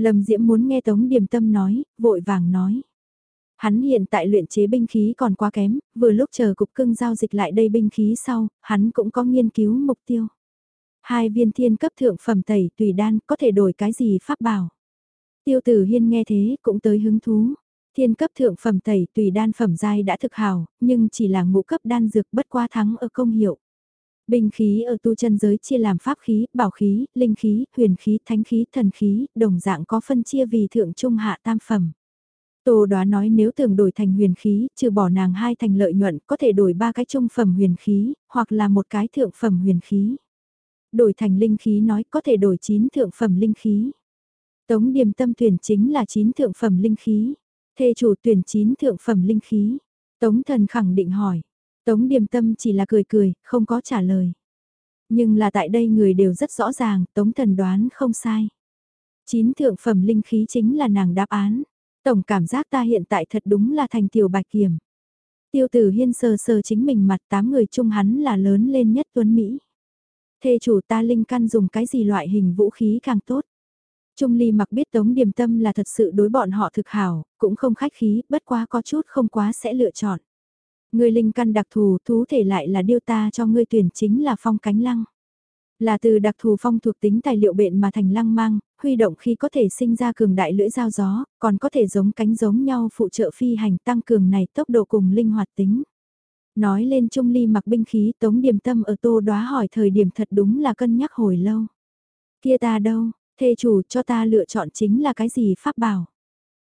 Lâm Diễm muốn nghe Tống Điềm Tâm nói, vội vàng nói. Hắn hiện tại luyện chế binh khí còn quá kém, vừa lúc chờ cục cưng giao dịch lại đây binh khí sau, hắn cũng có nghiên cứu mục tiêu. Hai viên thiên cấp thượng phẩm tẩy tùy đan có thể đổi cái gì pháp bảo. Tiêu tử hiên nghe thế cũng tới hứng thú. Thiên cấp thượng phẩm tẩy tùy đan phẩm giai đã thực hào, nhưng chỉ là ngũ cấp đan dược bất qua thắng ở công hiệu. bình khí ở tu chân giới chia làm pháp khí, bảo khí, linh khí, huyền khí, thánh khí, thần khí, đồng dạng có phân chia vì thượng trung hạ tam phẩm. Tô đoá nói nếu tưởng đổi thành huyền khí, trừ bỏ nàng hai thành lợi nhuận, có thể đổi ba cái trung phẩm huyền khí, hoặc là một cái thượng phẩm huyền khí. Đổi thành linh khí nói có thể đổi chín thượng phẩm linh khí. Tống điềm tâm tuyển chính là chín thượng phẩm linh khí. Thê chủ tuyển chín thượng phẩm linh khí. Tống thần khẳng định hỏi. Tống điềm tâm chỉ là cười cười, không có trả lời. Nhưng là tại đây người đều rất rõ ràng, tống thần đoán không sai. Chín thượng phẩm linh khí chính là nàng đáp án. Tổng cảm giác ta hiện tại thật đúng là thành tiểu bạch kiểm. Tiêu tử hiên sờ sờ chính mình mặt tám người chung hắn là lớn lên nhất tuấn Mỹ. Thê chủ ta linh căn dùng cái gì loại hình vũ khí càng tốt. Trung ly mặc biết tống điềm tâm là thật sự đối bọn họ thực hảo, cũng không khách khí, bất quá có chút không quá sẽ lựa chọn. Người linh căn đặc thù thú thể lại là điêu ta cho ngươi tuyển chính là phong cánh lăng. Là từ đặc thù phong thuộc tính tài liệu bện mà thành lăng mang, huy động khi có thể sinh ra cường đại lưỡi dao gió, còn có thể giống cánh giống nhau phụ trợ phi hành tăng cường này tốc độ cùng linh hoạt tính. Nói lên trung ly mặc binh khí tống điềm tâm ở tô đoá hỏi thời điểm thật đúng là cân nhắc hồi lâu. Kia ta đâu, thê chủ cho ta lựa chọn chính là cái gì pháp bảo.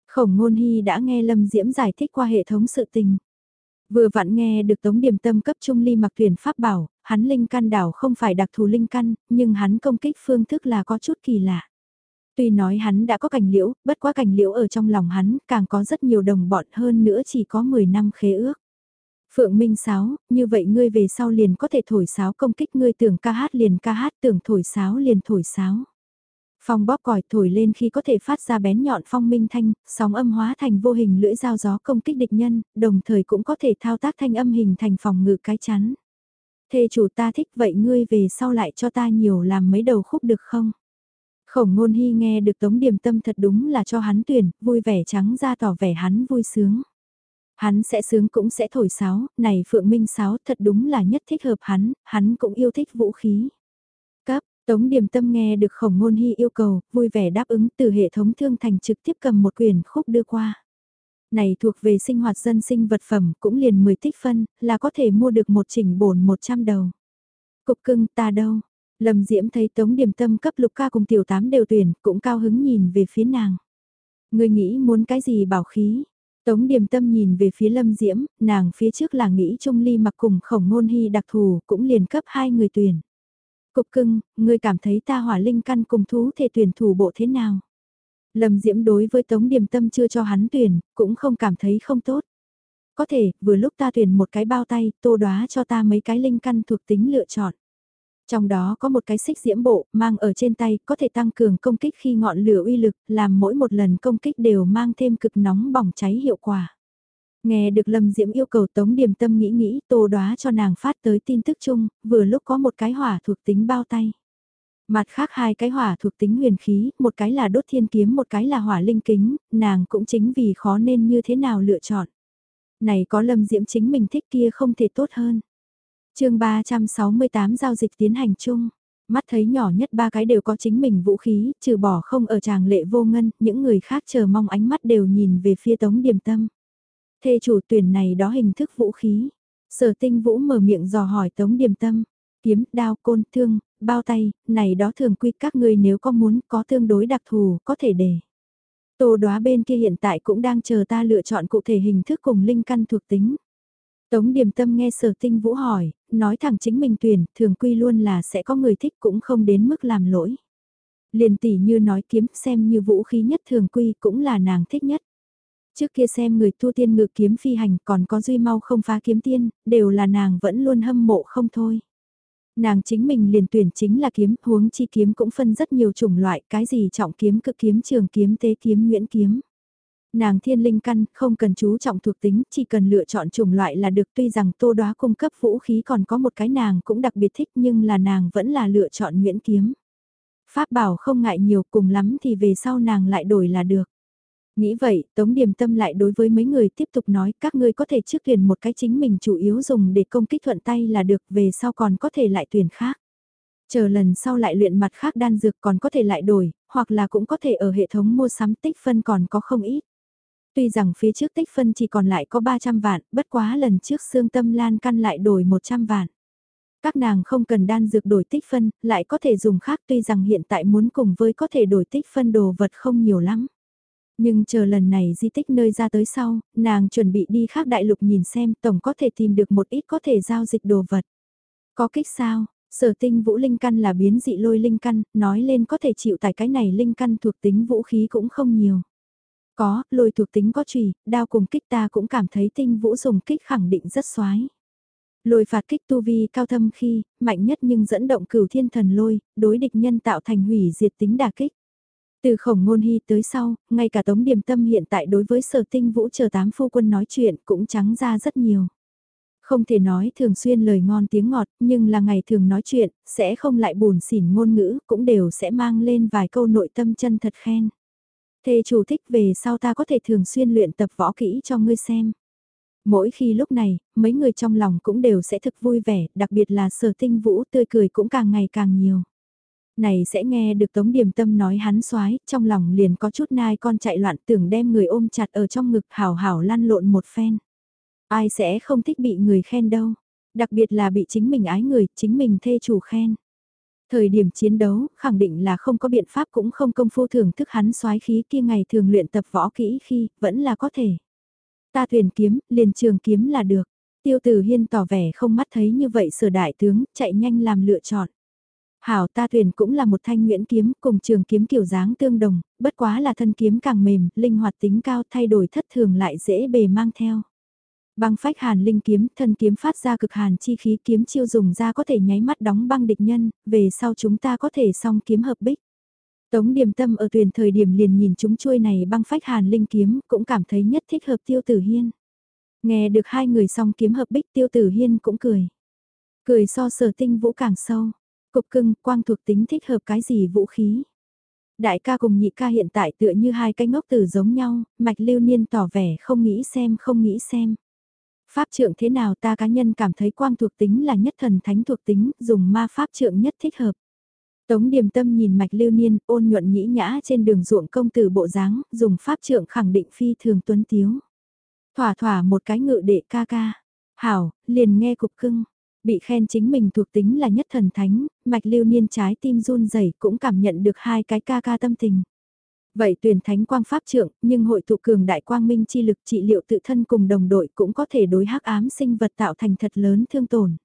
Khổng ngôn hy đã nghe Lâm Diễm giải thích qua hệ thống sự tình. Vừa vặn nghe được Tống Điềm Tâm cấp trung ly mặc tuyển pháp bảo, hắn linh căn đảo không phải đặc thù linh căn, nhưng hắn công kích phương thức là có chút kỳ lạ. Tuy nói hắn đã có cảnh liễu, bất quá cảnh liễu ở trong lòng hắn, càng có rất nhiều đồng bọn hơn nữa chỉ có 10 năm khế ước. Phượng Minh Sáo, như vậy ngươi về sau liền có thể thổi sáo công kích ngươi tưởng ca hát liền ca hát tưởng thổi sáo liền thổi sáo. Phong bóp còi thổi lên khi có thể phát ra bén nhọn phong minh thanh, sóng âm hóa thành vô hình lưỡi dao gió công kích địch nhân, đồng thời cũng có thể thao tác thanh âm hình thành phòng ngự cái chắn. Thê chủ ta thích vậy ngươi về sau lại cho ta nhiều làm mấy đầu khúc được không? Khổng ngôn hy nghe được tống điểm tâm thật đúng là cho hắn tuyển, vui vẻ trắng ra tỏ vẻ hắn vui sướng. Hắn sẽ sướng cũng sẽ thổi sáo, này Phượng Minh sáo thật đúng là nhất thích hợp hắn, hắn cũng yêu thích vũ khí. Cấp, Tống Điềm Tâm nghe được khổng ngôn hy yêu cầu, vui vẻ đáp ứng từ hệ thống thương thành trực tiếp cầm một quyển khúc đưa qua. Này thuộc về sinh hoạt dân sinh vật phẩm cũng liền 10 tích phân, là có thể mua được một chỉnh bổn 100 đầu. Cục cưng ta đâu? Lâm Diễm thấy Tống Điềm Tâm cấp lục ca cùng tiểu tám đều tuyển, cũng cao hứng nhìn về phía nàng. Người nghĩ muốn cái gì bảo khí? Tống Điềm Tâm nhìn về phía Lâm Diễm, nàng phía trước là nghĩ Trung Ly mặc cùng khổng ngôn hy đặc thù, cũng liền cấp hai người tuyển. Cục cưng, ngươi cảm thấy ta hỏa linh căn cùng thú thể tuyển thủ bộ thế nào? Lâm Diễm đối với Tống Điềm Tâm chưa cho hắn tuyển, cũng không cảm thấy không tốt. Có thể, vừa lúc ta tuyển một cái bao tay, tô đoá cho ta mấy cái linh căn thuộc tính lựa chọn. Trong đó có một cái xích diễm bộ, mang ở trên tay, có thể tăng cường công kích khi ngọn lửa uy lực, làm mỗi một lần công kích đều mang thêm cực nóng bỏng cháy hiệu quả. Nghe được Lâm Diễm yêu cầu Tống Điềm Tâm nghĩ nghĩ tô đoá cho nàng phát tới tin tức chung, vừa lúc có một cái hỏa thuộc tính bao tay. Mặt khác hai cái hỏa thuộc tính huyền khí, một cái là đốt thiên kiếm một cái là hỏa linh kính, nàng cũng chính vì khó nên như thế nào lựa chọn. Này có lâm diễm chính mình thích kia không thể tốt hơn chương 368 giao dịch tiến hành chung. Mắt thấy nhỏ nhất ba cái đều có chính mình vũ khí, trừ bỏ không ở tràng lệ vô ngân, những người khác chờ mong ánh mắt đều nhìn về phía tống điềm tâm. Thê chủ tuyển này đó hình thức vũ khí. Sở tinh vũ mở miệng dò hỏi tống điềm tâm. Kiếm, đao, côn, thương, bao tay, này đó thường quy các ngươi nếu có muốn có tương đối đặc thù, có thể để. Tô đoá bên kia hiện tại cũng đang chờ ta lựa chọn cụ thể hình thức cùng linh căn thuộc tính. Tống điềm tâm nghe sở tinh vũ hỏi, nói thẳng chính mình tuyển, thường quy luôn là sẽ có người thích cũng không đến mức làm lỗi. Liền tỷ như nói kiếm xem như vũ khí nhất thường quy cũng là nàng thích nhất. Trước kia xem người tu tiên ngự kiếm phi hành còn có duy mau không phá kiếm tiên, đều là nàng vẫn luôn hâm mộ không thôi. Nàng chính mình liền tuyển chính là kiếm, huống chi kiếm cũng phân rất nhiều chủng loại, cái gì trọng kiếm cực kiếm trường kiếm tế kiếm nguyễn kiếm. Nàng thiên linh căn, không cần chú trọng thuộc tính, chỉ cần lựa chọn chủng loại là được tuy rằng tô đoá cung cấp vũ khí còn có một cái nàng cũng đặc biệt thích nhưng là nàng vẫn là lựa chọn nguyễn kiếm. Pháp bảo không ngại nhiều cùng lắm thì về sau nàng lại đổi là được. Nghĩ vậy, Tống Điềm Tâm lại đối với mấy người tiếp tục nói các ngươi có thể trước tuyển một cái chính mình chủ yếu dùng để công kích thuận tay là được về sau còn có thể lại tuyển khác. Chờ lần sau lại luyện mặt khác đan dược còn có thể lại đổi, hoặc là cũng có thể ở hệ thống mua sắm tích phân còn có không ít. Tuy rằng phía trước tích phân chỉ còn lại có 300 vạn, bất quá lần trước xương tâm lan căn lại đổi 100 vạn. Các nàng không cần đan dược đổi tích phân, lại có thể dùng khác tuy rằng hiện tại muốn cùng với có thể đổi tích phân đồ vật không nhiều lắm. Nhưng chờ lần này di tích nơi ra tới sau, nàng chuẩn bị đi khác đại lục nhìn xem tổng có thể tìm được một ít có thể giao dịch đồ vật. Có kích sao? Sở tinh vũ linh căn là biến dị lôi linh căn, nói lên có thể chịu tải cái này linh căn thuộc tính vũ khí cũng không nhiều. Có, lôi thuộc tính có trùy, đao cùng kích ta cũng cảm thấy tinh vũ dùng kích khẳng định rất xoái. Lôi phạt kích tu vi cao thâm khi, mạnh nhất nhưng dẫn động cửu thiên thần lôi, đối địch nhân tạo thành hủy diệt tính đà kích. Từ khổng ngôn hy tới sau, ngay cả tống điểm tâm hiện tại đối với sở tinh vũ chờ tám phu quân nói chuyện cũng trắng ra rất nhiều. Không thể nói thường xuyên lời ngon tiếng ngọt, nhưng là ngày thường nói chuyện, sẽ không lại buồn xỉn ngôn ngữ, cũng đều sẽ mang lên vài câu nội tâm chân thật khen thê chủ thích về sau ta có thể thường xuyên luyện tập võ kỹ cho ngươi xem. Mỗi khi lúc này, mấy người trong lòng cũng đều sẽ thực vui vẻ, đặc biệt là sở tinh vũ tươi cười cũng càng ngày càng nhiều này sẽ nghe được Tống Điềm Tâm nói hắn xoái trong lòng liền có chút nai con chạy loạn tưởng đem người ôm chặt ở trong ngực hào hào lăn lộn một phen. Ai sẽ không thích bị người khen đâu, đặc biệt là bị chính mình ái người, chính mình thê chủ khen. Thời điểm chiến đấu, khẳng định là không có biện pháp cũng không công phu thưởng thức hắn soái khí kia ngày thường luyện tập võ kỹ khi, vẫn là có thể. Ta thuyền kiếm, liền trường kiếm là được. Tiêu tử hiên tỏ vẻ không mắt thấy như vậy sở đại tướng, chạy nhanh làm lựa chọn. Hảo ta thuyền cũng là một thanh nguyễn kiếm cùng trường kiếm kiểu dáng tương đồng, bất quá là thân kiếm càng mềm, linh hoạt tính cao thay đổi thất thường lại dễ bề mang theo. Băng phách hàn linh kiếm, thân kiếm phát ra cực hàn chi khí kiếm chiêu dùng ra có thể nháy mắt đóng băng địch nhân, về sau chúng ta có thể song kiếm hợp bích. Tống điềm tâm ở thuyền thời điểm liền nhìn chúng chuôi này băng phách hàn linh kiếm, cũng cảm thấy nhất thích hợp tiêu tử hiên. Nghe được hai người song kiếm hợp bích tiêu tử hiên cũng cười. Cười so sở tinh vũ càng sâu. Cục cưng, quang thuộc tính thích hợp cái gì vũ khí. Đại ca cùng nhị ca hiện tại tựa như hai cái ngốc tử giống nhau, mạch lưu niên tỏ vẻ không nghĩ xem không nghĩ xem. Pháp trượng thế nào ta cá nhân cảm thấy quang thuộc tính là nhất thần thánh thuộc tính, dùng ma pháp trượng nhất thích hợp. Tống điềm tâm nhìn mạch lưu niên ôn nhuận nhĩ nhã trên đường ruộng công tử bộ dáng, dùng pháp trượng khẳng định phi thường tuấn tiếu. Thỏa thỏa một cái ngự đệ ca ca. Hảo, liền nghe cục cưng. Bị khen chính mình thuộc tính là nhất thần thánh, mạch lưu niên trái tim run rẩy cũng cảm nhận được hai cái ca ca tâm tình. Vậy tuyển thánh quang pháp trượng, nhưng hội tụ cường đại quang minh chi lực trị liệu tự thân cùng đồng đội cũng có thể đối hắc ám sinh vật tạo thành thật lớn thương tổn.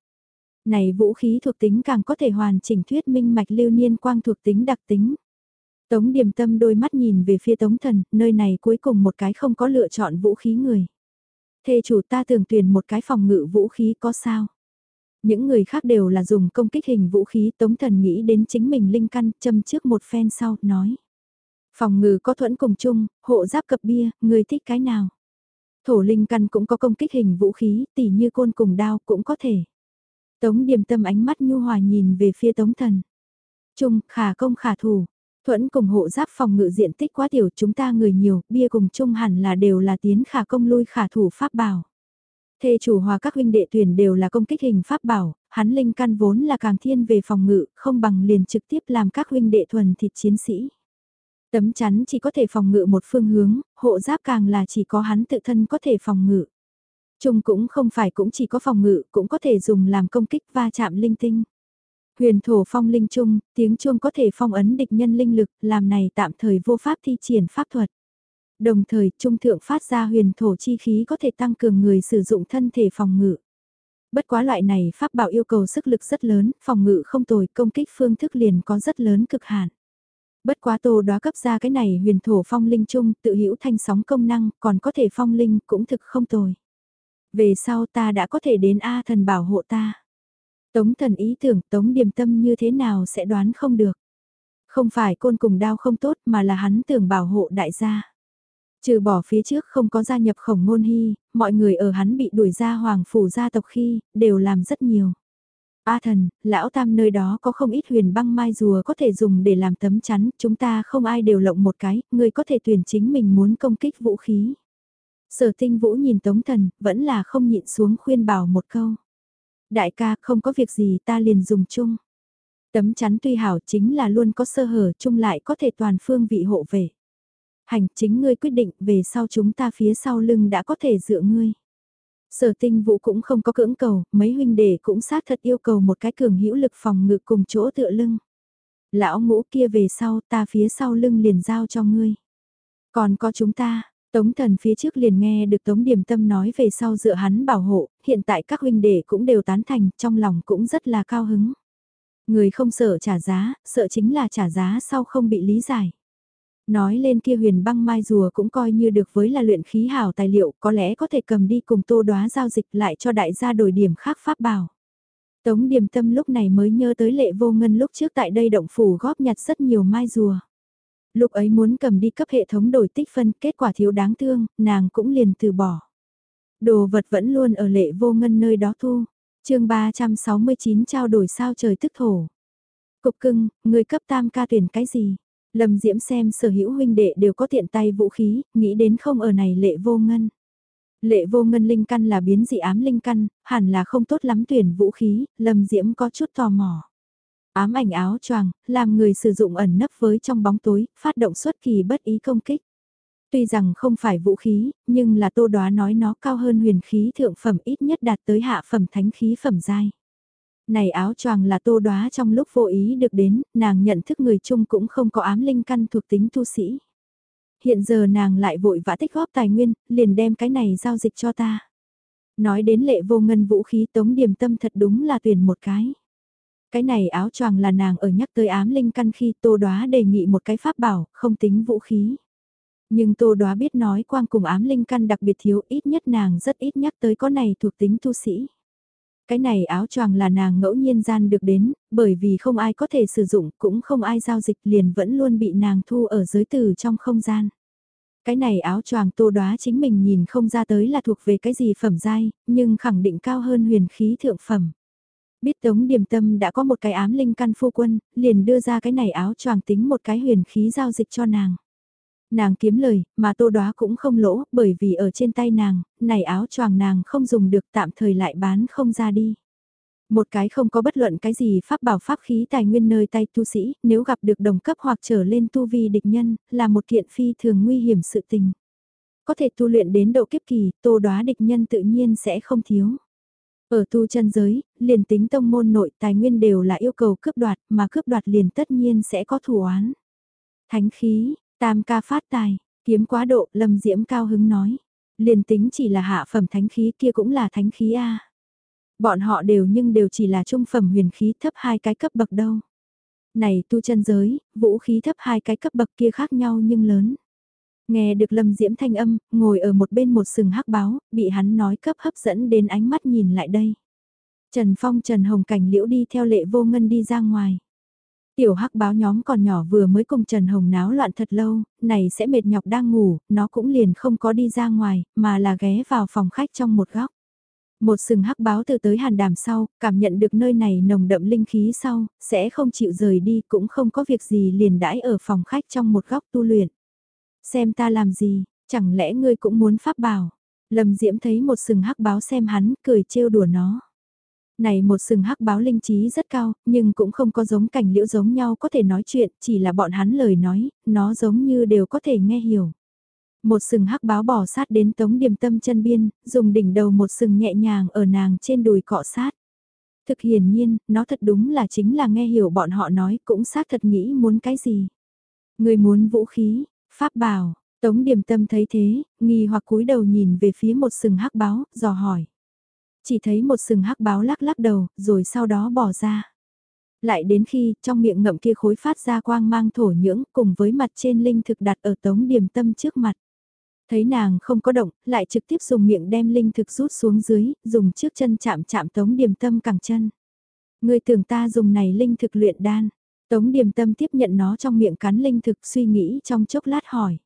Này vũ khí thuộc tính càng có thể hoàn chỉnh thuyết minh mạch lưu niên quang thuộc tính đặc tính. Tống điểm tâm đôi mắt nhìn về phía tống thần, nơi này cuối cùng một cái không có lựa chọn vũ khí người. Thê chủ ta tưởng tuyển một cái phòng ngự vũ khí có sao? Những người khác đều là dùng công kích hình vũ khí tống thần nghĩ đến chính mình linh căn châm trước một phen sau, nói. Phòng ngự có thuẫn cùng chung, hộ giáp cập bia, người thích cái nào? Thổ linh căn cũng có công kích hình vũ khí, tỉ như côn cùng đao cũng có thể. Tống điềm tâm ánh mắt nhu hòa nhìn về phía tống thần. Trung, khả công khả thủ. Thuẫn cùng hộ giáp phòng ngự diện tích quá tiểu chúng ta người nhiều, bia cùng chung hẳn là đều là tiến khả công lui khả thủ pháp bảo. Thê chủ hòa các huynh đệ tuyển đều là công kích hình pháp bảo, hắn linh căn vốn là càng thiên về phòng ngự, không bằng liền trực tiếp làm các huynh đệ thuần thịt chiến sĩ. Tấm chắn chỉ có thể phòng ngự một phương hướng, hộ giáp càng là chỉ có hắn tự thân có thể phòng ngự. Trung cũng không phải cũng chỉ có phòng ngự, cũng có thể dùng làm công kích va chạm linh tinh. Huyền thổ phong linh trung, tiếng chuông có thể phong ấn địch nhân linh lực, làm này tạm thời vô pháp thi triển pháp thuật. Đồng thời, trung thượng phát ra huyền thổ chi khí có thể tăng cường người sử dụng thân thể phòng ngự. Bất quá loại này pháp bảo yêu cầu sức lực rất lớn, phòng ngự không tồi, công kích phương thức liền có rất lớn cực hạn. Bất quá tô đoá cấp ra cái này huyền thổ phong linh trung, tự hữu thanh sóng công năng, còn có thể phong linh cũng thực không tồi. Về sau ta đã có thể đến A thần bảo hộ ta. Tống thần ý tưởng tống điềm tâm như thế nào sẽ đoán không được. Không phải côn cùng đao không tốt mà là hắn tưởng bảo hộ đại gia. Trừ bỏ phía trước không có gia nhập khổng ngôn hy, mọi người ở hắn bị đuổi ra hoàng phủ gia tộc khi, đều làm rất nhiều. A thần, lão tam nơi đó có không ít huyền băng mai rùa có thể dùng để làm tấm chắn, chúng ta không ai đều lộng một cái, người có thể tuyển chính mình muốn công kích vũ khí. Sở tinh vũ nhìn tống thần, vẫn là không nhịn xuống khuyên bảo một câu. Đại ca không có việc gì ta liền dùng chung. Tấm chắn tuy hảo chính là luôn có sơ hở chung lại có thể toàn phương vị hộ về. Hành chính ngươi quyết định về sau chúng ta phía sau lưng đã có thể dựa ngươi. Sở tinh vũ cũng không có cưỡng cầu, mấy huynh đệ cũng xác thật yêu cầu một cái cường hữu lực phòng ngự cùng chỗ tựa lưng. Lão ngũ kia về sau ta phía sau lưng liền giao cho ngươi. Còn có chúng ta, Tống thần phía trước liền nghe được Tống Điềm Tâm nói về sau dựa hắn bảo hộ, hiện tại các huynh đệ cũng đều tán thành, trong lòng cũng rất là cao hứng. Người không sợ trả giá, sợ chính là trả giá sau không bị lý giải. Nói lên kia huyền băng mai rùa cũng coi như được với là luyện khí hảo tài liệu, có lẽ có thể cầm đi cùng tô đoá giao dịch lại cho đại gia đổi điểm khác pháp bảo. Tống Điềm Tâm lúc này mới nhớ tới lệ vô ngân lúc trước tại đây động phủ góp nhặt rất nhiều mai rùa. Lúc ấy muốn cầm đi cấp hệ thống đổi tích phân, kết quả thiếu đáng thương, nàng cũng liền từ bỏ. Đồ vật vẫn luôn ở lệ vô ngân nơi đó thu. chương 369 trao đổi sao trời tức thổ. Cục cưng, người cấp tam ca tuyển cái gì? Lâm Diễm xem sở hữu huynh đệ đều có tiện tay vũ khí, nghĩ đến không ở này lệ vô ngân. Lệ vô ngân linh căn là biến dị ám linh căn, hẳn là không tốt lắm tuyển vũ khí, Lâm Diễm có chút tò mò. Ám ảnh áo choàng, làm người sử dụng ẩn nấp với trong bóng tối, phát động xuất kỳ bất ý công kích. Tuy rằng không phải vũ khí, nhưng là tô đoá nói nó cao hơn huyền khí thượng phẩm ít nhất đạt tới hạ phẩm thánh khí phẩm giai. Này áo choàng là tô đoá trong lúc vô ý được đến, nàng nhận thức người chung cũng không có ám linh căn thuộc tính tu sĩ. Hiện giờ nàng lại vội vã tích góp tài nguyên, liền đem cái này giao dịch cho ta. Nói đến lệ vô ngân vũ khí tống điểm tâm thật đúng là tuyển một cái. Cái này áo choàng là nàng ở nhắc tới ám linh căn khi tô đoá đề nghị một cái pháp bảo, không tính vũ khí. Nhưng tô đoá biết nói quang cùng ám linh căn đặc biệt thiếu ít nhất nàng rất ít nhắc tới có này thuộc tính tu sĩ. Cái này áo choàng là nàng ngẫu nhiên gian được đến, bởi vì không ai có thể sử dụng cũng không ai giao dịch liền vẫn luôn bị nàng thu ở giới từ trong không gian. Cái này áo choàng tô đoá chính mình nhìn không ra tới là thuộc về cái gì phẩm giai, nhưng khẳng định cao hơn huyền khí thượng phẩm. Biết Tống Điềm Tâm đã có một cái ám linh căn phu quân, liền đưa ra cái này áo choàng tính một cái huyền khí giao dịch cho nàng. Nàng kiếm lời, mà tô đoá cũng không lỗ, bởi vì ở trên tay nàng, này áo choàng nàng không dùng được tạm thời lại bán không ra đi. Một cái không có bất luận cái gì pháp bảo pháp khí tài nguyên nơi tay tu sĩ, nếu gặp được đồng cấp hoặc trở lên tu vi địch nhân, là một kiện phi thường nguy hiểm sự tình. Có thể tu luyện đến độ kiếp kỳ, tô đoá địch nhân tự nhiên sẽ không thiếu. Ở tu chân giới, liền tính tông môn nội tài nguyên đều là yêu cầu cướp đoạt, mà cướp đoạt liền tất nhiên sẽ có thủ án Thánh khí, tam ca phát tài, kiếm quá độ, lâm diễm cao hứng nói. Liền tính chỉ là hạ phẩm thánh khí kia cũng là thánh khí A. Bọn họ đều nhưng đều chỉ là trung phẩm huyền khí thấp hai cái cấp bậc đâu. Này tu chân giới, vũ khí thấp hai cái cấp bậc kia khác nhau nhưng lớn. Nghe được Lâm Diễm thanh âm, ngồi ở một bên một sừng hắc báo, bị hắn nói cấp hấp dẫn đến ánh mắt nhìn lại đây. Trần Phong Trần Hồng Cảnh liễu đi theo lệ vô ngân đi ra ngoài. Tiểu hắc báo nhóm còn nhỏ vừa mới cùng Trần Hồng náo loạn thật lâu, này sẽ mệt nhọc đang ngủ, nó cũng liền không có đi ra ngoài, mà là ghé vào phòng khách trong một góc. Một sừng hắc báo từ tới hàn đàm sau, cảm nhận được nơi này nồng đậm linh khí sau, sẽ không chịu rời đi cũng không có việc gì liền đãi ở phòng khách trong một góc tu luyện. Xem ta làm gì, chẳng lẽ ngươi cũng muốn pháp bảo. Lâm Diễm thấy một sừng hắc báo xem hắn, cười trêu đùa nó. Này một sừng hắc báo linh trí rất cao, nhưng cũng không có giống cảnh liễu giống nhau có thể nói chuyện, chỉ là bọn hắn lời nói, nó giống như đều có thể nghe hiểu. Một sừng hắc báo bỏ sát đến tống điềm tâm chân biên, dùng đỉnh đầu một sừng nhẹ nhàng ở nàng trên đùi cọ sát. Thực hiển nhiên, nó thật đúng là chính là nghe hiểu bọn họ nói cũng xác thật nghĩ muốn cái gì. Người muốn vũ khí, pháp bảo, tống điềm tâm thấy thế, nghi hoặc cúi đầu nhìn về phía một sừng hắc báo, dò hỏi. Chỉ thấy một sừng hắc báo lắc lắc đầu, rồi sau đó bỏ ra. Lại đến khi trong miệng ngậm kia khối phát ra quang mang thổ nhưỡng cùng với mặt trên linh thực đặt ở tống điểm tâm trước mặt. Thấy nàng không có động, lại trực tiếp dùng miệng đem linh thực rút xuống dưới, dùng trước chân chạm chạm tống điểm tâm cẳng chân. Người tưởng ta dùng này linh thực luyện đan. Tống điểm tâm tiếp nhận nó trong miệng cắn linh thực suy nghĩ trong chốc lát hỏi.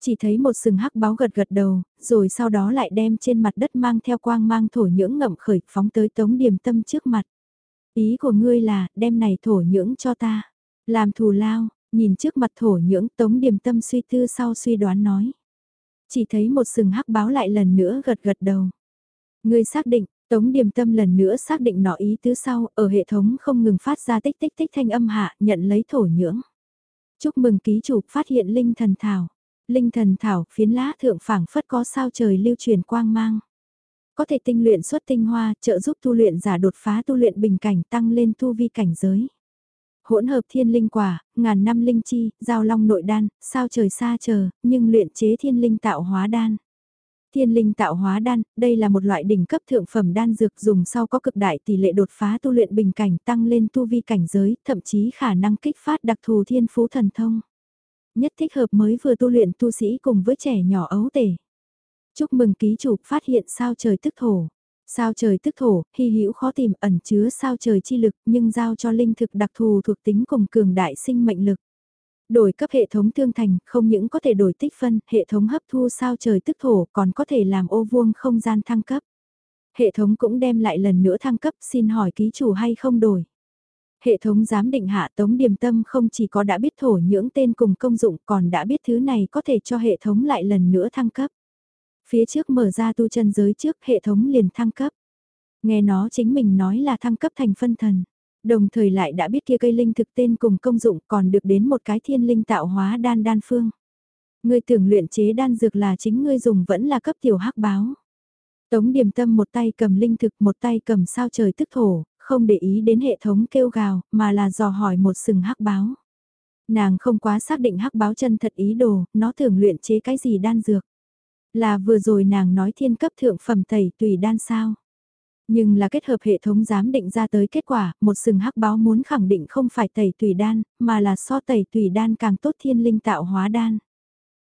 Chỉ thấy một sừng hắc báo gật gật đầu, rồi sau đó lại đem trên mặt đất mang theo quang mang thổ nhưỡng ngậm khởi phóng tới tống điềm tâm trước mặt. Ý của ngươi là, đem này thổ nhưỡng cho ta. Làm thù lao, nhìn trước mặt thổ nhưỡng tống điềm tâm suy tư sau suy đoán nói. Chỉ thấy một sừng hắc báo lại lần nữa gật gật đầu. Ngươi xác định, Tống Điềm Tâm lần nữa xác định nọ ý tứ sau, ở hệ thống không ngừng phát ra tích tích tích thanh âm hạ, nhận lấy thổ nhưỡng. Chúc mừng ký chủ phát hiện linh thần thảo. Linh thần thảo, phiến lá thượng phảng phất có sao trời lưu truyền quang mang. Có thể tinh luyện xuất tinh hoa, trợ giúp tu luyện giả đột phá tu luyện bình cảnh tăng lên tu vi cảnh giới hỗn hợp thiên linh quả, ngàn năm linh chi, giao long nội đan, sao trời xa chờ, nhưng luyện chế thiên linh tạo hóa đan. Thiên linh tạo hóa đan, đây là một loại đỉnh cấp thượng phẩm đan dược dùng sau có cực đại tỷ lệ đột phá tu luyện bình cảnh tăng lên tu vi cảnh giới, thậm chí khả năng kích phát đặc thù thiên phú thần thông. Nhất thích hợp mới vừa tu luyện tu sĩ cùng với trẻ nhỏ ấu tể. Chúc mừng ký chủ phát hiện sao trời tức thổ. Sao trời tức thổ, hy hữu khó tìm ẩn chứa sao trời chi lực nhưng giao cho linh thực đặc thù thuộc tính cùng cường đại sinh mệnh lực. Đổi cấp hệ thống thương thành không những có thể đổi tích phân, hệ thống hấp thu sao trời tức thổ còn có thể làm ô vuông không gian thăng cấp. Hệ thống cũng đem lại lần nữa thăng cấp xin hỏi ký chủ hay không đổi. Hệ thống giám định hạ tống điềm tâm không chỉ có đã biết thổ nhưỡng tên cùng công dụng còn đã biết thứ này có thể cho hệ thống lại lần nữa thăng cấp. Phía trước mở ra tu chân giới trước hệ thống liền thăng cấp. Nghe nó chính mình nói là thăng cấp thành phân thần. Đồng thời lại đã biết kia cây linh thực tên cùng công dụng còn được đến một cái thiên linh tạo hóa đan đan phương. Ngươi tưởng luyện chế đan dược là chính ngươi dùng vẫn là cấp tiểu hắc báo. Tống điềm tâm một tay cầm linh thực một tay cầm sao trời tức thổ, không để ý đến hệ thống kêu gào, mà là dò hỏi một sừng hắc báo. Nàng không quá xác định hắc báo chân thật ý đồ, nó thường luyện chế cái gì đan dược. Là vừa rồi nàng nói thiên cấp thượng phẩm tẩy tùy đan sao. Nhưng là kết hợp hệ thống giám định ra tới kết quả, một sừng hắc báo muốn khẳng định không phải tẩy tùy đan, mà là so tẩy tùy đan càng tốt thiên linh tạo hóa đan.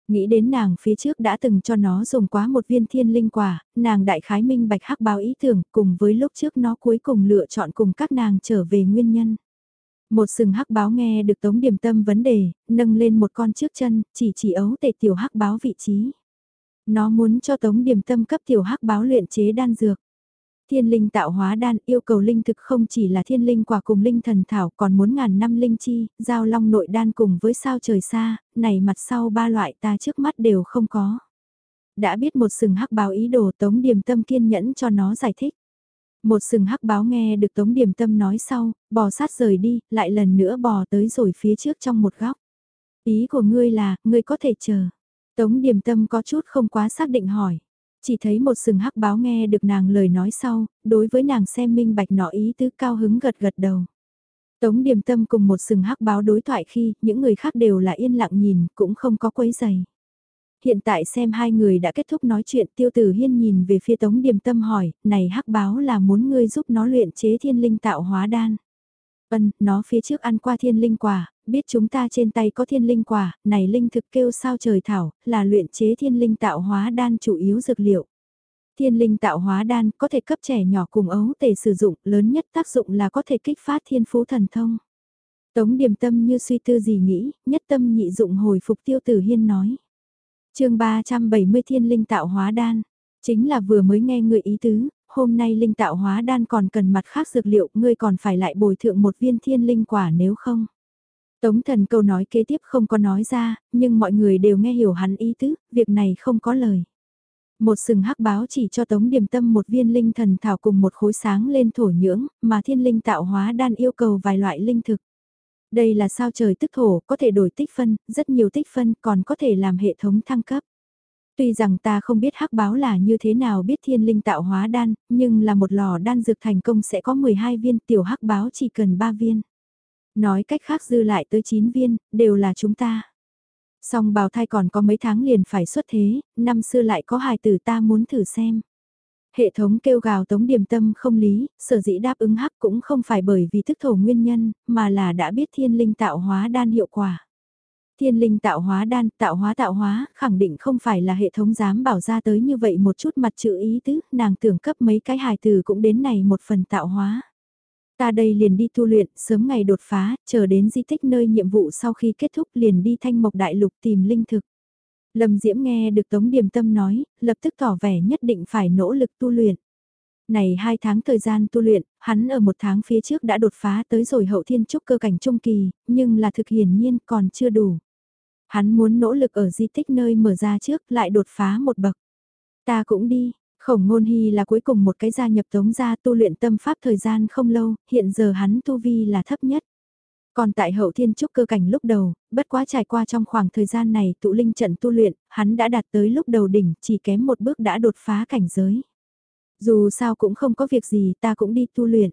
Nghĩ đến nàng phía trước đã từng cho nó dùng quá một viên thiên linh quả, nàng đại khái minh bạch hắc báo ý tưởng cùng với lúc trước nó cuối cùng lựa chọn cùng các nàng trở về nguyên nhân. Một sừng hắc báo nghe được tống điểm tâm vấn đề, nâng lên một con trước chân, chỉ chỉ ấu tệ tiểu hắc báo vị trí. Nó muốn cho Tống Điểm Tâm cấp tiểu hắc báo luyện chế đan dược. Thiên linh tạo hóa đan yêu cầu linh thực không chỉ là thiên linh quả cùng linh thần thảo còn muốn ngàn năm linh chi, giao long nội đan cùng với sao trời xa, này mặt sau ba loại ta trước mắt đều không có. Đã biết một sừng hắc báo ý đồ tống điềm tâm kiên nhẫn cho nó giải thích. Một sừng hắc báo nghe được tống điềm tâm nói sau, bò sát rời đi, lại lần nữa bò tới rồi phía trước trong một góc. Ý của ngươi là, ngươi có thể chờ. Tống điềm tâm có chút không quá xác định hỏi. Chỉ thấy một sừng hắc báo nghe được nàng lời nói sau, đối với nàng xem minh bạch nọ ý tứ cao hứng gật gật đầu. Tống điềm tâm cùng một sừng hắc báo đối thoại khi những người khác đều là yên lặng nhìn, cũng không có quấy giày. Hiện tại xem hai người đã kết thúc nói chuyện tiêu tử hiên nhìn về phía tống điềm tâm hỏi, này hắc báo là muốn ngươi giúp nó luyện chế thiên linh tạo hóa đan. Ân, nó phía trước ăn qua thiên linh quả, biết chúng ta trên tay có thiên linh quả, này linh thực kêu sao trời thảo, là luyện chế thiên linh tạo hóa đan chủ yếu dược liệu. Thiên linh tạo hóa đan có thể cấp trẻ nhỏ cùng ấu tể sử dụng, lớn nhất tác dụng là có thể kích phát thiên phú thần thông. Tống điềm tâm như suy tư gì nghĩ, nhất tâm nhị dụng hồi phục tiêu tử hiên nói. chương 370 thiên linh tạo hóa đan, chính là vừa mới nghe người ý tứ, hôm nay linh tạo hóa đan còn cần mặt khác dược liệu, ngươi còn phải lại bồi thượng một viên thiên linh quả nếu không. Tống thần câu nói kế tiếp không có nói ra, nhưng mọi người đều nghe hiểu hắn ý tứ, việc này không có lời. Một sừng hắc báo chỉ cho Tống Điềm Tâm một viên linh thần thảo cùng một khối sáng lên thổ nhưỡng, mà thiên linh tạo hóa đan yêu cầu vài loại linh thực. Đây là sao trời tức thổ, có thể đổi tích phân, rất nhiều tích phân, còn có thể làm hệ thống thăng cấp. Tuy rằng ta không biết hắc báo là như thế nào biết thiên linh tạo hóa đan, nhưng là một lò đan dược thành công sẽ có 12 viên, tiểu hắc báo chỉ cần 3 viên. Nói cách khác dư lại tới 9 viên, đều là chúng ta. Song bào thai còn có mấy tháng liền phải xuất thế, năm xưa lại có hài tử ta muốn thử xem. Hệ thống kêu gào tống điềm tâm không lý, sở dĩ đáp ứng hắc cũng không phải bởi vì thức thổ nguyên nhân, mà là đã biết thiên linh tạo hóa đan hiệu quả. Thiên linh tạo hóa đan, tạo hóa tạo hóa, khẳng định không phải là hệ thống dám bảo ra tới như vậy một chút mặt chữ ý tứ, nàng tưởng cấp mấy cái hài từ cũng đến này một phần tạo hóa. Ta đây liền đi tu luyện, sớm ngày đột phá, chờ đến di tích nơi nhiệm vụ sau khi kết thúc liền đi thanh mộc đại lục tìm linh thực. Lâm Diễm nghe được Tống Điềm Tâm nói, lập tức tỏ vẻ nhất định phải nỗ lực tu luyện. Này hai tháng thời gian tu luyện, hắn ở một tháng phía trước đã đột phá tới rồi hậu thiên trúc cơ cảnh trung kỳ, nhưng là thực hiển nhiên còn chưa đủ. Hắn muốn nỗ lực ở di tích nơi mở ra trước lại đột phá một bậc. Ta cũng đi, khổng ngôn hy là cuối cùng một cái gia nhập tống gia tu luyện tâm pháp thời gian không lâu, hiện giờ hắn tu vi là thấp nhất. Còn tại hậu thiên trúc cơ cảnh lúc đầu, bất quá trải qua trong khoảng thời gian này tụ linh trận tu luyện, hắn đã đạt tới lúc đầu đỉnh, chỉ kém một bước đã đột phá cảnh giới. Dù sao cũng không có việc gì ta cũng đi tu luyện.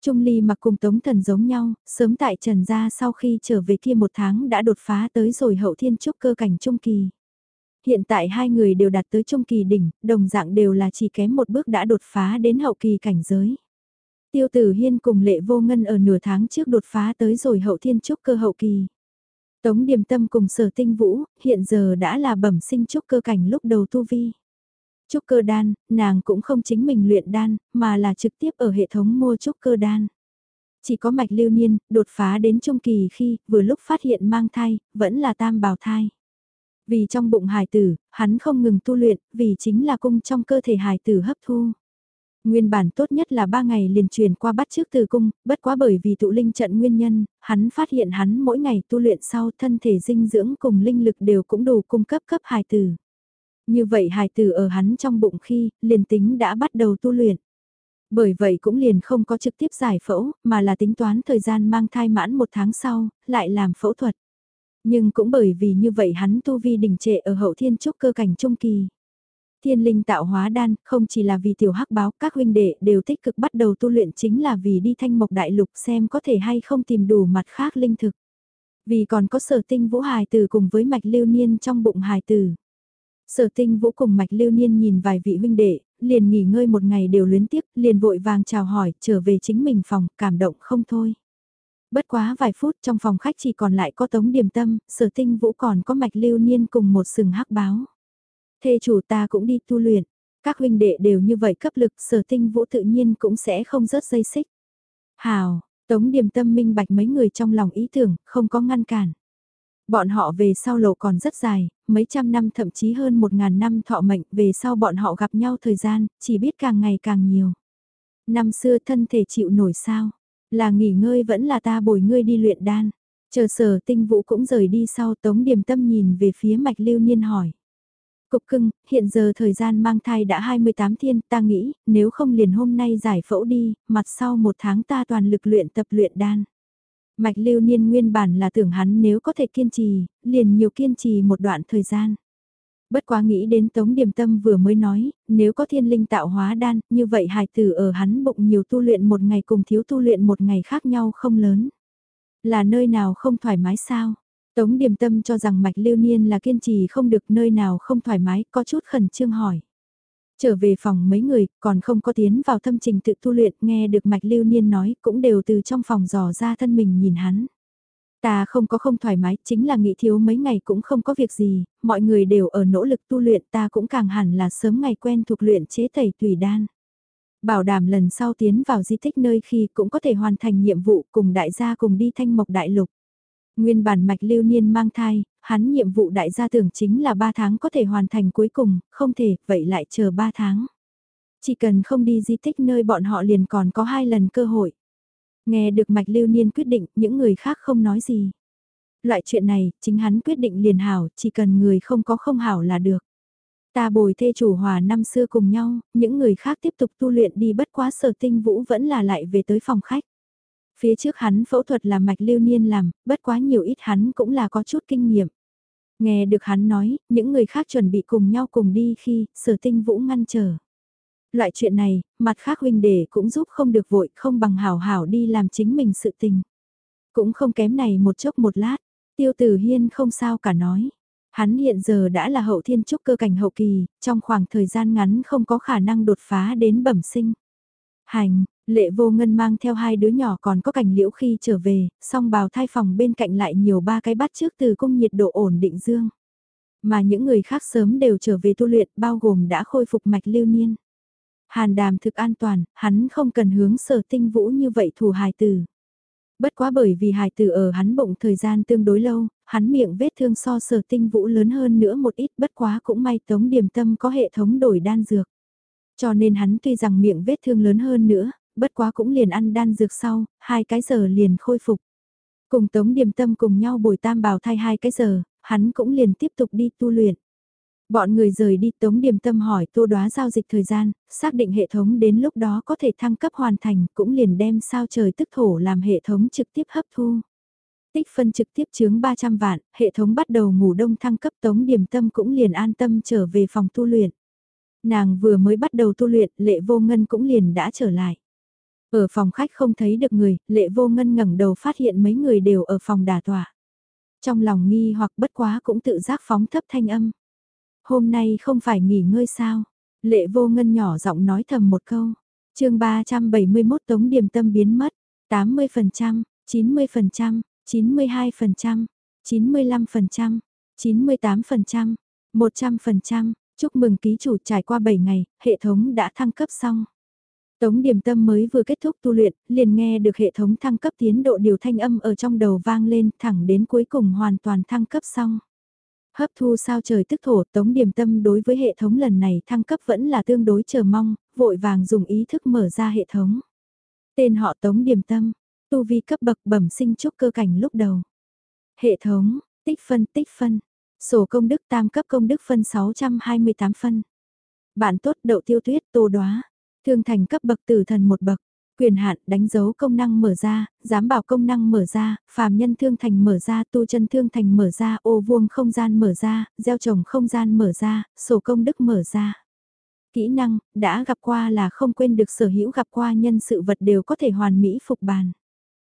Trung Ly mặc cùng Tống Thần giống nhau, sớm tại Trần Gia sau khi trở về kia một tháng đã đột phá tới rồi hậu thiên trúc cơ cảnh trung kỳ. Hiện tại hai người đều đạt tới trung kỳ đỉnh, đồng dạng đều là chỉ kém một bước đã đột phá đến hậu kỳ cảnh giới. Tiêu tử hiên cùng lệ vô ngân ở nửa tháng trước đột phá tới rồi hậu thiên trúc cơ hậu kỳ. Tống điềm tâm cùng sở tinh vũ, hiện giờ đã là bẩm sinh trúc cơ cảnh lúc đầu tu vi. Trúc cơ đan, nàng cũng không chính mình luyện đan, mà là trực tiếp ở hệ thống mua trúc cơ đan. Chỉ có mạch lưu niên, đột phá đến trung kỳ khi, vừa lúc phát hiện mang thai, vẫn là tam bào thai. Vì trong bụng hài tử, hắn không ngừng tu luyện, vì chính là cung trong cơ thể hài tử hấp thu. Nguyên bản tốt nhất là ba ngày liền truyền qua bắt trước từ cung, bất quá bởi vì tụ linh trận nguyên nhân, hắn phát hiện hắn mỗi ngày tu luyện sau thân thể dinh dưỡng cùng linh lực đều cũng đủ cung cấp cấp hài tử. Như vậy hài tử ở hắn trong bụng khi, liền tính đã bắt đầu tu luyện. Bởi vậy cũng liền không có trực tiếp giải phẫu, mà là tính toán thời gian mang thai mãn một tháng sau, lại làm phẫu thuật. Nhưng cũng bởi vì như vậy hắn tu vi đình trệ ở hậu thiên trúc cơ cảnh trung kỳ. Thiên linh tạo hóa đan, không chỉ là vì tiểu hắc báo, các huynh đệ đều tích cực bắt đầu tu luyện chính là vì đi thanh mộc đại lục xem có thể hay không tìm đủ mặt khác linh thực. Vì còn có sở tinh vũ hài tử cùng với mạch lưu niên trong bụng hài tử. Sở tinh vũ cùng mạch lưu niên nhìn vài vị huynh đệ, liền nghỉ ngơi một ngày đều luyến tiếc liền vội vàng chào hỏi, trở về chính mình phòng, cảm động không thôi. Bất quá vài phút trong phòng khách chỉ còn lại có tống điểm tâm, sở tinh vũ còn có mạch lưu niên cùng một sừng hắc báo. Thê chủ ta cũng đi tu luyện, các huynh đệ đều như vậy cấp lực sở tinh vũ tự nhiên cũng sẽ không rớt dây xích. Hào, tống điểm tâm minh bạch mấy người trong lòng ý tưởng, không có ngăn cản. Bọn họ về sau lộ còn rất dài, mấy trăm năm thậm chí hơn một ngàn năm thọ mệnh về sau bọn họ gặp nhau thời gian, chỉ biết càng ngày càng nhiều. Năm xưa thân thể chịu nổi sao, là nghỉ ngơi vẫn là ta bồi ngươi đi luyện đan. Chờ sở tinh vũ cũng rời đi sau tống điềm tâm nhìn về phía mạch lưu niên hỏi. Cục cưng, hiện giờ thời gian mang thai đã 28 thiên, ta nghĩ, nếu không liền hôm nay giải phẫu đi, mặt sau một tháng ta toàn lực luyện tập luyện đan. Mạch lưu niên nguyên bản là tưởng hắn nếu có thể kiên trì, liền nhiều kiên trì một đoạn thời gian. Bất quá nghĩ đến Tống Điềm Tâm vừa mới nói, nếu có thiên linh tạo hóa đan, như vậy hài tử ở hắn bụng nhiều tu luyện một ngày cùng thiếu tu luyện một ngày khác nhau không lớn. Là nơi nào không thoải mái sao? Tống Điềm Tâm cho rằng mạch lưu niên là kiên trì không được nơi nào không thoải mái, có chút khẩn trương hỏi. Trở về phòng mấy người, còn không có tiến vào thâm trình tự tu luyện, nghe được mạch lưu niên nói, cũng đều từ trong phòng dò ra thân mình nhìn hắn. Ta không có không thoải mái, chính là nghỉ thiếu mấy ngày cũng không có việc gì, mọi người đều ở nỗ lực tu luyện ta cũng càng hẳn là sớm ngày quen thuộc luyện chế tẩy tùy đan. Bảo đảm lần sau tiến vào di tích nơi khi cũng có thể hoàn thành nhiệm vụ cùng đại gia cùng đi thanh mộc đại lục. Nguyên bản mạch lưu niên mang thai, hắn nhiệm vụ đại gia tưởng chính là 3 tháng có thể hoàn thành cuối cùng, không thể, vậy lại chờ 3 tháng. Chỉ cần không đi di tích nơi bọn họ liền còn có hai lần cơ hội. Nghe được Mạch Lưu Niên quyết định, những người khác không nói gì. Loại chuyện này, chính hắn quyết định liền hảo, chỉ cần người không có không hảo là được. Ta bồi thê chủ hòa năm xưa cùng nhau, những người khác tiếp tục tu luyện đi bất quá sở tinh vũ vẫn là lại về tới phòng khách. Phía trước hắn phẫu thuật là mạch lưu niên làm, bất quá nhiều ít hắn cũng là có chút kinh nghiệm. Nghe được hắn nói, những người khác chuẩn bị cùng nhau cùng đi khi sở tinh vũ ngăn trở. Loại chuyện này, mặt khác huynh đệ cũng giúp không được vội không bằng hảo hảo đi làm chính mình sự tình. Cũng không kém này một chốc một lát, tiêu tử hiên không sao cả nói. Hắn hiện giờ đã là hậu thiên trúc cơ cảnh hậu kỳ, trong khoảng thời gian ngắn không có khả năng đột phá đến bẩm sinh. Hành, lệ vô ngân mang theo hai đứa nhỏ còn có cảnh liễu khi trở về, song bào thai phòng bên cạnh lại nhiều ba cái bát trước từ cung nhiệt độ ổn định dương. Mà những người khác sớm đều trở về tu luyện bao gồm đã khôi phục mạch lưu niên. Hàn đàm thực an toàn, hắn không cần hướng sở tinh vũ như vậy thủ hài tử. Bất quá bởi vì hài tử ở hắn bụng thời gian tương đối lâu, hắn miệng vết thương so sở tinh vũ lớn hơn nữa một ít bất quá cũng may tống điểm tâm có hệ thống đổi đan dược. Cho nên hắn tuy rằng miệng vết thương lớn hơn nữa, bất quá cũng liền ăn đan dược sau, hai cái giờ liền khôi phục. Cùng tống điểm tâm cùng nhau bồi tam bào thay hai cái giờ, hắn cũng liền tiếp tục đi tu luyện. Bọn người rời đi tống điểm tâm hỏi tô đoá giao dịch thời gian, xác định hệ thống đến lúc đó có thể thăng cấp hoàn thành, cũng liền đem sao trời tức thổ làm hệ thống trực tiếp hấp thu. Tích phân trực tiếp chướng 300 vạn, hệ thống bắt đầu ngủ đông thăng cấp tống điểm tâm cũng liền an tâm trở về phòng tu luyện. Nàng vừa mới bắt đầu tu luyện, lệ vô ngân cũng liền đã trở lại. Ở phòng khách không thấy được người, lệ vô ngân ngẩng đầu phát hiện mấy người đều ở phòng đà tòa Trong lòng nghi hoặc bất quá cũng tự giác phóng thấp thanh âm. Hôm nay không phải nghỉ ngơi sao? Lệ vô ngân nhỏ giọng nói thầm một câu. chương 371 tống điểm tâm biến mất. 80%, 90%, 92%, 95%, 98%, 100%. Chúc mừng ký chủ trải qua 7 ngày, hệ thống đã thăng cấp xong. Tống điểm tâm mới vừa kết thúc tu luyện, liền nghe được hệ thống thăng cấp tiến độ điều thanh âm ở trong đầu vang lên thẳng đến cuối cùng hoàn toàn thăng cấp xong. Hấp thu sao trời tức thổ tống điểm tâm đối với hệ thống lần này thăng cấp vẫn là tương đối chờ mong, vội vàng dùng ý thức mở ra hệ thống. Tên họ tống điểm tâm, tu vi cấp bậc bẩm sinh trúc cơ cảnh lúc đầu. Hệ thống, tích phân tích phân, sổ công đức tam cấp công đức phân 628 phân. Bạn tốt đậu tiêu tuyết tô đoá, thương thành cấp bậc tử thần một bậc, quyền hạn đánh dấu công năng mở ra, giám bảo công năng mở ra, phàm nhân thương thành mở ra, tu chân thương thành mở ra, ô vuông không gian mở ra, gieo trồng không gian mở ra, sổ công đức mở ra. Kỹ năng, đã gặp qua là không quên được sở hữu gặp qua nhân sự vật đều có thể hoàn mỹ phục bàn.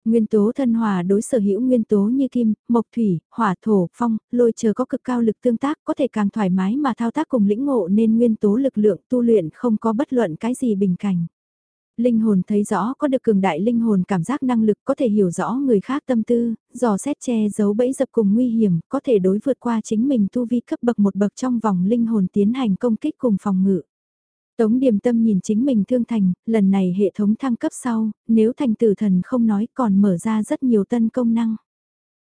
Nguyên tố thân hòa đối sở hữu nguyên tố như kim, mộc thủy, hỏa thổ, phong, lôi chờ có cực cao lực tương tác có thể càng thoải mái mà thao tác cùng lĩnh ngộ nên nguyên tố lực lượng tu luyện không có bất luận cái gì bình cảnh. Linh hồn thấy rõ có được cường đại linh hồn cảm giác năng lực có thể hiểu rõ người khác tâm tư, dò xét che giấu bẫy dập cùng nguy hiểm, có thể đối vượt qua chính mình tu vi cấp bậc một bậc trong vòng linh hồn tiến hành công kích cùng phòng ngự. Tống điểm tâm nhìn chính mình thương thành, lần này hệ thống thăng cấp sau, nếu thành tử thần không nói còn mở ra rất nhiều tân công năng.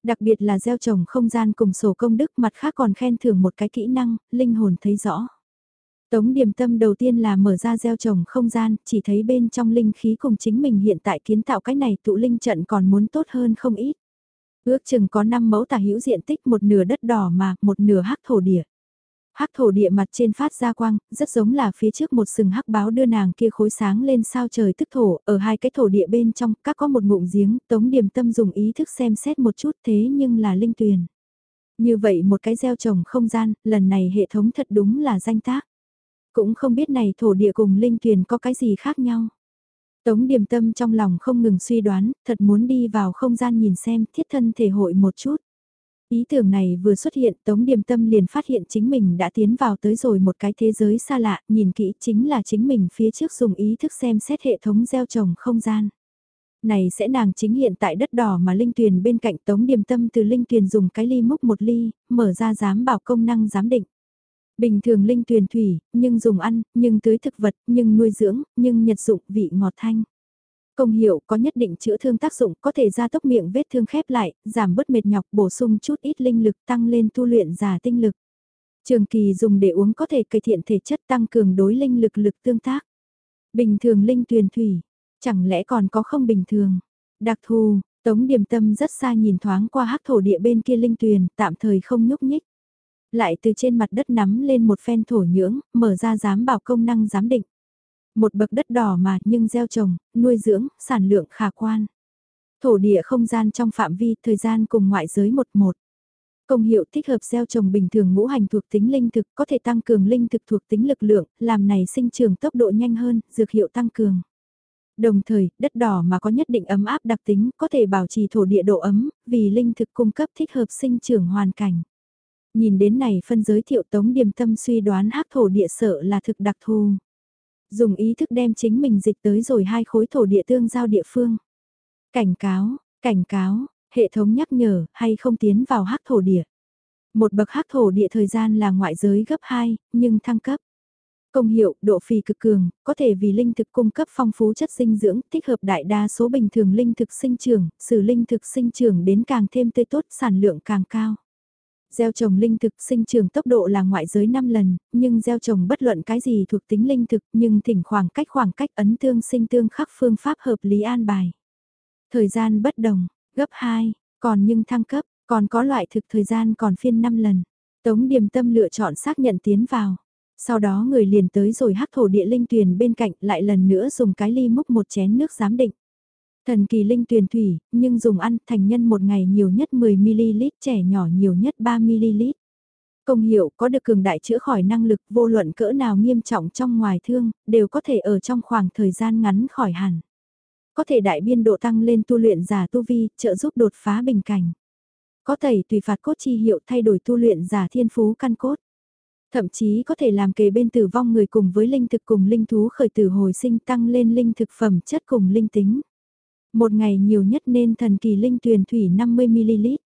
Đặc biệt là gieo trồng không gian cùng sổ công đức mặt khác còn khen thưởng một cái kỹ năng, linh hồn thấy rõ. Tống điểm tâm đầu tiên là mở ra gieo trồng không gian, chỉ thấy bên trong linh khí cùng chính mình hiện tại kiến tạo cái này tụ linh trận còn muốn tốt hơn không ít. Ước chừng có 5 mẫu tả hữu diện tích một nửa đất đỏ mà, một nửa hắc thổ địa. Hắc thổ địa mặt trên phát ra quang, rất giống là phía trước một sừng hắc báo đưa nàng kia khối sáng lên sao trời tức thổ, ở hai cái thổ địa bên trong, các có một ngụm giếng, tống điểm tâm dùng ý thức xem xét một chút thế nhưng là linh tuyền. Như vậy một cái gieo trồng không gian, lần này hệ thống thật đúng là danh tác. Cũng không biết này thổ địa cùng linh tuyền có cái gì khác nhau. Tống điềm tâm trong lòng không ngừng suy đoán, thật muốn đi vào không gian nhìn xem thiết thân thể hội một chút. Ý tưởng này vừa xuất hiện Tống Điềm Tâm liền phát hiện chính mình đã tiến vào tới rồi một cái thế giới xa lạ, nhìn kỹ chính là chính mình phía trước dùng ý thức xem xét hệ thống gieo trồng không gian. Này sẽ nàng chính hiện tại đất đỏ mà Linh Tuyền bên cạnh Tống Điềm Tâm từ Linh Tuyền dùng cái ly múc một ly, mở ra giám bảo công năng giám định. Bình thường linh tuyền thủy, nhưng dùng ăn, nhưng tưới thực vật, nhưng nuôi dưỡng, nhưng nhật dụng vị ngọt thanh. Công hiệu có nhất định chữa thương tác dụng, có thể gia tốc miệng vết thương khép lại, giảm bớt mệt nhọc, bổ sung chút ít linh lực tăng lên tu luyện giả tinh lực. Trường kỳ dùng để uống có thể cải thiện thể chất tăng cường đối linh lực lực tương tác. Bình thường linh tuyền thủy, chẳng lẽ còn có không bình thường. Đặc thù, Tống Điềm Tâm rất xa nhìn thoáng qua hắc thổ địa bên kia linh tuyền, tạm thời không nhúc nhích. Lại từ trên mặt đất nắm lên một phen thổ nhưỡng, mở ra giám bảo công năng giám định. Một bậc đất đỏ mà nhưng gieo trồng, nuôi dưỡng, sản lượng khả quan. Thổ địa không gian trong phạm vi, thời gian cùng ngoại giới một một. Công hiệu thích hợp gieo trồng bình thường ngũ hành thuộc tính linh thực có thể tăng cường linh thực thuộc tính lực lượng, làm này sinh trưởng tốc độ nhanh hơn, dược hiệu tăng cường. Đồng thời, đất đỏ mà có nhất định ấm áp đặc tính có thể bảo trì thổ địa độ ấm, vì linh thực cung cấp thích hợp sinh trưởng hoàn cảnh. Nhìn đến này phân giới thiệu tống điềm tâm suy đoán hắc thổ địa sợ là thực đặc thù. Dùng ý thức đem chính mình dịch tới rồi hai khối thổ địa tương giao địa phương. Cảnh cáo, cảnh cáo, hệ thống nhắc nhở hay không tiến vào hắc thổ địa. Một bậc hắc thổ địa thời gian là ngoại giới gấp 2, nhưng thăng cấp. Công hiệu, độ phì cực cường, có thể vì linh thực cung cấp phong phú chất dinh dưỡng, thích hợp đại đa số bình thường linh thực sinh trưởng, sử linh thực sinh trưởng đến càng thêm tươi tốt, sản lượng càng cao. Gieo trồng linh thực sinh trưởng tốc độ là ngoại giới 5 lần, nhưng gieo trồng bất luận cái gì thuộc tính linh thực nhưng thỉnh khoảng cách khoảng cách ấn tương sinh tương khắc phương pháp hợp lý an bài. Thời gian bất đồng, gấp 2, còn nhưng thăng cấp, còn có loại thực thời gian còn phiên 5 lần. Tống điểm Tâm lựa chọn xác nhận tiến vào. Sau đó người liền tới rồi hắc thổ địa linh tuyển bên cạnh lại lần nữa dùng cái ly múc một chén nước giám định. Thần kỳ linh tuyền thủy, nhưng dùng ăn thành nhân một ngày nhiều nhất 10ml, trẻ nhỏ nhiều nhất 3ml. Công hiệu có được cường đại chữa khỏi năng lực vô luận cỡ nào nghiêm trọng trong ngoài thương, đều có thể ở trong khoảng thời gian ngắn khỏi hẳn. Có thể đại biên độ tăng lên tu luyện giả tu vi, trợ giúp đột phá bình cảnh. Có thể tùy phạt cốt chi hiệu thay đổi tu luyện giả thiên phú căn cốt. Thậm chí có thể làm kề bên tử vong người cùng với linh thực cùng linh thú khởi tử hồi sinh tăng lên linh thực phẩm chất cùng linh tính. Một ngày nhiều nhất nên thần kỳ linh tuyền thủy 50ml.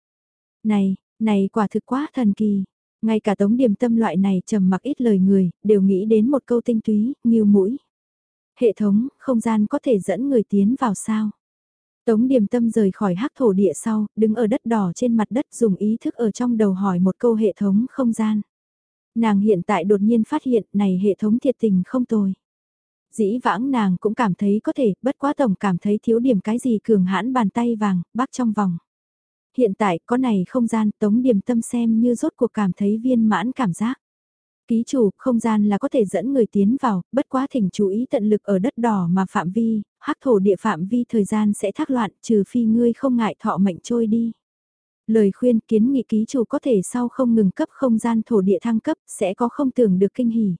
Này, này quả thực quá thần kỳ. Ngay cả tống điểm tâm loại này trầm mặc ít lời người, đều nghĩ đến một câu tinh túy, nghiêu mũi. Hệ thống, không gian có thể dẫn người tiến vào sao? Tống điềm tâm rời khỏi hắc thổ địa sau, đứng ở đất đỏ trên mặt đất dùng ý thức ở trong đầu hỏi một câu hệ thống không gian. Nàng hiện tại đột nhiên phát hiện này hệ thống thiệt tình không tồi. Dĩ vãng nàng cũng cảm thấy có thể, bất quá tổng cảm thấy thiếu điểm cái gì cường hãn bàn tay vàng, bác trong vòng. Hiện tại có này không gian tống điểm tâm xem như rốt cuộc cảm thấy viên mãn cảm giác. Ký chủ, không gian là có thể dẫn người tiến vào, bất quá thỉnh chú ý tận lực ở đất đỏ mà phạm vi, hắc thổ địa phạm vi thời gian sẽ thác loạn trừ phi ngươi không ngại thọ mệnh trôi đi. Lời khuyên kiến nghị ký chủ có thể sau không ngừng cấp không gian thổ địa thăng cấp sẽ có không tưởng được kinh hỉ.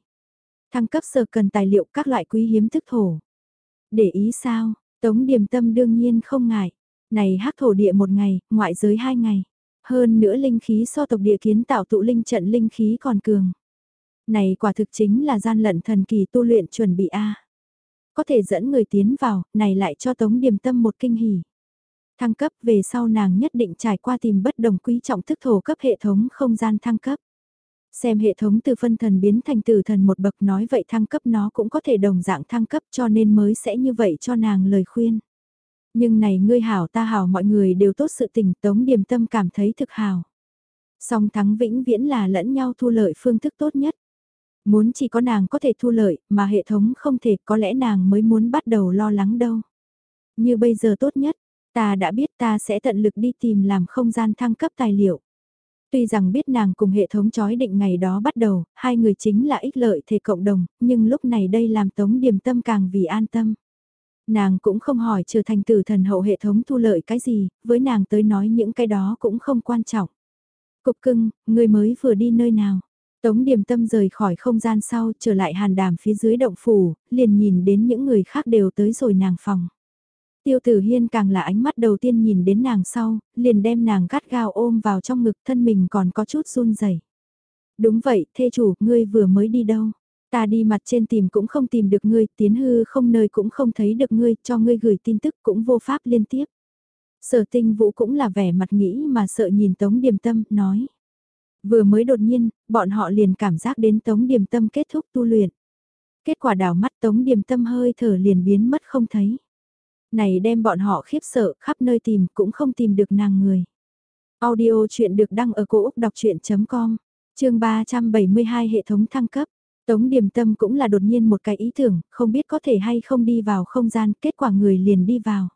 Thăng cấp sở cần tài liệu các loại quý hiếm thức thổ. Để ý sao, Tống Điềm Tâm đương nhiên không ngại. Này hắc thổ địa một ngày, ngoại giới hai ngày. Hơn nữa linh khí so tộc địa kiến tạo tụ linh trận linh khí còn cường. Này quả thực chính là gian lận thần kỳ tu luyện chuẩn bị A. Có thể dẫn người tiến vào, này lại cho Tống Điềm Tâm một kinh hỉ. Thăng cấp về sau nàng nhất định trải qua tìm bất đồng quý trọng thức thổ cấp hệ thống không gian thăng cấp. Xem hệ thống từ phân thần biến thành tử thần một bậc nói vậy thăng cấp nó cũng có thể đồng dạng thăng cấp cho nên mới sẽ như vậy cho nàng lời khuyên. Nhưng này ngươi hảo ta hảo mọi người đều tốt sự tình tống điềm tâm cảm thấy thực hảo. Song thắng vĩnh viễn là lẫn nhau thu lợi phương thức tốt nhất. Muốn chỉ có nàng có thể thu lợi mà hệ thống không thể có lẽ nàng mới muốn bắt đầu lo lắng đâu. Như bây giờ tốt nhất, ta đã biết ta sẽ tận lực đi tìm làm không gian thăng cấp tài liệu. Tuy rằng biết nàng cùng hệ thống chói định ngày đó bắt đầu, hai người chính là ích lợi thể cộng đồng, nhưng lúc này đây làm tống điềm tâm càng vì an tâm. Nàng cũng không hỏi trở thành tử thần hậu hệ thống thu lợi cái gì, với nàng tới nói những cái đó cũng không quan trọng. Cục cưng, người mới vừa đi nơi nào? Tống điềm tâm rời khỏi không gian sau trở lại hàn đàm phía dưới động phủ, liền nhìn đến những người khác đều tới rồi nàng phòng. Tiêu tử hiên càng là ánh mắt đầu tiên nhìn đến nàng sau, liền đem nàng gắt gao ôm vào trong ngực thân mình còn có chút run rẩy. Đúng vậy, thê chủ, ngươi vừa mới đi đâu? Ta đi mặt trên tìm cũng không tìm được ngươi, tiến hư không nơi cũng không thấy được ngươi, cho ngươi gửi tin tức cũng vô pháp liên tiếp. Sở tinh vũ cũng là vẻ mặt nghĩ mà sợ nhìn Tống Điềm Tâm, nói. Vừa mới đột nhiên, bọn họ liền cảm giác đến Tống Điềm Tâm kết thúc tu luyện. Kết quả đảo mắt Tống Điềm Tâm hơi thở liền biến mất không thấy. Này đem bọn họ khiếp sợ khắp nơi tìm cũng không tìm được nàng người. Audio chuyện được đăng ở cổ Úc đọc chuyện.com, chương 372 hệ thống thăng cấp. Tống điểm Tâm cũng là đột nhiên một cái ý tưởng, không biết có thể hay không đi vào không gian, kết quả người liền đi vào.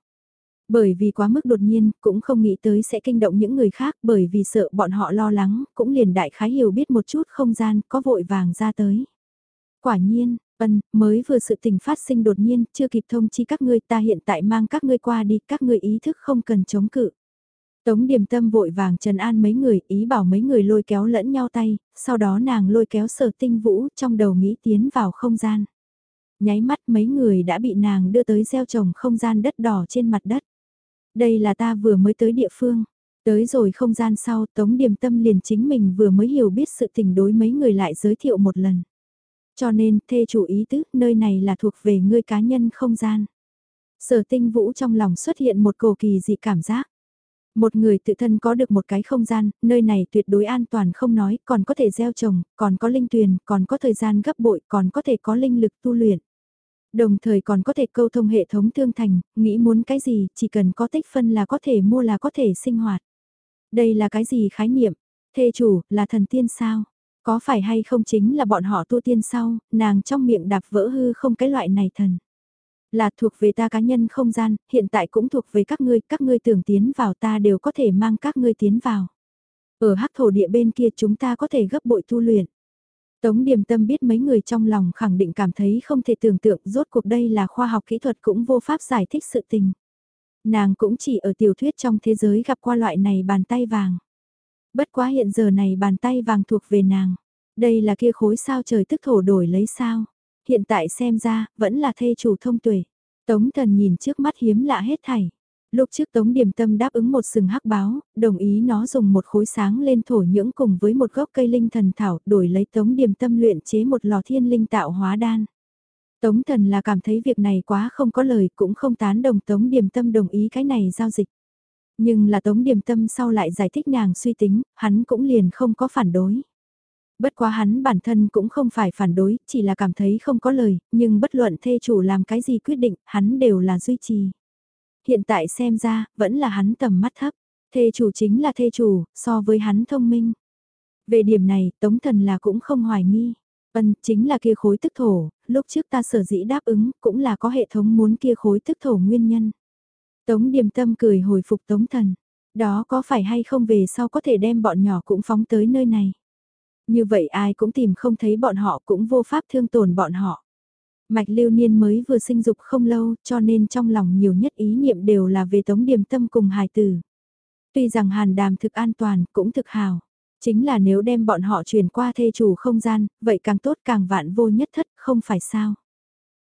Bởi vì quá mức đột nhiên, cũng không nghĩ tới sẽ kinh động những người khác bởi vì sợ bọn họ lo lắng, cũng liền đại khái hiểu biết một chút không gian, có vội vàng ra tới. Quả nhiên, ân, mới vừa sự tình phát sinh đột nhiên, chưa kịp thông chi các ngươi ta hiện tại mang các ngươi qua đi, các ngươi ý thức không cần chống cự. Tống điểm tâm vội vàng trần an mấy người, ý bảo mấy người lôi kéo lẫn nhau tay, sau đó nàng lôi kéo sở tinh vũ trong đầu nghĩ tiến vào không gian. Nháy mắt mấy người đã bị nàng đưa tới gieo trồng không gian đất đỏ trên mặt đất. Đây là ta vừa mới tới địa phương. Tới rồi không gian sau Tống Điềm Tâm liền chính mình vừa mới hiểu biết sự tình đối mấy người lại giới thiệu một lần. Cho nên thê chủ ý tứ nơi này là thuộc về ngươi cá nhân không gian. Sở tinh vũ trong lòng xuất hiện một cổ kỳ dị cảm giác. Một người tự thân có được một cái không gian, nơi này tuyệt đối an toàn không nói, còn có thể gieo trồng, còn có linh tuyền, còn có thời gian gấp bội, còn có thể có linh lực tu luyện. Đồng thời còn có thể câu thông hệ thống thương thành, nghĩ muốn cái gì, chỉ cần có tích phân là có thể mua là có thể sinh hoạt. Đây là cái gì khái niệm? Thê chủ, là thần tiên sao? Có phải hay không chính là bọn họ tu tiên sau, nàng trong miệng đạp vỡ hư không cái loại này thần? Là thuộc về ta cá nhân không gian, hiện tại cũng thuộc về các ngươi, các ngươi tưởng tiến vào ta đều có thể mang các ngươi tiến vào. Ở hắc thổ địa bên kia chúng ta có thể gấp bội tu luyện. Tống Điềm Tâm biết mấy người trong lòng khẳng định cảm thấy không thể tưởng tượng rốt cuộc đây là khoa học kỹ thuật cũng vô pháp giải thích sự tình. Nàng cũng chỉ ở tiểu thuyết trong thế giới gặp qua loại này bàn tay vàng. Bất quá hiện giờ này bàn tay vàng thuộc về nàng. Đây là kia khối sao trời tức thổ đổi lấy sao. Hiện tại xem ra, vẫn là thê chủ thông tuệ. Tống thần nhìn trước mắt hiếm lạ hết thảy. Lúc trước Tống Điềm Tâm đáp ứng một sừng hắc báo, đồng ý nó dùng một khối sáng lên thổ nhưỡng cùng với một gốc cây linh thần thảo đổi lấy Tống Điềm Tâm luyện chế một lò thiên linh tạo hóa đan. Tống thần là cảm thấy việc này quá không có lời cũng không tán đồng Tống Điềm Tâm đồng ý cái này giao dịch. Nhưng là Tống Điềm Tâm sau lại giải thích nàng suy tính, hắn cũng liền không có phản đối. Bất quá hắn bản thân cũng không phải phản đối, chỉ là cảm thấy không có lời, nhưng bất luận thê chủ làm cái gì quyết định, hắn đều là duy trì. Hiện tại xem ra, vẫn là hắn tầm mắt thấp. Thê chủ chính là thê chủ, so với hắn thông minh. Về điểm này, Tống Thần là cũng không hoài nghi. Vân chính là kia khối tức thổ, lúc trước ta sở dĩ đáp ứng, cũng là có hệ thống muốn kia khối tức thổ nguyên nhân. Tống Điềm Tâm cười hồi phục Tống Thần. Đó có phải hay không về sau có thể đem bọn nhỏ cũng phóng tới nơi này. Như vậy ai cũng tìm không thấy bọn họ cũng vô pháp thương tổn bọn họ. Mạch lưu niên mới vừa sinh dục không lâu cho nên trong lòng nhiều nhất ý niệm đều là về tống Điềm tâm cùng hài tử. Tuy rằng hàn đàm thực an toàn cũng thực hào. Chính là nếu đem bọn họ chuyển qua thê chủ không gian, vậy càng tốt càng vạn vô nhất thất không phải sao.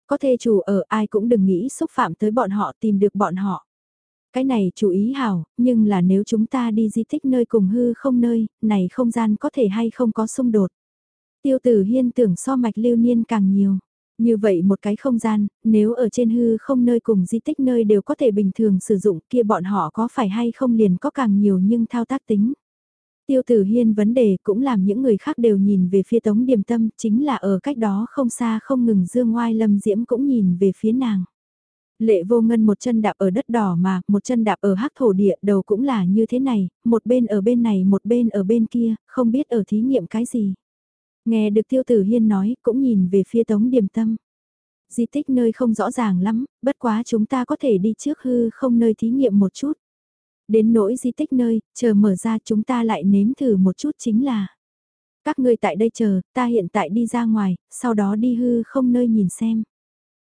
Có thê chủ ở ai cũng đừng nghĩ xúc phạm tới bọn họ tìm được bọn họ. Cái này chú ý hảo, nhưng là nếu chúng ta đi di tích nơi cùng hư không nơi, này không gian có thể hay không có xung đột. Tiêu tử hiên tưởng so mạch lưu niên càng nhiều. Như vậy một cái không gian, nếu ở trên hư không nơi cùng di tích nơi đều có thể bình thường sử dụng kia bọn họ có phải hay không liền có càng nhiều nhưng thao tác tính. Tiêu tử hiên vấn đề cũng làm những người khác đều nhìn về phía tống điềm tâm chính là ở cách đó không xa không ngừng dương ngoai lâm diễm cũng nhìn về phía nàng. Lệ vô ngân một chân đạp ở đất đỏ mà, một chân đạp ở hắc thổ địa đầu cũng là như thế này, một bên ở bên này một bên ở bên kia, không biết ở thí nghiệm cái gì. Nghe được tiêu tử hiên nói, cũng nhìn về phía tống điểm tâm. Di tích nơi không rõ ràng lắm, bất quá chúng ta có thể đi trước hư không nơi thí nghiệm một chút. Đến nỗi di tích nơi, chờ mở ra chúng ta lại nếm thử một chút chính là. Các ngươi tại đây chờ, ta hiện tại đi ra ngoài, sau đó đi hư không nơi nhìn xem.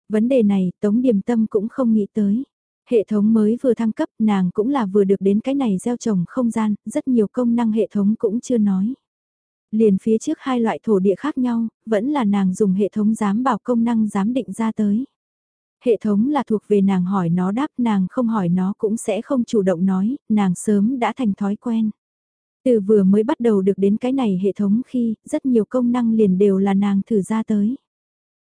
Vấn đề này, Tống Điềm Tâm cũng không nghĩ tới. Hệ thống mới vừa thăng cấp, nàng cũng là vừa được đến cái này gieo trồng không gian, rất nhiều công năng hệ thống cũng chưa nói. Liền phía trước hai loại thổ địa khác nhau, vẫn là nàng dùng hệ thống giám bảo công năng giám định ra tới. Hệ thống là thuộc về nàng hỏi nó đáp nàng không hỏi nó cũng sẽ không chủ động nói, nàng sớm đã thành thói quen. Từ vừa mới bắt đầu được đến cái này hệ thống khi, rất nhiều công năng liền đều là nàng thử ra tới.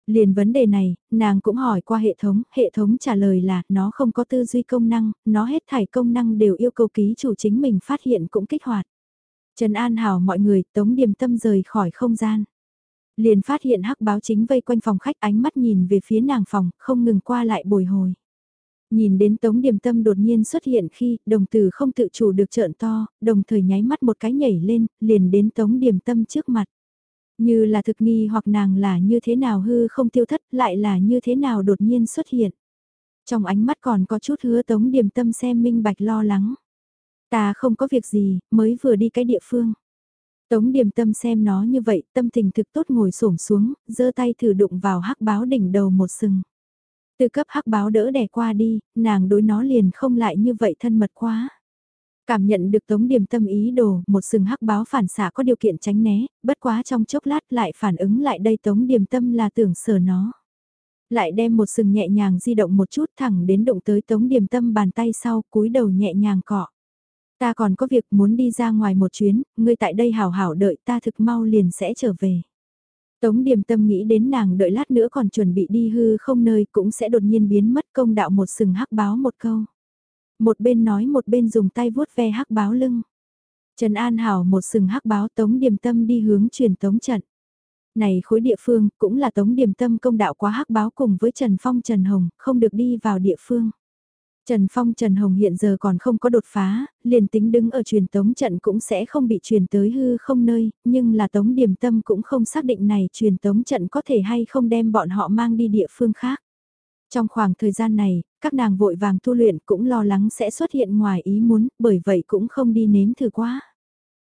Liền vấn đề này, nàng cũng hỏi qua hệ thống, hệ thống trả lời là nó không có tư duy công năng, nó hết thảy công năng đều yêu cầu ký chủ chính mình phát hiện cũng kích hoạt. Trần An hào mọi người, tống điềm tâm rời khỏi không gian. Liền phát hiện hắc báo chính vây quanh phòng khách ánh mắt nhìn về phía nàng phòng, không ngừng qua lại bồi hồi. Nhìn đến tống điểm tâm đột nhiên xuất hiện khi đồng tử không tự chủ được trợn to, đồng thời nháy mắt một cái nhảy lên, liền đến tống điểm tâm trước mặt. Như là thực nghi hoặc nàng là như thế nào hư không tiêu thất lại là như thế nào đột nhiên xuất hiện. Trong ánh mắt còn có chút hứa tống điềm tâm xem minh bạch lo lắng. Ta không có việc gì, mới vừa đi cái địa phương. Tống điềm tâm xem nó như vậy, tâm tình thực tốt ngồi xổm xuống, giơ tay thử đụng vào hắc báo đỉnh đầu một sừng. Từ cấp hắc báo đỡ đè qua đi, nàng đối nó liền không lại như vậy thân mật quá. Cảm nhận được tống điểm tâm ý đồ, một sừng hắc báo phản xạ có điều kiện tránh né, bất quá trong chốc lát lại phản ứng lại đây tống điểm tâm là tưởng sờ nó. Lại đem một sừng nhẹ nhàng di động một chút thẳng đến động tới tống điểm tâm bàn tay sau cúi đầu nhẹ nhàng cọ. Ta còn có việc muốn đi ra ngoài một chuyến, ngươi tại đây hảo hảo đợi ta thực mau liền sẽ trở về. Tống điềm tâm nghĩ đến nàng đợi lát nữa còn chuẩn bị đi hư không nơi cũng sẽ đột nhiên biến mất công đạo một sừng hắc báo một câu. Một bên nói một bên dùng tay vuốt ve hắc báo lưng. Trần An Hảo một sừng hắc báo tống điềm tâm đi hướng truyền tống trận. Này khối địa phương cũng là tống điềm tâm công đạo quá hắc báo cùng với Trần Phong Trần Hồng không được đi vào địa phương. Trần Phong Trần Hồng hiện giờ còn không có đột phá, liền tính đứng ở truyền tống trận cũng sẽ không bị truyền tới hư không nơi, nhưng là tống điểm tâm cũng không xác định này truyền tống trận có thể hay không đem bọn họ mang đi địa phương khác. Trong khoảng thời gian này, các nàng vội vàng tu luyện cũng lo lắng sẽ xuất hiện ngoài ý muốn, bởi vậy cũng không đi nếm thử quá.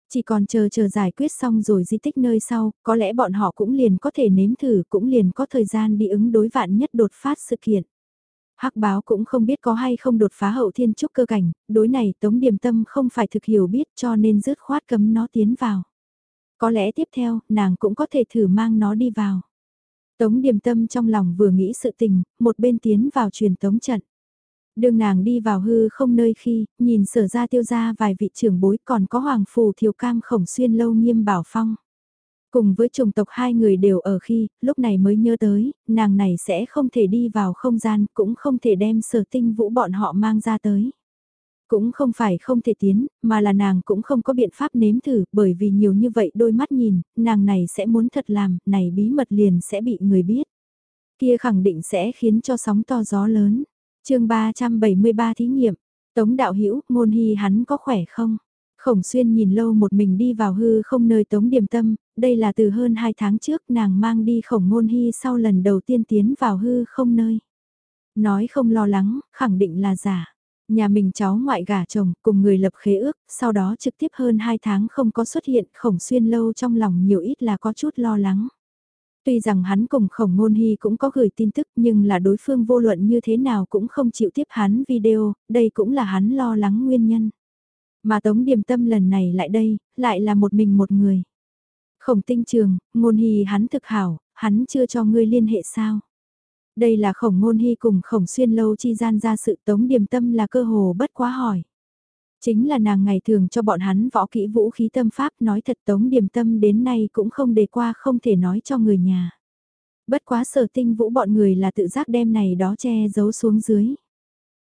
Chỉ còn chờ chờ giải quyết xong rồi di tích nơi sau, có lẽ bọn họ cũng liền có thể nếm thử cũng liền có thời gian đi ứng đối vạn nhất đột phát sự kiện. Hắc báo cũng không biết có hay không đột phá hậu thiên trúc cơ cảnh, đối này Tống Điềm Tâm không phải thực hiểu biết cho nên rứt khoát cấm nó tiến vào. Có lẽ tiếp theo, nàng cũng có thể thử mang nó đi vào. Tống Điềm Tâm trong lòng vừa nghĩ sự tình, một bên tiến vào truyền tống trận. Đường nàng đi vào hư không nơi khi, nhìn sở ra tiêu ra vài vị trưởng bối còn có hoàng phù thiều cam khổng xuyên lâu nghiêm bảo phong. Cùng với chủng tộc hai người đều ở khi, lúc này mới nhớ tới, nàng này sẽ không thể đi vào không gian, cũng không thể đem sở tinh vũ bọn họ mang ra tới. Cũng không phải không thể tiến, mà là nàng cũng không có biện pháp nếm thử, bởi vì nhiều như vậy đôi mắt nhìn, nàng này sẽ muốn thật làm, này bí mật liền sẽ bị người biết. Kia khẳng định sẽ khiến cho sóng to gió lớn. chương 373 thí nghiệm, Tống Đạo Hữu ngôn hy hắn có khỏe không? Khổng xuyên nhìn lâu một mình đi vào hư không nơi tống điềm tâm, đây là từ hơn hai tháng trước nàng mang đi khổng ngôn hy sau lần đầu tiên tiến vào hư không nơi. Nói không lo lắng, khẳng định là giả. Nhà mình cháu ngoại gả chồng cùng người lập khế ước, sau đó trực tiếp hơn hai tháng không có xuất hiện khổng xuyên lâu trong lòng nhiều ít là có chút lo lắng. Tuy rằng hắn cùng khổng ngôn hy cũng có gửi tin tức nhưng là đối phương vô luận như thế nào cũng không chịu tiếp hắn video, đây cũng là hắn lo lắng nguyên nhân. Mà Tống Điềm Tâm lần này lại đây, lại là một mình một người. Khổng tinh trường, ngôn hy hắn thực hảo, hắn chưa cho ngươi liên hệ sao. Đây là khổng ngôn hy cùng khổng xuyên lâu chi gian ra sự Tống Điềm Tâm là cơ hồ bất quá hỏi. Chính là nàng ngày thường cho bọn hắn võ kỹ vũ khí tâm pháp nói thật Tống Điềm Tâm đến nay cũng không đề qua không thể nói cho người nhà. Bất quá sở tinh vũ bọn người là tự giác đem này đó che giấu xuống dưới.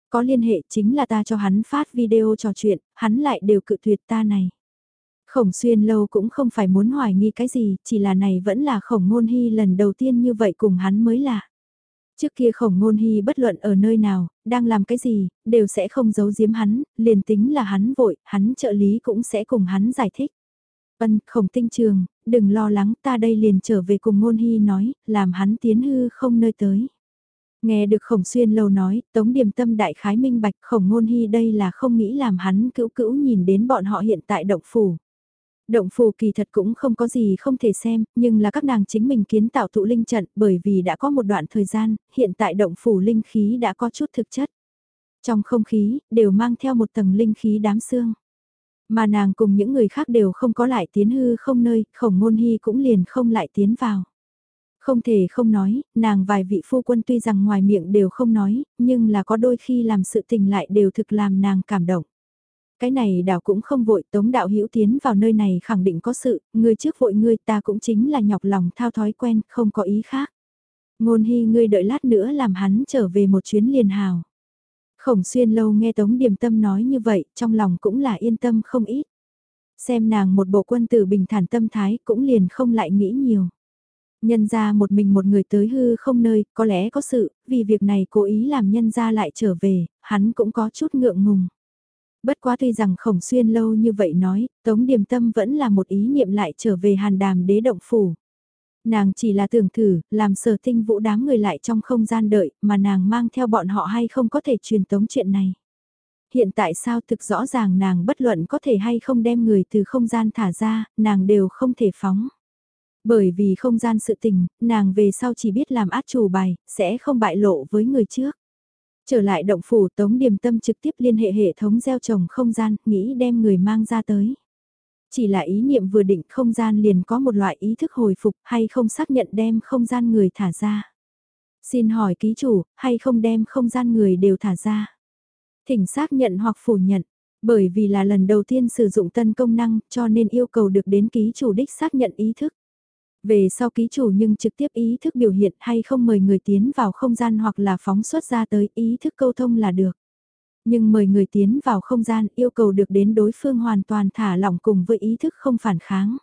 Có liên hệ chính là ta cho hắn phát video trò chuyện, hắn lại đều cự tuyệt ta này. Khổng xuyên lâu cũng không phải muốn hoài nghi cái gì, chỉ là này vẫn là khổng ngôn hy lần đầu tiên như vậy cùng hắn mới lạ. Trước kia khổng ngôn hy bất luận ở nơi nào, đang làm cái gì, đều sẽ không giấu giếm hắn, liền tính là hắn vội, hắn trợ lý cũng sẽ cùng hắn giải thích. Vân, khổng tinh trường, đừng lo lắng ta đây liền trở về cùng ngôn hy nói, làm hắn tiến hư không nơi tới. Nghe được khổng xuyên lâu nói, tống điểm tâm đại khái minh bạch khổng ngôn hy đây là không nghĩ làm hắn cữu cữu nhìn đến bọn họ hiện tại động phủ. Động phủ kỳ thật cũng không có gì không thể xem, nhưng là các nàng chính mình kiến tạo tụ linh trận bởi vì đã có một đoạn thời gian, hiện tại động phủ linh khí đã có chút thực chất. Trong không khí, đều mang theo một tầng linh khí đám xương. Mà nàng cùng những người khác đều không có lại tiến hư không nơi, khổng ngôn hy cũng liền không lại tiến vào. Không thể không nói, nàng vài vị phu quân tuy rằng ngoài miệng đều không nói, nhưng là có đôi khi làm sự tình lại đều thực làm nàng cảm động. Cái này đảo cũng không vội, tống đạo hữu tiến vào nơi này khẳng định có sự, người trước vội ngươi ta cũng chính là nhọc lòng thao thói quen, không có ý khác. Ngôn hy ngươi đợi lát nữa làm hắn trở về một chuyến liền hào. Khổng xuyên lâu nghe tống điềm tâm nói như vậy, trong lòng cũng là yên tâm không ít. Xem nàng một bộ quân tử bình thản tâm thái cũng liền không lại nghĩ nhiều. Nhân ra một mình một người tới hư không nơi, có lẽ có sự, vì việc này cố ý làm nhân ra lại trở về, hắn cũng có chút ngượng ngùng. Bất quá tuy rằng khổng xuyên lâu như vậy nói, Tống Điềm Tâm vẫn là một ý niệm lại trở về hàn đàm đế động phủ. Nàng chỉ là tưởng thử, làm sở tinh vũ đám người lại trong không gian đợi, mà nàng mang theo bọn họ hay không có thể truyền tống chuyện này. Hiện tại sao thực rõ ràng nàng bất luận có thể hay không đem người từ không gian thả ra, nàng đều không thể phóng. Bởi vì không gian sự tình, nàng về sau chỉ biết làm át chủ bài, sẽ không bại lộ với người trước. Trở lại động phủ Tống Điềm Tâm trực tiếp liên hệ hệ thống gieo trồng không gian, nghĩ đem người mang ra tới. Chỉ là ý niệm vừa định không gian liền có một loại ý thức hồi phục hay không xác nhận đem không gian người thả ra. Xin hỏi ký chủ, hay không đem không gian người đều thả ra. Thỉnh xác nhận hoặc phủ nhận, bởi vì là lần đầu tiên sử dụng tân công năng cho nên yêu cầu được đến ký chủ đích xác nhận ý thức. Về sau ký chủ nhưng trực tiếp ý thức biểu hiện hay không mời người tiến vào không gian hoặc là phóng xuất ra tới ý thức câu thông là được. Nhưng mời người tiến vào không gian yêu cầu được đến đối phương hoàn toàn thả lỏng cùng với ý thức không phản kháng.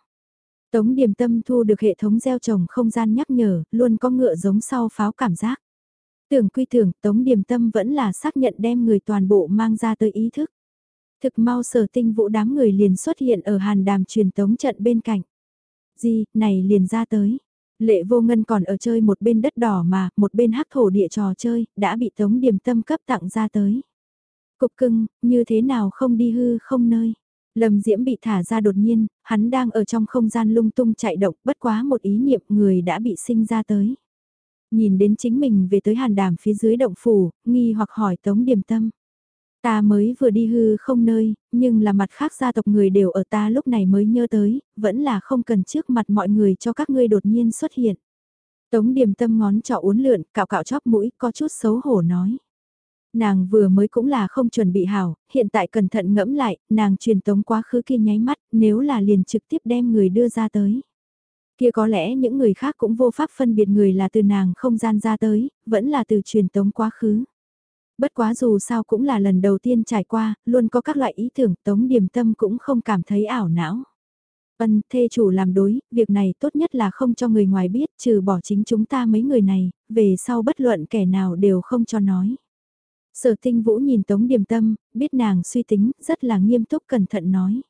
Tống điểm tâm thu được hệ thống gieo trồng không gian nhắc nhở, luôn có ngựa giống sau pháo cảm giác. Tưởng quy tưởng, Tống điểm tâm vẫn là xác nhận đem người toàn bộ mang ra tới ý thức. Thực mau sở tinh vũ đám người liền xuất hiện ở hàn đàm truyền tống trận bên cạnh. Gì, này liền ra tới. Lệ vô ngân còn ở chơi một bên đất đỏ mà, một bên hắc thổ địa trò chơi, đã bị tống điểm tâm cấp tặng ra tới. Cục cưng, như thế nào không đi hư không nơi. Lâm Diễm bị thả ra đột nhiên, hắn đang ở trong không gian lung tung chạy động, bất quá một ý niệm người đã bị sinh ra tới. Nhìn đến chính mình về tới hàn đàm phía dưới động phủ, nghi hoặc hỏi Tống Điềm Tâm. Ta mới vừa đi hư không nơi, nhưng là mặt khác gia tộc người đều ở ta lúc này mới nhớ tới, vẫn là không cần trước mặt mọi người cho các ngươi đột nhiên xuất hiện. Tống Điềm Tâm ngón trỏ uốn lượn, cạo cạo chóp mũi, có chút xấu hổ nói. Nàng vừa mới cũng là không chuẩn bị hảo, hiện tại cẩn thận ngẫm lại, nàng truyền tống quá khứ kia nháy mắt, nếu là liền trực tiếp đem người đưa ra tới. Kia có lẽ những người khác cũng vô pháp phân biệt người là từ nàng không gian ra tới, vẫn là từ truyền tống quá khứ. Bất quá dù sao cũng là lần đầu tiên trải qua, luôn có các loại ý tưởng tống điểm tâm cũng không cảm thấy ảo não. Vân thê chủ làm đối, việc này tốt nhất là không cho người ngoài biết, trừ bỏ chính chúng ta mấy người này, về sau bất luận kẻ nào đều không cho nói. Sở tinh vũ nhìn Tống Điềm Tâm, biết nàng suy tính, rất là nghiêm túc cẩn thận nói.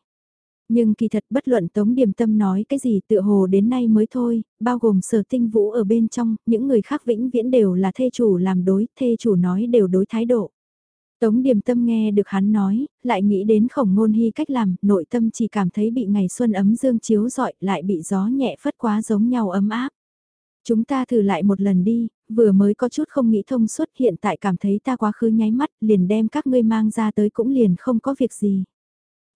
Nhưng kỳ thật bất luận Tống Điềm Tâm nói cái gì tựa hồ đến nay mới thôi, bao gồm sở tinh vũ ở bên trong, những người khác vĩnh viễn đều là thê chủ làm đối, thê chủ nói đều đối thái độ. Tống Điềm Tâm nghe được hắn nói, lại nghĩ đến khổng ngôn hy cách làm, nội tâm chỉ cảm thấy bị ngày xuân ấm dương chiếu rọi lại bị gió nhẹ phất quá giống nhau ấm áp. Chúng ta thử lại một lần đi, vừa mới có chút không nghĩ thông suốt hiện tại cảm thấy ta quá khứ nháy mắt liền đem các ngươi mang ra tới cũng liền không có việc gì.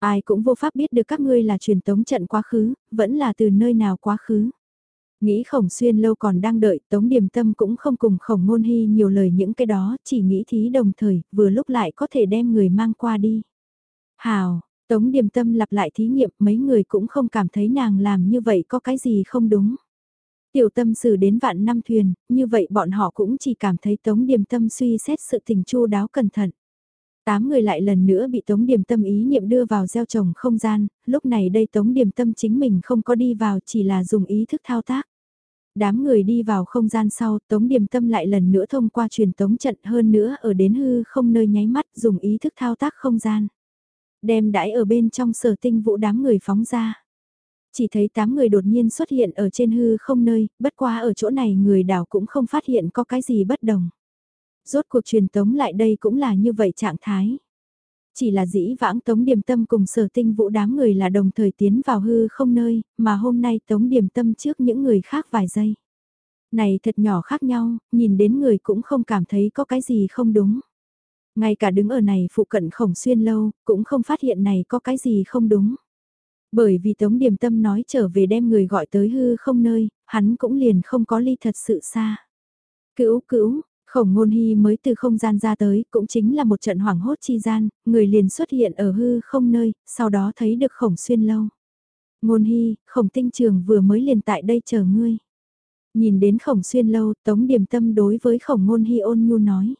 Ai cũng vô pháp biết được các ngươi là truyền tống trận quá khứ, vẫn là từ nơi nào quá khứ. Nghĩ khổng xuyên lâu còn đang đợi, tống điểm tâm cũng không cùng khổng ngôn hy nhiều lời những cái đó, chỉ nghĩ thí đồng thời, vừa lúc lại có thể đem người mang qua đi. Hào, tống điểm tâm lặp lại thí nghiệm, mấy người cũng không cảm thấy nàng làm như vậy có cái gì không đúng. Tiểu tâm xử đến vạn năm thuyền, như vậy bọn họ cũng chỉ cảm thấy tống điểm tâm suy xét sự tình chu đáo cẩn thận. Tám người lại lần nữa bị Tống Điềm Tâm ý niệm đưa vào gieo trồng không gian, lúc này đây Tống Điềm Tâm chính mình không có đi vào chỉ là dùng ý thức thao tác. Đám người đi vào không gian sau, Tống Điềm Tâm lại lần nữa thông qua truyền tống trận hơn nữa ở đến hư không nơi nháy mắt dùng ý thức thao tác không gian. Đem đãi ở bên trong sở tinh vụ đám người phóng ra. Chỉ thấy tám người đột nhiên xuất hiện ở trên hư không nơi, bất qua ở chỗ này người đảo cũng không phát hiện có cái gì bất đồng. Rốt cuộc truyền tống lại đây cũng là như vậy trạng thái. Chỉ là dĩ vãng Tống Điềm Tâm cùng sở tinh vũ đám người là đồng thời tiến vào hư không nơi, mà hôm nay Tống Điềm Tâm trước những người khác vài giây. Này thật nhỏ khác nhau, nhìn đến người cũng không cảm thấy có cái gì không đúng. Ngay cả đứng ở này phụ cận khổng xuyên lâu, cũng không phát hiện này có cái gì không đúng. Bởi vì Tống Điềm Tâm nói trở về đem người gọi tới hư không nơi, hắn cũng liền không có ly thật sự xa. Cữu cữu, Khổng ngôn hy mới từ không gian ra tới, cũng chính là một trận hoảng hốt chi gian, người liền xuất hiện ở hư không nơi, sau đó thấy được khổng xuyên lâu. Ngôn hy, khổng tinh trường vừa mới liền tại đây chờ ngươi. Nhìn đến khổng xuyên lâu, tống điểm tâm đối với khổng ngôn hy ôn nhu nói.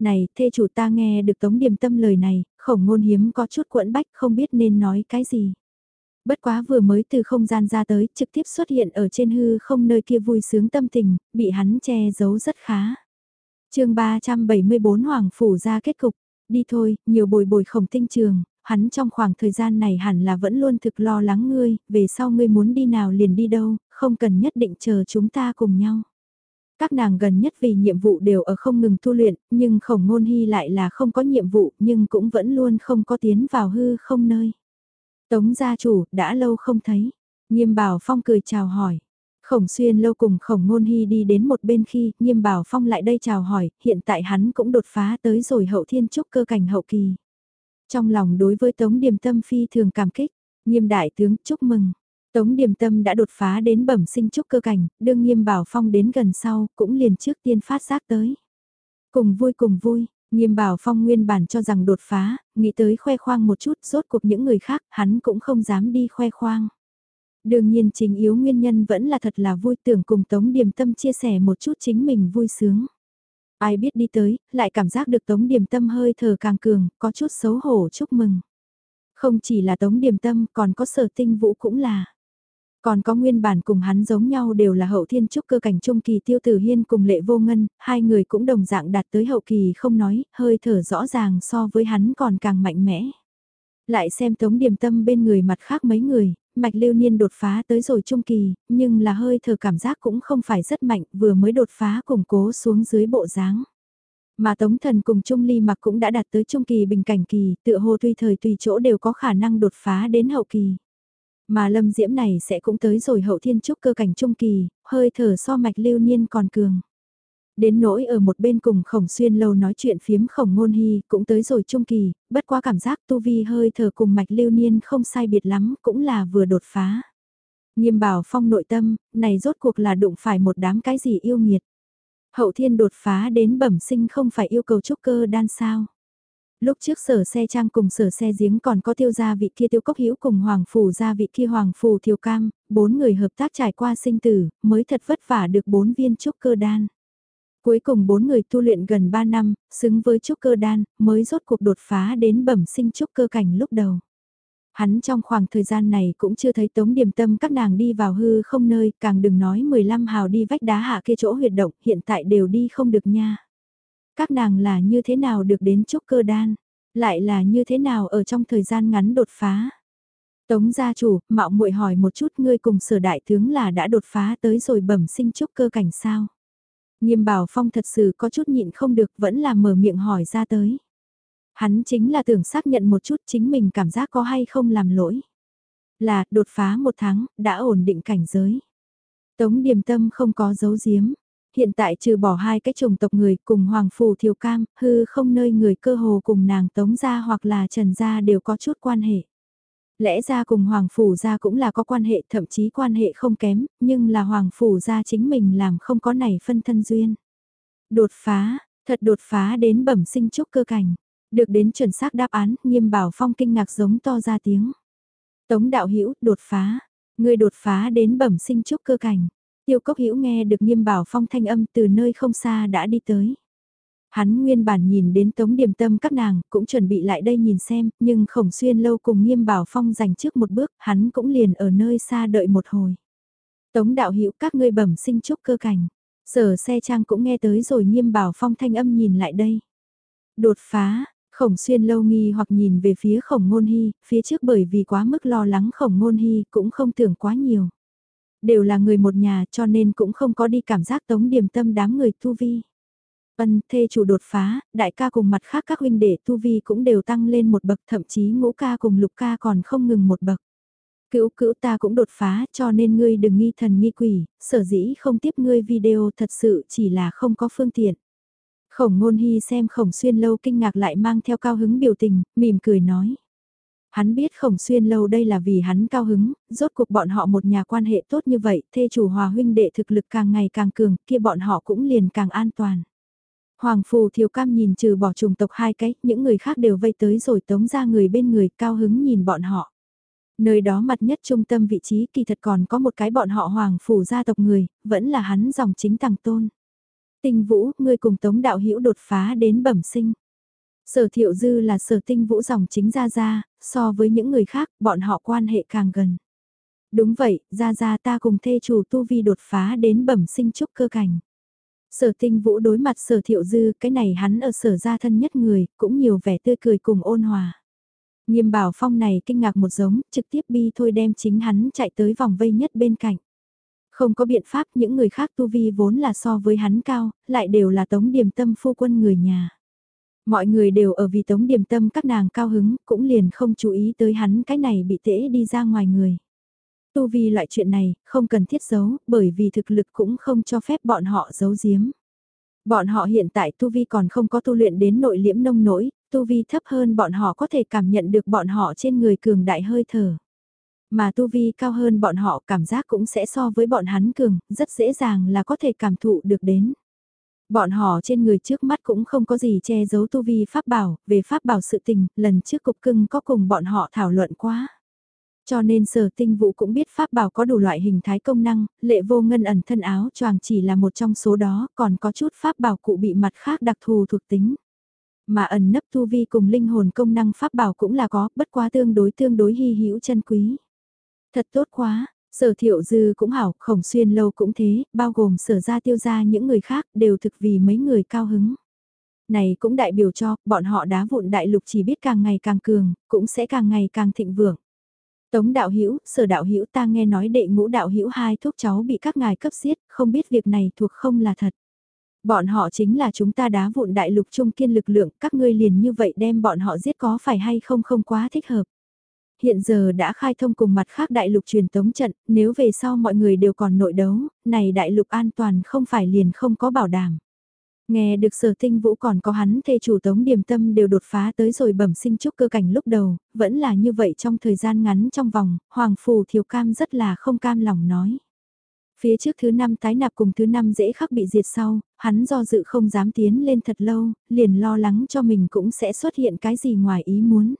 Này, thê chủ ta nghe được tống điểm tâm lời này, khổng ngôn hiếm có chút quẫn bách không biết nên nói cái gì. Bất quá vừa mới từ không gian ra tới, trực tiếp xuất hiện ở trên hư không nơi kia vui sướng tâm tình, bị hắn che giấu rất khá chương 374 Hoàng Phủ ra kết cục, đi thôi, nhiều bồi bồi khổng tinh trường, hắn trong khoảng thời gian này hẳn là vẫn luôn thực lo lắng ngươi, về sau ngươi muốn đi nào liền đi đâu, không cần nhất định chờ chúng ta cùng nhau. Các nàng gần nhất vì nhiệm vụ đều ở không ngừng tu luyện, nhưng khổng ngôn hy lại là không có nhiệm vụ, nhưng cũng vẫn luôn không có tiến vào hư không nơi. Tống gia chủ, đã lâu không thấy. Nghiêm bảo phong cười chào hỏi. Khổng xuyên lâu cùng khổng ngôn hy đi đến một bên khi nghiêm bảo phong lại đây chào hỏi, hiện tại hắn cũng đột phá tới rồi hậu thiên trúc cơ cảnh hậu kỳ. Trong lòng đối với Tống Điềm Tâm phi thường cảm kích, nghiêm đại tướng chúc mừng. Tống Điềm Tâm đã đột phá đến bẩm sinh trúc cơ cảnh, đương nghiêm bảo phong đến gần sau, cũng liền trước tiên phát giác tới. Cùng vui cùng vui, nghiêm bảo phong nguyên bản cho rằng đột phá, nghĩ tới khoe khoang một chút, rốt cuộc những người khác, hắn cũng không dám đi khoe khoang. Đương nhiên chính yếu nguyên nhân vẫn là thật là vui tưởng cùng Tống Điềm Tâm chia sẻ một chút chính mình vui sướng. Ai biết đi tới, lại cảm giác được Tống Điềm Tâm hơi thở càng cường, có chút xấu hổ chúc mừng. Không chỉ là Tống Điềm Tâm, còn có sở tinh vũ cũng là. Còn có nguyên bản cùng hắn giống nhau đều là hậu thiên trúc cơ cảnh trung kỳ tiêu tử hiên cùng lệ vô ngân, hai người cũng đồng dạng đạt tới hậu kỳ không nói, hơi thở rõ ràng so với hắn còn càng mạnh mẽ. Lại xem tống điềm tâm bên người mặt khác mấy người, mạch lưu niên đột phá tới rồi trung kỳ, nhưng là hơi thở cảm giác cũng không phải rất mạnh, vừa mới đột phá củng cố xuống dưới bộ dáng. Mà Tống Thần cùng Trung Ly mặc cũng đã đạt tới trung kỳ bình cảnh kỳ, tựa hồ tùy thời tùy chỗ đều có khả năng đột phá đến hậu kỳ. Mà lâm diễm này sẽ cũng tới rồi hậu thiên trúc cơ cảnh trung kỳ, hơi thở so mạch lưu niên còn cường. Đến nỗi ở một bên cùng khổng xuyên lâu nói chuyện phiếm khổng ngôn hy cũng tới rồi trung kỳ, bất quá cảm giác tu vi hơi thở cùng mạch lưu niên không sai biệt lắm cũng là vừa đột phá. Nghiêm bảo phong nội tâm, này rốt cuộc là đụng phải một đám cái gì yêu nghiệt. Hậu thiên đột phá đến bẩm sinh không phải yêu cầu trúc cơ đan sao. Lúc trước sở xe trang cùng sở xe giếng còn có tiêu gia vị kia tiêu cốc hữu cùng hoàng phủ gia vị kia hoàng phủ thiều cam, bốn người hợp tác trải qua sinh tử, mới thật vất vả được bốn viên trúc cơ đan. Cuối cùng bốn người tu luyện gần 3 năm, xứng với trúc cơ đan, mới rốt cuộc đột phá đến bẩm sinh trúc cơ cảnh lúc đầu. Hắn trong khoảng thời gian này cũng chưa thấy tống điểm tâm các nàng đi vào hư không nơi, càng đừng nói 15 hào đi vách đá hạ kia chỗ huyệt động, hiện tại đều đi không được nha. Các nàng là như thế nào được đến trúc cơ đan, lại là như thế nào ở trong thời gian ngắn đột phá. Tống gia chủ, mạo muội hỏi một chút ngươi cùng sở đại tướng là đã đột phá tới rồi bẩm sinh trúc cơ cảnh sao. Nghiêm bảo phong thật sự có chút nhịn không được vẫn là mở miệng hỏi ra tới. Hắn chính là tưởng xác nhận một chút chính mình cảm giác có hay không làm lỗi. Là đột phá một tháng, đã ổn định cảnh giới. Tống điềm tâm không có dấu giếm. Hiện tại trừ bỏ hai cái chủng tộc người cùng Hoàng Phù Thiều Cam, hư không nơi người cơ hồ cùng nàng Tống gia hoặc là Trần gia đều có chút quan hệ. Lẽ ra cùng Hoàng Phủ gia cũng là có quan hệ thậm chí quan hệ không kém, nhưng là Hoàng Phủ gia chính mình làm không có này phân thân duyên. Đột phá, thật đột phá đến bẩm sinh trúc cơ cảnh. Được đến chuẩn xác đáp án, nghiêm bảo phong kinh ngạc giống to ra tiếng. Tống đạo hữu đột phá, người đột phá đến bẩm sinh trúc cơ cảnh. Tiêu cốc hữu nghe được nghiêm bảo phong thanh âm từ nơi không xa đã đi tới. Hắn nguyên bản nhìn đến tống điểm tâm các nàng, cũng chuẩn bị lại đây nhìn xem, nhưng khổng xuyên lâu cùng nghiêm bảo phong dành trước một bước, hắn cũng liền ở nơi xa đợi một hồi. Tống đạo hữu các ngươi bẩm sinh trúc cơ cảnh. Sở xe trang cũng nghe tới rồi nghiêm bảo phong thanh âm nhìn lại đây. Đột phá, khổng xuyên lâu nghi hoặc nhìn về phía khổng ngôn hy, phía trước bởi vì quá mức lo lắng khổng ngôn hy cũng không tưởng quá nhiều. Đều là người một nhà cho nên cũng không có đi cảm giác tống điểm tâm đám người tu vi. Ân thê chủ đột phá, đại ca cùng mặt khác các huynh đệ tu vi cũng đều tăng lên một bậc thậm chí ngũ ca cùng lục ca còn không ngừng một bậc. Cữu cữu ta cũng đột phá cho nên ngươi đừng nghi thần nghi quỷ, sở dĩ không tiếp ngươi video thật sự chỉ là không có phương tiện. Khổng ngôn hy xem khổng xuyên lâu kinh ngạc lại mang theo cao hứng biểu tình, mỉm cười nói. Hắn biết khổng xuyên lâu đây là vì hắn cao hứng, rốt cuộc bọn họ một nhà quan hệ tốt như vậy, thê chủ hòa huynh đệ thực lực càng ngày càng cường, kia bọn họ cũng liền càng an toàn. Hoàng Phù Thiều Cam nhìn trừ bỏ trùng tộc hai cái, những người khác đều vây tới rồi tống ra người bên người cao hứng nhìn bọn họ. Nơi đó mặt nhất trung tâm vị trí kỳ thật còn có một cái bọn họ Hoàng Phủ gia tộc người, vẫn là hắn dòng chính tàng tôn. Tinh Vũ, người cùng tống đạo hữu đột phá đến bẩm sinh. Sở thiệu dư là sở tinh vũ dòng chính gia gia, so với những người khác, bọn họ quan hệ càng gần. Đúng vậy, gia gia ta cùng thê chủ tu vi đột phá đến bẩm sinh trúc cơ cảnh. Sở tinh vũ đối mặt sở thiệu dư, cái này hắn ở sở gia thân nhất người, cũng nhiều vẻ tươi cười cùng ôn hòa. Nghiêm bảo phong này kinh ngạc một giống, trực tiếp bi thôi đem chính hắn chạy tới vòng vây nhất bên cạnh. Không có biện pháp những người khác tu vi vốn là so với hắn cao, lại đều là tống điểm tâm phu quân người nhà. Mọi người đều ở vì tống điểm tâm các nàng cao hứng, cũng liền không chú ý tới hắn cái này bị tễ đi ra ngoài người. Tu vi loại chuyện này, không cần thiết giấu, bởi vì thực lực cũng không cho phép bọn họ giấu giếm. Bọn họ hiện tại tu vi còn không có tu luyện đến nội liễm nông nỗi, tu vi thấp hơn bọn họ có thể cảm nhận được bọn họ trên người cường đại hơi thở. Mà tu vi cao hơn bọn họ cảm giác cũng sẽ so với bọn hắn cường, rất dễ dàng là có thể cảm thụ được đến. Bọn họ trên người trước mắt cũng không có gì che giấu tu vi pháp bảo, về pháp bảo sự tình, lần trước cục cưng có cùng bọn họ thảo luận quá. Cho nên sở tinh vũ cũng biết pháp bảo có đủ loại hình thái công năng, lệ vô ngân ẩn thân áo choàng chỉ là một trong số đó, còn có chút pháp bảo cụ bị mặt khác đặc thù thuộc tính. Mà ẩn nấp tu vi cùng linh hồn công năng pháp bảo cũng là có, bất quá tương đối tương đối hy hữu chân quý. Thật tốt quá, sở thiệu dư cũng hảo, khổng xuyên lâu cũng thế, bao gồm sở ra tiêu ra những người khác đều thực vì mấy người cao hứng. Này cũng đại biểu cho, bọn họ đá vụn đại lục chỉ biết càng ngày càng cường, cũng sẽ càng ngày càng thịnh vượng. Tống đạo hữu sở đạo hữu ta nghe nói đệ ngũ đạo hữu hai thuốc cháu bị các ngài cấp giết, không biết việc này thuộc không là thật. Bọn họ chính là chúng ta đá vụn đại lục trung kiên lực lượng, các ngươi liền như vậy đem bọn họ giết có phải hay không không quá thích hợp. Hiện giờ đã khai thông cùng mặt khác đại lục truyền tống trận, nếu về sau mọi người đều còn nội đấu, này đại lục an toàn không phải liền không có bảo đảm. Nghe được sở tinh vũ còn có hắn thê chủ tống điểm tâm đều đột phá tới rồi bẩm sinh trúc cơ cảnh lúc đầu, vẫn là như vậy trong thời gian ngắn trong vòng, Hoàng Phù Thiều Cam rất là không cam lòng nói. Phía trước thứ năm tái nạp cùng thứ năm dễ khắc bị diệt sau, hắn do dự không dám tiến lên thật lâu, liền lo lắng cho mình cũng sẽ xuất hiện cái gì ngoài ý muốn.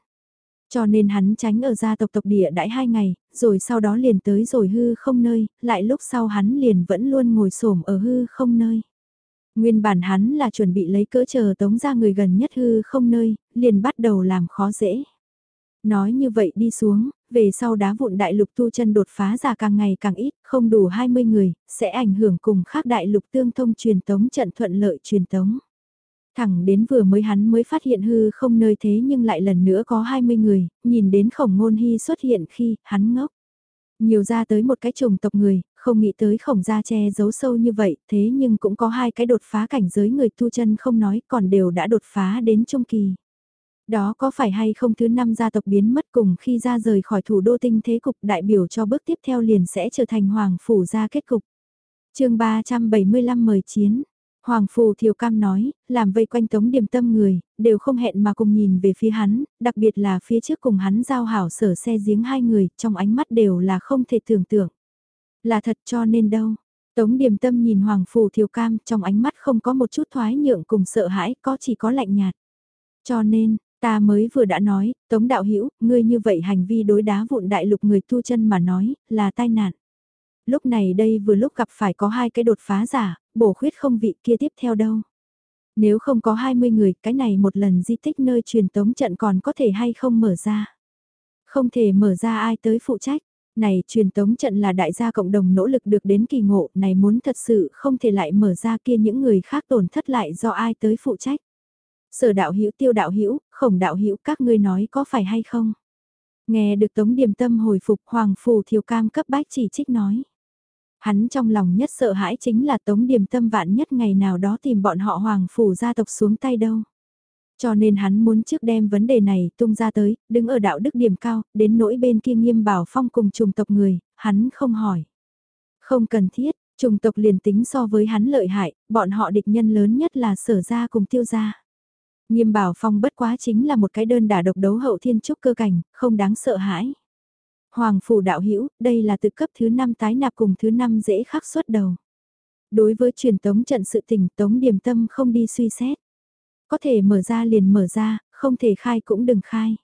Cho nên hắn tránh ở gia tộc tộc địa đãi hai ngày, rồi sau đó liền tới rồi hư không nơi, lại lúc sau hắn liền vẫn luôn ngồi xổm ở hư không nơi. Nguyên bản hắn là chuẩn bị lấy cỡ chờ tống ra người gần nhất hư không nơi, liền bắt đầu làm khó dễ. Nói như vậy đi xuống, về sau đá vụn đại lục tu chân đột phá ra càng ngày càng ít, không đủ 20 người, sẽ ảnh hưởng cùng khác đại lục tương thông truyền tống trận thuận lợi truyền tống. Thẳng đến vừa mới hắn mới phát hiện hư không nơi thế nhưng lại lần nữa có 20 người, nhìn đến khổng ngôn hy xuất hiện khi hắn ngốc. Nhiều ra tới một cái trùng tộc người, không nghĩ tới khổng gia che giấu sâu như vậy, thế nhưng cũng có hai cái đột phá cảnh giới người tu chân không nói còn đều đã đột phá đến trung kỳ. Đó có phải hay không thứ năm gia tộc biến mất cùng khi ra rời khỏi thủ đô tinh thế cục đại biểu cho bước tiếp theo liền sẽ trở thành hoàng phủ gia kết cục. chương 375 mời chiến. Hoàng Phù Thiều Cam nói, làm vây quanh tống điểm tâm người, đều không hẹn mà cùng nhìn về phía hắn, đặc biệt là phía trước cùng hắn giao hảo sở xe giếng hai người, trong ánh mắt đều là không thể tưởng tượng. Là thật cho nên đâu. Tống điểm tâm nhìn Hoàng Phù Thiều Cam trong ánh mắt không có một chút thoái nhượng cùng sợ hãi, có chỉ có lạnh nhạt. Cho nên, ta mới vừa đã nói, Tống Đạo Hữu ngươi như vậy hành vi đối đá vụn đại lục người tu chân mà nói, là tai nạn. Lúc này đây vừa lúc gặp phải có hai cái đột phá giả, bổ khuyết không vị kia tiếp theo đâu. Nếu không có 20 người, cái này một lần di tích nơi truyền tống trận còn có thể hay không mở ra. Không thể mở ra ai tới phụ trách. Này truyền tống trận là đại gia cộng đồng nỗ lực được đến kỳ ngộ, này muốn thật sự không thể lại mở ra kia những người khác tổn thất lại do ai tới phụ trách. Sở đạo hữu tiêu đạo hữu khổng đạo hữu các ngươi nói có phải hay không? Nghe được Tống Điềm Tâm hồi phục Hoàng Phù Thiều Cam cấp bách chỉ trích nói. Hắn trong lòng nhất sợ hãi chính là Tống Điềm Tâm vạn nhất ngày nào đó tìm bọn họ Hoàng Phủ gia tộc xuống tay đâu. Cho nên hắn muốn trước đem vấn đề này tung ra tới, đứng ở đạo đức điểm cao, đến nỗi bên kia nghiêm bảo phong cùng trùng tộc người, hắn không hỏi. Không cần thiết, trùng tộc liền tính so với hắn lợi hại, bọn họ địch nhân lớn nhất là sở gia cùng tiêu gia. Nghiêm bảo phong bất quá chính là một cái đơn đả độc đấu hậu thiên trúc cơ cảnh, không đáng sợ hãi. Hoàng phủ đạo hữu đây là từ cấp thứ 5 tái nạp cùng thứ 5 dễ khắc xuất đầu. Đối với truyền tống trận sự tình tống điểm tâm không đi suy xét. Có thể mở ra liền mở ra, không thể khai cũng đừng khai.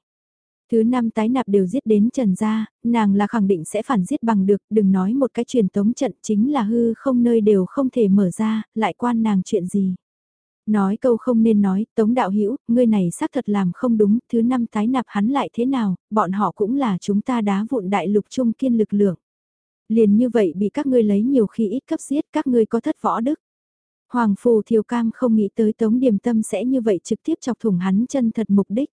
Thứ năm tái nạp đều giết đến trần gia, nàng là khẳng định sẽ phản giết bằng được, đừng nói một cái truyền tống trận chính là hư không nơi đều không thể mở ra, lại quan nàng chuyện gì. Nói câu không nên nói, Tống Đạo Hữu ngươi này xác thật làm không đúng, thứ năm tái nạp hắn lại thế nào, bọn họ cũng là chúng ta đá vụn đại lục trung kiên lực lượng. Liền như vậy bị các ngươi lấy nhiều khi ít cấp giết các ngươi có thất võ đức. Hoàng Phù Thiều Cam không nghĩ tới Tống Điềm Tâm sẽ như vậy trực tiếp chọc thủng hắn chân thật mục đích.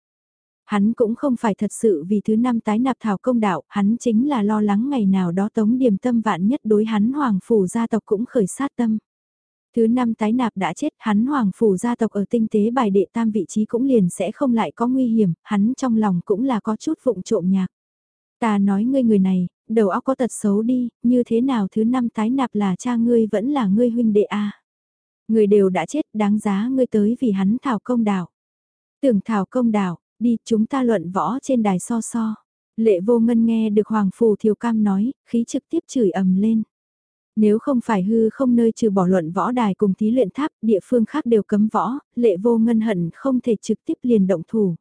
Hắn cũng không phải thật sự vì thứ năm tái nạp thảo công đạo, hắn chính là lo lắng ngày nào đó tống điềm tâm vạn nhất đối hắn hoàng Phù gia tộc cũng khởi sát tâm. Thứ năm tái nạp đã chết, hắn hoàng Phù gia tộc ở tinh tế bài đệ tam vị trí cũng liền sẽ không lại có nguy hiểm, hắn trong lòng cũng là có chút vụng trộm nhạc. Ta nói ngươi người này, đầu óc có tật xấu đi, như thế nào thứ năm tái nạp là cha ngươi vẫn là ngươi huynh đệ a Người đều đã chết, đáng giá ngươi tới vì hắn thảo công đạo. Tưởng thảo công đạo, đi chúng ta luận võ trên đài so so. Lệ vô ngân nghe được Hoàng Phù Thiều Cam nói, khí trực tiếp chửi ầm lên. Nếu không phải hư không nơi trừ bỏ luận võ đài cùng thí luyện tháp, địa phương khác đều cấm võ, lệ vô ngân hận không thể trực tiếp liền động thủ.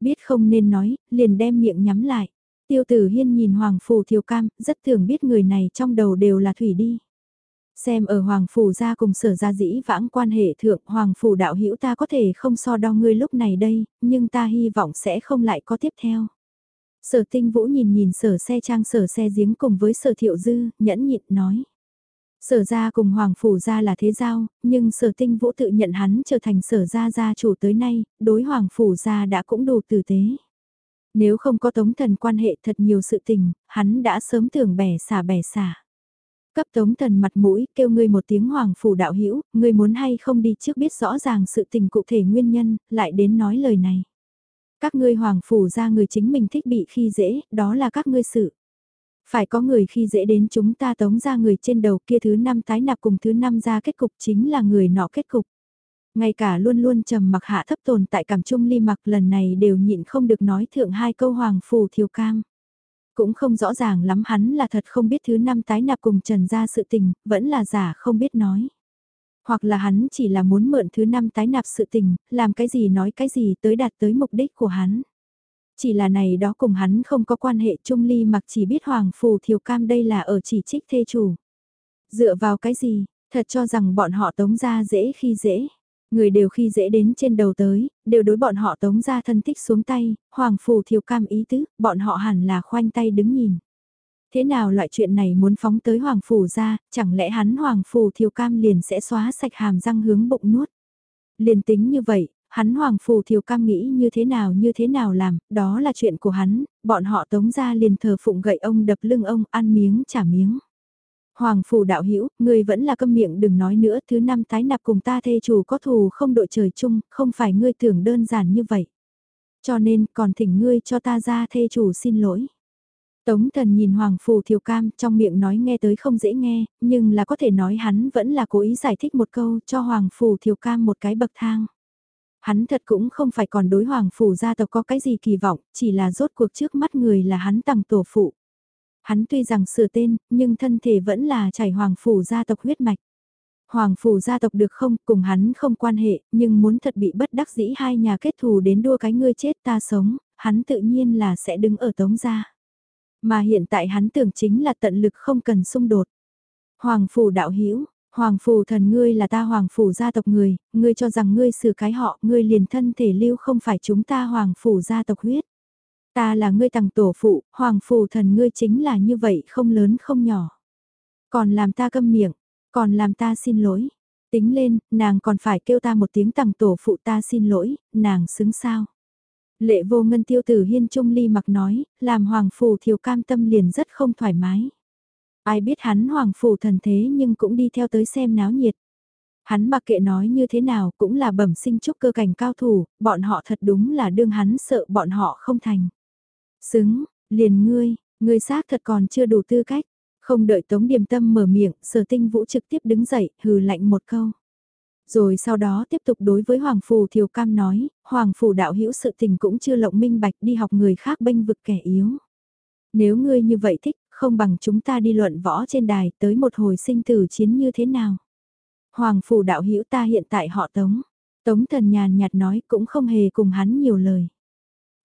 Biết không nên nói, liền đem miệng nhắm lại. Tiêu tử hiên nhìn Hoàng Phù Thiều Cam, rất thường biết người này trong đầu đều là thủy đi. Xem ở Hoàng Phủ gia cùng sở gia dĩ vãng quan hệ thượng Hoàng Phủ đạo hữu ta có thể không so đo ngươi lúc này đây, nhưng ta hy vọng sẽ không lại có tiếp theo. Sở tinh vũ nhìn nhìn sở xe trang sở xe giếng cùng với sở thiệu dư, nhẫn nhịn nói. Sở gia cùng Hoàng Phủ gia là thế giao, nhưng sở tinh vũ tự nhận hắn trở thành sở gia gia chủ tới nay, đối Hoàng Phủ gia đã cũng đủ tử tế. Nếu không có tống thần quan hệ thật nhiều sự tình, hắn đã sớm tưởng bẻ xả bẻ xả. Cấp tống thần mặt mũi, kêu ngươi một tiếng hoàng phủ đạo hữu ngươi muốn hay không đi trước biết rõ ràng sự tình cụ thể nguyên nhân, lại đến nói lời này. Các ngươi hoàng phủ ra người chính mình thích bị khi dễ, đó là các ngươi sự. Phải có người khi dễ đến chúng ta tống ra người trên đầu kia thứ năm tái nạp cùng thứ năm ra kết cục chính là người nọ kết cục. Ngay cả luôn luôn trầm mặc hạ thấp tồn tại cảm trung ly mặc lần này đều nhịn không được nói thượng hai câu hoàng phủ thiều cam. Cũng không rõ ràng lắm hắn là thật không biết thứ năm tái nạp cùng trần ra sự tình, vẫn là giả không biết nói. Hoặc là hắn chỉ là muốn mượn thứ năm tái nạp sự tình, làm cái gì nói cái gì tới đạt tới mục đích của hắn. Chỉ là này đó cùng hắn không có quan hệ trung ly mặc chỉ biết hoàng phù thiều cam đây là ở chỉ trích thê chủ. Dựa vào cái gì, thật cho rằng bọn họ tống ra dễ khi dễ. Người đều khi dễ đến trên đầu tới, đều đối bọn họ tống ra thân thích xuống tay, hoàng phù thiều cam ý tứ, bọn họ hẳn là khoanh tay đứng nhìn. Thế nào loại chuyện này muốn phóng tới hoàng phủ ra, chẳng lẽ hắn hoàng phủ thiều cam liền sẽ xóa sạch hàm răng hướng bụng nuốt. Liền tính như vậy, hắn hoàng phù thiều cam nghĩ như thế nào như thế nào làm, đó là chuyện của hắn, bọn họ tống ra liền thờ phụng gậy ông đập lưng ông ăn miếng trả miếng. Hoàng phủ đạo hữu người vẫn là câm miệng đừng nói nữa, thứ năm tái nạp cùng ta thê chủ có thù không đội trời chung, không phải ngươi tưởng đơn giản như vậy. Cho nên, còn thỉnh ngươi cho ta ra thê chủ xin lỗi. Tống thần nhìn Hoàng Phù Thiều Cam trong miệng nói nghe tới không dễ nghe, nhưng là có thể nói hắn vẫn là cố ý giải thích một câu cho Hoàng Phù Thiều Cam một cái bậc thang. Hắn thật cũng không phải còn đối Hoàng Phủ gia tộc có cái gì kỳ vọng, chỉ là rốt cuộc trước mắt người là hắn tặng tổ phụ. Hắn tuy rằng sửa tên, nhưng thân thể vẫn là chảy hoàng phủ gia tộc huyết mạch. Hoàng phủ gia tộc được không, cùng hắn không quan hệ, nhưng muốn thật bị bất đắc dĩ hai nhà kết thù đến đua cái ngươi chết ta sống, hắn tự nhiên là sẽ đứng ở tống gia. Mà hiện tại hắn tưởng chính là tận lực không cần xung đột. Hoàng phủ đạo hữu Hoàng phủ thần ngươi là ta hoàng phủ gia tộc người, ngươi cho rằng ngươi xử cái họ, ngươi liền thân thể lưu không phải chúng ta hoàng phủ gia tộc huyết. Ta là ngươi tàng tổ phụ, hoàng phù thần ngươi chính là như vậy không lớn không nhỏ. Còn làm ta câm miệng, còn làm ta xin lỗi. Tính lên, nàng còn phải kêu ta một tiếng tàng tổ phụ ta xin lỗi, nàng xứng sao. Lệ vô ngân tiêu tử hiên trung ly mặc nói, làm hoàng phù thiều cam tâm liền rất không thoải mái. Ai biết hắn hoàng phù thần thế nhưng cũng đi theo tới xem náo nhiệt. Hắn mặc kệ nói như thế nào cũng là bẩm sinh trúc cơ cảnh cao thủ, bọn họ thật đúng là đương hắn sợ bọn họ không thành. Xứng, liền ngươi, ngươi xác thật còn chưa đủ tư cách. Không đợi Tống Điềm Tâm mở miệng, sở tinh vũ trực tiếp đứng dậy, hừ lạnh một câu. Rồi sau đó tiếp tục đối với Hoàng Phù Thiều Cam nói, Hoàng Phù đạo hữu sự tình cũng chưa lộng minh bạch đi học người khác bênh vực kẻ yếu. Nếu ngươi như vậy thích, không bằng chúng ta đi luận võ trên đài tới một hồi sinh tử chiến như thế nào. Hoàng Phù đạo hữu ta hiện tại họ Tống. Tống thần nhàn nhạt nói cũng không hề cùng hắn nhiều lời.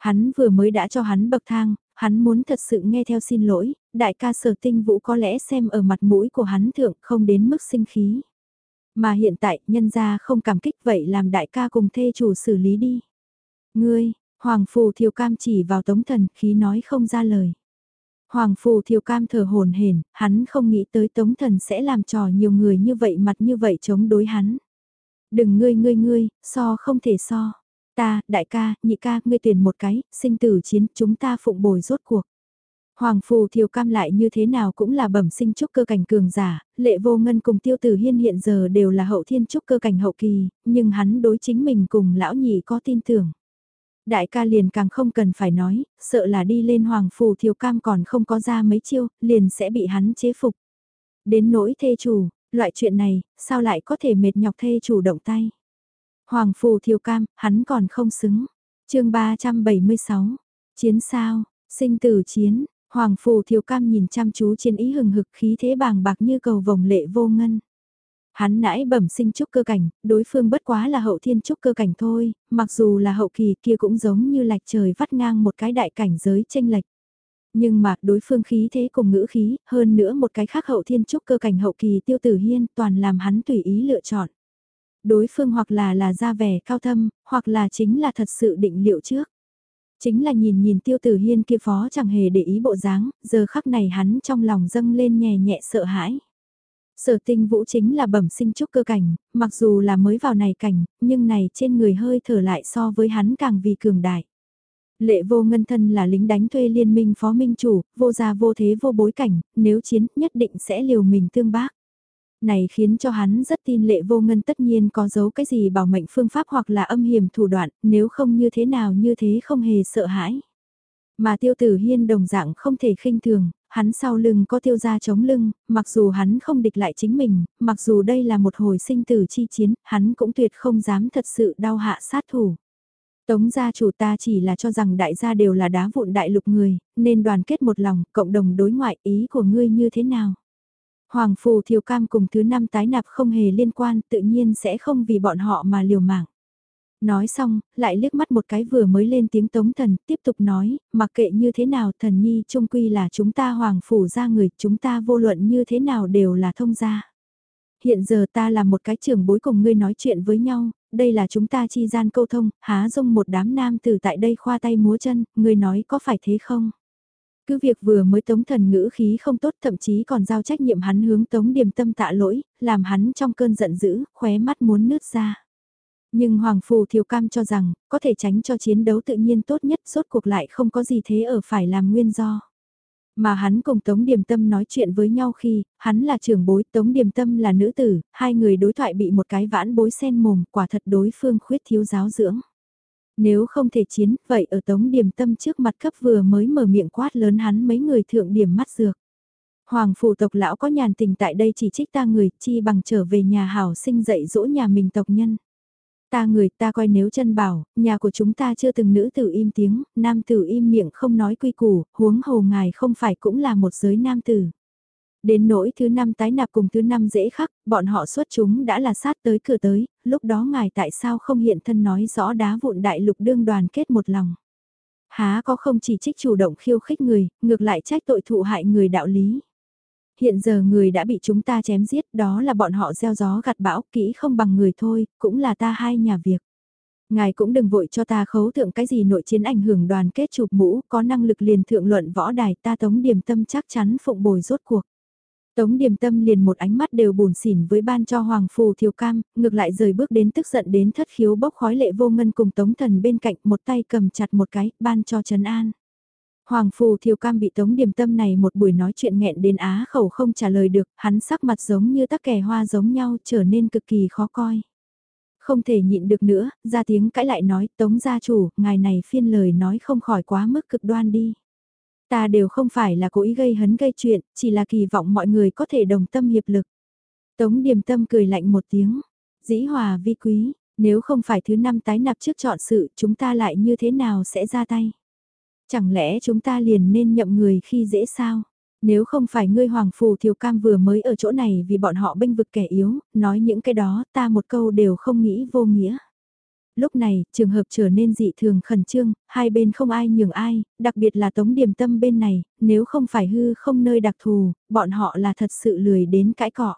Hắn vừa mới đã cho hắn bậc thang, hắn muốn thật sự nghe theo xin lỗi, đại ca sở tinh vũ có lẽ xem ở mặt mũi của hắn thượng không đến mức sinh khí. Mà hiện tại nhân gia không cảm kích vậy làm đại ca cùng thê chủ xử lý đi. Ngươi, Hoàng Phù Thiều Cam chỉ vào tống thần khí nói không ra lời. Hoàng Phù Thiều Cam thở hồn hển, hắn không nghĩ tới tống thần sẽ làm trò nhiều người như vậy mặt như vậy chống đối hắn. Đừng ngươi ngươi ngươi, so không thể so. Ta, đại ca, nhị ca, ngươi tuyển một cái, sinh tử chiến, chúng ta phụng bồi rốt cuộc. Hoàng phù thiều cam lại như thế nào cũng là bẩm sinh trúc cơ cảnh cường giả, lệ vô ngân cùng tiêu tử hiên hiện giờ đều là hậu thiên trúc cơ cảnh hậu kỳ, nhưng hắn đối chính mình cùng lão nhị có tin tưởng. Đại ca liền càng không cần phải nói, sợ là đi lên hoàng phù thiều cam còn không có ra mấy chiêu, liền sẽ bị hắn chế phục. Đến nỗi thê chủ, loại chuyện này, sao lại có thể mệt nhọc thê chủ động tay. Hoàng phù thiều cam, hắn còn không xứng. chương 376, chiến sao, sinh tử chiến, Hoàng phù thiều cam nhìn chăm chú chiến ý hừng hực khí thế bàng bạc như cầu vồng lệ vô ngân. Hắn nãy bẩm sinh trúc cơ cảnh, đối phương bất quá là hậu thiên trúc cơ cảnh thôi, mặc dù là hậu kỳ kia cũng giống như lạch trời vắt ngang một cái đại cảnh giới tranh lệch. Nhưng mà đối phương khí thế cùng ngữ khí, hơn nữa một cái khác hậu thiên trúc cơ cảnh hậu kỳ tiêu tử hiên toàn làm hắn tùy ý lựa chọn. Đối phương hoặc là là ra vẻ cao thâm, hoặc là chính là thật sự định liệu trước. Chính là nhìn nhìn tiêu tử hiên kia phó chẳng hề để ý bộ dáng, giờ khắc này hắn trong lòng dâng lên nhẹ nhẹ sợ hãi. Sở tinh vũ chính là bẩm sinh trúc cơ cảnh, mặc dù là mới vào này cảnh, nhưng này trên người hơi thở lại so với hắn càng vì cường đại. Lệ vô ngân thân là lính đánh thuê liên minh phó minh chủ, vô gia vô thế vô bối cảnh, nếu chiến nhất định sẽ liều mình tương bác. Này khiến cho hắn rất tin lệ vô ngân tất nhiên có giấu cái gì bảo mệnh phương pháp hoặc là âm hiểm thủ đoạn, nếu không như thế nào như thế không hề sợ hãi. Mà tiêu tử hiên đồng dạng không thể khinh thường, hắn sau lưng có tiêu gia chống lưng, mặc dù hắn không địch lại chính mình, mặc dù đây là một hồi sinh tử chi chiến, hắn cũng tuyệt không dám thật sự đau hạ sát thủ. Tống gia chủ ta chỉ là cho rằng đại gia đều là đá vụn đại lục người, nên đoàn kết một lòng, cộng đồng đối ngoại ý của ngươi như thế nào? Hoàng phù thiều cam cùng thứ năm tái nạp không hề liên quan, tự nhiên sẽ không vì bọn họ mà liều mạng. Nói xong, lại liếc mắt một cái vừa mới lên tiếng tống thần, tiếp tục nói, mặc kệ như thế nào thần nhi trung quy là chúng ta hoàng phủ ra người, chúng ta vô luận như thế nào đều là thông gia. Hiện giờ ta là một cái trưởng bối cùng ngươi nói chuyện với nhau, đây là chúng ta chi gian câu thông, há dung một đám nam từ tại đây khoa tay múa chân, ngươi nói có phải thế không? Cứ việc vừa mới tống thần ngữ khí không tốt thậm chí còn giao trách nhiệm hắn hướng tống điểm tâm tạ lỗi, làm hắn trong cơn giận dữ, khóe mắt muốn nứt ra. Nhưng Hoàng Phù Thiều Cam cho rằng, có thể tránh cho chiến đấu tự nhiên tốt nhất rốt cuộc lại không có gì thế ở phải làm nguyên do. Mà hắn cùng Tống Điềm Tâm nói chuyện với nhau khi, hắn là trưởng bối, Tống Điềm Tâm là nữ tử, hai người đối thoại bị một cái vãn bối sen mồm, quả thật đối phương khuyết thiếu giáo dưỡng. Nếu không thể chiến, vậy ở Tống điểm Tâm trước mặt cấp vừa mới mở miệng quát lớn hắn mấy người thượng điểm mắt dược. Hoàng phủ tộc lão có nhàn tình tại đây chỉ trích ta người, chi bằng trở về nhà hảo sinh dạy dỗ nhà mình tộc nhân. Ta người ta coi nếu chân bảo, nhà của chúng ta chưa từng nữ tử im tiếng, nam tử im miệng không nói quy củ, huống hồ ngài không phải cũng là một giới nam tử. Đến nỗi thứ năm tái nạp cùng thứ năm dễ khắc, bọn họ xuất chúng đã là sát tới cửa tới, lúc đó ngài tại sao không hiện thân nói rõ đá vụn đại lục đương đoàn kết một lòng. Há có không chỉ trích chủ động khiêu khích người, ngược lại trách tội thụ hại người đạo lý. Hiện giờ người đã bị chúng ta chém giết, đó là bọn họ gieo gió gặt bão, kỹ không bằng người thôi, cũng là ta hai nhà việc. Ngài cũng đừng vội cho ta khấu thượng cái gì nội chiến ảnh hưởng đoàn kết chụp mũ, có năng lực liền thượng luận võ đài ta tống điểm tâm chắc chắn phụng bồi rốt cuộc. Tống điềm tâm liền một ánh mắt đều buồn xỉn với ban cho Hoàng Phù Thiều Cam, ngược lại rời bước đến tức giận đến thất khiếu bốc khói lệ vô ngân cùng Tống Thần bên cạnh một tay cầm chặt một cái, ban cho Trấn An. Hoàng Phù Thiều Cam bị Tống Điềm Tâm này một buổi nói chuyện nghẹn đến á khẩu không trả lời được, hắn sắc mặt giống như tắc kè hoa giống nhau trở nên cực kỳ khó coi. Không thể nhịn được nữa, ra tiếng cãi lại nói Tống gia chủ, ngài này phiên lời nói không khỏi quá mức cực đoan đi. Ta đều không phải là cố ý gây hấn gây chuyện, chỉ là kỳ vọng mọi người có thể đồng tâm hiệp lực. Tống Điềm Tâm cười lạnh một tiếng, dĩ hòa vi quý, nếu không phải thứ năm tái nạp trước chọn sự chúng ta lại như thế nào sẽ ra tay. Chẳng lẽ chúng ta liền nên nhậm người khi dễ sao? Nếu không phải ngươi Hoàng Phù Thiều Cam vừa mới ở chỗ này vì bọn họ bênh vực kẻ yếu, nói những cái đó ta một câu đều không nghĩ vô nghĩa. Lúc này, trường hợp trở nên dị thường khẩn trương, hai bên không ai nhường ai, đặc biệt là tống điểm tâm bên này, nếu không phải hư không nơi đặc thù, bọn họ là thật sự lười đến cãi cọ.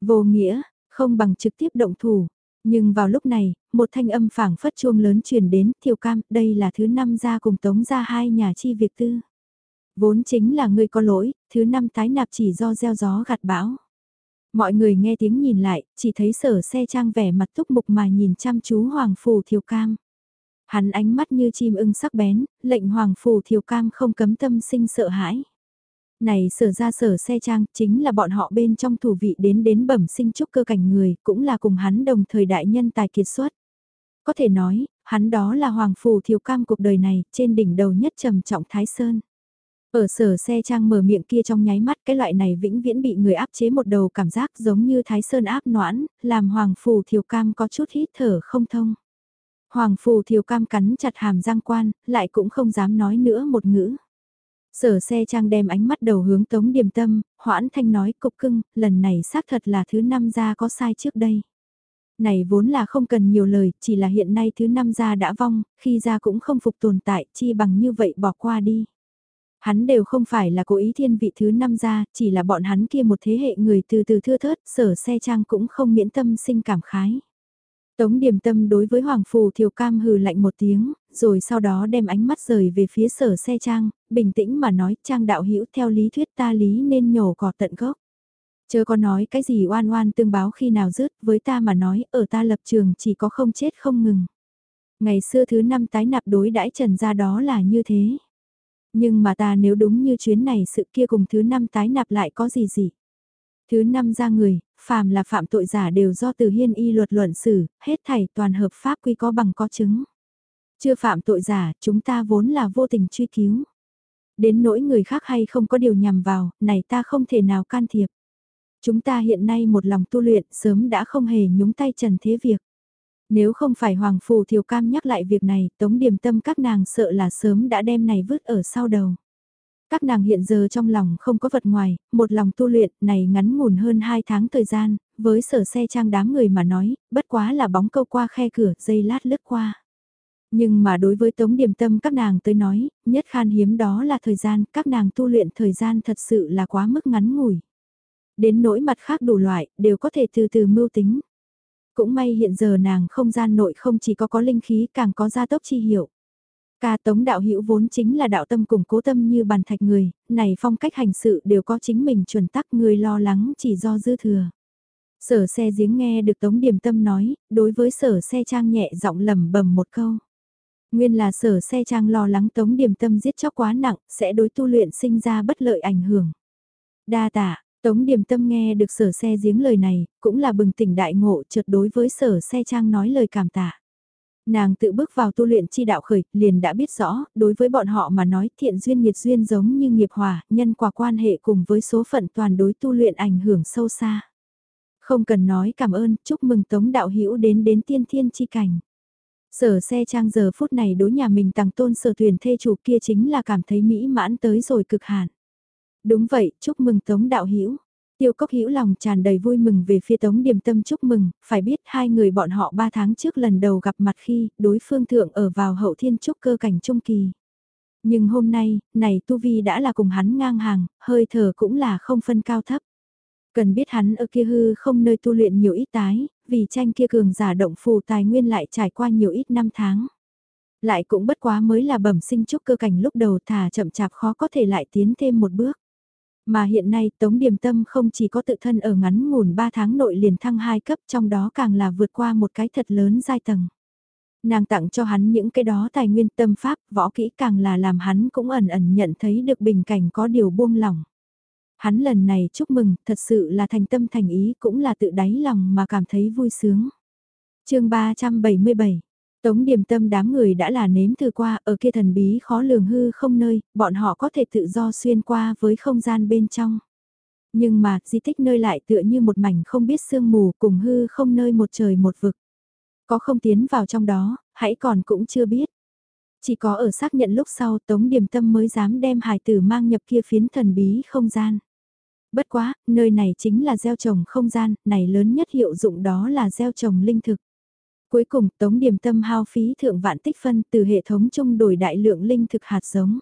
Vô nghĩa, không bằng trực tiếp động thủ, nhưng vào lúc này, một thanh âm phảng phất chuông lớn truyền đến, thiều cam, đây là thứ năm ra cùng tống ra hai nhà chi việc tư. Vốn chính là người có lỗi, thứ năm tái nạp chỉ do gieo gió gặt bão. Mọi người nghe tiếng nhìn lại, chỉ thấy sở xe trang vẻ mặt túc mục mà nhìn chăm chú Hoàng Phù Thiều Cam. Hắn ánh mắt như chim ưng sắc bén, lệnh hoàng phù thiều cam không cấm tâm sinh sợ hãi. Này sở ra sở xe trang chính là bọn họ bên trong thủ vị đến đến bẩm sinh trúc cơ cảnh người, cũng là cùng hắn đồng thời đại nhân tài kiệt xuất. Có thể nói, hắn đó là hoàng phù thiều cam cuộc đời này, trên đỉnh đầu nhất trầm trọng Thái Sơn. Ở sở xe trang mở miệng kia trong nháy mắt cái loại này vĩnh viễn bị người áp chế một đầu cảm giác giống như Thái Sơn áp noãn, làm hoàng phù thiều cam có chút hít thở không thông. Hoàng phù thiều cam cắn chặt hàm giang quan, lại cũng không dám nói nữa một ngữ. Sở xe trang đem ánh mắt đầu hướng tống điềm tâm, hoãn thanh nói cục cưng, lần này xác thật là thứ năm ra có sai trước đây. Này vốn là không cần nhiều lời, chỉ là hiện nay thứ năm gia đã vong, khi gia cũng không phục tồn tại, chi bằng như vậy bỏ qua đi. Hắn đều không phải là cố ý thiên vị thứ năm ra, chỉ là bọn hắn kia một thế hệ người từ từ thưa thớt, sở xe trang cũng không miễn tâm sinh cảm khái. Tống điểm tâm đối với Hoàng Phù Thiều Cam hừ lạnh một tiếng, rồi sau đó đem ánh mắt rời về phía sở xe trang, bình tĩnh mà nói trang đạo hữu theo lý thuyết ta lý nên nhổ cỏ tận gốc. Chớ có nói cái gì oan oan tương báo khi nào dứt với ta mà nói ở ta lập trường chỉ có không chết không ngừng. Ngày xưa thứ năm tái nạp đối đãi trần ra đó là như thế. Nhưng mà ta nếu đúng như chuyến này sự kia cùng thứ năm tái nạp lại có gì gì. Thứ năm ra người, phàm là phạm tội giả đều do từ hiên y luật luận xử, hết thảy toàn hợp pháp quy có bằng có chứng. Chưa phạm tội giả, chúng ta vốn là vô tình truy cứu. Đến nỗi người khác hay không có điều nhằm vào, này ta không thể nào can thiệp. Chúng ta hiện nay một lòng tu luyện sớm đã không hề nhúng tay trần thế việc. Nếu không phải Hoàng Phù Thiều Cam nhắc lại việc này, tống điểm tâm các nàng sợ là sớm đã đem này vứt ở sau đầu. Các nàng hiện giờ trong lòng không có vật ngoài, một lòng tu luyện này ngắn ngủn hơn 2 tháng thời gian, với sở xe trang đám người mà nói, bất quá là bóng câu qua khe cửa, dây lát lướt qua. Nhưng mà đối với tống điểm tâm các nàng tới nói, nhất khan hiếm đó là thời gian, các nàng tu luyện thời gian thật sự là quá mức ngắn ngủi. Đến nỗi mặt khác đủ loại, đều có thể từ từ mưu tính. Cũng may hiện giờ nàng không gian nội không chỉ có có linh khí càng có gia tốc chi hiệu. Ca tống đạo hữu vốn chính là đạo tâm cùng cố tâm như bàn thạch người, này phong cách hành sự đều có chính mình chuẩn tắc người lo lắng chỉ do dư thừa. Sở xe giếng nghe được tống điểm tâm nói, đối với sở xe trang nhẹ giọng lầm bầm một câu. Nguyên là sở xe trang lo lắng tống điểm tâm giết chóc quá nặng, sẽ đối tu luyện sinh ra bất lợi ảnh hưởng. Đa tạ, tống điểm tâm nghe được sở xe giếng lời này, cũng là bừng tỉnh đại ngộ chợt đối với sở xe trang nói lời cảm tạ. Nàng tự bước vào tu luyện chi đạo khởi, liền đã biết rõ, đối với bọn họ mà nói thiện duyên nghiệt duyên giống như nghiệp hòa, nhân quả quan hệ cùng với số phận toàn đối tu luyện ảnh hưởng sâu xa. Không cần nói cảm ơn, chúc mừng Tống Đạo Hữu đến đến tiên thiên chi cảnh. Sở xe trang giờ phút này đối nhà mình tăng tôn sở thuyền thê chủ kia chính là cảm thấy mỹ mãn tới rồi cực hạn. Đúng vậy, chúc mừng Tống Đạo Hữu Tiêu cốc hữu lòng tràn đầy vui mừng về phía tống điềm tâm chúc mừng, phải biết hai người bọn họ ba tháng trước lần đầu gặp mặt khi đối phương thượng ở vào hậu thiên trúc cơ cảnh trung kỳ. Nhưng hôm nay, này Tu Vi đã là cùng hắn ngang hàng, hơi thở cũng là không phân cao thấp. Cần biết hắn ở kia hư không nơi tu luyện nhiều ít tái, vì tranh kia cường giả động phù tài nguyên lại trải qua nhiều ít năm tháng. Lại cũng bất quá mới là bẩm sinh trúc cơ cảnh lúc đầu thả chậm chạp khó có thể lại tiến thêm một bước. Mà hiện nay Tống Điềm Tâm không chỉ có tự thân ở ngắn ngủn 3 tháng nội liền thăng 2 cấp trong đó càng là vượt qua một cái thật lớn giai tầng. Nàng tặng cho hắn những cái đó tài nguyên tâm pháp, võ kỹ càng là làm hắn cũng ẩn ẩn nhận thấy được bình cảnh có điều buông lỏng. Hắn lần này chúc mừng, thật sự là thành tâm thành ý cũng là tự đáy lòng mà cảm thấy vui sướng. chương 377 Tống điểm tâm đám người đã là nếm thử qua ở kia thần bí khó lường hư không nơi, bọn họ có thể tự do xuyên qua với không gian bên trong. Nhưng mà, di tích nơi lại tựa như một mảnh không biết sương mù cùng hư không nơi một trời một vực. Có không tiến vào trong đó, hãy còn cũng chưa biết. Chỉ có ở xác nhận lúc sau Tống Điềm Tâm mới dám đem hài tử mang nhập kia phiến thần bí không gian. Bất quá, nơi này chính là gieo trồng không gian, này lớn nhất hiệu dụng đó là gieo trồng linh thực. Cuối cùng, Tống Điềm Tâm hao phí thượng vạn tích phân từ hệ thống chung đổi đại lượng linh thực hạt giống.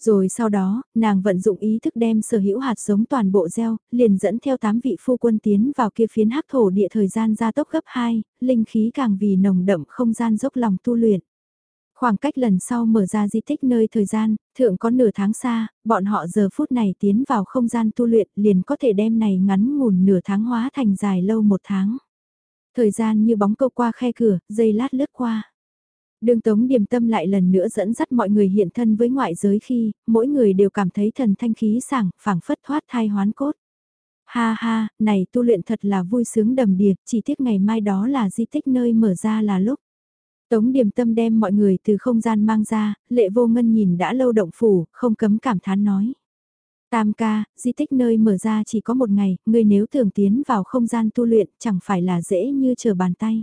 Rồi sau đó, nàng vận dụng ý thức đem sở hữu hạt giống toàn bộ gieo, liền dẫn theo 8 vị phu quân tiến vào kia phiến hắc thổ địa thời gian gia tốc gấp 2, linh khí càng vì nồng đậm không gian dốc lòng tu luyện. Khoảng cách lần sau mở ra di tích nơi thời gian, thượng có nửa tháng xa, bọn họ giờ phút này tiến vào không gian tu luyện liền có thể đem này ngắn ngủn nửa tháng hóa thành dài lâu một tháng. Thời gian như bóng câu qua khe cửa, dây lát lướt qua. Đường Tống Điềm Tâm lại lần nữa dẫn dắt mọi người hiện thân với ngoại giới khi, mỗi người đều cảm thấy thần thanh khí sảng, phảng phất thoát thai hoán cốt. Ha ha, này tu luyện thật là vui sướng đầm đìa, chỉ tiếc ngày mai đó là di tích nơi mở ra là lúc. Tống Điềm Tâm đem mọi người từ không gian mang ra, lệ vô ngân nhìn đã lâu động phủ, không cấm cảm thán nói. Tam ca, di tích nơi mở ra chỉ có một ngày, ngươi nếu thường tiến vào không gian tu luyện chẳng phải là dễ như chờ bàn tay.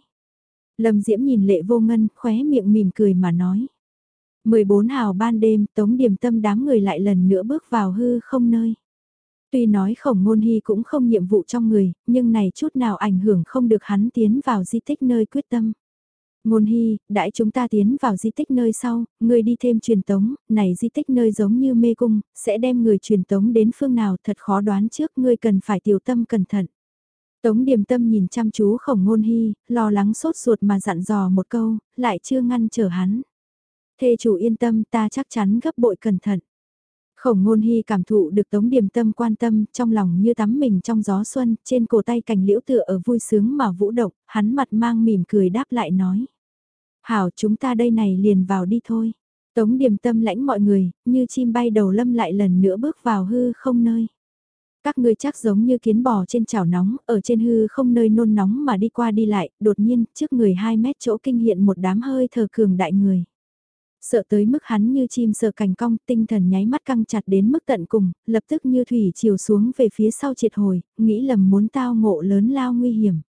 Lâm Diễm nhìn lệ vô ngân, khóe miệng mỉm cười mà nói. 14 hào ban đêm, tống điểm tâm đám người lại lần nữa bước vào hư không nơi. Tuy nói khổng ngôn hy cũng không nhiệm vụ trong người, nhưng này chút nào ảnh hưởng không được hắn tiến vào di tích nơi quyết tâm. Ngôn hy, đãi chúng ta tiến vào di tích nơi sau, người đi thêm truyền tống, này di tích nơi giống như mê cung, sẽ đem người truyền tống đến phương nào thật khó đoán trước ngươi cần phải tiểu tâm cẩn thận. Tống điềm tâm nhìn chăm chú khổng ngôn hy, lo lắng sốt ruột mà dặn dò một câu, lại chưa ngăn trở hắn. Thê chủ yên tâm ta chắc chắn gấp bội cẩn thận. Khổng ngôn hy cảm thụ được tống điềm tâm quan tâm trong lòng như tắm mình trong gió xuân, trên cổ tay cành liễu tựa ở vui sướng mà vũ động, hắn mặt mang mỉm cười đáp lại nói. Hảo chúng ta đây này liền vào đi thôi. Tống điềm tâm lãnh mọi người, như chim bay đầu lâm lại lần nữa bước vào hư không nơi. Các ngươi chắc giống như kiến bò trên chảo nóng, ở trên hư không nơi nôn nóng mà đi qua đi lại, đột nhiên, trước người 2 mét chỗ kinh hiện một đám hơi thờ cường đại người. Sợ tới mức hắn như chim sợ cành cong, tinh thần nháy mắt căng chặt đến mức tận cùng, lập tức như thủy chiều xuống về phía sau triệt hồi, nghĩ lầm muốn tao ngộ lớn lao nguy hiểm.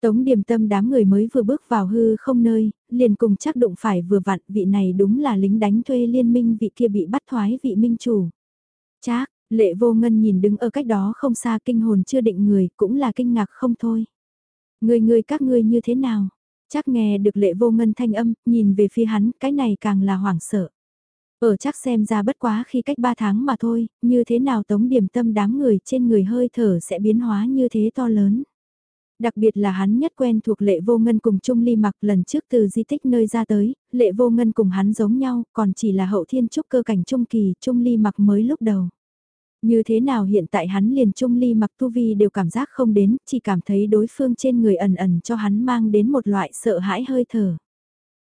Tống điềm tâm đám người mới vừa bước vào hư không nơi, liền cùng chắc đụng phải vừa vặn vị này đúng là lính đánh thuê liên minh vị kia bị bắt thoái vị minh chủ. Chắc lệ vô ngân nhìn đứng ở cách đó không xa kinh hồn chưa định người cũng là kinh ngạc không thôi. Người người các ngươi như thế nào? Chắc nghe được lệ vô ngân thanh âm, nhìn về phía hắn, cái này càng là hoảng sợ. Ở chắc xem ra bất quá khi cách 3 tháng mà thôi, như thế nào tống điểm tâm đám người trên người hơi thở sẽ biến hóa như thế to lớn. Đặc biệt là hắn nhất quen thuộc lệ vô ngân cùng Trung Ly mặc lần trước từ di tích nơi ra tới, lệ vô ngân cùng hắn giống nhau, còn chỉ là hậu thiên trúc cơ cảnh Trung Kỳ, Trung Ly mặc mới lúc đầu. Như thế nào hiện tại hắn liền Trung Ly mặc tu vi đều cảm giác không đến, chỉ cảm thấy đối phương trên người ẩn ẩn cho hắn mang đến một loại sợ hãi hơi thở.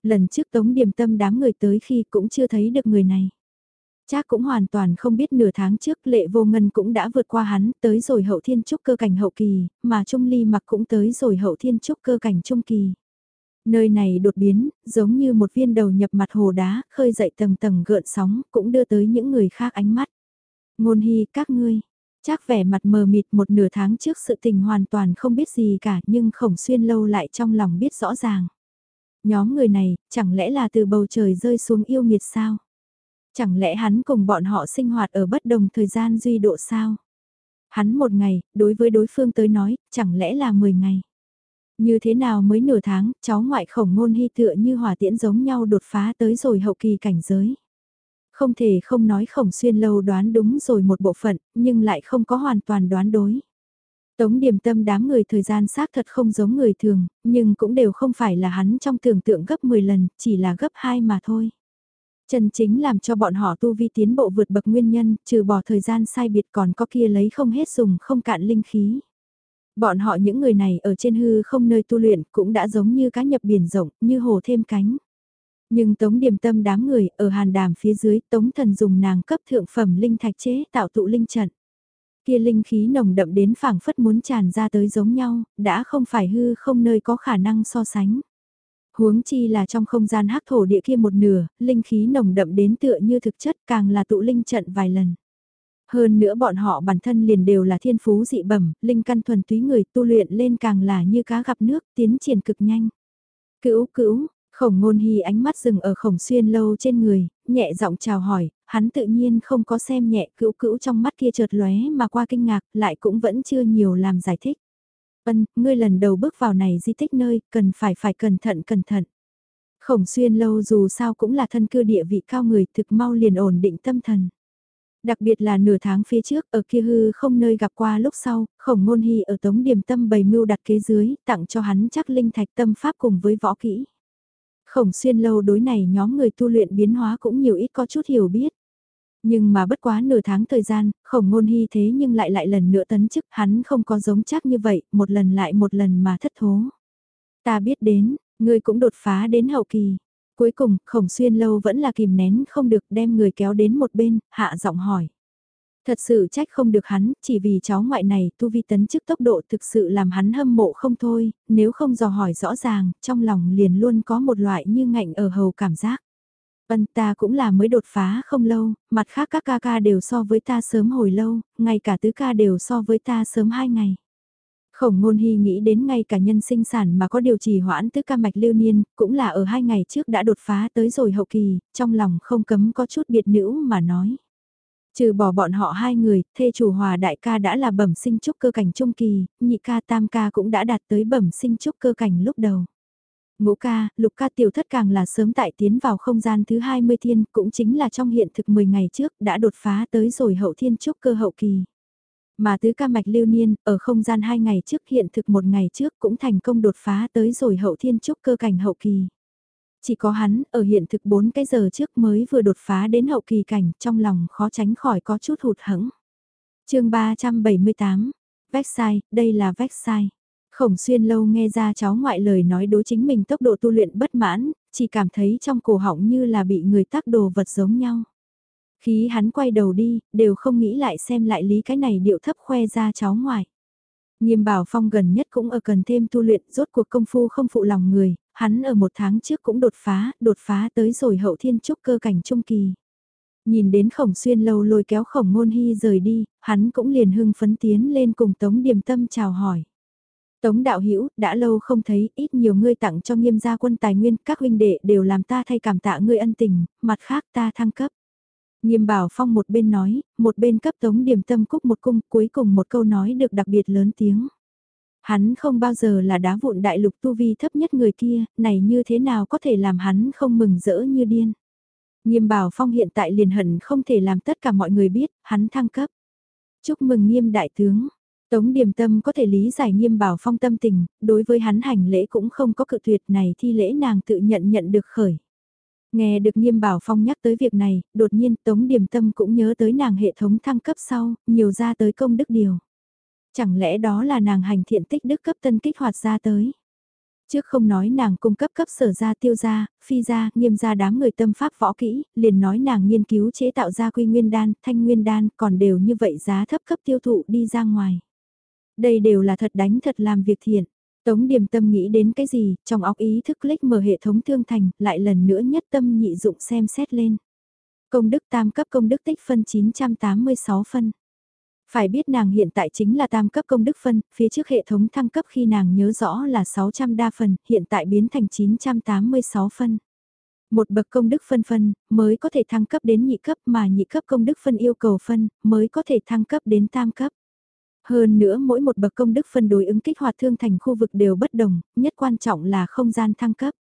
Lần trước tống điềm tâm đám người tới khi cũng chưa thấy được người này. Chắc cũng hoàn toàn không biết nửa tháng trước lệ vô ngân cũng đã vượt qua hắn tới rồi hậu thiên trúc cơ cảnh hậu kỳ, mà Trung Ly mặc cũng tới rồi hậu thiên trúc cơ cảnh trung kỳ. Nơi này đột biến, giống như một viên đầu nhập mặt hồ đá, khơi dậy tầng tầng gợn sóng, cũng đưa tới những người khác ánh mắt. Ngôn hy các ngươi, chắc vẻ mặt mờ mịt một nửa tháng trước sự tình hoàn toàn không biết gì cả nhưng khổng xuyên lâu lại trong lòng biết rõ ràng. Nhóm người này, chẳng lẽ là từ bầu trời rơi xuống yêu nghiệt sao? Chẳng lẽ hắn cùng bọn họ sinh hoạt ở bất đồng thời gian duy độ sao? Hắn một ngày, đối với đối phương tới nói, chẳng lẽ là 10 ngày? Như thế nào mới nửa tháng, cháu ngoại khổng ngôn hy tựa như hỏa tiễn giống nhau đột phá tới rồi hậu kỳ cảnh giới. Không thể không nói khổng xuyên lâu đoán đúng rồi một bộ phận, nhưng lại không có hoàn toàn đoán đối. Tống điểm tâm đám người thời gian xác thật không giống người thường, nhưng cũng đều không phải là hắn trong tưởng tượng gấp 10 lần, chỉ là gấp 2 mà thôi. Chân chính làm cho bọn họ tu vi tiến bộ vượt bậc nguyên nhân, trừ bỏ thời gian sai biệt còn có kia lấy không hết dùng không cạn linh khí. Bọn họ những người này ở trên hư không nơi tu luyện cũng đã giống như cá nhập biển rộng, như hồ thêm cánh. Nhưng Tống Điềm Tâm đám người ở hàn đàm phía dưới, Tống Thần dùng nàng cấp thượng phẩm linh thạch chế tạo tụ linh trận. Kia linh khí nồng đậm đến phảng phất muốn tràn ra tới giống nhau, đã không phải hư không nơi có khả năng so sánh. Huống chi là trong không gian hắc thổ địa kia một nửa, linh khí nồng đậm đến tựa như thực chất càng là tụ linh trận vài lần. Hơn nữa bọn họ bản thân liền đều là thiên phú dị bẩm, linh căn thuần túy người tu luyện lên càng là như cá gặp nước, tiến triển cực nhanh. Cữu cữu, khổng ngôn hy ánh mắt dừng ở khổng xuyên lâu trên người, nhẹ giọng chào hỏi, hắn tự nhiên không có xem nhẹ cữu cữu trong mắt kia chợt lóe mà qua kinh ngạc, lại cũng vẫn chưa nhiều làm giải thích. Ân, ngươi lần đầu bước vào này di tích nơi, cần phải phải cẩn thận cẩn thận. Khổng xuyên lâu dù sao cũng là thân cư địa vị cao người thực mau liền ổn định tâm thần. Đặc biệt là nửa tháng phía trước ở kia hư không nơi gặp qua lúc sau, khổng ngôn hy ở tống điểm tâm bày mưu đặt kế dưới, tặng cho hắn chắc linh thạch tâm pháp cùng với võ kỹ. Khổng xuyên lâu đối này nhóm người tu luyện biến hóa cũng nhiều ít có chút hiểu biết. Nhưng mà bất quá nửa tháng thời gian, khổng ngôn hy thế nhưng lại lại lần nữa tấn chức hắn không có giống chắc như vậy, một lần lại một lần mà thất thố. Ta biết đến, ngươi cũng đột phá đến hậu kỳ. Cuối cùng, khổng xuyên lâu vẫn là kìm nén không được đem người kéo đến một bên, hạ giọng hỏi. Thật sự trách không được hắn, chỉ vì cháu ngoại này tu vi tấn chức tốc độ thực sự làm hắn hâm mộ không thôi, nếu không dò hỏi rõ ràng, trong lòng liền luôn có một loại như ngạnh ở hầu cảm giác. Vân ta cũng là mới đột phá không lâu, mặt khác các ca ca đều so với ta sớm hồi lâu, ngay cả tứ ca đều so với ta sớm hai ngày. Khổng ngôn hy nghĩ đến ngay cả nhân sinh sản mà có điều trì hoãn tứ ca mạch lưu niên, cũng là ở hai ngày trước đã đột phá tới rồi hậu kỳ, trong lòng không cấm có chút biệt nữ mà nói. Trừ bỏ bọn họ hai người, thê chủ hòa đại ca đã là bẩm sinh trúc cơ cảnh trung kỳ, nhị ca tam ca cũng đã đạt tới bẩm sinh trúc cơ cảnh lúc đầu. Ngũ ca, lục ca tiểu thất càng là sớm tại tiến vào không gian thứ 20 thiên, cũng chính là trong hiện thực 10 ngày trước đã đột phá tới rồi hậu thiên trúc cơ hậu kỳ. Mà tứ ca mạch lưu niên, ở không gian 2 ngày trước hiện thực một ngày trước cũng thành công đột phá tới rồi hậu thiên trúc cơ cảnh hậu kỳ. Chỉ có hắn, ở hiện thực 4 cái giờ trước mới vừa đột phá đến hậu kỳ cảnh, trong lòng khó tránh khỏi có chút hụt hẫng. chương 378, Vexai, đây là Vexai. Khổng xuyên lâu nghe ra cháu ngoại lời nói đối chính mình tốc độ tu luyện bất mãn, chỉ cảm thấy trong cổ họng như là bị người tác đồ vật giống nhau. Khí hắn quay đầu đi, đều không nghĩ lại xem lại lý cái này điệu thấp khoe ra cháu ngoại. Nghiêm bảo phong gần nhất cũng ở cần thêm tu luyện, rốt cuộc công phu không phụ lòng người, hắn ở một tháng trước cũng đột phá, đột phá tới rồi hậu thiên trúc cơ cảnh trung kỳ. Nhìn đến khổng xuyên lâu lôi kéo khổng ngôn hy rời đi, hắn cũng liền hưng phấn tiến lên cùng tống điềm tâm chào hỏi. Tống đạo Hữu đã lâu không thấy, ít nhiều ngươi tặng cho nghiêm gia quân tài nguyên, các huynh đệ đều làm ta thay cảm tạ ngươi ân tình, mặt khác ta thăng cấp. Nghiêm bảo phong một bên nói, một bên cấp tống điểm tâm cúc một cung, cuối cùng một câu nói được đặc biệt lớn tiếng. Hắn không bao giờ là đá vụn đại lục tu vi thấp nhất người kia, này như thế nào có thể làm hắn không mừng rỡ như điên. Nghiêm bảo phong hiện tại liền hận không thể làm tất cả mọi người biết, hắn thăng cấp. Chúc mừng nghiêm đại tướng. Tống Điềm Tâm có thể lý giải nghiêm bảo phong tâm tình, đối với hắn hành lễ cũng không có cự tuyệt này thi lễ nàng tự nhận nhận được khởi. Nghe được nghiêm bảo phong nhắc tới việc này, đột nhiên Tống Điềm Tâm cũng nhớ tới nàng hệ thống thăng cấp sau, nhiều ra tới công đức điều. Chẳng lẽ đó là nàng hành thiện tích đức cấp tân kích hoạt ra tới. Trước không nói nàng cung cấp cấp sở ra tiêu ra, phi ra, nghiêm ra đám người tâm pháp võ kỹ, liền nói nàng nghiên cứu chế tạo ra quy nguyên đan, thanh nguyên đan, còn đều như vậy giá thấp cấp tiêu thụ đi ra ngoài. Đây đều là thật đánh thật làm việc thiện. Tống điểm tâm nghĩ đến cái gì, trong óc ý thức click mở hệ thống thương thành, lại lần nữa nhất tâm nhị dụng xem xét lên. Công đức tam cấp công đức tích phân 986 phân. Phải biết nàng hiện tại chính là tam cấp công đức phân, phía trước hệ thống thăng cấp khi nàng nhớ rõ là 600 đa phần, hiện tại biến thành 986 phân. Một bậc công đức phân phân, mới có thể thăng cấp đến nhị cấp mà nhị cấp công đức phân yêu cầu phân, mới có thể thăng cấp đến tam cấp. Hơn nữa mỗi một bậc công đức phân đối ứng kích hoạt thương thành khu vực đều bất đồng, nhất quan trọng là không gian thăng cấp.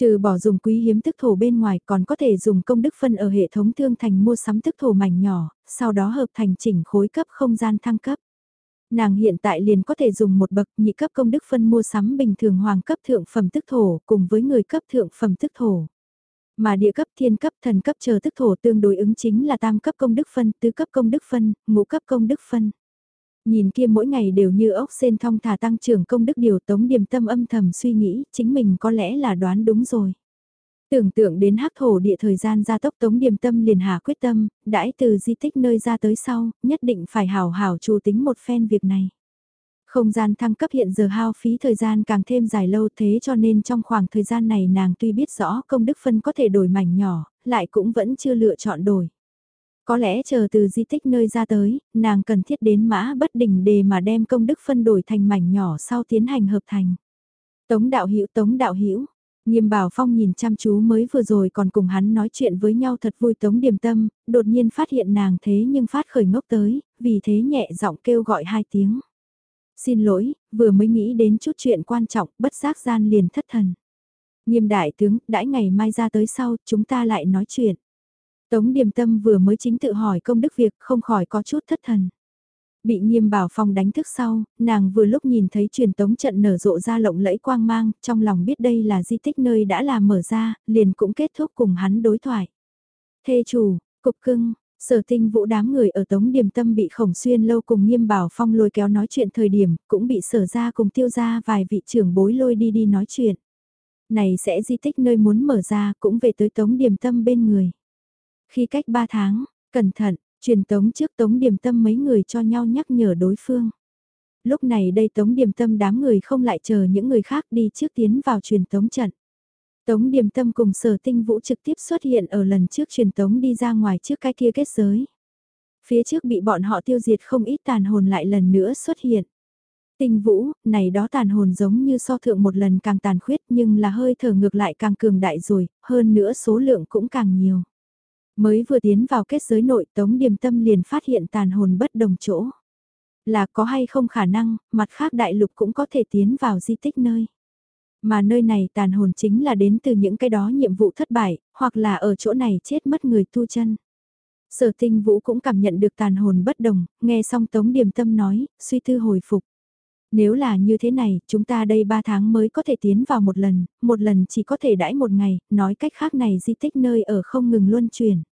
Trừ bỏ dùng quý hiếm tức thổ bên ngoài còn có thể dùng công đức phân ở hệ thống thương thành mua sắm tức thổ mảnh nhỏ, sau đó hợp thành chỉnh khối cấp không gian thăng cấp. Nàng hiện tại liền có thể dùng một bậc nhị cấp công đức phân mua sắm bình thường hoàng cấp thượng phẩm tức thổ cùng với người cấp thượng phẩm tức thổ. Mà địa cấp thiên cấp thần cấp chờ tức thổ tương đối ứng chính là tam cấp công đức phân, tứ cấp công đức phân, ngũ cấp công đức phân. Nhìn kia mỗi ngày đều như ốc sen thong thả tăng trưởng công đức điều tống điềm tâm âm thầm suy nghĩ, chính mình có lẽ là đoán đúng rồi. Tưởng tượng đến hắc thổ địa thời gian gia tốc tống điềm tâm liền hà quyết tâm, đãi từ di tích nơi ra tới sau, nhất định phải hào hào chủ tính một phen việc này. Không gian thăng cấp hiện giờ hao phí thời gian càng thêm dài lâu thế cho nên trong khoảng thời gian này nàng tuy biết rõ công đức phân có thể đổi mảnh nhỏ, lại cũng vẫn chưa lựa chọn đổi. Có lẽ chờ từ di tích nơi ra tới, nàng cần thiết đến mã bất đỉnh đề mà đem công đức phân đổi thành mảnh nhỏ sau tiến hành hợp thành. Tống đạo hữu tống đạo hữu Nghiêm bảo phong nhìn chăm chú mới vừa rồi còn cùng hắn nói chuyện với nhau thật vui tống điềm tâm, đột nhiên phát hiện nàng thế nhưng phát khởi ngốc tới, vì thế nhẹ giọng kêu gọi hai tiếng. Xin lỗi, vừa mới nghĩ đến chút chuyện quan trọng, bất giác gian liền thất thần. Nghiêm đại tướng, đãi ngày mai ra tới sau, chúng ta lại nói chuyện. Tống Điềm Tâm vừa mới chính tự hỏi công đức việc không khỏi có chút thất thần. Bị nghiêm bảo phong đánh thức sau, nàng vừa lúc nhìn thấy truyền tống trận nở rộ ra lộng lẫy quang mang, trong lòng biết đây là di tích nơi đã làm mở ra, liền cũng kết thúc cùng hắn đối thoại. Thê chủ, cục cưng, sở tinh vũ đám người ở tống điềm tâm bị khổng xuyên lâu cùng nghiêm bảo phong lôi kéo nói chuyện thời điểm, cũng bị sở ra cùng tiêu ra vài vị trưởng bối lôi đi đi nói chuyện. Này sẽ di tích nơi muốn mở ra cũng về tới Tống Điềm Tâm bên người. Khi cách 3 tháng, cẩn thận, truyền Tống trước Tống Điềm Tâm mấy người cho nhau nhắc nhở đối phương. Lúc này đây Tống Điềm Tâm đám người không lại chờ những người khác đi trước tiến vào truyền Tống trận. Tống Điềm Tâm cùng Sở Tinh Vũ trực tiếp xuất hiện ở lần trước truyền Tống đi ra ngoài trước cái kia kết giới. Phía trước bị bọn họ tiêu diệt không ít tàn hồn lại lần nữa xuất hiện. Tinh Vũ, này đó tàn hồn giống như so thượng một lần càng tàn khuyết nhưng là hơi thở ngược lại càng cường đại rồi, hơn nữa số lượng cũng càng nhiều. Mới vừa tiến vào kết giới nội Tống Điềm Tâm liền phát hiện tàn hồn bất đồng chỗ. Là có hay không khả năng, mặt khác đại lục cũng có thể tiến vào di tích nơi. Mà nơi này tàn hồn chính là đến từ những cái đó nhiệm vụ thất bại, hoặc là ở chỗ này chết mất người tu chân. Sở tinh vũ cũng cảm nhận được tàn hồn bất đồng, nghe xong Tống Điềm Tâm nói, suy tư hồi phục. Nếu là như thế này, chúng ta đây 3 tháng mới có thể tiến vào một lần, một lần chỉ có thể đãi một ngày, nói cách khác này di tích nơi ở không ngừng luân chuyển.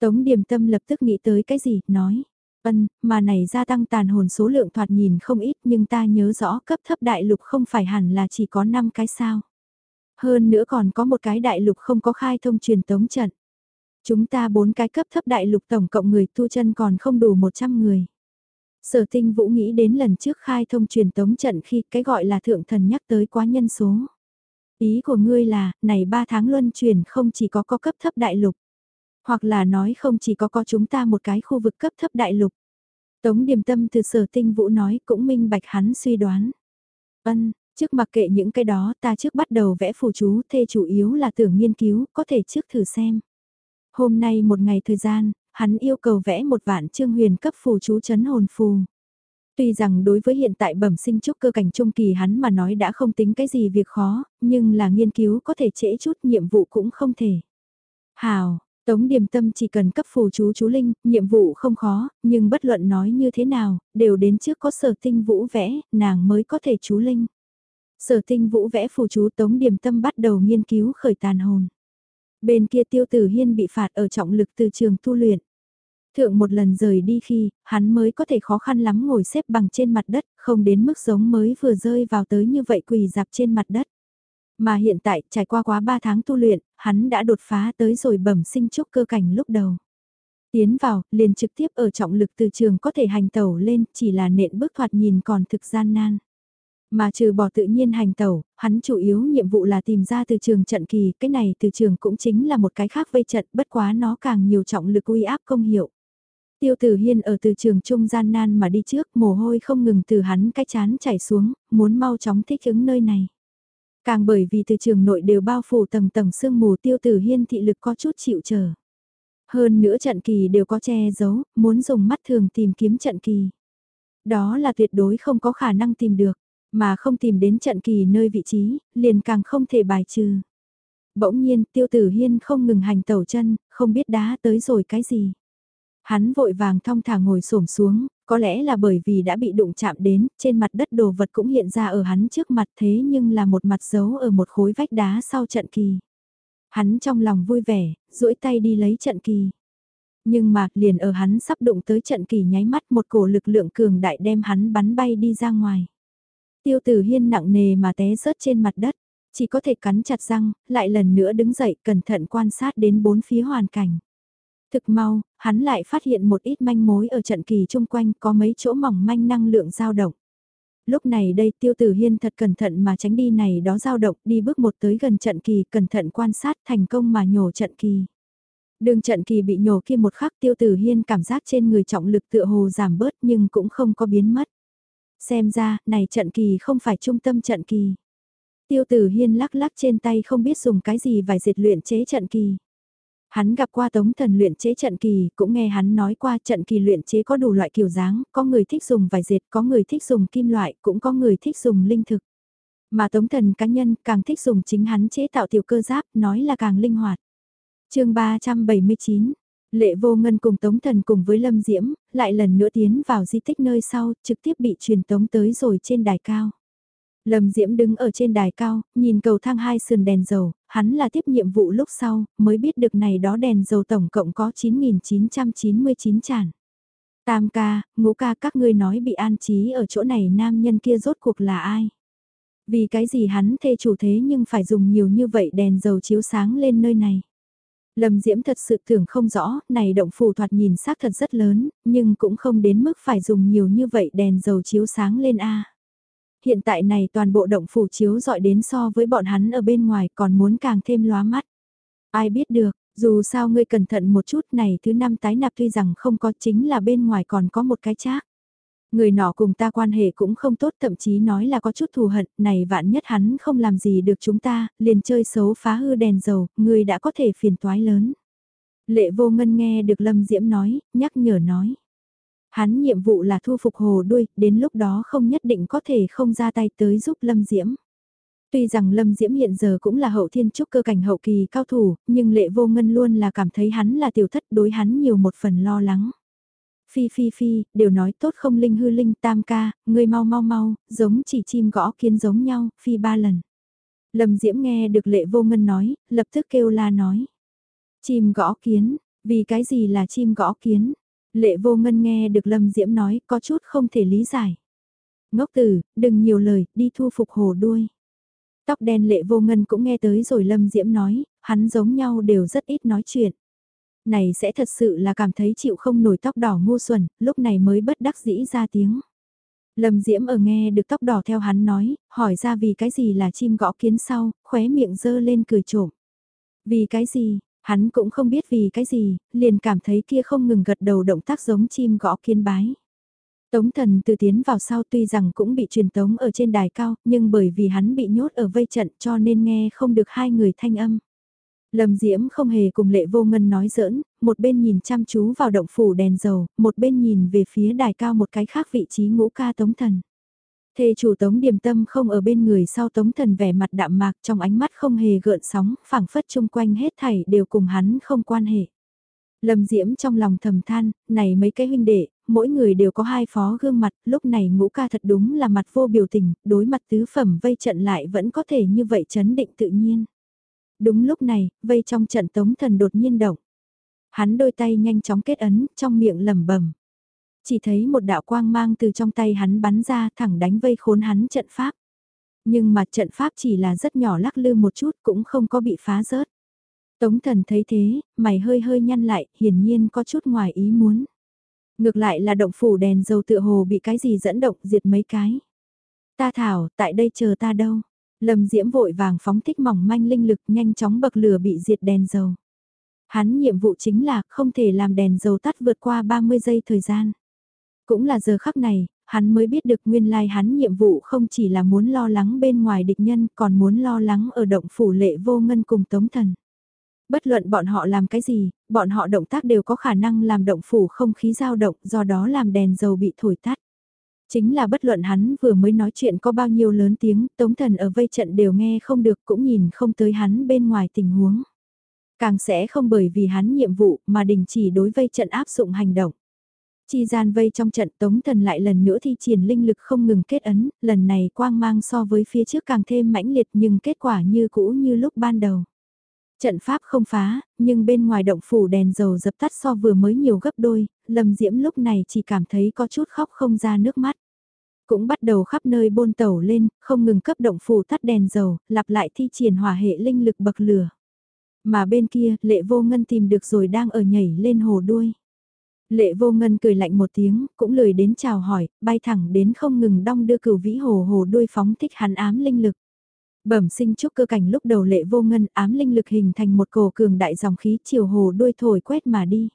Tống Điềm Tâm lập tức nghĩ tới cái gì, nói. Ân, mà này gia tăng tàn hồn số lượng thoạt nhìn không ít nhưng ta nhớ rõ cấp thấp đại lục không phải hẳn là chỉ có 5 cái sao. Hơn nữa còn có một cái đại lục không có khai thông truyền tống trận. Chúng ta bốn cái cấp thấp đại lục tổng cộng người tu chân còn không đủ 100 người. Sở tinh vũ nghĩ đến lần trước khai thông truyền tống trận khi cái gọi là thượng thần nhắc tới quá nhân số. Ý của ngươi là, này 3 tháng luân truyền không chỉ có có cấp thấp đại lục. Hoặc là nói không chỉ có có chúng ta một cái khu vực cấp thấp đại lục. Tống điềm tâm từ sở tinh vũ nói cũng minh bạch hắn suy đoán. Ân, trước mặc kệ những cái đó ta trước bắt đầu vẽ phù chú thê chủ yếu là tưởng nghiên cứu, có thể trước thử xem. Hôm nay một ngày thời gian, hắn yêu cầu vẽ một vạn trương huyền cấp phù chú chấn hồn phù. Tuy rằng đối với hiện tại bẩm sinh trúc cơ cảnh trung kỳ hắn mà nói đã không tính cái gì việc khó, nhưng là nghiên cứu có thể trễ chút nhiệm vụ cũng không thể. Hào, Tống Điềm Tâm chỉ cần cấp phù chú chú linh, nhiệm vụ không khó, nhưng bất luận nói như thế nào, đều đến trước có sở tinh vũ vẽ, nàng mới có thể chú linh. Sở tinh vũ vẽ phù chú Tống Điềm Tâm bắt đầu nghiên cứu khởi tàn hồn. Bên kia tiêu tử hiên bị phạt ở trọng lực từ trường tu luyện. Thượng một lần rời đi khi, hắn mới có thể khó khăn lắm ngồi xếp bằng trên mặt đất, không đến mức giống mới vừa rơi vào tới như vậy quỳ dạp trên mặt đất. Mà hiện tại, trải qua quá 3 tháng tu luyện, hắn đã đột phá tới rồi bẩm sinh trúc cơ cảnh lúc đầu. Tiến vào, liền trực tiếp ở trọng lực từ trường có thể hành tẩu lên, chỉ là nện bước thoạt nhìn còn thực gian nan. Mà trừ bỏ tự nhiên hành tẩu, hắn chủ yếu nhiệm vụ là tìm ra từ trường trận kỳ, cái này từ trường cũng chính là một cái khác vây trận, bất quá nó càng nhiều trọng lực uy áp công hiệu. Tiêu tử hiên ở từ trường trung gian nan mà đi trước, mồ hôi không ngừng từ hắn cái chán chảy xuống, muốn mau chóng thích ứng nơi này. Càng bởi vì từ trường nội đều bao phủ tầng tầng sương mù tiêu tử hiên thị lực có chút chịu chờ. Hơn nữa trận kỳ đều có che giấu, muốn dùng mắt thường tìm kiếm trận kỳ. Đó là tuyệt đối không có khả năng tìm được, mà không tìm đến trận kỳ nơi vị trí, liền càng không thể bài trừ. Bỗng nhiên tiêu tử hiên không ngừng hành tẩu chân, không biết đá tới rồi cái gì. Hắn vội vàng thong thả ngồi xổm xuống, có lẽ là bởi vì đã bị đụng chạm đến, trên mặt đất đồ vật cũng hiện ra ở hắn trước mặt thế nhưng là một mặt dấu ở một khối vách đá sau trận kỳ. Hắn trong lòng vui vẻ, duỗi tay đi lấy trận kỳ. Nhưng mà, liền ở hắn sắp đụng tới trận kỳ nháy mắt một cổ lực lượng cường đại đem hắn bắn bay đi ra ngoài. Tiêu tử hiên nặng nề mà té rớt trên mặt đất, chỉ có thể cắn chặt răng, lại lần nữa đứng dậy cẩn thận quan sát đến bốn phía hoàn cảnh. Thực mau, hắn lại phát hiện một ít manh mối ở trận kỳ chung quanh có mấy chỗ mỏng manh năng lượng dao động. Lúc này đây tiêu tử hiên thật cẩn thận mà tránh đi này đó dao động đi bước một tới gần trận kỳ cẩn thận quan sát thành công mà nhổ trận kỳ. Đường trận kỳ bị nhổ kia một khắc tiêu tử hiên cảm giác trên người trọng lực tựa hồ giảm bớt nhưng cũng không có biến mất. Xem ra, này trận kỳ không phải trung tâm trận kỳ. Tiêu tử hiên lắc lắc trên tay không biết dùng cái gì vài diệt luyện chế trận kỳ. Hắn gặp qua tống thần luyện chế trận kỳ, cũng nghe hắn nói qua trận kỳ luyện chế có đủ loại kiểu dáng, có người thích dùng vải dệt, có người thích dùng kim loại, cũng có người thích dùng linh thực. Mà tống thần cá nhân càng thích dùng chính hắn chế tạo tiểu cơ giáp, nói là càng linh hoạt. chương 379 Lệ vô ngân cùng Tống Thần cùng với Lâm Diễm, lại lần nữa tiến vào di tích nơi sau, trực tiếp bị truyền tống tới rồi trên đài cao. Lâm Diễm đứng ở trên đài cao, nhìn cầu thang hai sườn đèn dầu, hắn là tiếp nhiệm vụ lúc sau, mới biết được này đó đèn dầu tổng cộng có 9.999 tràn. Tam ca, ngũ ca các ngươi nói bị an trí ở chỗ này nam nhân kia rốt cuộc là ai? Vì cái gì hắn thê chủ thế nhưng phải dùng nhiều như vậy đèn dầu chiếu sáng lên nơi này. Lâm Diễm thật sự tưởng không rõ, này động phủ thoạt nhìn xác thật rất lớn, nhưng cũng không đến mức phải dùng nhiều như vậy đèn dầu chiếu sáng lên A. Hiện tại này toàn bộ động phủ chiếu dọi đến so với bọn hắn ở bên ngoài còn muốn càng thêm lóa mắt. Ai biết được, dù sao ngươi cẩn thận một chút này thứ năm tái nạp tuy rằng không có chính là bên ngoài còn có một cái chác. Người nọ cùng ta quan hệ cũng không tốt thậm chí nói là có chút thù hận, này vạn nhất hắn không làm gì được chúng ta, liền chơi xấu phá hư đèn dầu, người đã có thể phiền toái lớn. Lệ vô ngân nghe được Lâm Diễm nói, nhắc nhở nói. Hắn nhiệm vụ là thu phục hồ đuôi, đến lúc đó không nhất định có thể không ra tay tới giúp Lâm Diễm. Tuy rằng Lâm Diễm hiện giờ cũng là hậu thiên trúc cơ cảnh hậu kỳ cao thủ, nhưng lệ vô ngân luôn là cảm thấy hắn là tiểu thất đối hắn nhiều một phần lo lắng. Phi phi phi, đều nói tốt không linh hư linh tam ca, người mau mau mau, giống chỉ chim gõ kiến giống nhau, phi ba lần. Lâm Diễm nghe được lệ vô ngân nói, lập tức kêu la nói. Chim gõ kiến, vì cái gì là chim gõ kiến? Lệ vô ngân nghe được Lâm Diễm nói có chút không thể lý giải. Ngốc tử, đừng nhiều lời, đi thu phục hồ đuôi. Tóc đen lệ vô ngân cũng nghe tới rồi Lâm Diễm nói, hắn giống nhau đều rất ít nói chuyện. Này sẽ thật sự là cảm thấy chịu không nổi tóc đỏ ngu xuẩn, lúc này mới bất đắc dĩ ra tiếng. Lâm Diễm ở nghe được tóc đỏ theo hắn nói, hỏi ra vì cái gì là chim gõ kiến sau, khóe miệng dơ lên cười trộm. Vì cái gì, hắn cũng không biết vì cái gì, liền cảm thấy kia không ngừng gật đầu động tác giống chim gõ kiến bái. Tống thần từ tiến vào sau tuy rằng cũng bị truyền tống ở trên đài cao, nhưng bởi vì hắn bị nhốt ở vây trận cho nên nghe không được hai người thanh âm. Lâm Diễm không hề cùng lệ vô ngân nói giỡn, một bên nhìn chăm chú vào động phủ đèn dầu, một bên nhìn về phía đài cao một cái khác vị trí ngũ ca tống thần. Thê chủ tống điềm tâm không ở bên người sau tống thần vẻ mặt đạm mạc trong ánh mắt không hề gợn sóng, phảng phất chung quanh hết thảy đều cùng hắn không quan hệ. Lâm Diễm trong lòng thầm than, này mấy cái huynh đệ, mỗi người đều có hai phó gương mặt, lúc này ngũ ca thật đúng là mặt vô biểu tình, đối mặt tứ phẩm vây trận lại vẫn có thể như vậy chấn định tự nhiên. Đúng lúc này, vây trong trận tống thần đột nhiên động. Hắn đôi tay nhanh chóng kết ấn, trong miệng lẩm bẩm. Chỉ thấy một đạo quang mang từ trong tay hắn bắn ra thẳng đánh vây khốn hắn trận pháp. Nhưng mà trận pháp chỉ là rất nhỏ lắc lư một chút cũng không có bị phá rớt. Tống thần thấy thế, mày hơi hơi nhăn lại, hiển nhiên có chút ngoài ý muốn. Ngược lại là động phủ đèn dầu tựa hồ bị cái gì dẫn động diệt mấy cái. Ta thảo, tại đây chờ ta đâu. Lâm Diễm vội vàng phóng thích mỏng manh linh lực nhanh chóng bậc lửa bị diệt đèn dầu. Hắn nhiệm vụ chính là không thể làm đèn dầu tắt vượt qua 30 giây thời gian. Cũng là giờ khắc này, hắn mới biết được nguyên lai like hắn nhiệm vụ không chỉ là muốn lo lắng bên ngoài địch nhân còn muốn lo lắng ở động phủ lệ vô ngân cùng tống thần. Bất luận bọn họ làm cái gì, bọn họ động tác đều có khả năng làm động phủ không khí dao động do đó làm đèn dầu bị thổi tắt. Chính là bất luận hắn vừa mới nói chuyện có bao nhiêu lớn tiếng, tống thần ở vây trận đều nghe không được cũng nhìn không tới hắn bên ngoài tình huống. Càng sẽ không bởi vì hắn nhiệm vụ mà đình chỉ đối vây trận áp dụng hành động. Chi gian vây trong trận tống thần lại lần nữa thi triển linh lực không ngừng kết ấn, lần này quang mang so với phía trước càng thêm mãnh liệt nhưng kết quả như cũ như lúc ban đầu. Trận pháp không phá, nhưng bên ngoài động phủ đèn dầu dập tắt so vừa mới nhiều gấp đôi, Lâm Diễm lúc này chỉ cảm thấy có chút khóc không ra nước mắt. Cũng bắt đầu khắp nơi bôn tẩu lên, không ngừng cấp động phủ tắt đèn dầu, lặp lại thi triển hỏa hệ linh lực bậc lửa. Mà bên kia, lệ vô ngân tìm được rồi đang ở nhảy lên hồ đuôi. Lệ vô ngân cười lạnh một tiếng, cũng lười đến chào hỏi, bay thẳng đến không ngừng đong đưa cửu vĩ hồ hồ đuôi phóng thích hắn ám linh lực. Bẩm sinh trúc cơ cảnh lúc đầu lệ vô ngân ám linh lực hình thành một cổ cường đại dòng khí chiều hồ đuôi thổi quét mà đi.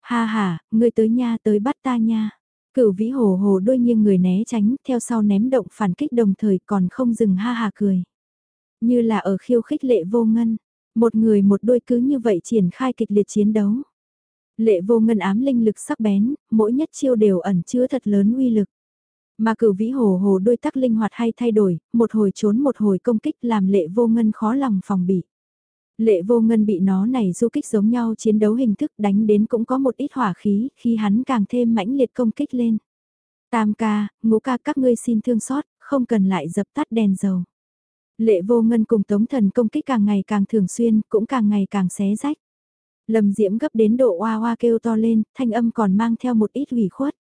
Ha ha, ngươi tới nha tới bắt ta nha. Cửu vĩ hồ hồ đuôi nghiêng người né tránh, theo sau ném động phản kích đồng thời còn không dừng ha ha cười. Như là ở khiêu khích lệ vô ngân, một người một đuôi cứ như vậy triển khai kịch liệt chiến đấu. Lệ vô ngân ám linh lực sắc bén, mỗi nhất chiêu đều ẩn chứa thật lớn uy lực. Mà cửu vĩ hồ hồ đôi tắc linh hoạt hay thay đổi, một hồi trốn một hồi công kích làm lệ vô ngân khó lòng phòng bị. Lệ vô ngân bị nó này du kích giống nhau chiến đấu hình thức đánh đến cũng có một ít hỏa khí khi hắn càng thêm mãnh liệt công kích lên. Tam ca, ngũ ca các ngươi xin thương xót, không cần lại dập tắt đèn dầu. Lệ vô ngân cùng tống thần công kích càng ngày càng thường xuyên, cũng càng ngày càng xé rách. Lâm Diễm gấp đến độ oa oa kêu to lên, thanh âm còn mang theo một ít ủy khuất.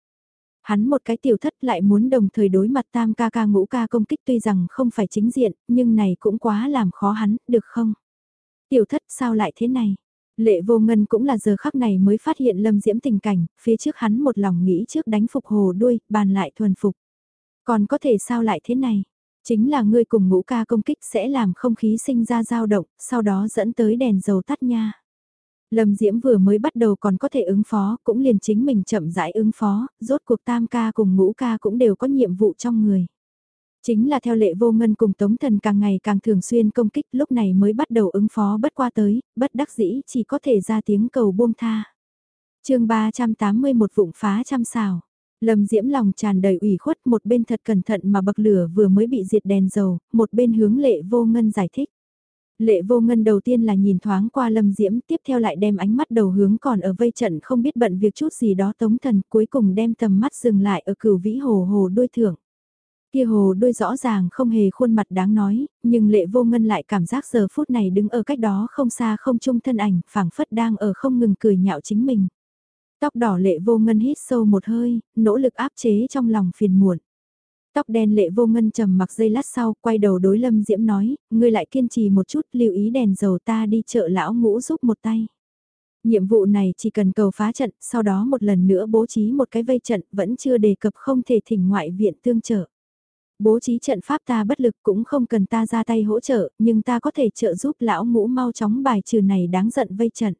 Hắn một cái tiểu thất lại muốn đồng thời đối mặt tam ca ca ngũ ca công kích tuy rằng không phải chính diện, nhưng này cũng quá làm khó hắn, được không? Tiểu thất sao lại thế này? Lệ vô ngân cũng là giờ khắc này mới phát hiện lâm diễm tình cảnh, phía trước hắn một lòng nghĩ trước đánh phục hồ đuôi, bàn lại thuần phục. Còn có thể sao lại thế này? Chính là ngươi cùng ngũ ca công kích sẽ làm không khí sinh ra dao động, sau đó dẫn tới đèn dầu tắt nha. Lâm Diễm vừa mới bắt đầu còn có thể ứng phó, cũng liền chính mình chậm rãi ứng phó, rốt cuộc tam ca cùng ngũ ca cũng đều có nhiệm vụ trong người. Chính là theo lệ vô ngân cùng tống thần càng ngày càng thường xuyên công kích lúc này mới bắt đầu ứng phó bất qua tới, bất đắc dĩ chỉ có thể ra tiếng cầu buông tha. chương 381 vụng phá trăm xào. Lâm Diễm lòng tràn đầy ủy khuất một bên thật cẩn thận mà bậc lửa vừa mới bị diệt đèn dầu, một bên hướng lệ vô ngân giải thích. Lệ vô ngân đầu tiên là nhìn thoáng qua lâm diễm, tiếp theo lại đem ánh mắt đầu hướng còn ở vây trận không biết bận việc chút gì đó tống thần, cuối cùng đem tầm mắt dừng lại ở cửu vĩ hồ hồ đuôi thưởng. Kia hồ đuôi rõ ràng không hề khuôn mặt đáng nói, nhưng lệ vô ngân lại cảm giác giờ phút này đứng ở cách đó không xa không chung thân ảnh, phảng phất đang ở không ngừng cười nhạo chính mình. Tóc đỏ lệ vô ngân hít sâu một hơi, nỗ lực áp chế trong lòng phiền muộn. Tóc đen lệ vô ngân trầm mặc dây lát sau, quay đầu đối lâm diễm nói, ngươi lại kiên trì một chút lưu ý đèn dầu ta đi chợ lão ngũ giúp một tay. Nhiệm vụ này chỉ cần cầu phá trận, sau đó một lần nữa bố trí một cái vây trận, vẫn chưa đề cập không thể thỉnh ngoại viện tương trợ. Bố trí trận pháp ta bất lực cũng không cần ta ra tay hỗ trợ, nhưng ta có thể trợ giúp lão ngũ mau chóng bài trừ này đáng giận vây trận.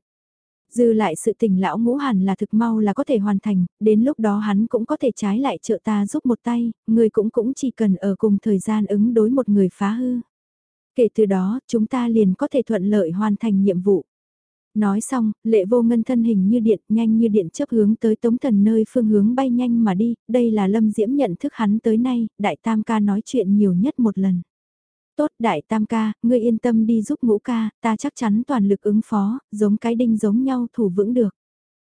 Dư lại sự tình lão ngũ hẳn là thực mau là có thể hoàn thành, đến lúc đó hắn cũng có thể trái lại trợ ta giúp một tay, người cũng cũng chỉ cần ở cùng thời gian ứng đối một người phá hư. Kể từ đó, chúng ta liền có thể thuận lợi hoàn thành nhiệm vụ. Nói xong, lệ vô ngân thân hình như điện, nhanh như điện chấp hướng tới tống thần nơi phương hướng bay nhanh mà đi, đây là lâm diễm nhận thức hắn tới nay, đại tam ca nói chuyện nhiều nhất một lần. Tốt đại tam ca, ngươi yên tâm đi giúp ngũ ca, ta chắc chắn toàn lực ứng phó, giống cái đinh giống nhau thủ vững được.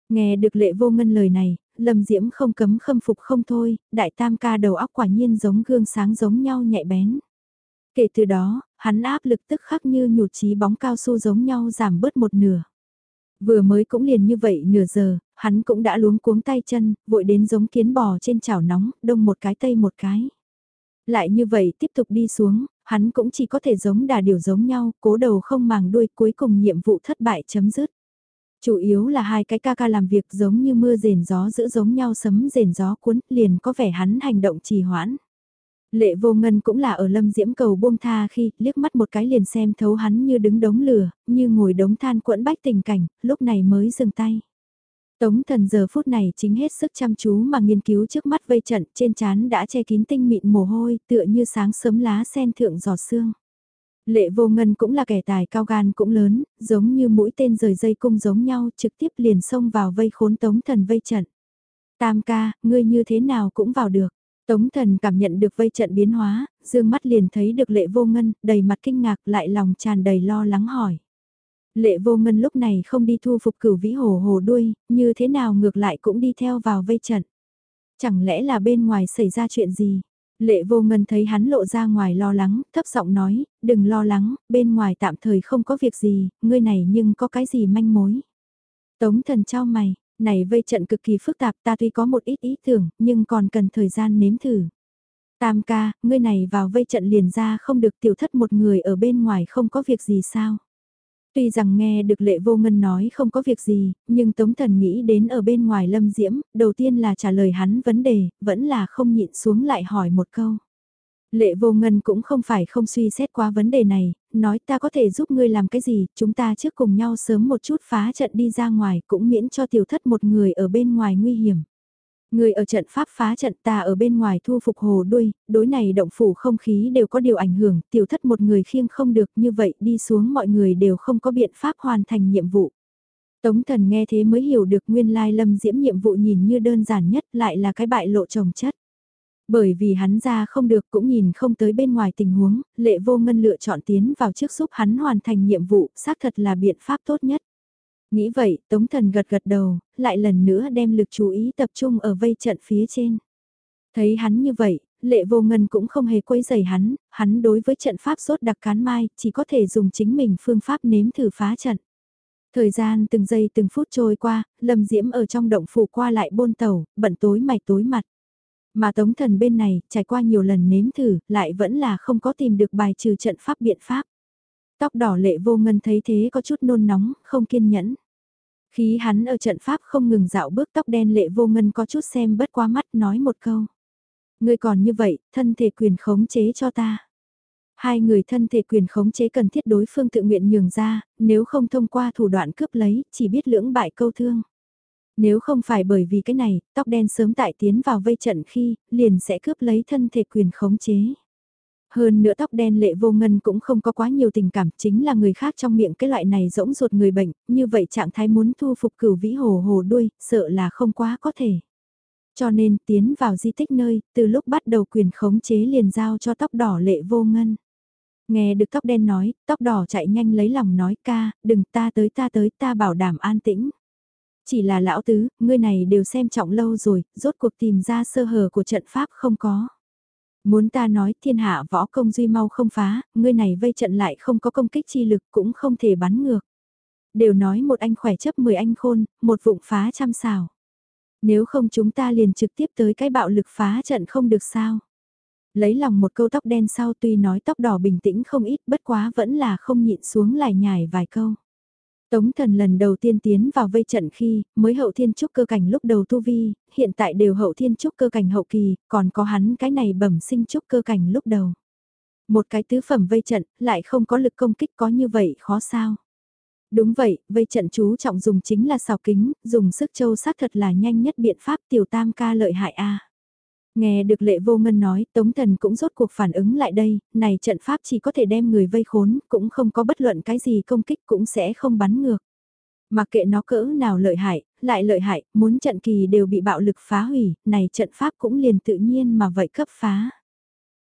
Nghe được lệ vô ngân lời này, lâm diễm không cấm khâm phục không thôi, đại tam ca đầu óc quả nhiên giống gương sáng giống nhau nhạy bén. Kể từ đó, hắn áp lực tức khắc như nhụt chí bóng cao su giống nhau giảm bớt một nửa. Vừa mới cũng liền như vậy nửa giờ, hắn cũng đã luống cuống tay chân, vội đến giống kiến bò trên chảo nóng, đông một cái tây một cái. Lại như vậy tiếp tục đi xuống, hắn cũng chỉ có thể giống đà điều giống nhau, cố đầu không màng đuôi cuối cùng nhiệm vụ thất bại chấm dứt. Chủ yếu là hai cái ca ca làm việc giống như mưa rền gió giữ giống nhau sấm rền gió cuốn, liền có vẻ hắn hành động trì hoãn. Lệ vô ngân cũng là ở lâm diễm cầu buông tha khi liếc mắt một cái liền xem thấu hắn như đứng đống lửa, như ngồi đống than quẫn bách tình cảnh, lúc này mới dừng tay. Tống thần giờ phút này chính hết sức chăm chú mà nghiên cứu trước mắt vây trận trên chán đã che kín tinh mịn mồ hôi tựa như sáng sớm lá sen thượng giọt xương. Lệ vô ngân cũng là kẻ tài cao gan cũng lớn, giống như mũi tên rời dây cung giống nhau trực tiếp liền xông vào vây khốn tống thần vây trận. Tam ca, ngươi như thế nào cũng vào được. Tống thần cảm nhận được vây trận biến hóa, dương mắt liền thấy được lệ vô ngân, đầy mặt kinh ngạc lại lòng tràn đầy lo lắng hỏi. Lệ vô ngân lúc này không đi thu phục cửu vĩ hồ hồ đuôi, như thế nào ngược lại cũng đi theo vào vây trận. Chẳng lẽ là bên ngoài xảy ra chuyện gì? Lệ vô ngân thấy hắn lộ ra ngoài lo lắng, thấp giọng nói, đừng lo lắng, bên ngoài tạm thời không có việc gì, ngươi này nhưng có cái gì manh mối. Tống thần trao mày, này vây trận cực kỳ phức tạp ta tuy có một ít ý tưởng, nhưng còn cần thời gian nếm thử. Tam ca, ngươi này vào vây trận liền ra không được tiểu thất một người ở bên ngoài không có việc gì sao. Tuy rằng nghe được lệ vô ngân nói không có việc gì, nhưng Tống Thần nghĩ đến ở bên ngoài lâm diễm, đầu tiên là trả lời hắn vấn đề, vẫn là không nhịn xuống lại hỏi một câu. Lệ vô ngân cũng không phải không suy xét qua vấn đề này, nói ta có thể giúp ngươi làm cái gì, chúng ta trước cùng nhau sớm một chút phá trận đi ra ngoài cũng miễn cho tiểu thất một người ở bên ngoài nguy hiểm. Người ở trận pháp phá trận ta ở bên ngoài thu phục hồ đuôi, đối này động phủ không khí đều có điều ảnh hưởng, tiểu thất một người khiêng không được như vậy đi xuống mọi người đều không có biện pháp hoàn thành nhiệm vụ. Tống thần nghe thế mới hiểu được nguyên lai lâm diễm nhiệm vụ nhìn như đơn giản nhất lại là cái bại lộ trồng chất. Bởi vì hắn ra không được cũng nhìn không tới bên ngoài tình huống, lệ vô ngân lựa chọn tiến vào trước giúp hắn hoàn thành nhiệm vụ, xác thật là biện pháp tốt nhất. Nghĩ vậy, Tống Thần gật gật đầu, lại lần nữa đem lực chú ý tập trung ở vây trận phía trên. Thấy hắn như vậy, lệ vô ngân cũng không hề quấy giày hắn, hắn đối với trận pháp sốt đặc cán mai, chỉ có thể dùng chính mình phương pháp nếm thử phá trận. Thời gian từng giây từng phút trôi qua, Lâm Diễm ở trong động phủ qua lại bôn tàu, bận tối mày tối mặt. Mà tống thần bên này, trải qua nhiều lần nếm thử, lại vẫn là không có tìm được bài trừ trận pháp biện pháp. Tóc đỏ lệ vô ngân thấy thế có chút nôn nóng, không kiên nhẫn. Khí hắn ở trận pháp không ngừng dạo bước tóc đen lệ vô ngân có chút xem bất qua mắt nói một câu. Ngươi còn như vậy, thân thể quyền khống chế cho ta. Hai người thân thể quyền khống chế cần thiết đối phương tự nguyện nhường ra, nếu không thông qua thủ đoạn cướp lấy, chỉ biết lưỡng bại câu thương. Nếu không phải bởi vì cái này, tóc đen sớm tại tiến vào vây trận khi, liền sẽ cướp lấy thân thể quyền khống chế. Hơn nữa tóc đen lệ vô ngân cũng không có quá nhiều tình cảm, chính là người khác trong miệng cái loại này rỗng ruột người bệnh, như vậy trạng thái muốn thu phục cửu vĩ hồ hồ đuôi, sợ là không quá có thể. Cho nên tiến vào di tích nơi, từ lúc bắt đầu quyền khống chế liền giao cho tóc đỏ lệ vô ngân. Nghe được tóc đen nói, tóc đỏ chạy nhanh lấy lòng nói ca, đừng ta tới ta tới ta bảo đảm an tĩnh. Chỉ là lão tứ, ngươi này đều xem trọng lâu rồi, rốt cuộc tìm ra sơ hở của trận pháp không có. Muốn ta nói thiên hạ võ công duy mau không phá, ngươi này vây trận lại không có công kích chi lực cũng không thể bắn ngược. Đều nói một anh khỏe chấp 10 anh khôn, một vụng phá trăm xào. Nếu không chúng ta liền trực tiếp tới cái bạo lực phá trận không được sao. Lấy lòng một câu tóc đen sau tuy nói tóc đỏ bình tĩnh không ít bất quá vẫn là không nhịn xuống lại nhải vài câu. Tống thần lần đầu tiên tiến vào vây trận khi, mới hậu thiên trúc cơ cảnh lúc đầu tu vi, hiện tại đều hậu thiên trúc cơ cảnh hậu kỳ, còn có hắn cái này bẩm sinh trúc cơ cảnh lúc đầu. Một cái tứ phẩm vây trận, lại không có lực công kích có như vậy khó sao. Đúng vậy, vây trận chú trọng dùng chính là xào kính, dùng sức châu sát thật là nhanh nhất biện pháp tiểu tam ca lợi hại a. Nghe được lệ vô ngân nói, Tống Thần cũng rốt cuộc phản ứng lại đây, này trận pháp chỉ có thể đem người vây khốn, cũng không có bất luận cái gì công kích cũng sẽ không bắn ngược. Mặc kệ nó cỡ nào lợi hại, lại lợi hại, muốn trận kỳ đều bị bạo lực phá hủy, này trận pháp cũng liền tự nhiên mà vậy cấp phá.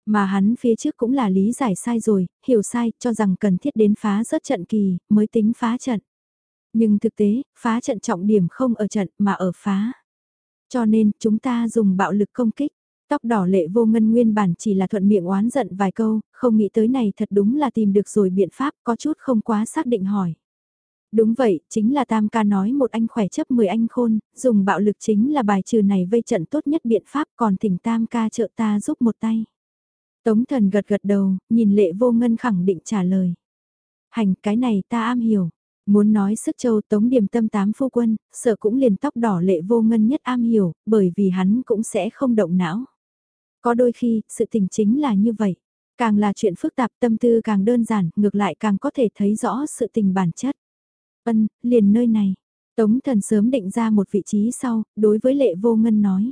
Mà hắn phía trước cũng là lý giải sai rồi, hiểu sai, cho rằng cần thiết đến phá rớt trận kỳ, mới tính phá trận. Nhưng thực tế, phá trận trọng điểm không ở trận mà ở phá. Cho nên, chúng ta dùng bạo lực công kích. Tóc đỏ lệ vô ngân nguyên bản chỉ là thuận miệng oán giận vài câu, không nghĩ tới này thật đúng là tìm được rồi biện pháp có chút không quá xác định hỏi. Đúng vậy, chính là Tam ca nói một anh khỏe chấp 10 anh khôn, dùng bạo lực chính là bài trừ này vây trận tốt nhất biện pháp còn thỉnh Tam ca trợ ta giúp một tay. Tống thần gật gật đầu, nhìn lệ vô ngân khẳng định trả lời. Hành cái này ta am hiểu. Muốn nói sức châu tống điểm tâm tám phu quân, sợ cũng liền tóc đỏ lệ vô ngân nhất am hiểu, bởi vì hắn cũng sẽ không động não. Có đôi khi, sự tình chính là như vậy. Càng là chuyện phức tạp tâm tư càng đơn giản, ngược lại càng có thể thấy rõ sự tình bản chất. Ân, liền nơi này. Tống thần sớm định ra một vị trí sau, đối với lệ vô ngân nói.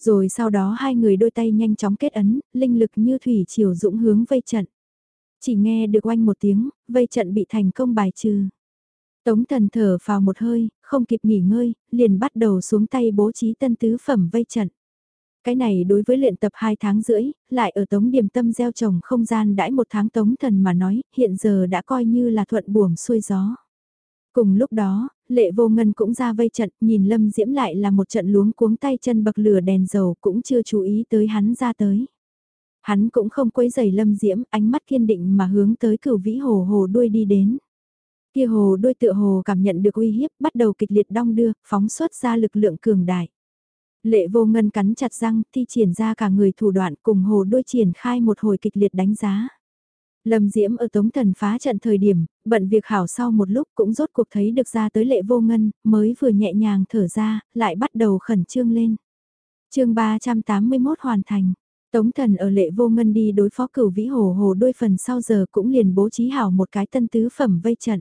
Rồi sau đó hai người đôi tay nhanh chóng kết ấn, linh lực như thủy chiều dũng hướng vây trận. Chỉ nghe được oanh một tiếng, vây trận bị thành công bài trừ. Tống thần thở vào một hơi, không kịp nghỉ ngơi, liền bắt đầu xuống tay bố trí tân tứ phẩm vây trận. Cái này đối với luyện tập 2 tháng rưỡi, lại ở tống điểm tâm gieo trồng không gian đãi một tháng tống thần mà nói, hiện giờ đã coi như là thuận buồm xuôi gió. Cùng lúc đó, lệ vô ngân cũng ra vây trận, nhìn lâm diễm lại là một trận luống cuống tay chân bậc lửa đèn dầu cũng chưa chú ý tới hắn ra tới. Hắn cũng không quấy giày lâm diễm, ánh mắt kiên định mà hướng tới cửu vĩ hồ hồ đuôi đi đến. Kia hồ đuôi tựa hồ cảm nhận được uy hiếp, bắt đầu kịch liệt đong đưa, phóng xuất ra lực lượng cường đại. Lệ vô ngân cắn chặt răng, thi triển ra cả người thủ đoạn cùng hồ đôi triển khai một hồi kịch liệt đánh giá. Lâm Diễm ở Tống Thần phá trận thời điểm, bận việc hảo sau một lúc cũng rốt cuộc thấy được ra tới lệ vô ngân, mới vừa nhẹ nhàng thở ra, lại bắt đầu khẩn trương lên. chương 381 hoàn thành. Tống thần ở lệ vô ngân đi đối phó cửu vĩ hồ hồ đôi phần sau giờ cũng liền bố trí hảo một cái tân tứ phẩm vây trận.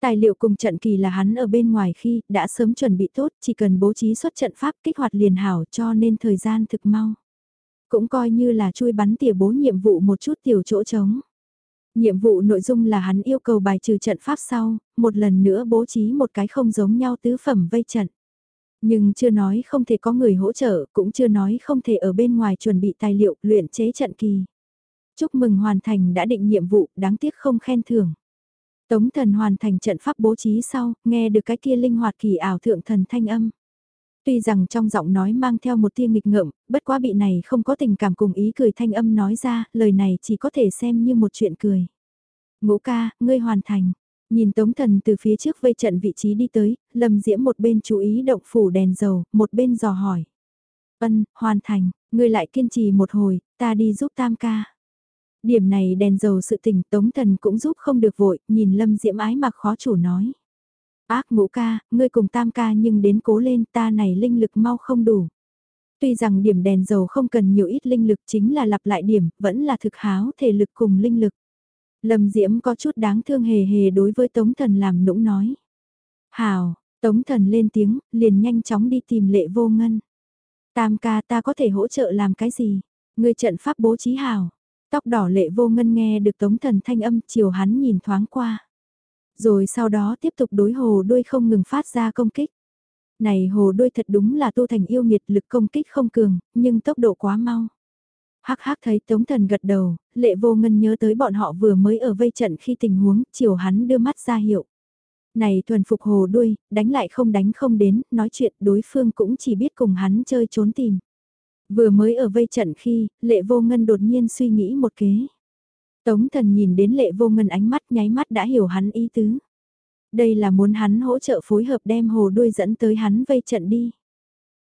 Tài liệu cùng trận kỳ là hắn ở bên ngoài khi đã sớm chuẩn bị tốt, chỉ cần bố trí xuất trận pháp kích hoạt liền hảo cho nên thời gian thực mau. Cũng coi như là chui bắn tỉa bố nhiệm vụ một chút tiểu chỗ trống. Nhiệm vụ nội dung là hắn yêu cầu bài trừ trận pháp sau, một lần nữa bố trí một cái không giống nhau tứ phẩm vây trận. Nhưng chưa nói không thể có người hỗ trợ, cũng chưa nói không thể ở bên ngoài chuẩn bị tài liệu luyện chế trận kỳ. Chúc mừng hoàn thành đã định nhiệm vụ, đáng tiếc không khen thưởng. Tống thần hoàn thành trận pháp bố trí sau, nghe được cái kia linh hoạt kỳ ảo thượng thần thanh âm. Tuy rằng trong giọng nói mang theo một tia nghịch ngợm, bất quá bị này không có tình cảm cùng ý cười thanh âm nói ra, lời này chỉ có thể xem như một chuyện cười. Ngũ ca, ngươi hoàn thành. Nhìn Tống Thần từ phía trước vây trận vị trí đi tới, Lâm Diễm một bên chú ý động phủ đèn dầu, một bên dò hỏi. Ân, hoàn thành, Ngươi lại kiên trì một hồi, ta đi giúp tam ca. Điểm này đèn dầu sự tình tống thần cũng giúp không được vội, nhìn lâm diễm ái mặc khó chủ nói. Ác ngũ ca, ngươi cùng tam ca nhưng đến cố lên ta này linh lực mau không đủ. Tuy rằng điểm đèn dầu không cần nhiều ít linh lực chính là lặp lại điểm, vẫn là thực háo thể lực cùng linh lực. Lâm Diễm có chút đáng thương hề hề đối với Tống Thần làm nũng nói. Hào, Tống Thần lên tiếng, liền nhanh chóng đi tìm lệ vô ngân. Tam ca ta có thể hỗ trợ làm cái gì? Người trận pháp bố trí hào. Tóc đỏ lệ vô ngân nghe được Tống Thần thanh âm chiều hắn nhìn thoáng qua. Rồi sau đó tiếp tục đối hồ đuôi không ngừng phát ra công kích. Này hồ đuôi thật đúng là tu thành yêu nghiệt lực công kích không cường, nhưng tốc độ quá mau. Hắc hắc thấy Tống Thần gật đầu, lệ vô ngân nhớ tới bọn họ vừa mới ở vây trận khi tình huống, chiều hắn đưa mắt ra hiệu. Này thuần phục hồ đuôi, đánh lại không đánh không đến, nói chuyện đối phương cũng chỉ biết cùng hắn chơi trốn tìm. Vừa mới ở vây trận khi, lệ vô ngân đột nhiên suy nghĩ một kế. Tống thần nhìn đến lệ vô ngân ánh mắt nháy mắt đã hiểu hắn ý tứ. Đây là muốn hắn hỗ trợ phối hợp đem hồ đuôi dẫn tới hắn vây trận đi.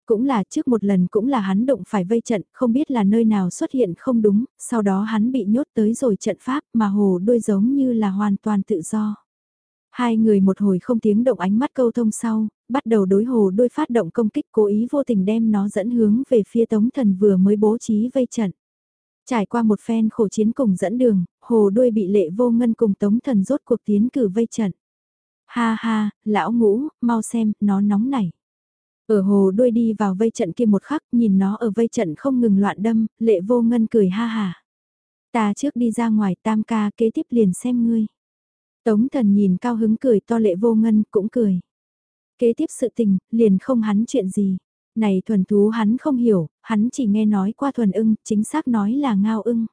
Cũng là trước một lần cũng là hắn động phải vây trận, không biết là nơi nào xuất hiện không đúng, sau đó hắn bị nhốt tới rồi trận pháp mà hồ đuôi giống như là hoàn toàn tự do. Hai người một hồi không tiếng động ánh mắt câu thông sau, bắt đầu đối hồ đuôi phát động công kích cố ý vô tình đem nó dẫn hướng về phía tống thần vừa mới bố trí vây trận. Trải qua một phen khổ chiến cùng dẫn đường, hồ đuôi bị lệ vô ngân cùng tống thần rốt cuộc tiến cử vây trận. Ha ha, lão ngũ, mau xem, nó nóng nảy. Ở hồ đuôi đi vào vây trận kia một khắc, nhìn nó ở vây trận không ngừng loạn đâm, lệ vô ngân cười ha hà. Ta trước đi ra ngoài tam ca kế tiếp liền xem ngươi. Tống thần nhìn cao hứng cười to lệ vô ngân cũng cười. Kế tiếp sự tình, liền không hắn chuyện gì. Này thuần thú hắn không hiểu, hắn chỉ nghe nói qua thuần ưng, chính xác nói là ngao ưng.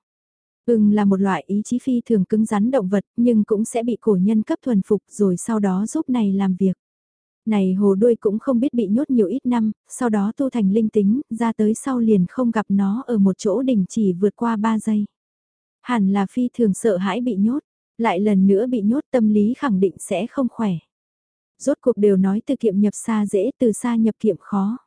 Ưng là một loại ý chí phi thường cứng rắn động vật, nhưng cũng sẽ bị cổ nhân cấp thuần phục rồi sau đó giúp này làm việc. Này hồ đuôi cũng không biết bị nhốt nhiều ít năm, sau đó tu thành linh tính, ra tới sau liền không gặp nó ở một chỗ đỉnh chỉ vượt qua 3 giây. Hẳn là phi thường sợ hãi bị nhốt, lại lần nữa bị nhốt tâm lý khẳng định sẽ không khỏe. Rốt cuộc đều nói từ kiệm nhập xa dễ từ xa nhập kiệm khó.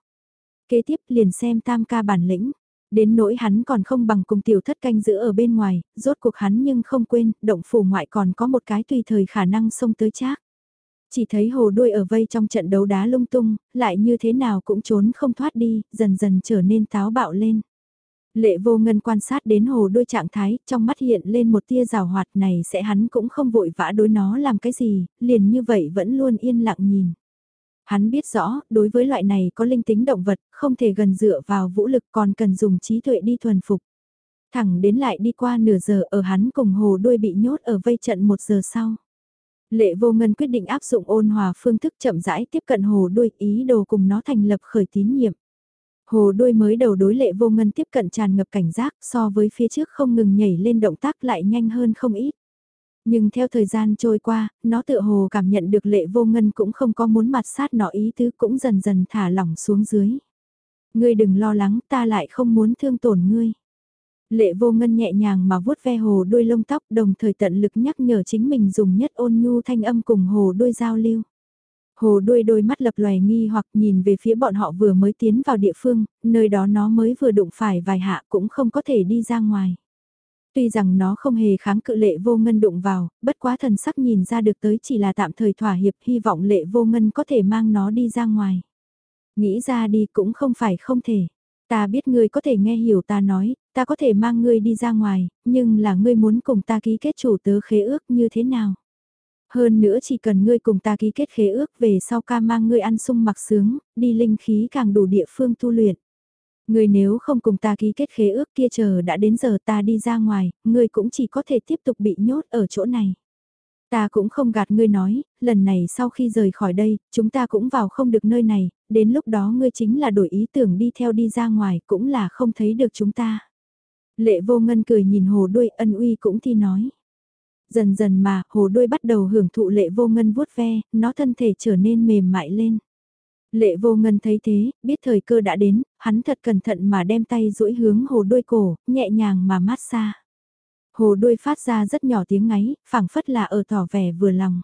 Kế tiếp liền xem tam ca bản lĩnh. Đến nỗi hắn còn không bằng cùng tiểu thất canh giữ ở bên ngoài, rốt cuộc hắn nhưng không quên, động phủ ngoại còn có một cái tùy thời khả năng xông tới chác. Chỉ thấy hồ đuôi ở vây trong trận đấu đá lung tung, lại như thế nào cũng trốn không thoát đi, dần dần trở nên táo bạo lên. Lệ vô ngân quan sát đến hồ đôi trạng thái, trong mắt hiện lên một tia rào hoạt này sẽ hắn cũng không vội vã đối nó làm cái gì, liền như vậy vẫn luôn yên lặng nhìn. Hắn biết rõ, đối với loại này có linh tính động vật, không thể gần dựa vào vũ lực còn cần dùng trí tuệ đi thuần phục. Thẳng đến lại đi qua nửa giờ ở hắn cùng hồ đuôi bị nhốt ở vây trận một giờ sau. Lệ vô ngân quyết định áp dụng ôn hòa phương thức chậm rãi tiếp cận hồ đuôi ý đồ cùng nó thành lập khởi tín nhiệm. Hồ đôi mới đầu đối lệ vô ngân tiếp cận tràn ngập cảnh giác so với phía trước không ngừng nhảy lên động tác lại nhanh hơn không ít. Nhưng theo thời gian trôi qua, nó tự hồ cảm nhận được lệ vô ngân cũng không có muốn mặt sát nó ý tứ cũng dần dần thả lỏng xuống dưới. Ngươi đừng lo lắng ta lại không muốn thương tổn ngươi. Lệ vô ngân nhẹ nhàng mà vuốt ve hồ đuôi lông tóc đồng thời tận lực nhắc nhở chính mình dùng nhất ôn nhu thanh âm cùng hồ đuôi giao lưu. Hồ đuôi đôi mắt lập loài nghi hoặc nhìn về phía bọn họ vừa mới tiến vào địa phương, nơi đó nó mới vừa đụng phải vài hạ cũng không có thể đi ra ngoài. Tuy rằng nó không hề kháng cự lệ vô ngân đụng vào, bất quá thần sắc nhìn ra được tới chỉ là tạm thời thỏa hiệp hy vọng lệ vô ngân có thể mang nó đi ra ngoài. Nghĩ ra đi cũng không phải không thể. Ta biết ngươi có thể nghe hiểu ta nói, ta có thể mang ngươi đi ra ngoài, nhưng là ngươi muốn cùng ta ký kết chủ tớ khế ước như thế nào? Hơn nữa chỉ cần ngươi cùng ta ký kết khế ước về sau ca mang ngươi ăn sung mặc sướng, đi linh khí càng đủ địa phương tu luyện. Ngươi nếu không cùng ta ký kết khế ước kia chờ đã đến giờ ta đi ra ngoài, ngươi cũng chỉ có thể tiếp tục bị nhốt ở chỗ này. Ta cũng không gạt ngươi nói, lần này sau khi rời khỏi đây, chúng ta cũng vào không được nơi này, đến lúc đó ngươi chính là đổi ý tưởng đi theo đi ra ngoài cũng là không thấy được chúng ta. Lệ vô ngân cười nhìn hồ đuôi ân uy cũng thi nói. Dần dần mà, hồ đuôi bắt đầu hưởng thụ lệ vô ngân vuốt ve, nó thân thể trở nên mềm mại lên. Lệ vô ngân thấy thế, biết thời cơ đã đến, hắn thật cẩn thận mà đem tay duỗi hướng hồ đuôi cổ, nhẹ nhàng mà mát xa. Hồ đuôi phát ra rất nhỏ tiếng ngáy, phảng phất là ở tỏ vẻ vừa lòng.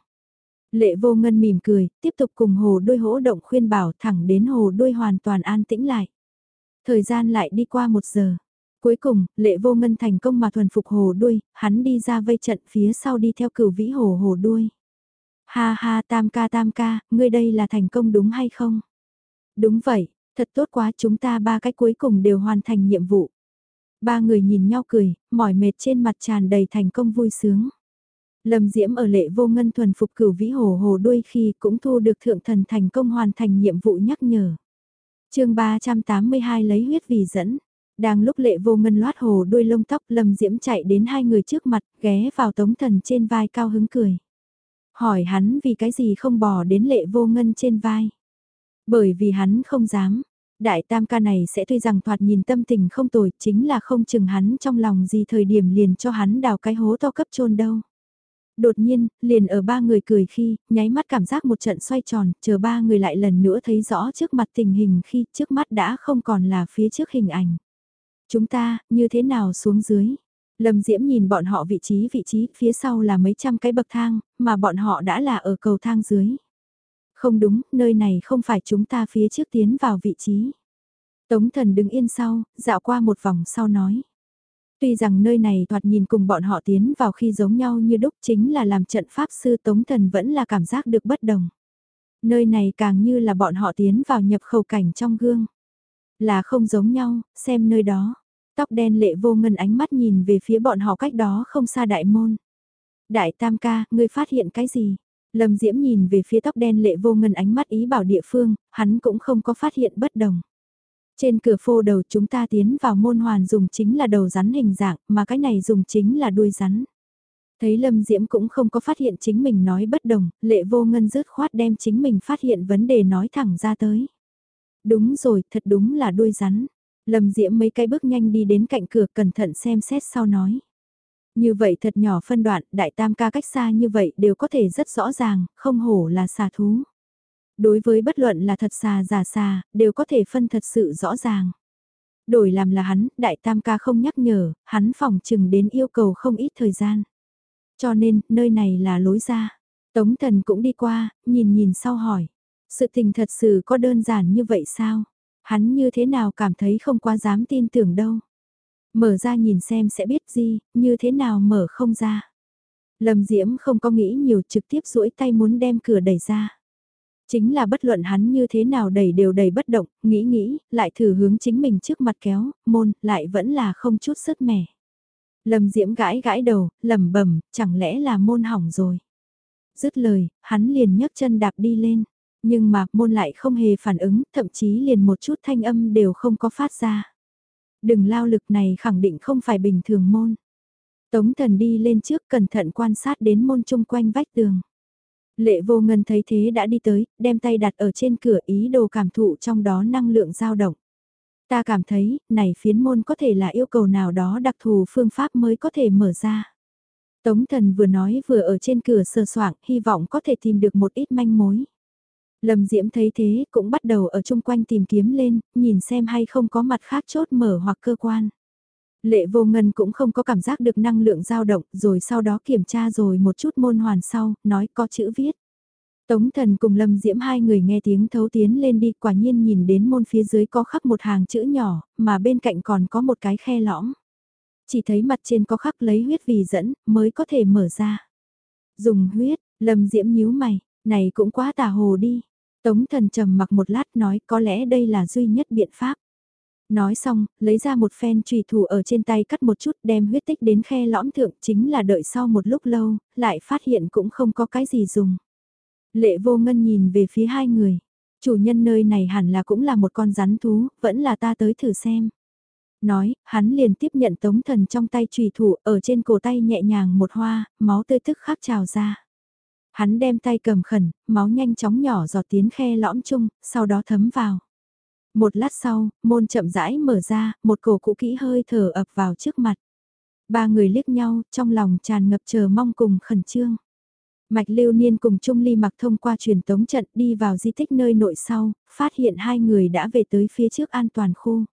Lệ vô ngân mỉm cười, tiếp tục cùng hồ đuôi hỗ động khuyên bảo thẳng đến hồ đuôi hoàn toàn an tĩnh lại. Thời gian lại đi qua một giờ. Cuối cùng, lệ vô ngân thành công mà thuần phục hồ đuôi, hắn đi ra vây trận phía sau đi theo cửu vĩ hồ hồ đuôi. Ha ha tam ca tam ca, ngươi đây là thành công đúng hay không? Đúng vậy, thật tốt quá chúng ta ba cái cuối cùng đều hoàn thành nhiệm vụ. Ba người nhìn nhau cười, mỏi mệt trên mặt tràn đầy thành công vui sướng. Lâm Diễm ở lệ vô ngân thuần phục cửu vĩ hồ hồ đuôi khi cũng thu được thượng thần thành công hoàn thành nhiệm vụ nhắc nhở. chương 382 lấy huyết vì dẫn. Đang lúc lệ vô ngân loát hồ đuôi lông tóc Lâm Diễm chạy đến hai người trước mặt ghé vào tống thần trên vai cao hứng cười. Hỏi hắn vì cái gì không bỏ đến lệ vô ngân trên vai. Bởi vì hắn không dám. Đại tam ca này sẽ tuy rằng thoạt nhìn tâm tình không tồi chính là không chừng hắn trong lòng gì thời điểm liền cho hắn đào cái hố to cấp chôn đâu. Đột nhiên, liền ở ba người cười khi, nháy mắt cảm giác một trận xoay tròn, chờ ba người lại lần nữa thấy rõ trước mặt tình hình khi trước mắt đã không còn là phía trước hình ảnh. Chúng ta, như thế nào xuống dưới? Lâm Diễm nhìn bọn họ vị trí vị trí, phía sau là mấy trăm cái bậc thang, mà bọn họ đã là ở cầu thang dưới. Không đúng, nơi này không phải chúng ta phía trước tiến vào vị trí. Tống thần đứng yên sau, dạo qua một vòng sau nói. Tuy rằng nơi này thoạt nhìn cùng bọn họ tiến vào khi giống nhau như đúc chính là làm trận pháp sư Tống Thần vẫn là cảm giác được bất đồng. Nơi này càng như là bọn họ tiến vào nhập khẩu cảnh trong gương. Là không giống nhau, xem nơi đó. Tóc đen lệ vô ngân ánh mắt nhìn về phía bọn họ cách đó không xa đại môn. Đại tam ca, ngươi phát hiện cái gì? Lâm Diễm nhìn về phía tóc đen lệ vô ngân ánh mắt ý bảo địa phương, hắn cũng không có phát hiện bất đồng. Trên cửa phô đầu chúng ta tiến vào môn hoàn dùng chính là đầu rắn hình dạng, mà cái này dùng chính là đuôi rắn. Thấy Lâm Diễm cũng không có phát hiện chính mình nói bất đồng, lệ vô ngân rớt khoát đem chính mình phát hiện vấn đề nói thẳng ra tới. Đúng rồi, thật đúng là đuôi rắn. Lâm Diễm mấy cái bước nhanh đi đến cạnh cửa cẩn thận xem xét sau nói. Như vậy thật nhỏ phân đoạn, đại tam ca cách xa như vậy đều có thể rất rõ ràng, không hổ là xà thú. Đối với bất luận là thật xà giả xà, đều có thể phân thật sự rõ ràng. Đổi làm là hắn, đại tam ca không nhắc nhở, hắn phòng chừng đến yêu cầu không ít thời gian. Cho nên, nơi này là lối ra. Tống thần cũng đi qua, nhìn nhìn sau hỏi. Sự tình thật sự có đơn giản như vậy sao? Hắn như thế nào cảm thấy không quá dám tin tưởng đâu. Mở ra nhìn xem sẽ biết gì, như thế nào mở không ra. Lâm Diễm không có nghĩ nhiều trực tiếp duỗi tay muốn đem cửa đẩy ra. Chính là bất luận hắn như thế nào đẩy đều đầy bất động, nghĩ nghĩ, lại thử hướng chính mình trước mặt kéo, môn, lại vẫn là không chút sức mẻ. Lâm Diễm gãi gãi đầu, lẩm bẩm, chẳng lẽ là môn hỏng rồi. Dứt lời, hắn liền nhấc chân đạp đi lên, nhưng mà môn lại không hề phản ứng, thậm chí liền một chút thanh âm đều không có phát ra. Đừng lao lực này khẳng định không phải bình thường môn. Tống thần đi lên trước cẩn thận quan sát đến môn chung quanh vách tường. Lệ vô ngân thấy thế đã đi tới, đem tay đặt ở trên cửa ý đồ cảm thụ trong đó năng lượng dao động. Ta cảm thấy, này phiến môn có thể là yêu cầu nào đó đặc thù phương pháp mới có thể mở ra. Tống thần vừa nói vừa ở trên cửa sờ soạng, hy vọng có thể tìm được một ít manh mối. Lâm Diễm thấy thế cũng bắt đầu ở chung quanh tìm kiếm lên, nhìn xem hay không có mặt khác chốt mở hoặc cơ quan. Lệ vô ngân cũng không có cảm giác được năng lượng dao động, rồi sau đó kiểm tra rồi một chút môn hoàn sau, nói có chữ viết. Tống thần cùng Lâm Diễm hai người nghe tiếng thấu tiến lên đi quả nhiên nhìn đến môn phía dưới có khắc một hàng chữ nhỏ, mà bên cạnh còn có một cái khe lõm. Chỉ thấy mặt trên có khắc lấy huyết vì dẫn, mới có thể mở ra. Dùng huyết, Lâm Diễm nhíu mày, này cũng quá tà hồ đi. Tống thần trầm mặc một lát nói có lẽ đây là duy nhất biện pháp. Nói xong, lấy ra một phen trùy thủ ở trên tay cắt một chút đem huyết tích đến khe lõm thượng chính là đợi sau một lúc lâu, lại phát hiện cũng không có cái gì dùng. Lệ vô ngân nhìn về phía hai người. Chủ nhân nơi này hẳn là cũng là một con rắn thú, vẫn là ta tới thử xem. Nói, hắn liền tiếp nhận tống thần trong tay trùy thủ ở trên cổ tay nhẹ nhàng một hoa, máu tươi tức khắc trào ra. Hắn đem tay cầm khẩn, máu nhanh chóng nhỏ giọt tiến khe lõm chung, sau đó thấm vào. Một lát sau, môn chậm rãi mở ra, một cổ cũ kỹ hơi thở ập vào trước mặt. Ba người liếc nhau, trong lòng tràn ngập chờ mong cùng khẩn trương. Mạch lưu niên cùng Trung Ly mặc thông qua truyền tống trận đi vào di tích nơi nội sau, phát hiện hai người đã về tới phía trước an toàn khu.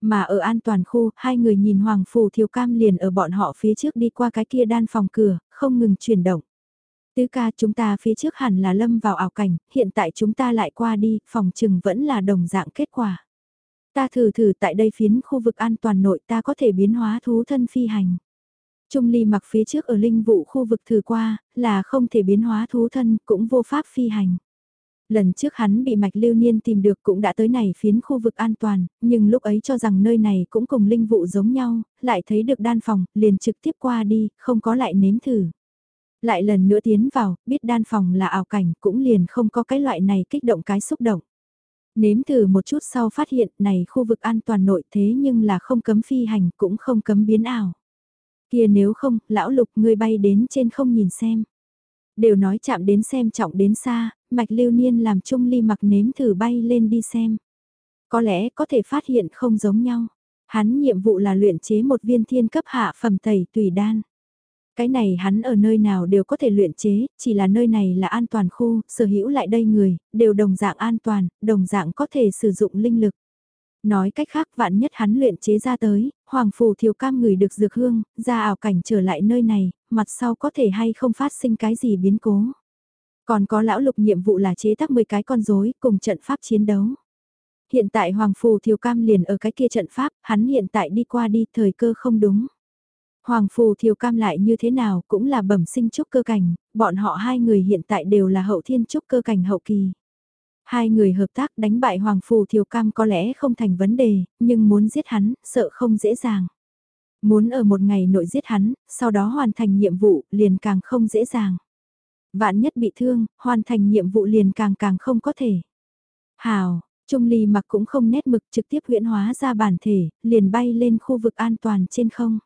Mà ở an toàn khu, hai người nhìn Hoàng Phù Thiều Cam liền ở bọn họ phía trước đi qua cái kia đan phòng cửa, không ngừng chuyển động. Tứ ca chúng ta phía trước hẳn là lâm vào ảo cảnh, hiện tại chúng ta lại qua đi, phòng trừng vẫn là đồng dạng kết quả. Ta thử thử tại đây phiến khu vực an toàn nội ta có thể biến hóa thú thân phi hành. Trung ly mặc phía trước ở linh vụ khu vực thử qua, là không thể biến hóa thú thân, cũng vô pháp phi hành. Lần trước hắn bị mạch lưu niên tìm được cũng đã tới này phiến khu vực an toàn, nhưng lúc ấy cho rằng nơi này cũng cùng linh vụ giống nhau, lại thấy được đan phòng, liền trực tiếp qua đi, không có lại nếm thử. Lại lần nữa tiến vào, biết đan phòng là ảo cảnh, cũng liền không có cái loại này kích động cái xúc động. Nếm thử một chút sau phát hiện này khu vực an toàn nội thế nhưng là không cấm phi hành cũng không cấm biến ảo. Kia nếu không, lão lục ngươi bay đến trên không nhìn xem. Đều nói chạm đến xem trọng đến xa, mạch lưu niên làm trung ly mặc nếm thử bay lên đi xem. Có lẽ có thể phát hiện không giống nhau. Hắn nhiệm vụ là luyện chế một viên thiên cấp hạ phẩm tẩy tùy đan. Cái này hắn ở nơi nào đều có thể luyện chế, chỉ là nơi này là an toàn khu, sở hữu lại đây người, đều đồng dạng an toàn, đồng dạng có thể sử dụng linh lực. Nói cách khác vạn nhất hắn luyện chế ra tới, hoàng phù thiều cam người được dược hương, ra ảo cảnh trở lại nơi này, mặt sau có thể hay không phát sinh cái gì biến cố. Còn có lão lục nhiệm vụ là chế tác 10 cái con rối cùng trận pháp chiến đấu. Hiện tại hoàng phù thiều cam liền ở cái kia trận pháp, hắn hiện tại đi qua đi thời cơ không đúng. Hoàng phù thiều cam lại như thế nào cũng là bẩm sinh trúc cơ cảnh, bọn họ hai người hiện tại đều là hậu thiên trúc cơ cảnh hậu kỳ. Hai người hợp tác đánh bại Hoàng Phù Thiều Cam có lẽ không thành vấn đề, nhưng muốn giết hắn, sợ không dễ dàng. Muốn ở một ngày nội giết hắn, sau đó hoàn thành nhiệm vụ, liền càng không dễ dàng. Vạn nhất bị thương, hoàn thành nhiệm vụ liền càng càng không có thể. Hào, Trung Ly mặc cũng không nét mực trực tiếp huyễn hóa ra bản thể, liền bay lên khu vực an toàn trên không.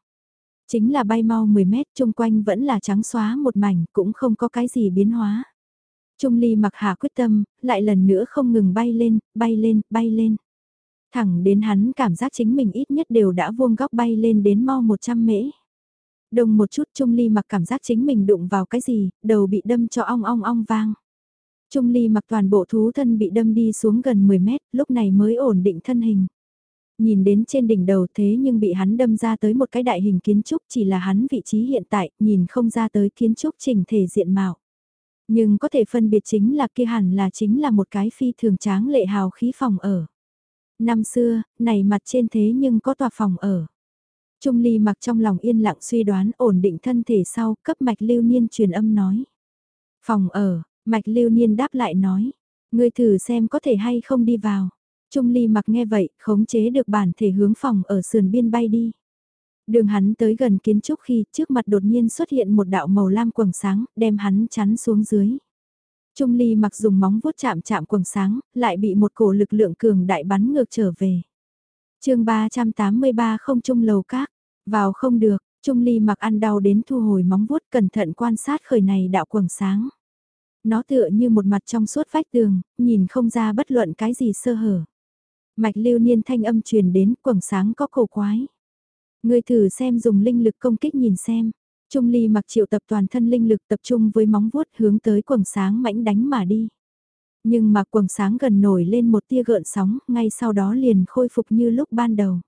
Chính là bay mau 10 mét, chung quanh vẫn là trắng xóa một mảnh, cũng không có cái gì biến hóa. Trung Ly mặc hạ quyết tâm, lại lần nữa không ngừng bay lên, bay lên, bay lên. Thẳng đến hắn cảm giác chính mình ít nhất đều đã vuông góc bay lên đến mau 100 mễ. Đồng một chút Trung Ly mặc cảm giác chính mình đụng vào cái gì, đầu bị đâm cho ong ong ong vang. Trung Ly mặc toàn bộ thú thân bị đâm đi xuống gần 10 mét, lúc này mới ổn định thân hình. Nhìn đến trên đỉnh đầu thế nhưng bị hắn đâm ra tới một cái đại hình kiến trúc chỉ là hắn vị trí hiện tại, nhìn không ra tới kiến trúc trình thể diện mạo. Nhưng có thể phân biệt chính là kia hẳn là chính là một cái phi thường tráng lệ hào khí phòng ở. Năm xưa, này mặt trên thế nhưng có tòa phòng ở. Trung Ly mặc trong lòng yên lặng suy đoán ổn định thân thể sau, cấp mạch lưu niên truyền âm nói. Phòng ở, mạch lưu niên đáp lại nói. Ngươi thử xem có thể hay không đi vào. Trung Ly mặc nghe vậy, khống chế được bản thể hướng phòng ở sườn biên bay đi. Đường hắn tới gần kiến trúc khi trước mặt đột nhiên xuất hiện một đạo màu lam quầng sáng, đem hắn chắn xuống dưới. Trung ly mặc dùng móng vuốt chạm chạm quầng sáng, lại bị một cổ lực lượng cường đại bắn ngược trở về. chương 383 không trung lầu các, vào không được, Trung ly mặc ăn đau đến thu hồi móng vuốt cẩn thận quan sát khởi này đạo quầng sáng. Nó tựa như một mặt trong suốt vách tường, nhìn không ra bất luận cái gì sơ hở. Mạch lưu niên thanh âm truyền đến quầng sáng có cổ quái. Người thử xem dùng linh lực công kích nhìn xem. Trung ly mặc triệu tập toàn thân linh lực tập trung với móng vuốt hướng tới quầng sáng mãnh đánh mà đi. Nhưng mà quầng sáng gần nổi lên một tia gợn sóng, ngay sau đó liền khôi phục như lúc ban đầu.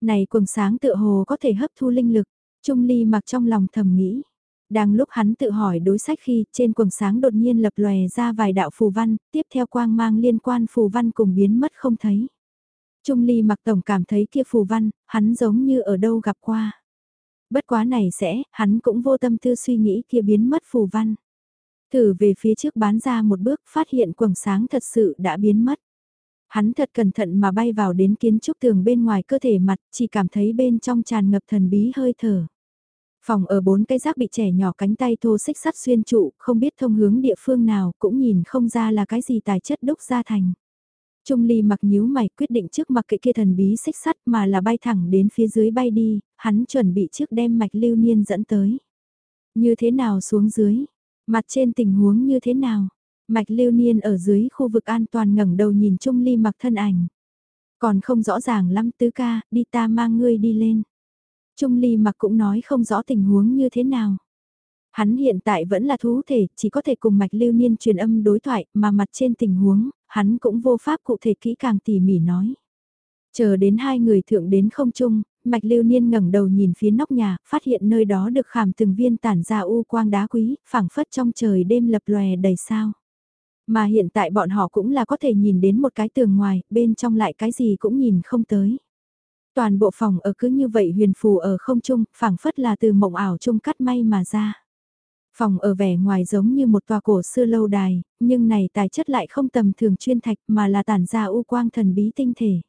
Này quầng sáng tựa hồ có thể hấp thu linh lực, Trung ly mặc trong lòng thầm nghĩ. Đang lúc hắn tự hỏi đối sách khi trên quầng sáng đột nhiên lập lòe ra vài đạo phù văn, tiếp theo quang mang liên quan phù văn cùng biến mất không thấy. Trung ly mặc tổng cảm thấy kia phù văn, hắn giống như ở đâu gặp qua. Bất quá này sẽ, hắn cũng vô tâm tư suy nghĩ kia biến mất phù văn. Thử về phía trước bán ra một bước phát hiện quầng sáng thật sự đã biến mất. Hắn thật cẩn thận mà bay vào đến kiến trúc tường bên ngoài cơ thể mặt, chỉ cảm thấy bên trong tràn ngập thần bí hơi thở. Phòng ở bốn cái rác bị trẻ nhỏ cánh tay thô xích sắt xuyên trụ, không biết thông hướng địa phương nào, cũng nhìn không ra là cái gì tài chất đúc ra thành. Trung ly mặc nhíu mày quyết định trước mặc kệ kia thần bí xích sắt mà là bay thẳng đến phía dưới bay đi, hắn chuẩn bị trước đem mạch lưu niên dẫn tới. Như thế nào xuống dưới? Mặt trên tình huống như thế nào? Mạch lưu niên ở dưới khu vực an toàn ngẩng đầu nhìn Trung ly mặc thân ảnh. Còn không rõ ràng lắm tứ ca, đi ta mang ngươi đi lên. Trung ly mặc cũng nói không rõ tình huống như thế nào. Hắn hiện tại vẫn là thú thể, chỉ có thể cùng mạch lưu niên truyền âm đối thoại, mà mặt trên tình huống, hắn cũng vô pháp cụ thể kỹ càng tỉ mỉ nói. Chờ đến hai người thượng đến không trung, mạch lưu niên ngẩng đầu nhìn phía nóc nhà, phát hiện nơi đó được khảm từng viên tản ra u quang đá quý, phảng phất trong trời đêm lập lòe đầy sao. Mà hiện tại bọn họ cũng là có thể nhìn đến một cái tường ngoài, bên trong lại cái gì cũng nhìn không tới. Toàn bộ phòng ở cứ như vậy huyền phù ở không trung, phảng phất là từ mộng ảo trung cắt may mà ra. Phòng ở vẻ ngoài giống như một tòa cổ xưa lâu đài, nhưng này tài chất lại không tầm thường chuyên thạch mà là tản ra u quang thần bí tinh thể.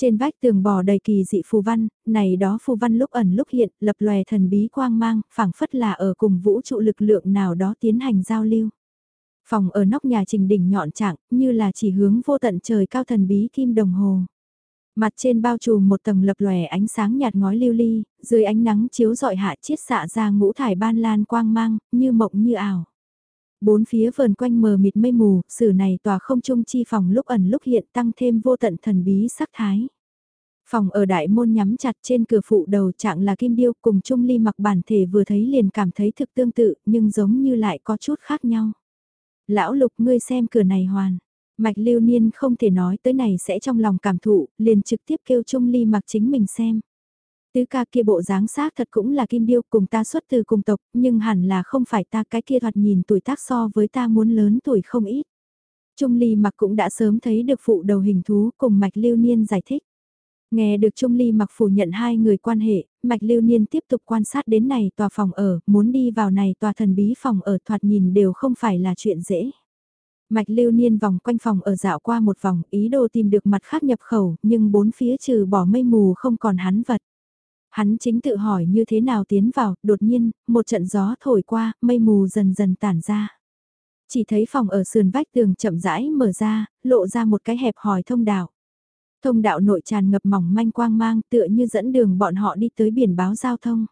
Trên vách tường bò đầy kỳ dị phù văn, này đó phù văn lúc ẩn lúc hiện, lập lòe thần bí quang mang, phảng phất là ở cùng vũ trụ lực lượng nào đó tiến hành giao lưu. Phòng ở nóc nhà trình đỉnh nhọn trạng, như là chỉ hướng vô tận trời cao thần bí kim đồng hồ. Mặt trên bao trùm một tầng lập lòe ánh sáng nhạt ngói lưu ly, dưới ánh nắng chiếu dọi hạ chiết xạ ra ngũ thải ban lan quang mang, như mộng như ảo. Bốn phía vờn quanh mờ mịt mây mù, sử này tòa không trung chi phòng lúc ẩn lúc hiện tăng thêm vô tận thần bí sắc thái. Phòng ở đại môn nhắm chặt trên cửa phụ đầu trạng là kim điêu cùng Trung Ly mặc bản thể vừa thấy liền cảm thấy thực tương tự nhưng giống như lại có chút khác nhau. Lão lục ngươi xem cửa này hoàn. Mạch lưu niên không thể nói tới này sẽ trong lòng cảm thụ, liền trực tiếp kêu Trung Ly mặc chính mình xem. Tứ ca kia bộ dáng xác thật cũng là kim điêu cùng ta xuất từ cùng tộc, nhưng hẳn là không phải ta cái kia thoạt nhìn tuổi tác so với ta muốn lớn tuổi không ít. Trung Ly mặc cũng đã sớm thấy được phụ đầu hình thú cùng Mạch Lưu Niên giải thích. Nghe được Trung Ly mặc phủ nhận hai người quan hệ, Mạch Lưu Niên tiếp tục quan sát đến này tòa phòng ở, muốn đi vào này tòa thần bí phòng ở thoạt nhìn đều không phải là chuyện dễ. Mạch lưu niên vòng quanh phòng ở dạo qua một vòng, ý đồ tìm được mặt khác nhập khẩu, nhưng bốn phía trừ bỏ mây mù không còn hắn vật. Hắn chính tự hỏi như thế nào tiến vào, đột nhiên, một trận gió thổi qua, mây mù dần dần tản ra. Chỉ thấy phòng ở sườn vách tường chậm rãi mở ra, lộ ra một cái hẹp hòi thông đạo. Thông đạo nội tràn ngập mỏng manh quang mang tựa như dẫn đường bọn họ đi tới biển báo giao thông.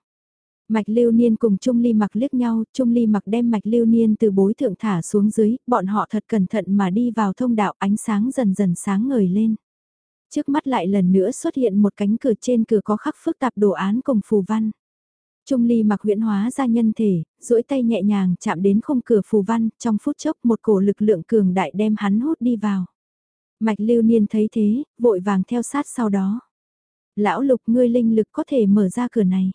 Mạch lưu niên cùng Trung Ly mặc liếc nhau, Trung Ly mặc đem mạch lưu niên từ bối thượng thả xuống dưới, bọn họ thật cẩn thận mà đi vào thông đạo ánh sáng dần dần sáng ngời lên. Trước mắt lại lần nữa xuất hiện một cánh cửa trên cửa có khắc phức tạp đồ án cùng phù văn. Trung Ly mặc huyễn hóa ra nhân thể, duỗi tay nhẹ nhàng chạm đến khung cửa phù văn, trong phút chốc một cổ lực lượng cường đại đem hắn hút đi vào. Mạch lưu niên thấy thế, vội vàng theo sát sau đó. Lão lục ngươi linh lực có thể mở ra cửa này.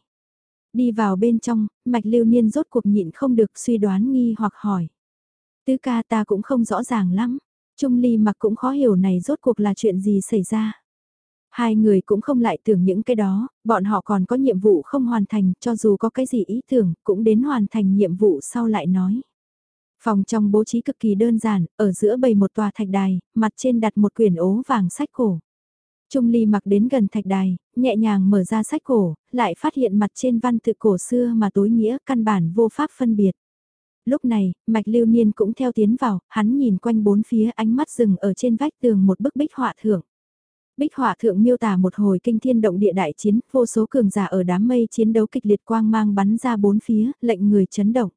Đi vào bên trong, mạch lưu niên rốt cuộc nhịn không được suy đoán nghi hoặc hỏi. Tứ ca ta cũng không rõ ràng lắm. Trung ly mặc cũng khó hiểu này rốt cuộc là chuyện gì xảy ra. Hai người cũng không lại tưởng những cái đó, bọn họ còn có nhiệm vụ không hoàn thành, cho dù có cái gì ý tưởng, cũng đến hoàn thành nhiệm vụ sau lại nói. Phòng trong bố trí cực kỳ đơn giản, ở giữa bầy một tòa thạch đài, mặt trên đặt một quyển ố vàng sách cổ. Trung Ly mặc đến gần thạch đài, nhẹ nhàng mở ra sách cổ, lại phát hiện mặt trên văn tự cổ xưa mà tối nghĩa căn bản vô pháp phân biệt. Lúc này, Mạch Lưu Niên cũng theo tiến vào, hắn nhìn quanh bốn phía ánh mắt dừng ở trên vách tường một bức bích họa thượng. Bích họa thượng miêu tả một hồi kinh thiên động địa đại chiến, vô số cường giả ở đám mây chiến đấu kịch liệt quang mang bắn ra bốn phía, lệnh người chấn động.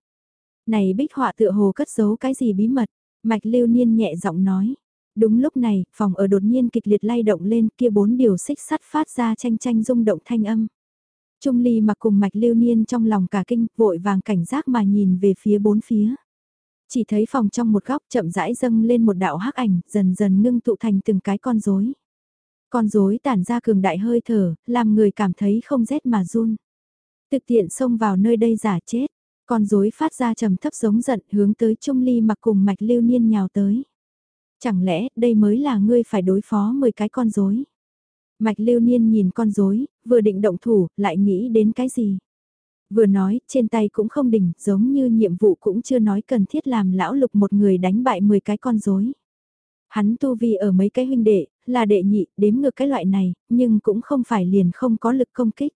Này bích họa tựa hồ cất giấu cái gì bí mật, Mạch Lưu Niên nhẹ giọng nói. Đúng lúc này, phòng ở đột nhiên kịch liệt lay động lên kia bốn điều xích sắt phát ra tranh tranh rung động thanh âm. Trung ly mặc cùng mạch lưu niên trong lòng cả kinh, vội vàng cảnh giác mà nhìn về phía bốn phía. Chỉ thấy phòng trong một góc chậm rãi dâng lên một đạo hắc ảnh, dần dần ngưng tụ thành từng cái con rối. Con rối tản ra cường đại hơi thở, làm người cảm thấy không rét mà run. Thực tiện xông vào nơi đây giả chết, con rối phát ra trầm thấp giống giận hướng tới Trung ly mặc cùng mạch lưu niên nhào tới. Chẳng lẽ đây mới là ngươi phải đối phó 10 cái con rối? Mạch lưu niên nhìn con rối, vừa định động thủ, lại nghĩ đến cái gì? Vừa nói, trên tay cũng không đỉnh, giống như nhiệm vụ cũng chưa nói cần thiết làm lão lục một người đánh bại 10 cái con rối. Hắn tu vi ở mấy cái huynh đệ, là đệ nhị, đếm ngược cái loại này, nhưng cũng không phải liền không có lực công kích.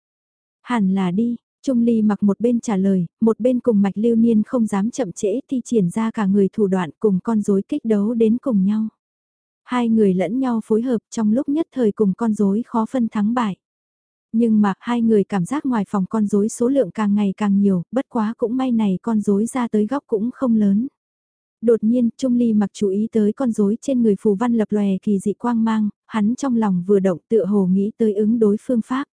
Hẳn là đi, Trung Ly mặc một bên trả lời, một bên cùng mạch lưu niên không dám chậm trễ thi triển ra cả người thủ đoạn cùng con rối kích đấu đến cùng nhau. Hai người lẫn nhau phối hợp trong lúc nhất thời cùng con rối khó phân thắng bại. Nhưng mà hai người cảm giác ngoài phòng con rối số lượng càng ngày càng nhiều, bất quá cũng may này con rối ra tới góc cũng không lớn. Đột nhiên, Trung Ly mặc chú ý tới con rối trên người phù văn lập lòe kỳ dị quang mang, hắn trong lòng vừa động tựa hồ nghĩ tới ứng đối phương pháp.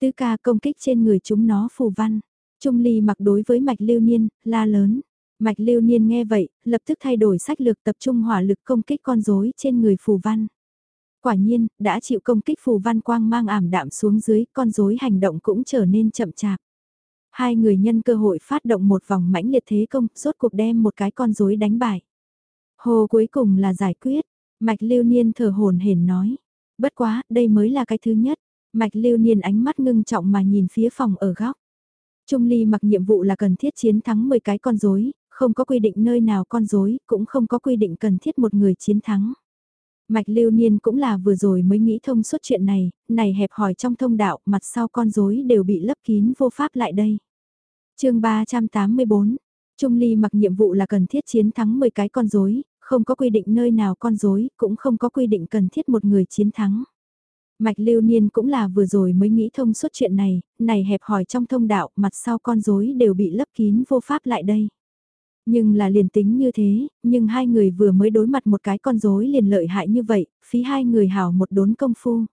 Tứ ca công kích trên người chúng nó phù văn. Trung ly mặc đối với mạch lưu niên, la lớn. Mạch lưu niên nghe vậy, lập tức thay đổi sách lược tập trung hỏa lực công kích con rối trên người phù văn. Quả nhiên, đã chịu công kích phù văn quang mang ảm đạm xuống dưới, con rối hành động cũng trở nên chậm chạp. Hai người nhân cơ hội phát động một vòng mãnh liệt thế công, rốt cuộc đem một cái con rối đánh bại. Hồ cuối cùng là giải quyết, Mạch Lưu Niên thở hồn hển nói. Bất quá, đây mới là cái thứ nhất. Mạch Lưu Niên ánh mắt ngưng trọng mà nhìn phía phòng ở góc. Trung Ly mặc nhiệm vụ là cần thiết chiến thắng 10 cái con rối, không có quy định nơi nào con rối, cũng không có quy định cần thiết một người chiến thắng. Mạch Lưu Niên cũng là vừa rồi mới nghĩ thông suốt chuyện này, này hẹp hỏi trong thông đạo, mặt sau con rối đều bị lấp kín vô pháp lại đây. chương 384, Trung Ly mặc nhiệm vụ là cần thiết chiến thắng 10 cái con rối, không có quy định nơi nào con rối, cũng không có quy định cần thiết một người chiến thắng. Mạch Lưu Niên cũng là vừa rồi mới nghĩ thông suốt chuyện này, này hẹp hỏi trong thông đạo, mặt sau con rối đều bị lấp kín vô pháp lại đây. Nhưng là liền tính như thế, nhưng hai người vừa mới đối mặt một cái con rối liền lợi hại như vậy, phí hai người hảo một đốn công phu.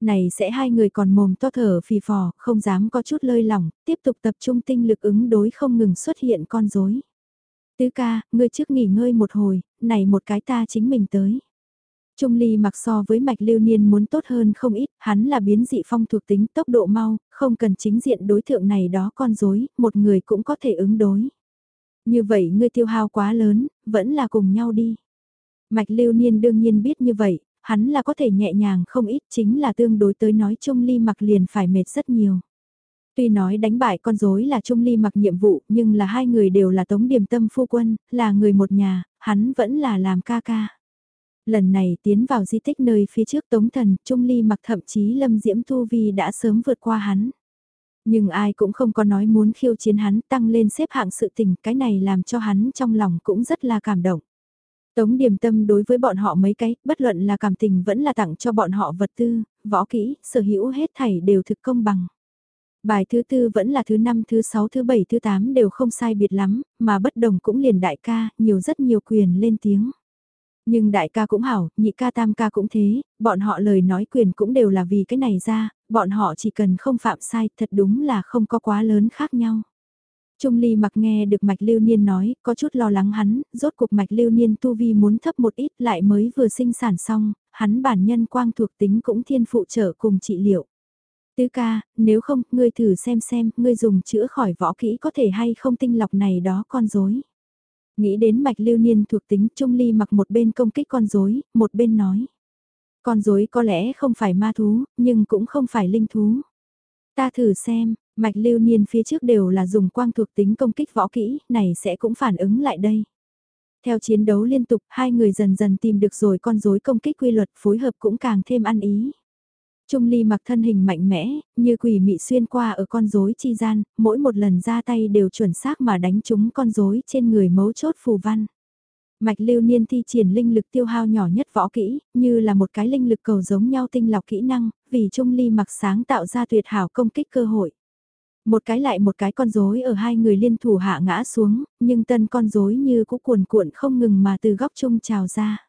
Này sẽ hai người còn mồm to thở phì phò, không dám có chút lơi lỏng, tiếp tục tập trung tinh lực ứng đối không ngừng xuất hiện con rối. Tứ ca, ngươi trước nghỉ ngơi một hồi, này một cái ta chính mình tới. Trung ly mặc so với mạch lưu niên muốn tốt hơn không ít, hắn là biến dị phong thuộc tính tốc độ mau, không cần chính diện đối tượng này đó con rối, một người cũng có thể ứng đối. Như vậy ngươi tiêu hao quá lớn, vẫn là cùng nhau đi. Mạch lưu niên đương nhiên biết như vậy, hắn là có thể nhẹ nhàng không ít chính là tương đối tới nói Trung Ly mặc liền phải mệt rất nhiều. Tuy nói đánh bại con rối là Trung Ly mặc nhiệm vụ nhưng là hai người đều là tống điểm tâm phu quân, là người một nhà, hắn vẫn là làm ca ca. Lần này tiến vào di tích nơi phía trước tống thần, Trung Ly mặc thậm chí Lâm Diễm Thu Vi đã sớm vượt qua hắn. Nhưng ai cũng không có nói muốn khiêu chiến hắn tăng lên xếp hạng sự tình, cái này làm cho hắn trong lòng cũng rất là cảm động. Tống điểm tâm đối với bọn họ mấy cái, bất luận là cảm tình vẫn là tặng cho bọn họ vật tư, võ kỹ, sở hữu hết thảy đều thực công bằng. Bài thứ tư vẫn là thứ năm, thứ sáu, thứ bảy, thứ tám đều không sai biệt lắm, mà bất đồng cũng liền đại ca, nhiều rất nhiều quyền lên tiếng. Nhưng đại ca cũng hảo, nhị ca tam ca cũng thế, bọn họ lời nói quyền cũng đều là vì cái này ra, bọn họ chỉ cần không phạm sai, thật đúng là không có quá lớn khác nhau. Trung Ly mặc nghe được Mạch Lưu Niên nói, có chút lo lắng hắn, rốt cuộc Mạch Lưu Niên tu vi muốn thấp một ít lại mới vừa sinh sản xong, hắn bản nhân quang thuộc tính cũng thiên phụ trợ cùng trị liệu. Tứ ca, nếu không, ngươi thử xem xem, ngươi dùng chữa khỏi võ kỹ có thể hay không tinh lọc này đó con rối. Nghĩ đến Mạch Lưu Niên thuộc tính Trung Ly mặc một bên công kích con rối, một bên nói. Con rối có lẽ không phải ma thú, nhưng cũng không phải linh thú. Ta thử xem, Mạch lưu niên phía trước đều là dùng quang thuộc tính công kích võ kỹ, này sẽ cũng phản ứng lại đây. Theo chiến đấu liên tục, hai người dần dần tìm được rồi con rối công kích quy luật phối hợp cũng càng thêm ăn ý. Trung ly mặc thân hình mạnh mẽ, như quỷ mị xuyên qua ở con rối chi gian, mỗi một lần ra tay đều chuẩn xác mà đánh trúng con rối trên người mấu chốt phù văn. Mạch lưu niên thi triển linh lực tiêu hao nhỏ nhất võ kỹ, như là một cái linh lực cầu giống nhau tinh lọc kỹ năng, vì Trung ly mặc sáng tạo ra tuyệt hảo công kích cơ hội. Một cái lại một cái con rối ở hai người liên thủ hạ ngã xuống, nhưng tân con rối như cũ cuồn cuộn không ngừng mà từ góc trung trào ra.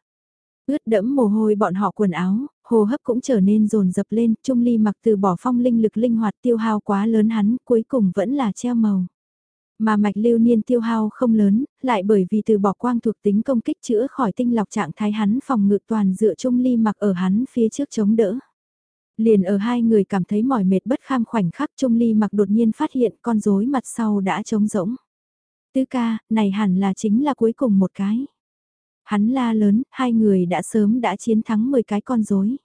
Ướt đẫm mồ hôi bọn họ quần áo, hồ hấp cũng trở nên rồn dập lên, Trung Ly mặc từ bỏ phong linh lực linh hoạt tiêu hao quá lớn hắn, cuối cùng vẫn là treo màu. Mà mạch lưu niên tiêu hao không lớn, lại bởi vì từ bỏ quang thuộc tính công kích chữa khỏi tinh lọc trạng thái hắn phòng ngự toàn dựa Trung Ly mặc ở hắn phía trước chống đỡ. Liền ở hai người cảm thấy mỏi mệt bất kham khoảnh khắc Trung Ly mặc đột nhiên phát hiện con rối mặt sau đã trống rỗng. Tứ ca, này hẳn là chính là cuối cùng một cái. Hắn la lớn, hai người đã sớm đã chiến thắng 10 cái con rối.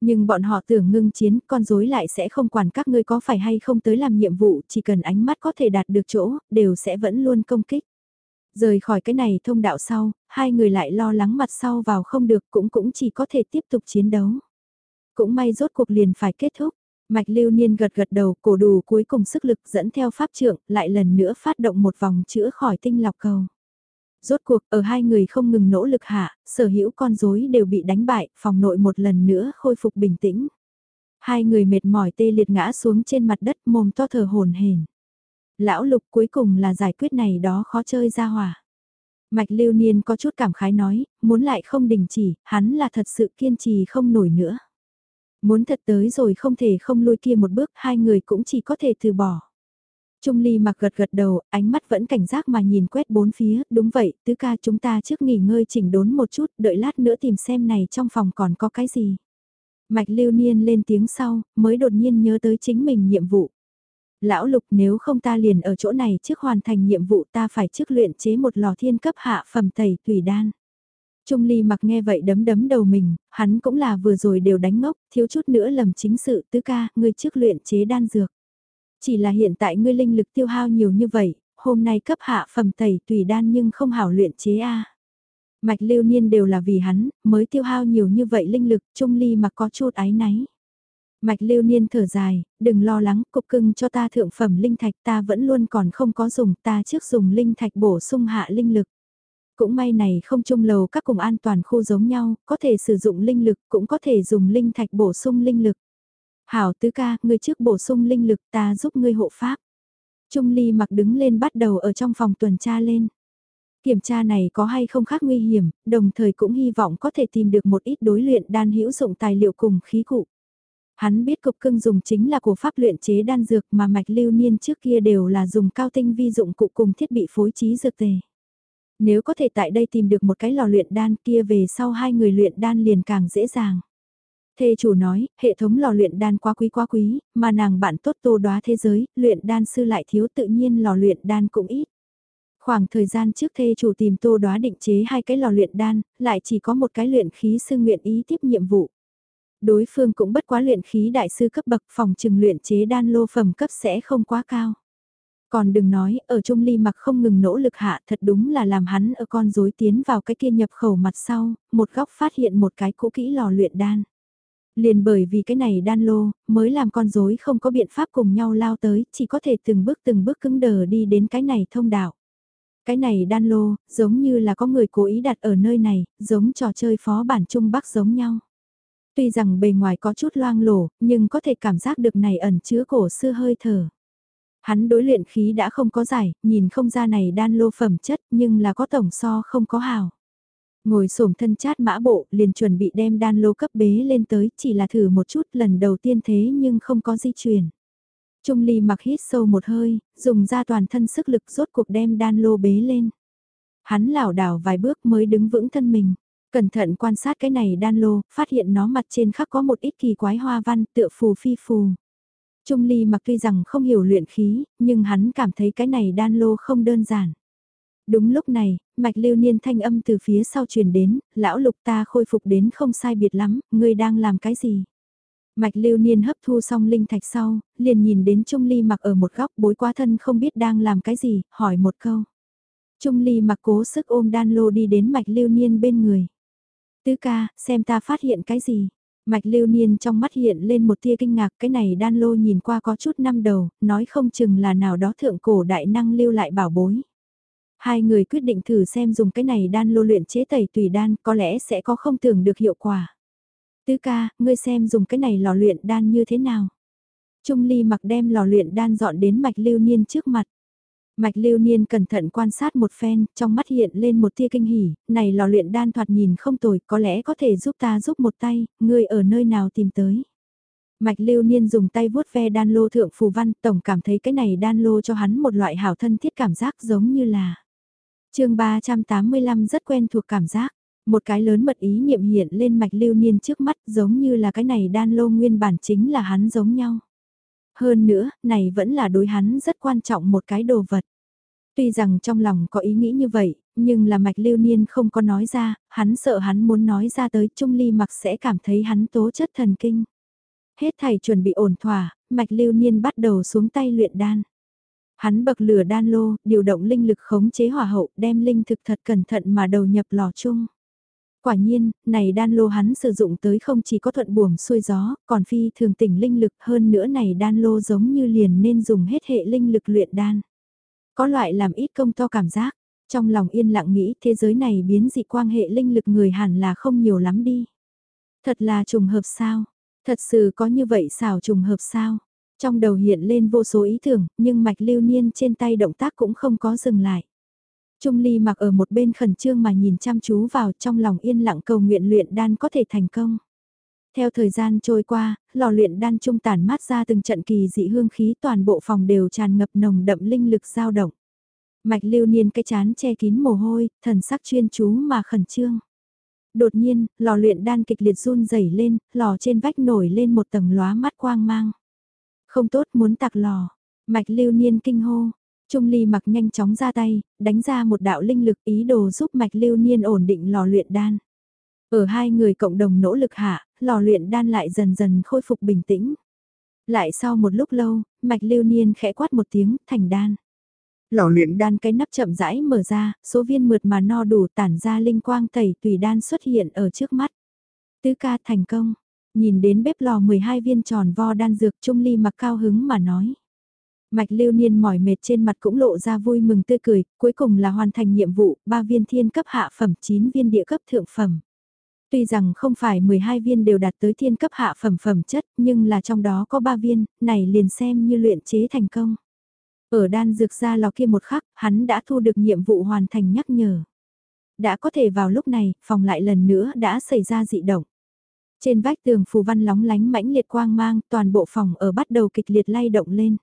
Nhưng bọn họ tưởng ngưng chiến, con rối lại sẽ không quản các ngươi có phải hay không tới làm nhiệm vụ, chỉ cần ánh mắt có thể đạt được chỗ, đều sẽ vẫn luôn công kích. Rời khỏi cái này thông đạo sau, hai người lại lo lắng mặt sau vào không được cũng cũng chỉ có thể tiếp tục chiến đấu. Cũng may rốt cuộc liền phải kết thúc. Mạch lưu niên gật gật đầu cổ đủ cuối cùng sức lực dẫn theo pháp trưởng lại lần nữa phát động một vòng chữa khỏi tinh lọc cầu. Rốt cuộc ở hai người không ngừng nỗ lực hạ, sở hữu con rối đều bị đánh bại, phòng nội một lần nữa khôi phục bình tĩnh. Hai người mệt mỏi tê liệt ngã xuống trên mặt đất mồm to thở hồn hển. Lão lục cuối cùng là giải quyết này đó khó chơi ra hỏa. Mạch lưu niên có chút cảm khái nói, muốn lại không đình chỉ, hắn là thật sự kiên trì không nổi nữa. Muốn thật tới rồi không thể không lui kia một bước, hai người cũng chỉ có thể từ bỏ. Trung Ly mặc gật gật đầu, ánh mắt vẫn cảnh giác mà nhìn quét bốn phía, đúng vậy, tứ ca chúng ta trước nghỉ ngơi chỉnh đốn một chút, đợi lát nữa tìm xem này trong phòng còn có cái gì. Mạch lưu niên lên tiếng sau, mới đột nhiên nhớ tới chính mình nhiệm vụ. Lão lục nếu không ta liền ở chỗ này trước hoàn thành nhiệm vụ ta phải trước luyện chế một lò thiên cấp hạ phẩm tẩy tùy đan. Trung Ly mặc nghe vậy đấm đấm đầu mình, hắn cũng là vừa rồi đều đánh ngốc, thiếu chút nữa lầm chính sự tứ ca, người trước luyện chế đan dược. Chỉ là hiện tại ngươi linh lực tiêu hao nhiều như vậy, hôm nay cấp hạ phẩm tẩy tùy đan nhưng không hảo luyện chế a. Mạch lưu niên đều là vì hắn, mới tiêu hao nhiều như vậy linh lực, Trung Ly mà có chút ái náy. Mạch lưu niên thở dài, đừng lo lắng, cục cưng cho ta thượng phẩm linh thạch ta vẫn luôn còn không có dùng, ta trước dùng linh thạch bổ sung hạ linh lực. Cũng may này không chung lầu các cùng an toàn khu giống nhau, có thể sử dụng linh lực, cũng có thể dùng linh thạch bổ sung linh lực. Hảo tứ ca, ngươi trước bổ sung linh lực ta giúp ngươi hộ pháp. Trung ly mặc đứng lên bắt đầu ở trong phòng tuần tra lên. Kiểm tra này có hay không khác nguy hiểm, đồng thời cũng hy vọng có thể tìm được một ít đối luyện đan hữu dụng tài liệu cùng khí cụ. Hắn biết cục cưng dùng chính là của pháp luyện chế đan dược mà mạch lưu niên trước kia đều là dùng cao tinh vi dụng cụ cùng thiết bị phối trí dược tề. Nếu có thể tại đây tìm được một cái lò luyện đan kia về sau hai người luyện đan liền càng dễ dàng. Thê chủ nói, hệ thống lò luyện đan quá quý quá quý, mà nàng bạn tốt tô đoá thế giới, luyện đan sư lại thiếu tự nhiên lò luyện đan cũng ít. Khoảng thời gian trước thê chủ tìm tô đoá định chế hai cái lò luyện đan, lại chỉ có một cái luyện khí sư nguyện ý tiếp nhiệm vụ. Đối phương cũng bất quá luyện khí đại sư cấp bậc phòng trừng luyện chế đan lô phẩm cấp sẽ không quá cao. Còn đừng nói, ở Trung Ly mặc không ngừng nỗ lực hạ thật đúng là làm hắn ở con rối tiến vào cái kia nhập khẩu mặt sau, một góc phát hiện một cái cũ kỹ lò luyện đan. Liền bởi vì cái này đan lô, mới làm con rối không có biện pháp cùng nhau lao tới, chỉ có thể từng bước từng bước cứng đờ đi đến cái này thông đạo. Cái này đan lô, giống như là có người cố ý đặt ở nơi này, giống trò chơi phó bản Trung Bắc giống nhau. Tuy rằng bề ngoài có chút loang lổ, nhưng có thể cảm giác được này ẩn chứa cổ xưa hơi thở. Hắn đối luyện khí đã không có giải, nhìn không ra này đan lô phẩm chất nhưng là có tổng so không có hào. Ngồi xổm thân chát mã bộ liền chuẩn bị đem đan lô cấp bế lên tới chỉ là thử một chút lần đầu tiên thế nhưng không có di chuyển. Trung ly mặc hít sâu một hơi, dùng ra toàn thân sức lực rốt cuộc đem đan lô bế lên. Hắn lảo đảo vài bước mới đứng vững thân mình. Cẩn thận quan sát cái này đan lô, phát hiện nó mặt trên khắc có một ít kỳ quái hoa văn tựa phù phi phù. Trung Ly mặc tuy rằng không hiểu luyện khí, nhưng hắn cảm thấy cái này đan lô không đơn giản. Đúng lúc này, mạch lưu niên thanh âm từ phía sau truyền đến, lão lục ta khôi phục đến không sai biệt lắm, ngươi đang làm cái gì? Mạch lưu niên hấp thu xong linh thạch sau, liền nhìn đến Trung Ly mặc ở một góc bối quá thân không biết đang làm cái gì, hỏi một câu. Trung Ly mặc cố sức ôm đan lô đi đến mạch lưu niên bên người. Tứ ca, xem ta phát hiện cái gì? Mạch lưu niên trong mắt hiện lên một tia kinh ngạc cái này đan lô nhìn qua có chút năm đầu, nói không chừng là nào đó thượng cổ đại năng lưu lại bảo bối. Hai người quyết định thử xem dùng cái này đan lô luyện chế tẩy tùy đan có lẽ sẽ có không tưởng được hiệu quả. Tứ ca, ngươi xem dùng cái này lò luyện đan như thế nào. Trung ly mặc đem lò luyện đan dọn đến mạch lưu niên trước mặt. Mạch lưu niên cẩn thận quan sát một phen, trong mắt hiện lên một tia kinh hỉ, này lò luyện đan thoạt nhìn không tồi, có lẽ có thể giúp ta giúp một tay, ngươi ở nơi nào tìm tới. Mạch lưu niên dùng tay vuốt ve đan lô thượng phù văn, tổng cảm thấy cái này đan lô cho hắn một loại hảo thân thiết cảm giác giống như là chương 385 rất quen thuộc cảm giác, một cái lớn mật ý niệm hiện lên mạch lưu niên trước mắt giống như là cái này đan lô nguyên bản chính là hắn giống nhau. Hơn nữa, này vẫn là đối hắn rất quan trọng một cái đồ vật. Tuy rằng trong lòng có ý nghĩ như vậy, nhưng là mạch lưu niên không có nói ra, hắn sợ hắn muốn nói ra tới Trung Ly mặc sẽ cảm thấy hắn tố chất thần kinh. Hết thầy chuẩn bị ổn thỏa, mạch lưu niên bắt đầu xuống tay luyện đan. Hắn bậc lửa đan lô, điều động linh lực khống chế hỏa hậu, đem linh thực thật cẩn thận mà đầu nhập lò chung. Quả nhiên, này đan lô hắn sử dụng tới không chỉ có thuận buồm xuôi gió, còn phi thường tỉnh linh lực hơn nữa này đan lô giống như liền nên dùng hết hệ linh lực luyện đan. Có loại làm ít công to cảm giác, trong lòng yên lặng nghĩ thế giới này biến dị quan hệ linh lực người hẳn là không nhiều lắm đi. Thật là trùng hợp sao? Thật sự có như vậy xảo trùng hợp sao? Trong đầu hiện lên vô số ý tưởng, nhưng mạch lưu niên trên tay động tác cũng không có dừng lại. Trung Ly mặc ở một bên khẩn trương mà nhìn chăm chú vào trong lòng yên lặng cầu nguyện luyện đan có thể thành công. Theo thời gian trôi qua, lò luyện đan trung tản mát ra từng trận kỳ dị hương khí toàn bộ phòng đều tràn ngập nồng đậm linh lực dao động. Mạch lưu niên cái chán che kín mồ hôi, thần sắc chuyên chú mà khẩn trương. Đột nhiên, lò luyện đan kịch liệt run rẩy lên, lò trên vách nổi lên một tầng lóa mắt quang mang. Không tốt muốn tạc lò. Mạch lưu niên kinh hô, Trung Ly mặc nhanh chóng ra tay, đánh ra một đạo linh lực ý đồ giúp mạch lưu niên ổn định lò luyện đan. Ở hai người cộng đồng nỗ lực hạ, lò luyện đan lại dần dần khôi phục bình tĩnh. Lại sau một lúc lâu, mạch lưu niên khẽ quát một tiếng, thành đan. Lò luyện đan cái nắp chậm rãi mở ra, số viên mượt mà no đủ tản ra linh quang tẩy tùy đan xuất hiện ở trước mắt. Tứ ca thành công, nhìn đến bếp lò 12 viên tròn vo đan dược trung ly mặc cao hứng mà nói. Mạch lưu niên mỏi mệt trên mặt cũng lộ ra vui mừng tươi cười, cuối cùng là hoàn thành nhiệm vụ, 3 viên thiên cấp hạ phẩm 9 viên địa cấp thượng phẩm. Tuy rằng không phải 12 viên đều đạt tới thiên cấp hạ phẩm phẩm chất, nhưng là trong đó có 3 viên, này liền xem như luyện chế thành công. Ở đan dược ra lò kia một khắc, hắn đã thu được nhiệm vụ hoàn thành nhắc nhở. Đã có thể vào lúc này, phòng lại lần nữa đã xảy ra dị động. Trên vách tường phù văn lóng lánh mãnh liệt quang mang, toàn bộ phòng ở bắt đầu kịch liệt lay động lên.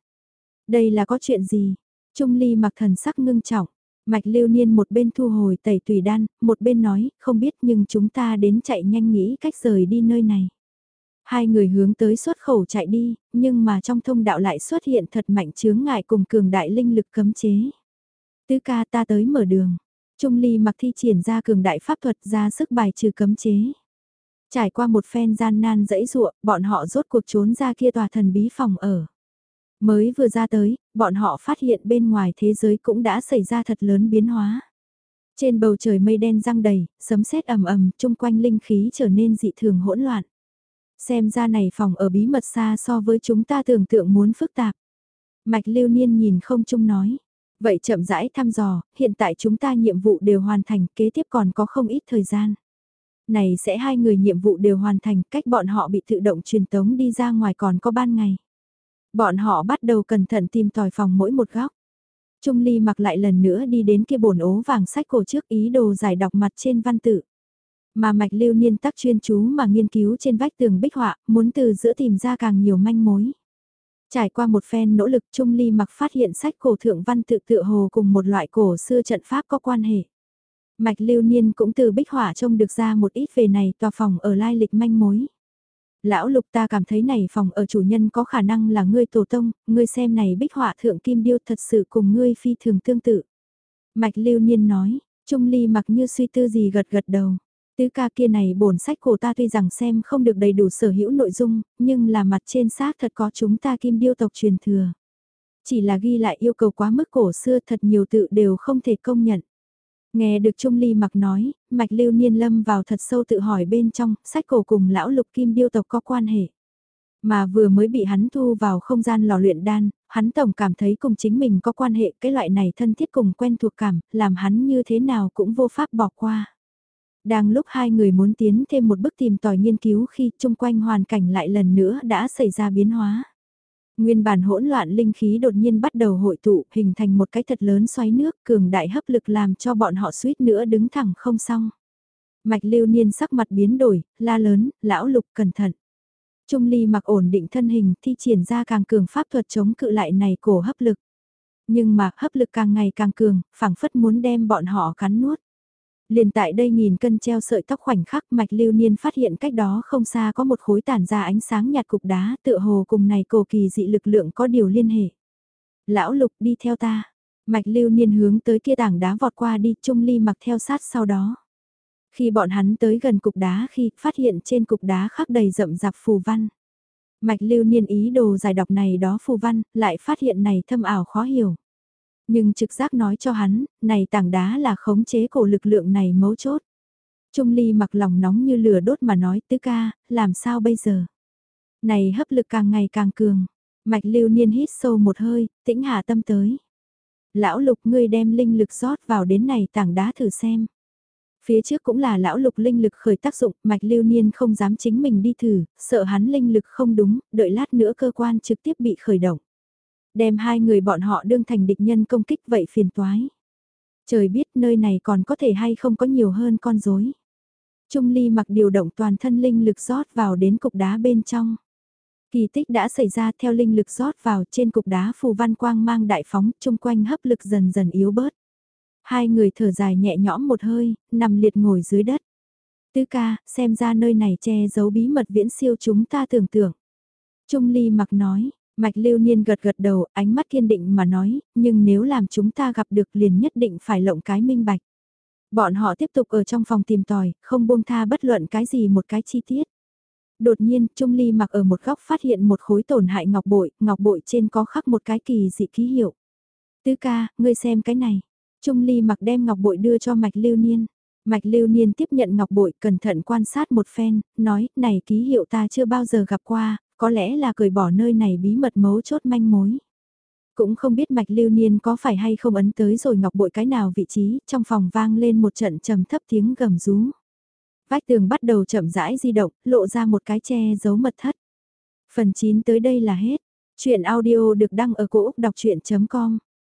Đây là có chuyện gì? Trung Ly mặc thần sắc ngưng trọng. Mạch lưu niên một bên thu hồi tẩy tùy đan, một bên nói, không biết nhưng chúng ta đến chạy nhanh nghĩ cách rời đi nơi này. Hai người hướng tới xuất khẩu chạy đi, nhưng mà trong thông đạo lại xuất hiện thật mạnh chướng ngại cùng cường đại linh lực cấm chế. Tứ ca ta tới mở đường. Trung ly mặc thi triển ra cường đại pháp thuật ra sức bài trừ cấm chế. Trải qua một phen gian nan dẫy dụa, bọn họ rốt cuộc trốn ra kia tòa thần bí phòng ở. Mới vừa ra tới, bọn họ phát hiện bên ngoài thế giới cũng đã xảy ra thật lớn biến hóa. Trên bầu trời mây đen răng đầy, sấm sét ầm ầm, chung quanh linh khí trở nên dị thường hỗn loạn. Xem ra này phòng ở bí mật xa so với chúng ta tưởng tượng muốn phức tạp. Mạch lưu niên nhìn không chung nói. Vậy chậm rãi thăm dò, hiện tại chúng ta nhiệm vụ đều hoàn thành, kế tiếp còn có không ít thời gian. Này sẽ hai người nhiệm vụ đều hoàn thành, cách bọn họ bị tự động truyền tống đi ra ngoài còn có ban ngày. Bọn họ bắt đầu cẩn thận tìm tòi phòng mỗi một góc. Trung Ly mặc lại lần nữa đi đến kia bồn ố vàng sách cổ trước ý đồ giải đọc mặt trên văn tự. Mà mạch lưu niên tắc chuyên chú mà nghiên cứu trên vách tường bích họa, muốn từ giữa tìm ra càng nhiều manh mối. Trải qua một phen nỗ lực Trung Ly mặc phát hiện sách cổ thượng văn tự tự hồ cùng một loại cổ xưa trận pháp có quan hệ. Mạch lưu niên cũng từ bích họa trông được ra một ít về này tòa phòng ở lai lịch manh mối. Lão lục ta cảm thấy này phòng ở chủ nhân có khả năng là ngươi tổ tông, ngươi xem này bích họa thượng kim điêu thật sự cùng ngươi phi thường tương tự. Mạch lưu niên nói, Trung Ly mặc như suy tư gì gật gật đầu. Tứ ca kia này bổn sách của ta tuy rằng xem không được đầy đủ sở hữu nội dung, nhưng là mặt trên xác thật có chúng ta kim điêu tộc truyền thừa. Chỉ là ghi lại yêu cầu quá mức cổ xưa thật nhiều tự đều không thể công nhận. Nghe được Trung Ly mặc nói, mạch lưu niên lâm vào thật sâu tự hỏi bên trong, sách cổ cùng lão lục kim điêu tộc có quan hệ. Mà vừa mới bị hắn thu vào không gian lò luyện đan, hắn tổng cảm thấy cùng chính mình có quan hệ cái loại này thân thiết cùng quen thuộc cảm, làm hắn như thế nào cũng vô pháp bỏ qua. Đang lúc hai người muốn tiến thêm một bước tìm tòi nghiên cứu khi chung quanh hoàn cảnh lại lần nữa đã xảy ra biến hóa. Nguyên bản hỗn loạn linh khí đột nhiên bắt đầu hội tụ hình thành một cái thật lớn xoáy nước cường đại hấp lực làm cho bọn họ suýt nữa đứng thẳng không xong. Mạch lưu niên sắc mặt biến đổi, la lớn, lão lục cẩn thận. Trung ly mặc ổn định thân hình thi triển ra càng cường pháp thuật chống cự lại này cổ hấp lực. Nhưng mà hấp lực càng ngày càng cường, phảng phất muốn đem bọn họ cắn nuốt. Liền tại đây nhìn cân treo sợi tóc khoảnh khắc mạch lưu niên phát hiện cách đó không xa có một khối tản ra ánh sáng nhạt cục đá tựa hồ cùng này cổ kỳ dị lực lượng có điều liên hệ. Lão lục đi theo ta. Mạch lưu niên hướng tới kia tảng đá vọt qua đi trung ly mặc theo sát sau đó. Khi bọn hắn tới gần cục đá khi phát hiện trên cục đá khắc đầy rậm rạp phù văn. Mạch lưu niên ý đồ giải đọc này đó phù văn, lại phát hiện này thâm ảo khó hiểu. Nhưng trực giác nói cho hắn, này tảng đá là khống chế cổ lực lượng này mấu chốt. Trung ly mặc lòng nóng như lửa đốt mà nói tứ ca, làm sao bây giờ? Này hấp lực càng ngày càng cường. Mạch lưu niên hít sâu một hơi, tĩnh hạ tâm tới. Lão lục ngươi đem linh lực rót vào đến này tảng đá thử xem. Phía trước cũng là lão lục linh lực khởi tác dụng, mạch lưu niên không dám chính mình đi thử, sợ hắn linh lực không đúng, đợi lát nữa cơ quan trực tiếp bị khởi động đem hai người bọn họ đương thành địch nhân công kích vậy phiền toái. Trời biết nơi này còn có thể hay không có nhiều hơn con rối. Trung Ly mặc điều động toàn thân linh lực rót vào đến cục đá bên trong. Kỳ tích đã xảy ra theo linh lực rót vào trên cục đá phù văn quang mang đại phóng chung quanh hấp lực dần dần yếu bớt. Hai người thở dài nhẹ nhõm một hơi, nằm liệt ngồi dưới đất. Tứ ca, xem ra nơi này che giấu bí mật viễn siêu chúng ta tưởng tượng. Trung Ly mặc nói, Mạch lưu niên gật gật đầu, ánh mắt kiên định mà nói, nhưng nếu làm chúng ta gặp được liền nhất định phải lộng cái minh bạch. Bọn họ tiếp tục ở trong phòng tìm tòi, không buông tha bất luận cái gì một cái chi tiết. Đột nhiên, Trung Ly mặc ở một góc phát hiện một khối tổn hại ngọc bội, ngọc bội trên có khắc một cái kỳ dị ký hiệu. Tứ ca, ngươi xem cái này. Trung Ly mặc đem ngọc bội đưa cho Mạch Lưu Niên. Mạch Lưu Niên tiếp nhận ngọc bội cẩn thận quan sát một phen, nói, này ký hiệu ta chưa bao giờ gặp qua, có lẽ là cởi bỏ nơi này bí mật mấu chốt manh mối. Cũng không biết Mạch Lưu Niên có phải hay không ấn tới rồi ngọc bội cái nào vị trí, trong phòng vang lên một trận trầm thấp tiếng gầm rú. Vách tường bắt đầu chậm rãi di động, lộ ra một cái che giấu mật thất. Phần 9 tới đây là hết. Chuyện audio được đăng ở cổ Úc đọc chuyện.com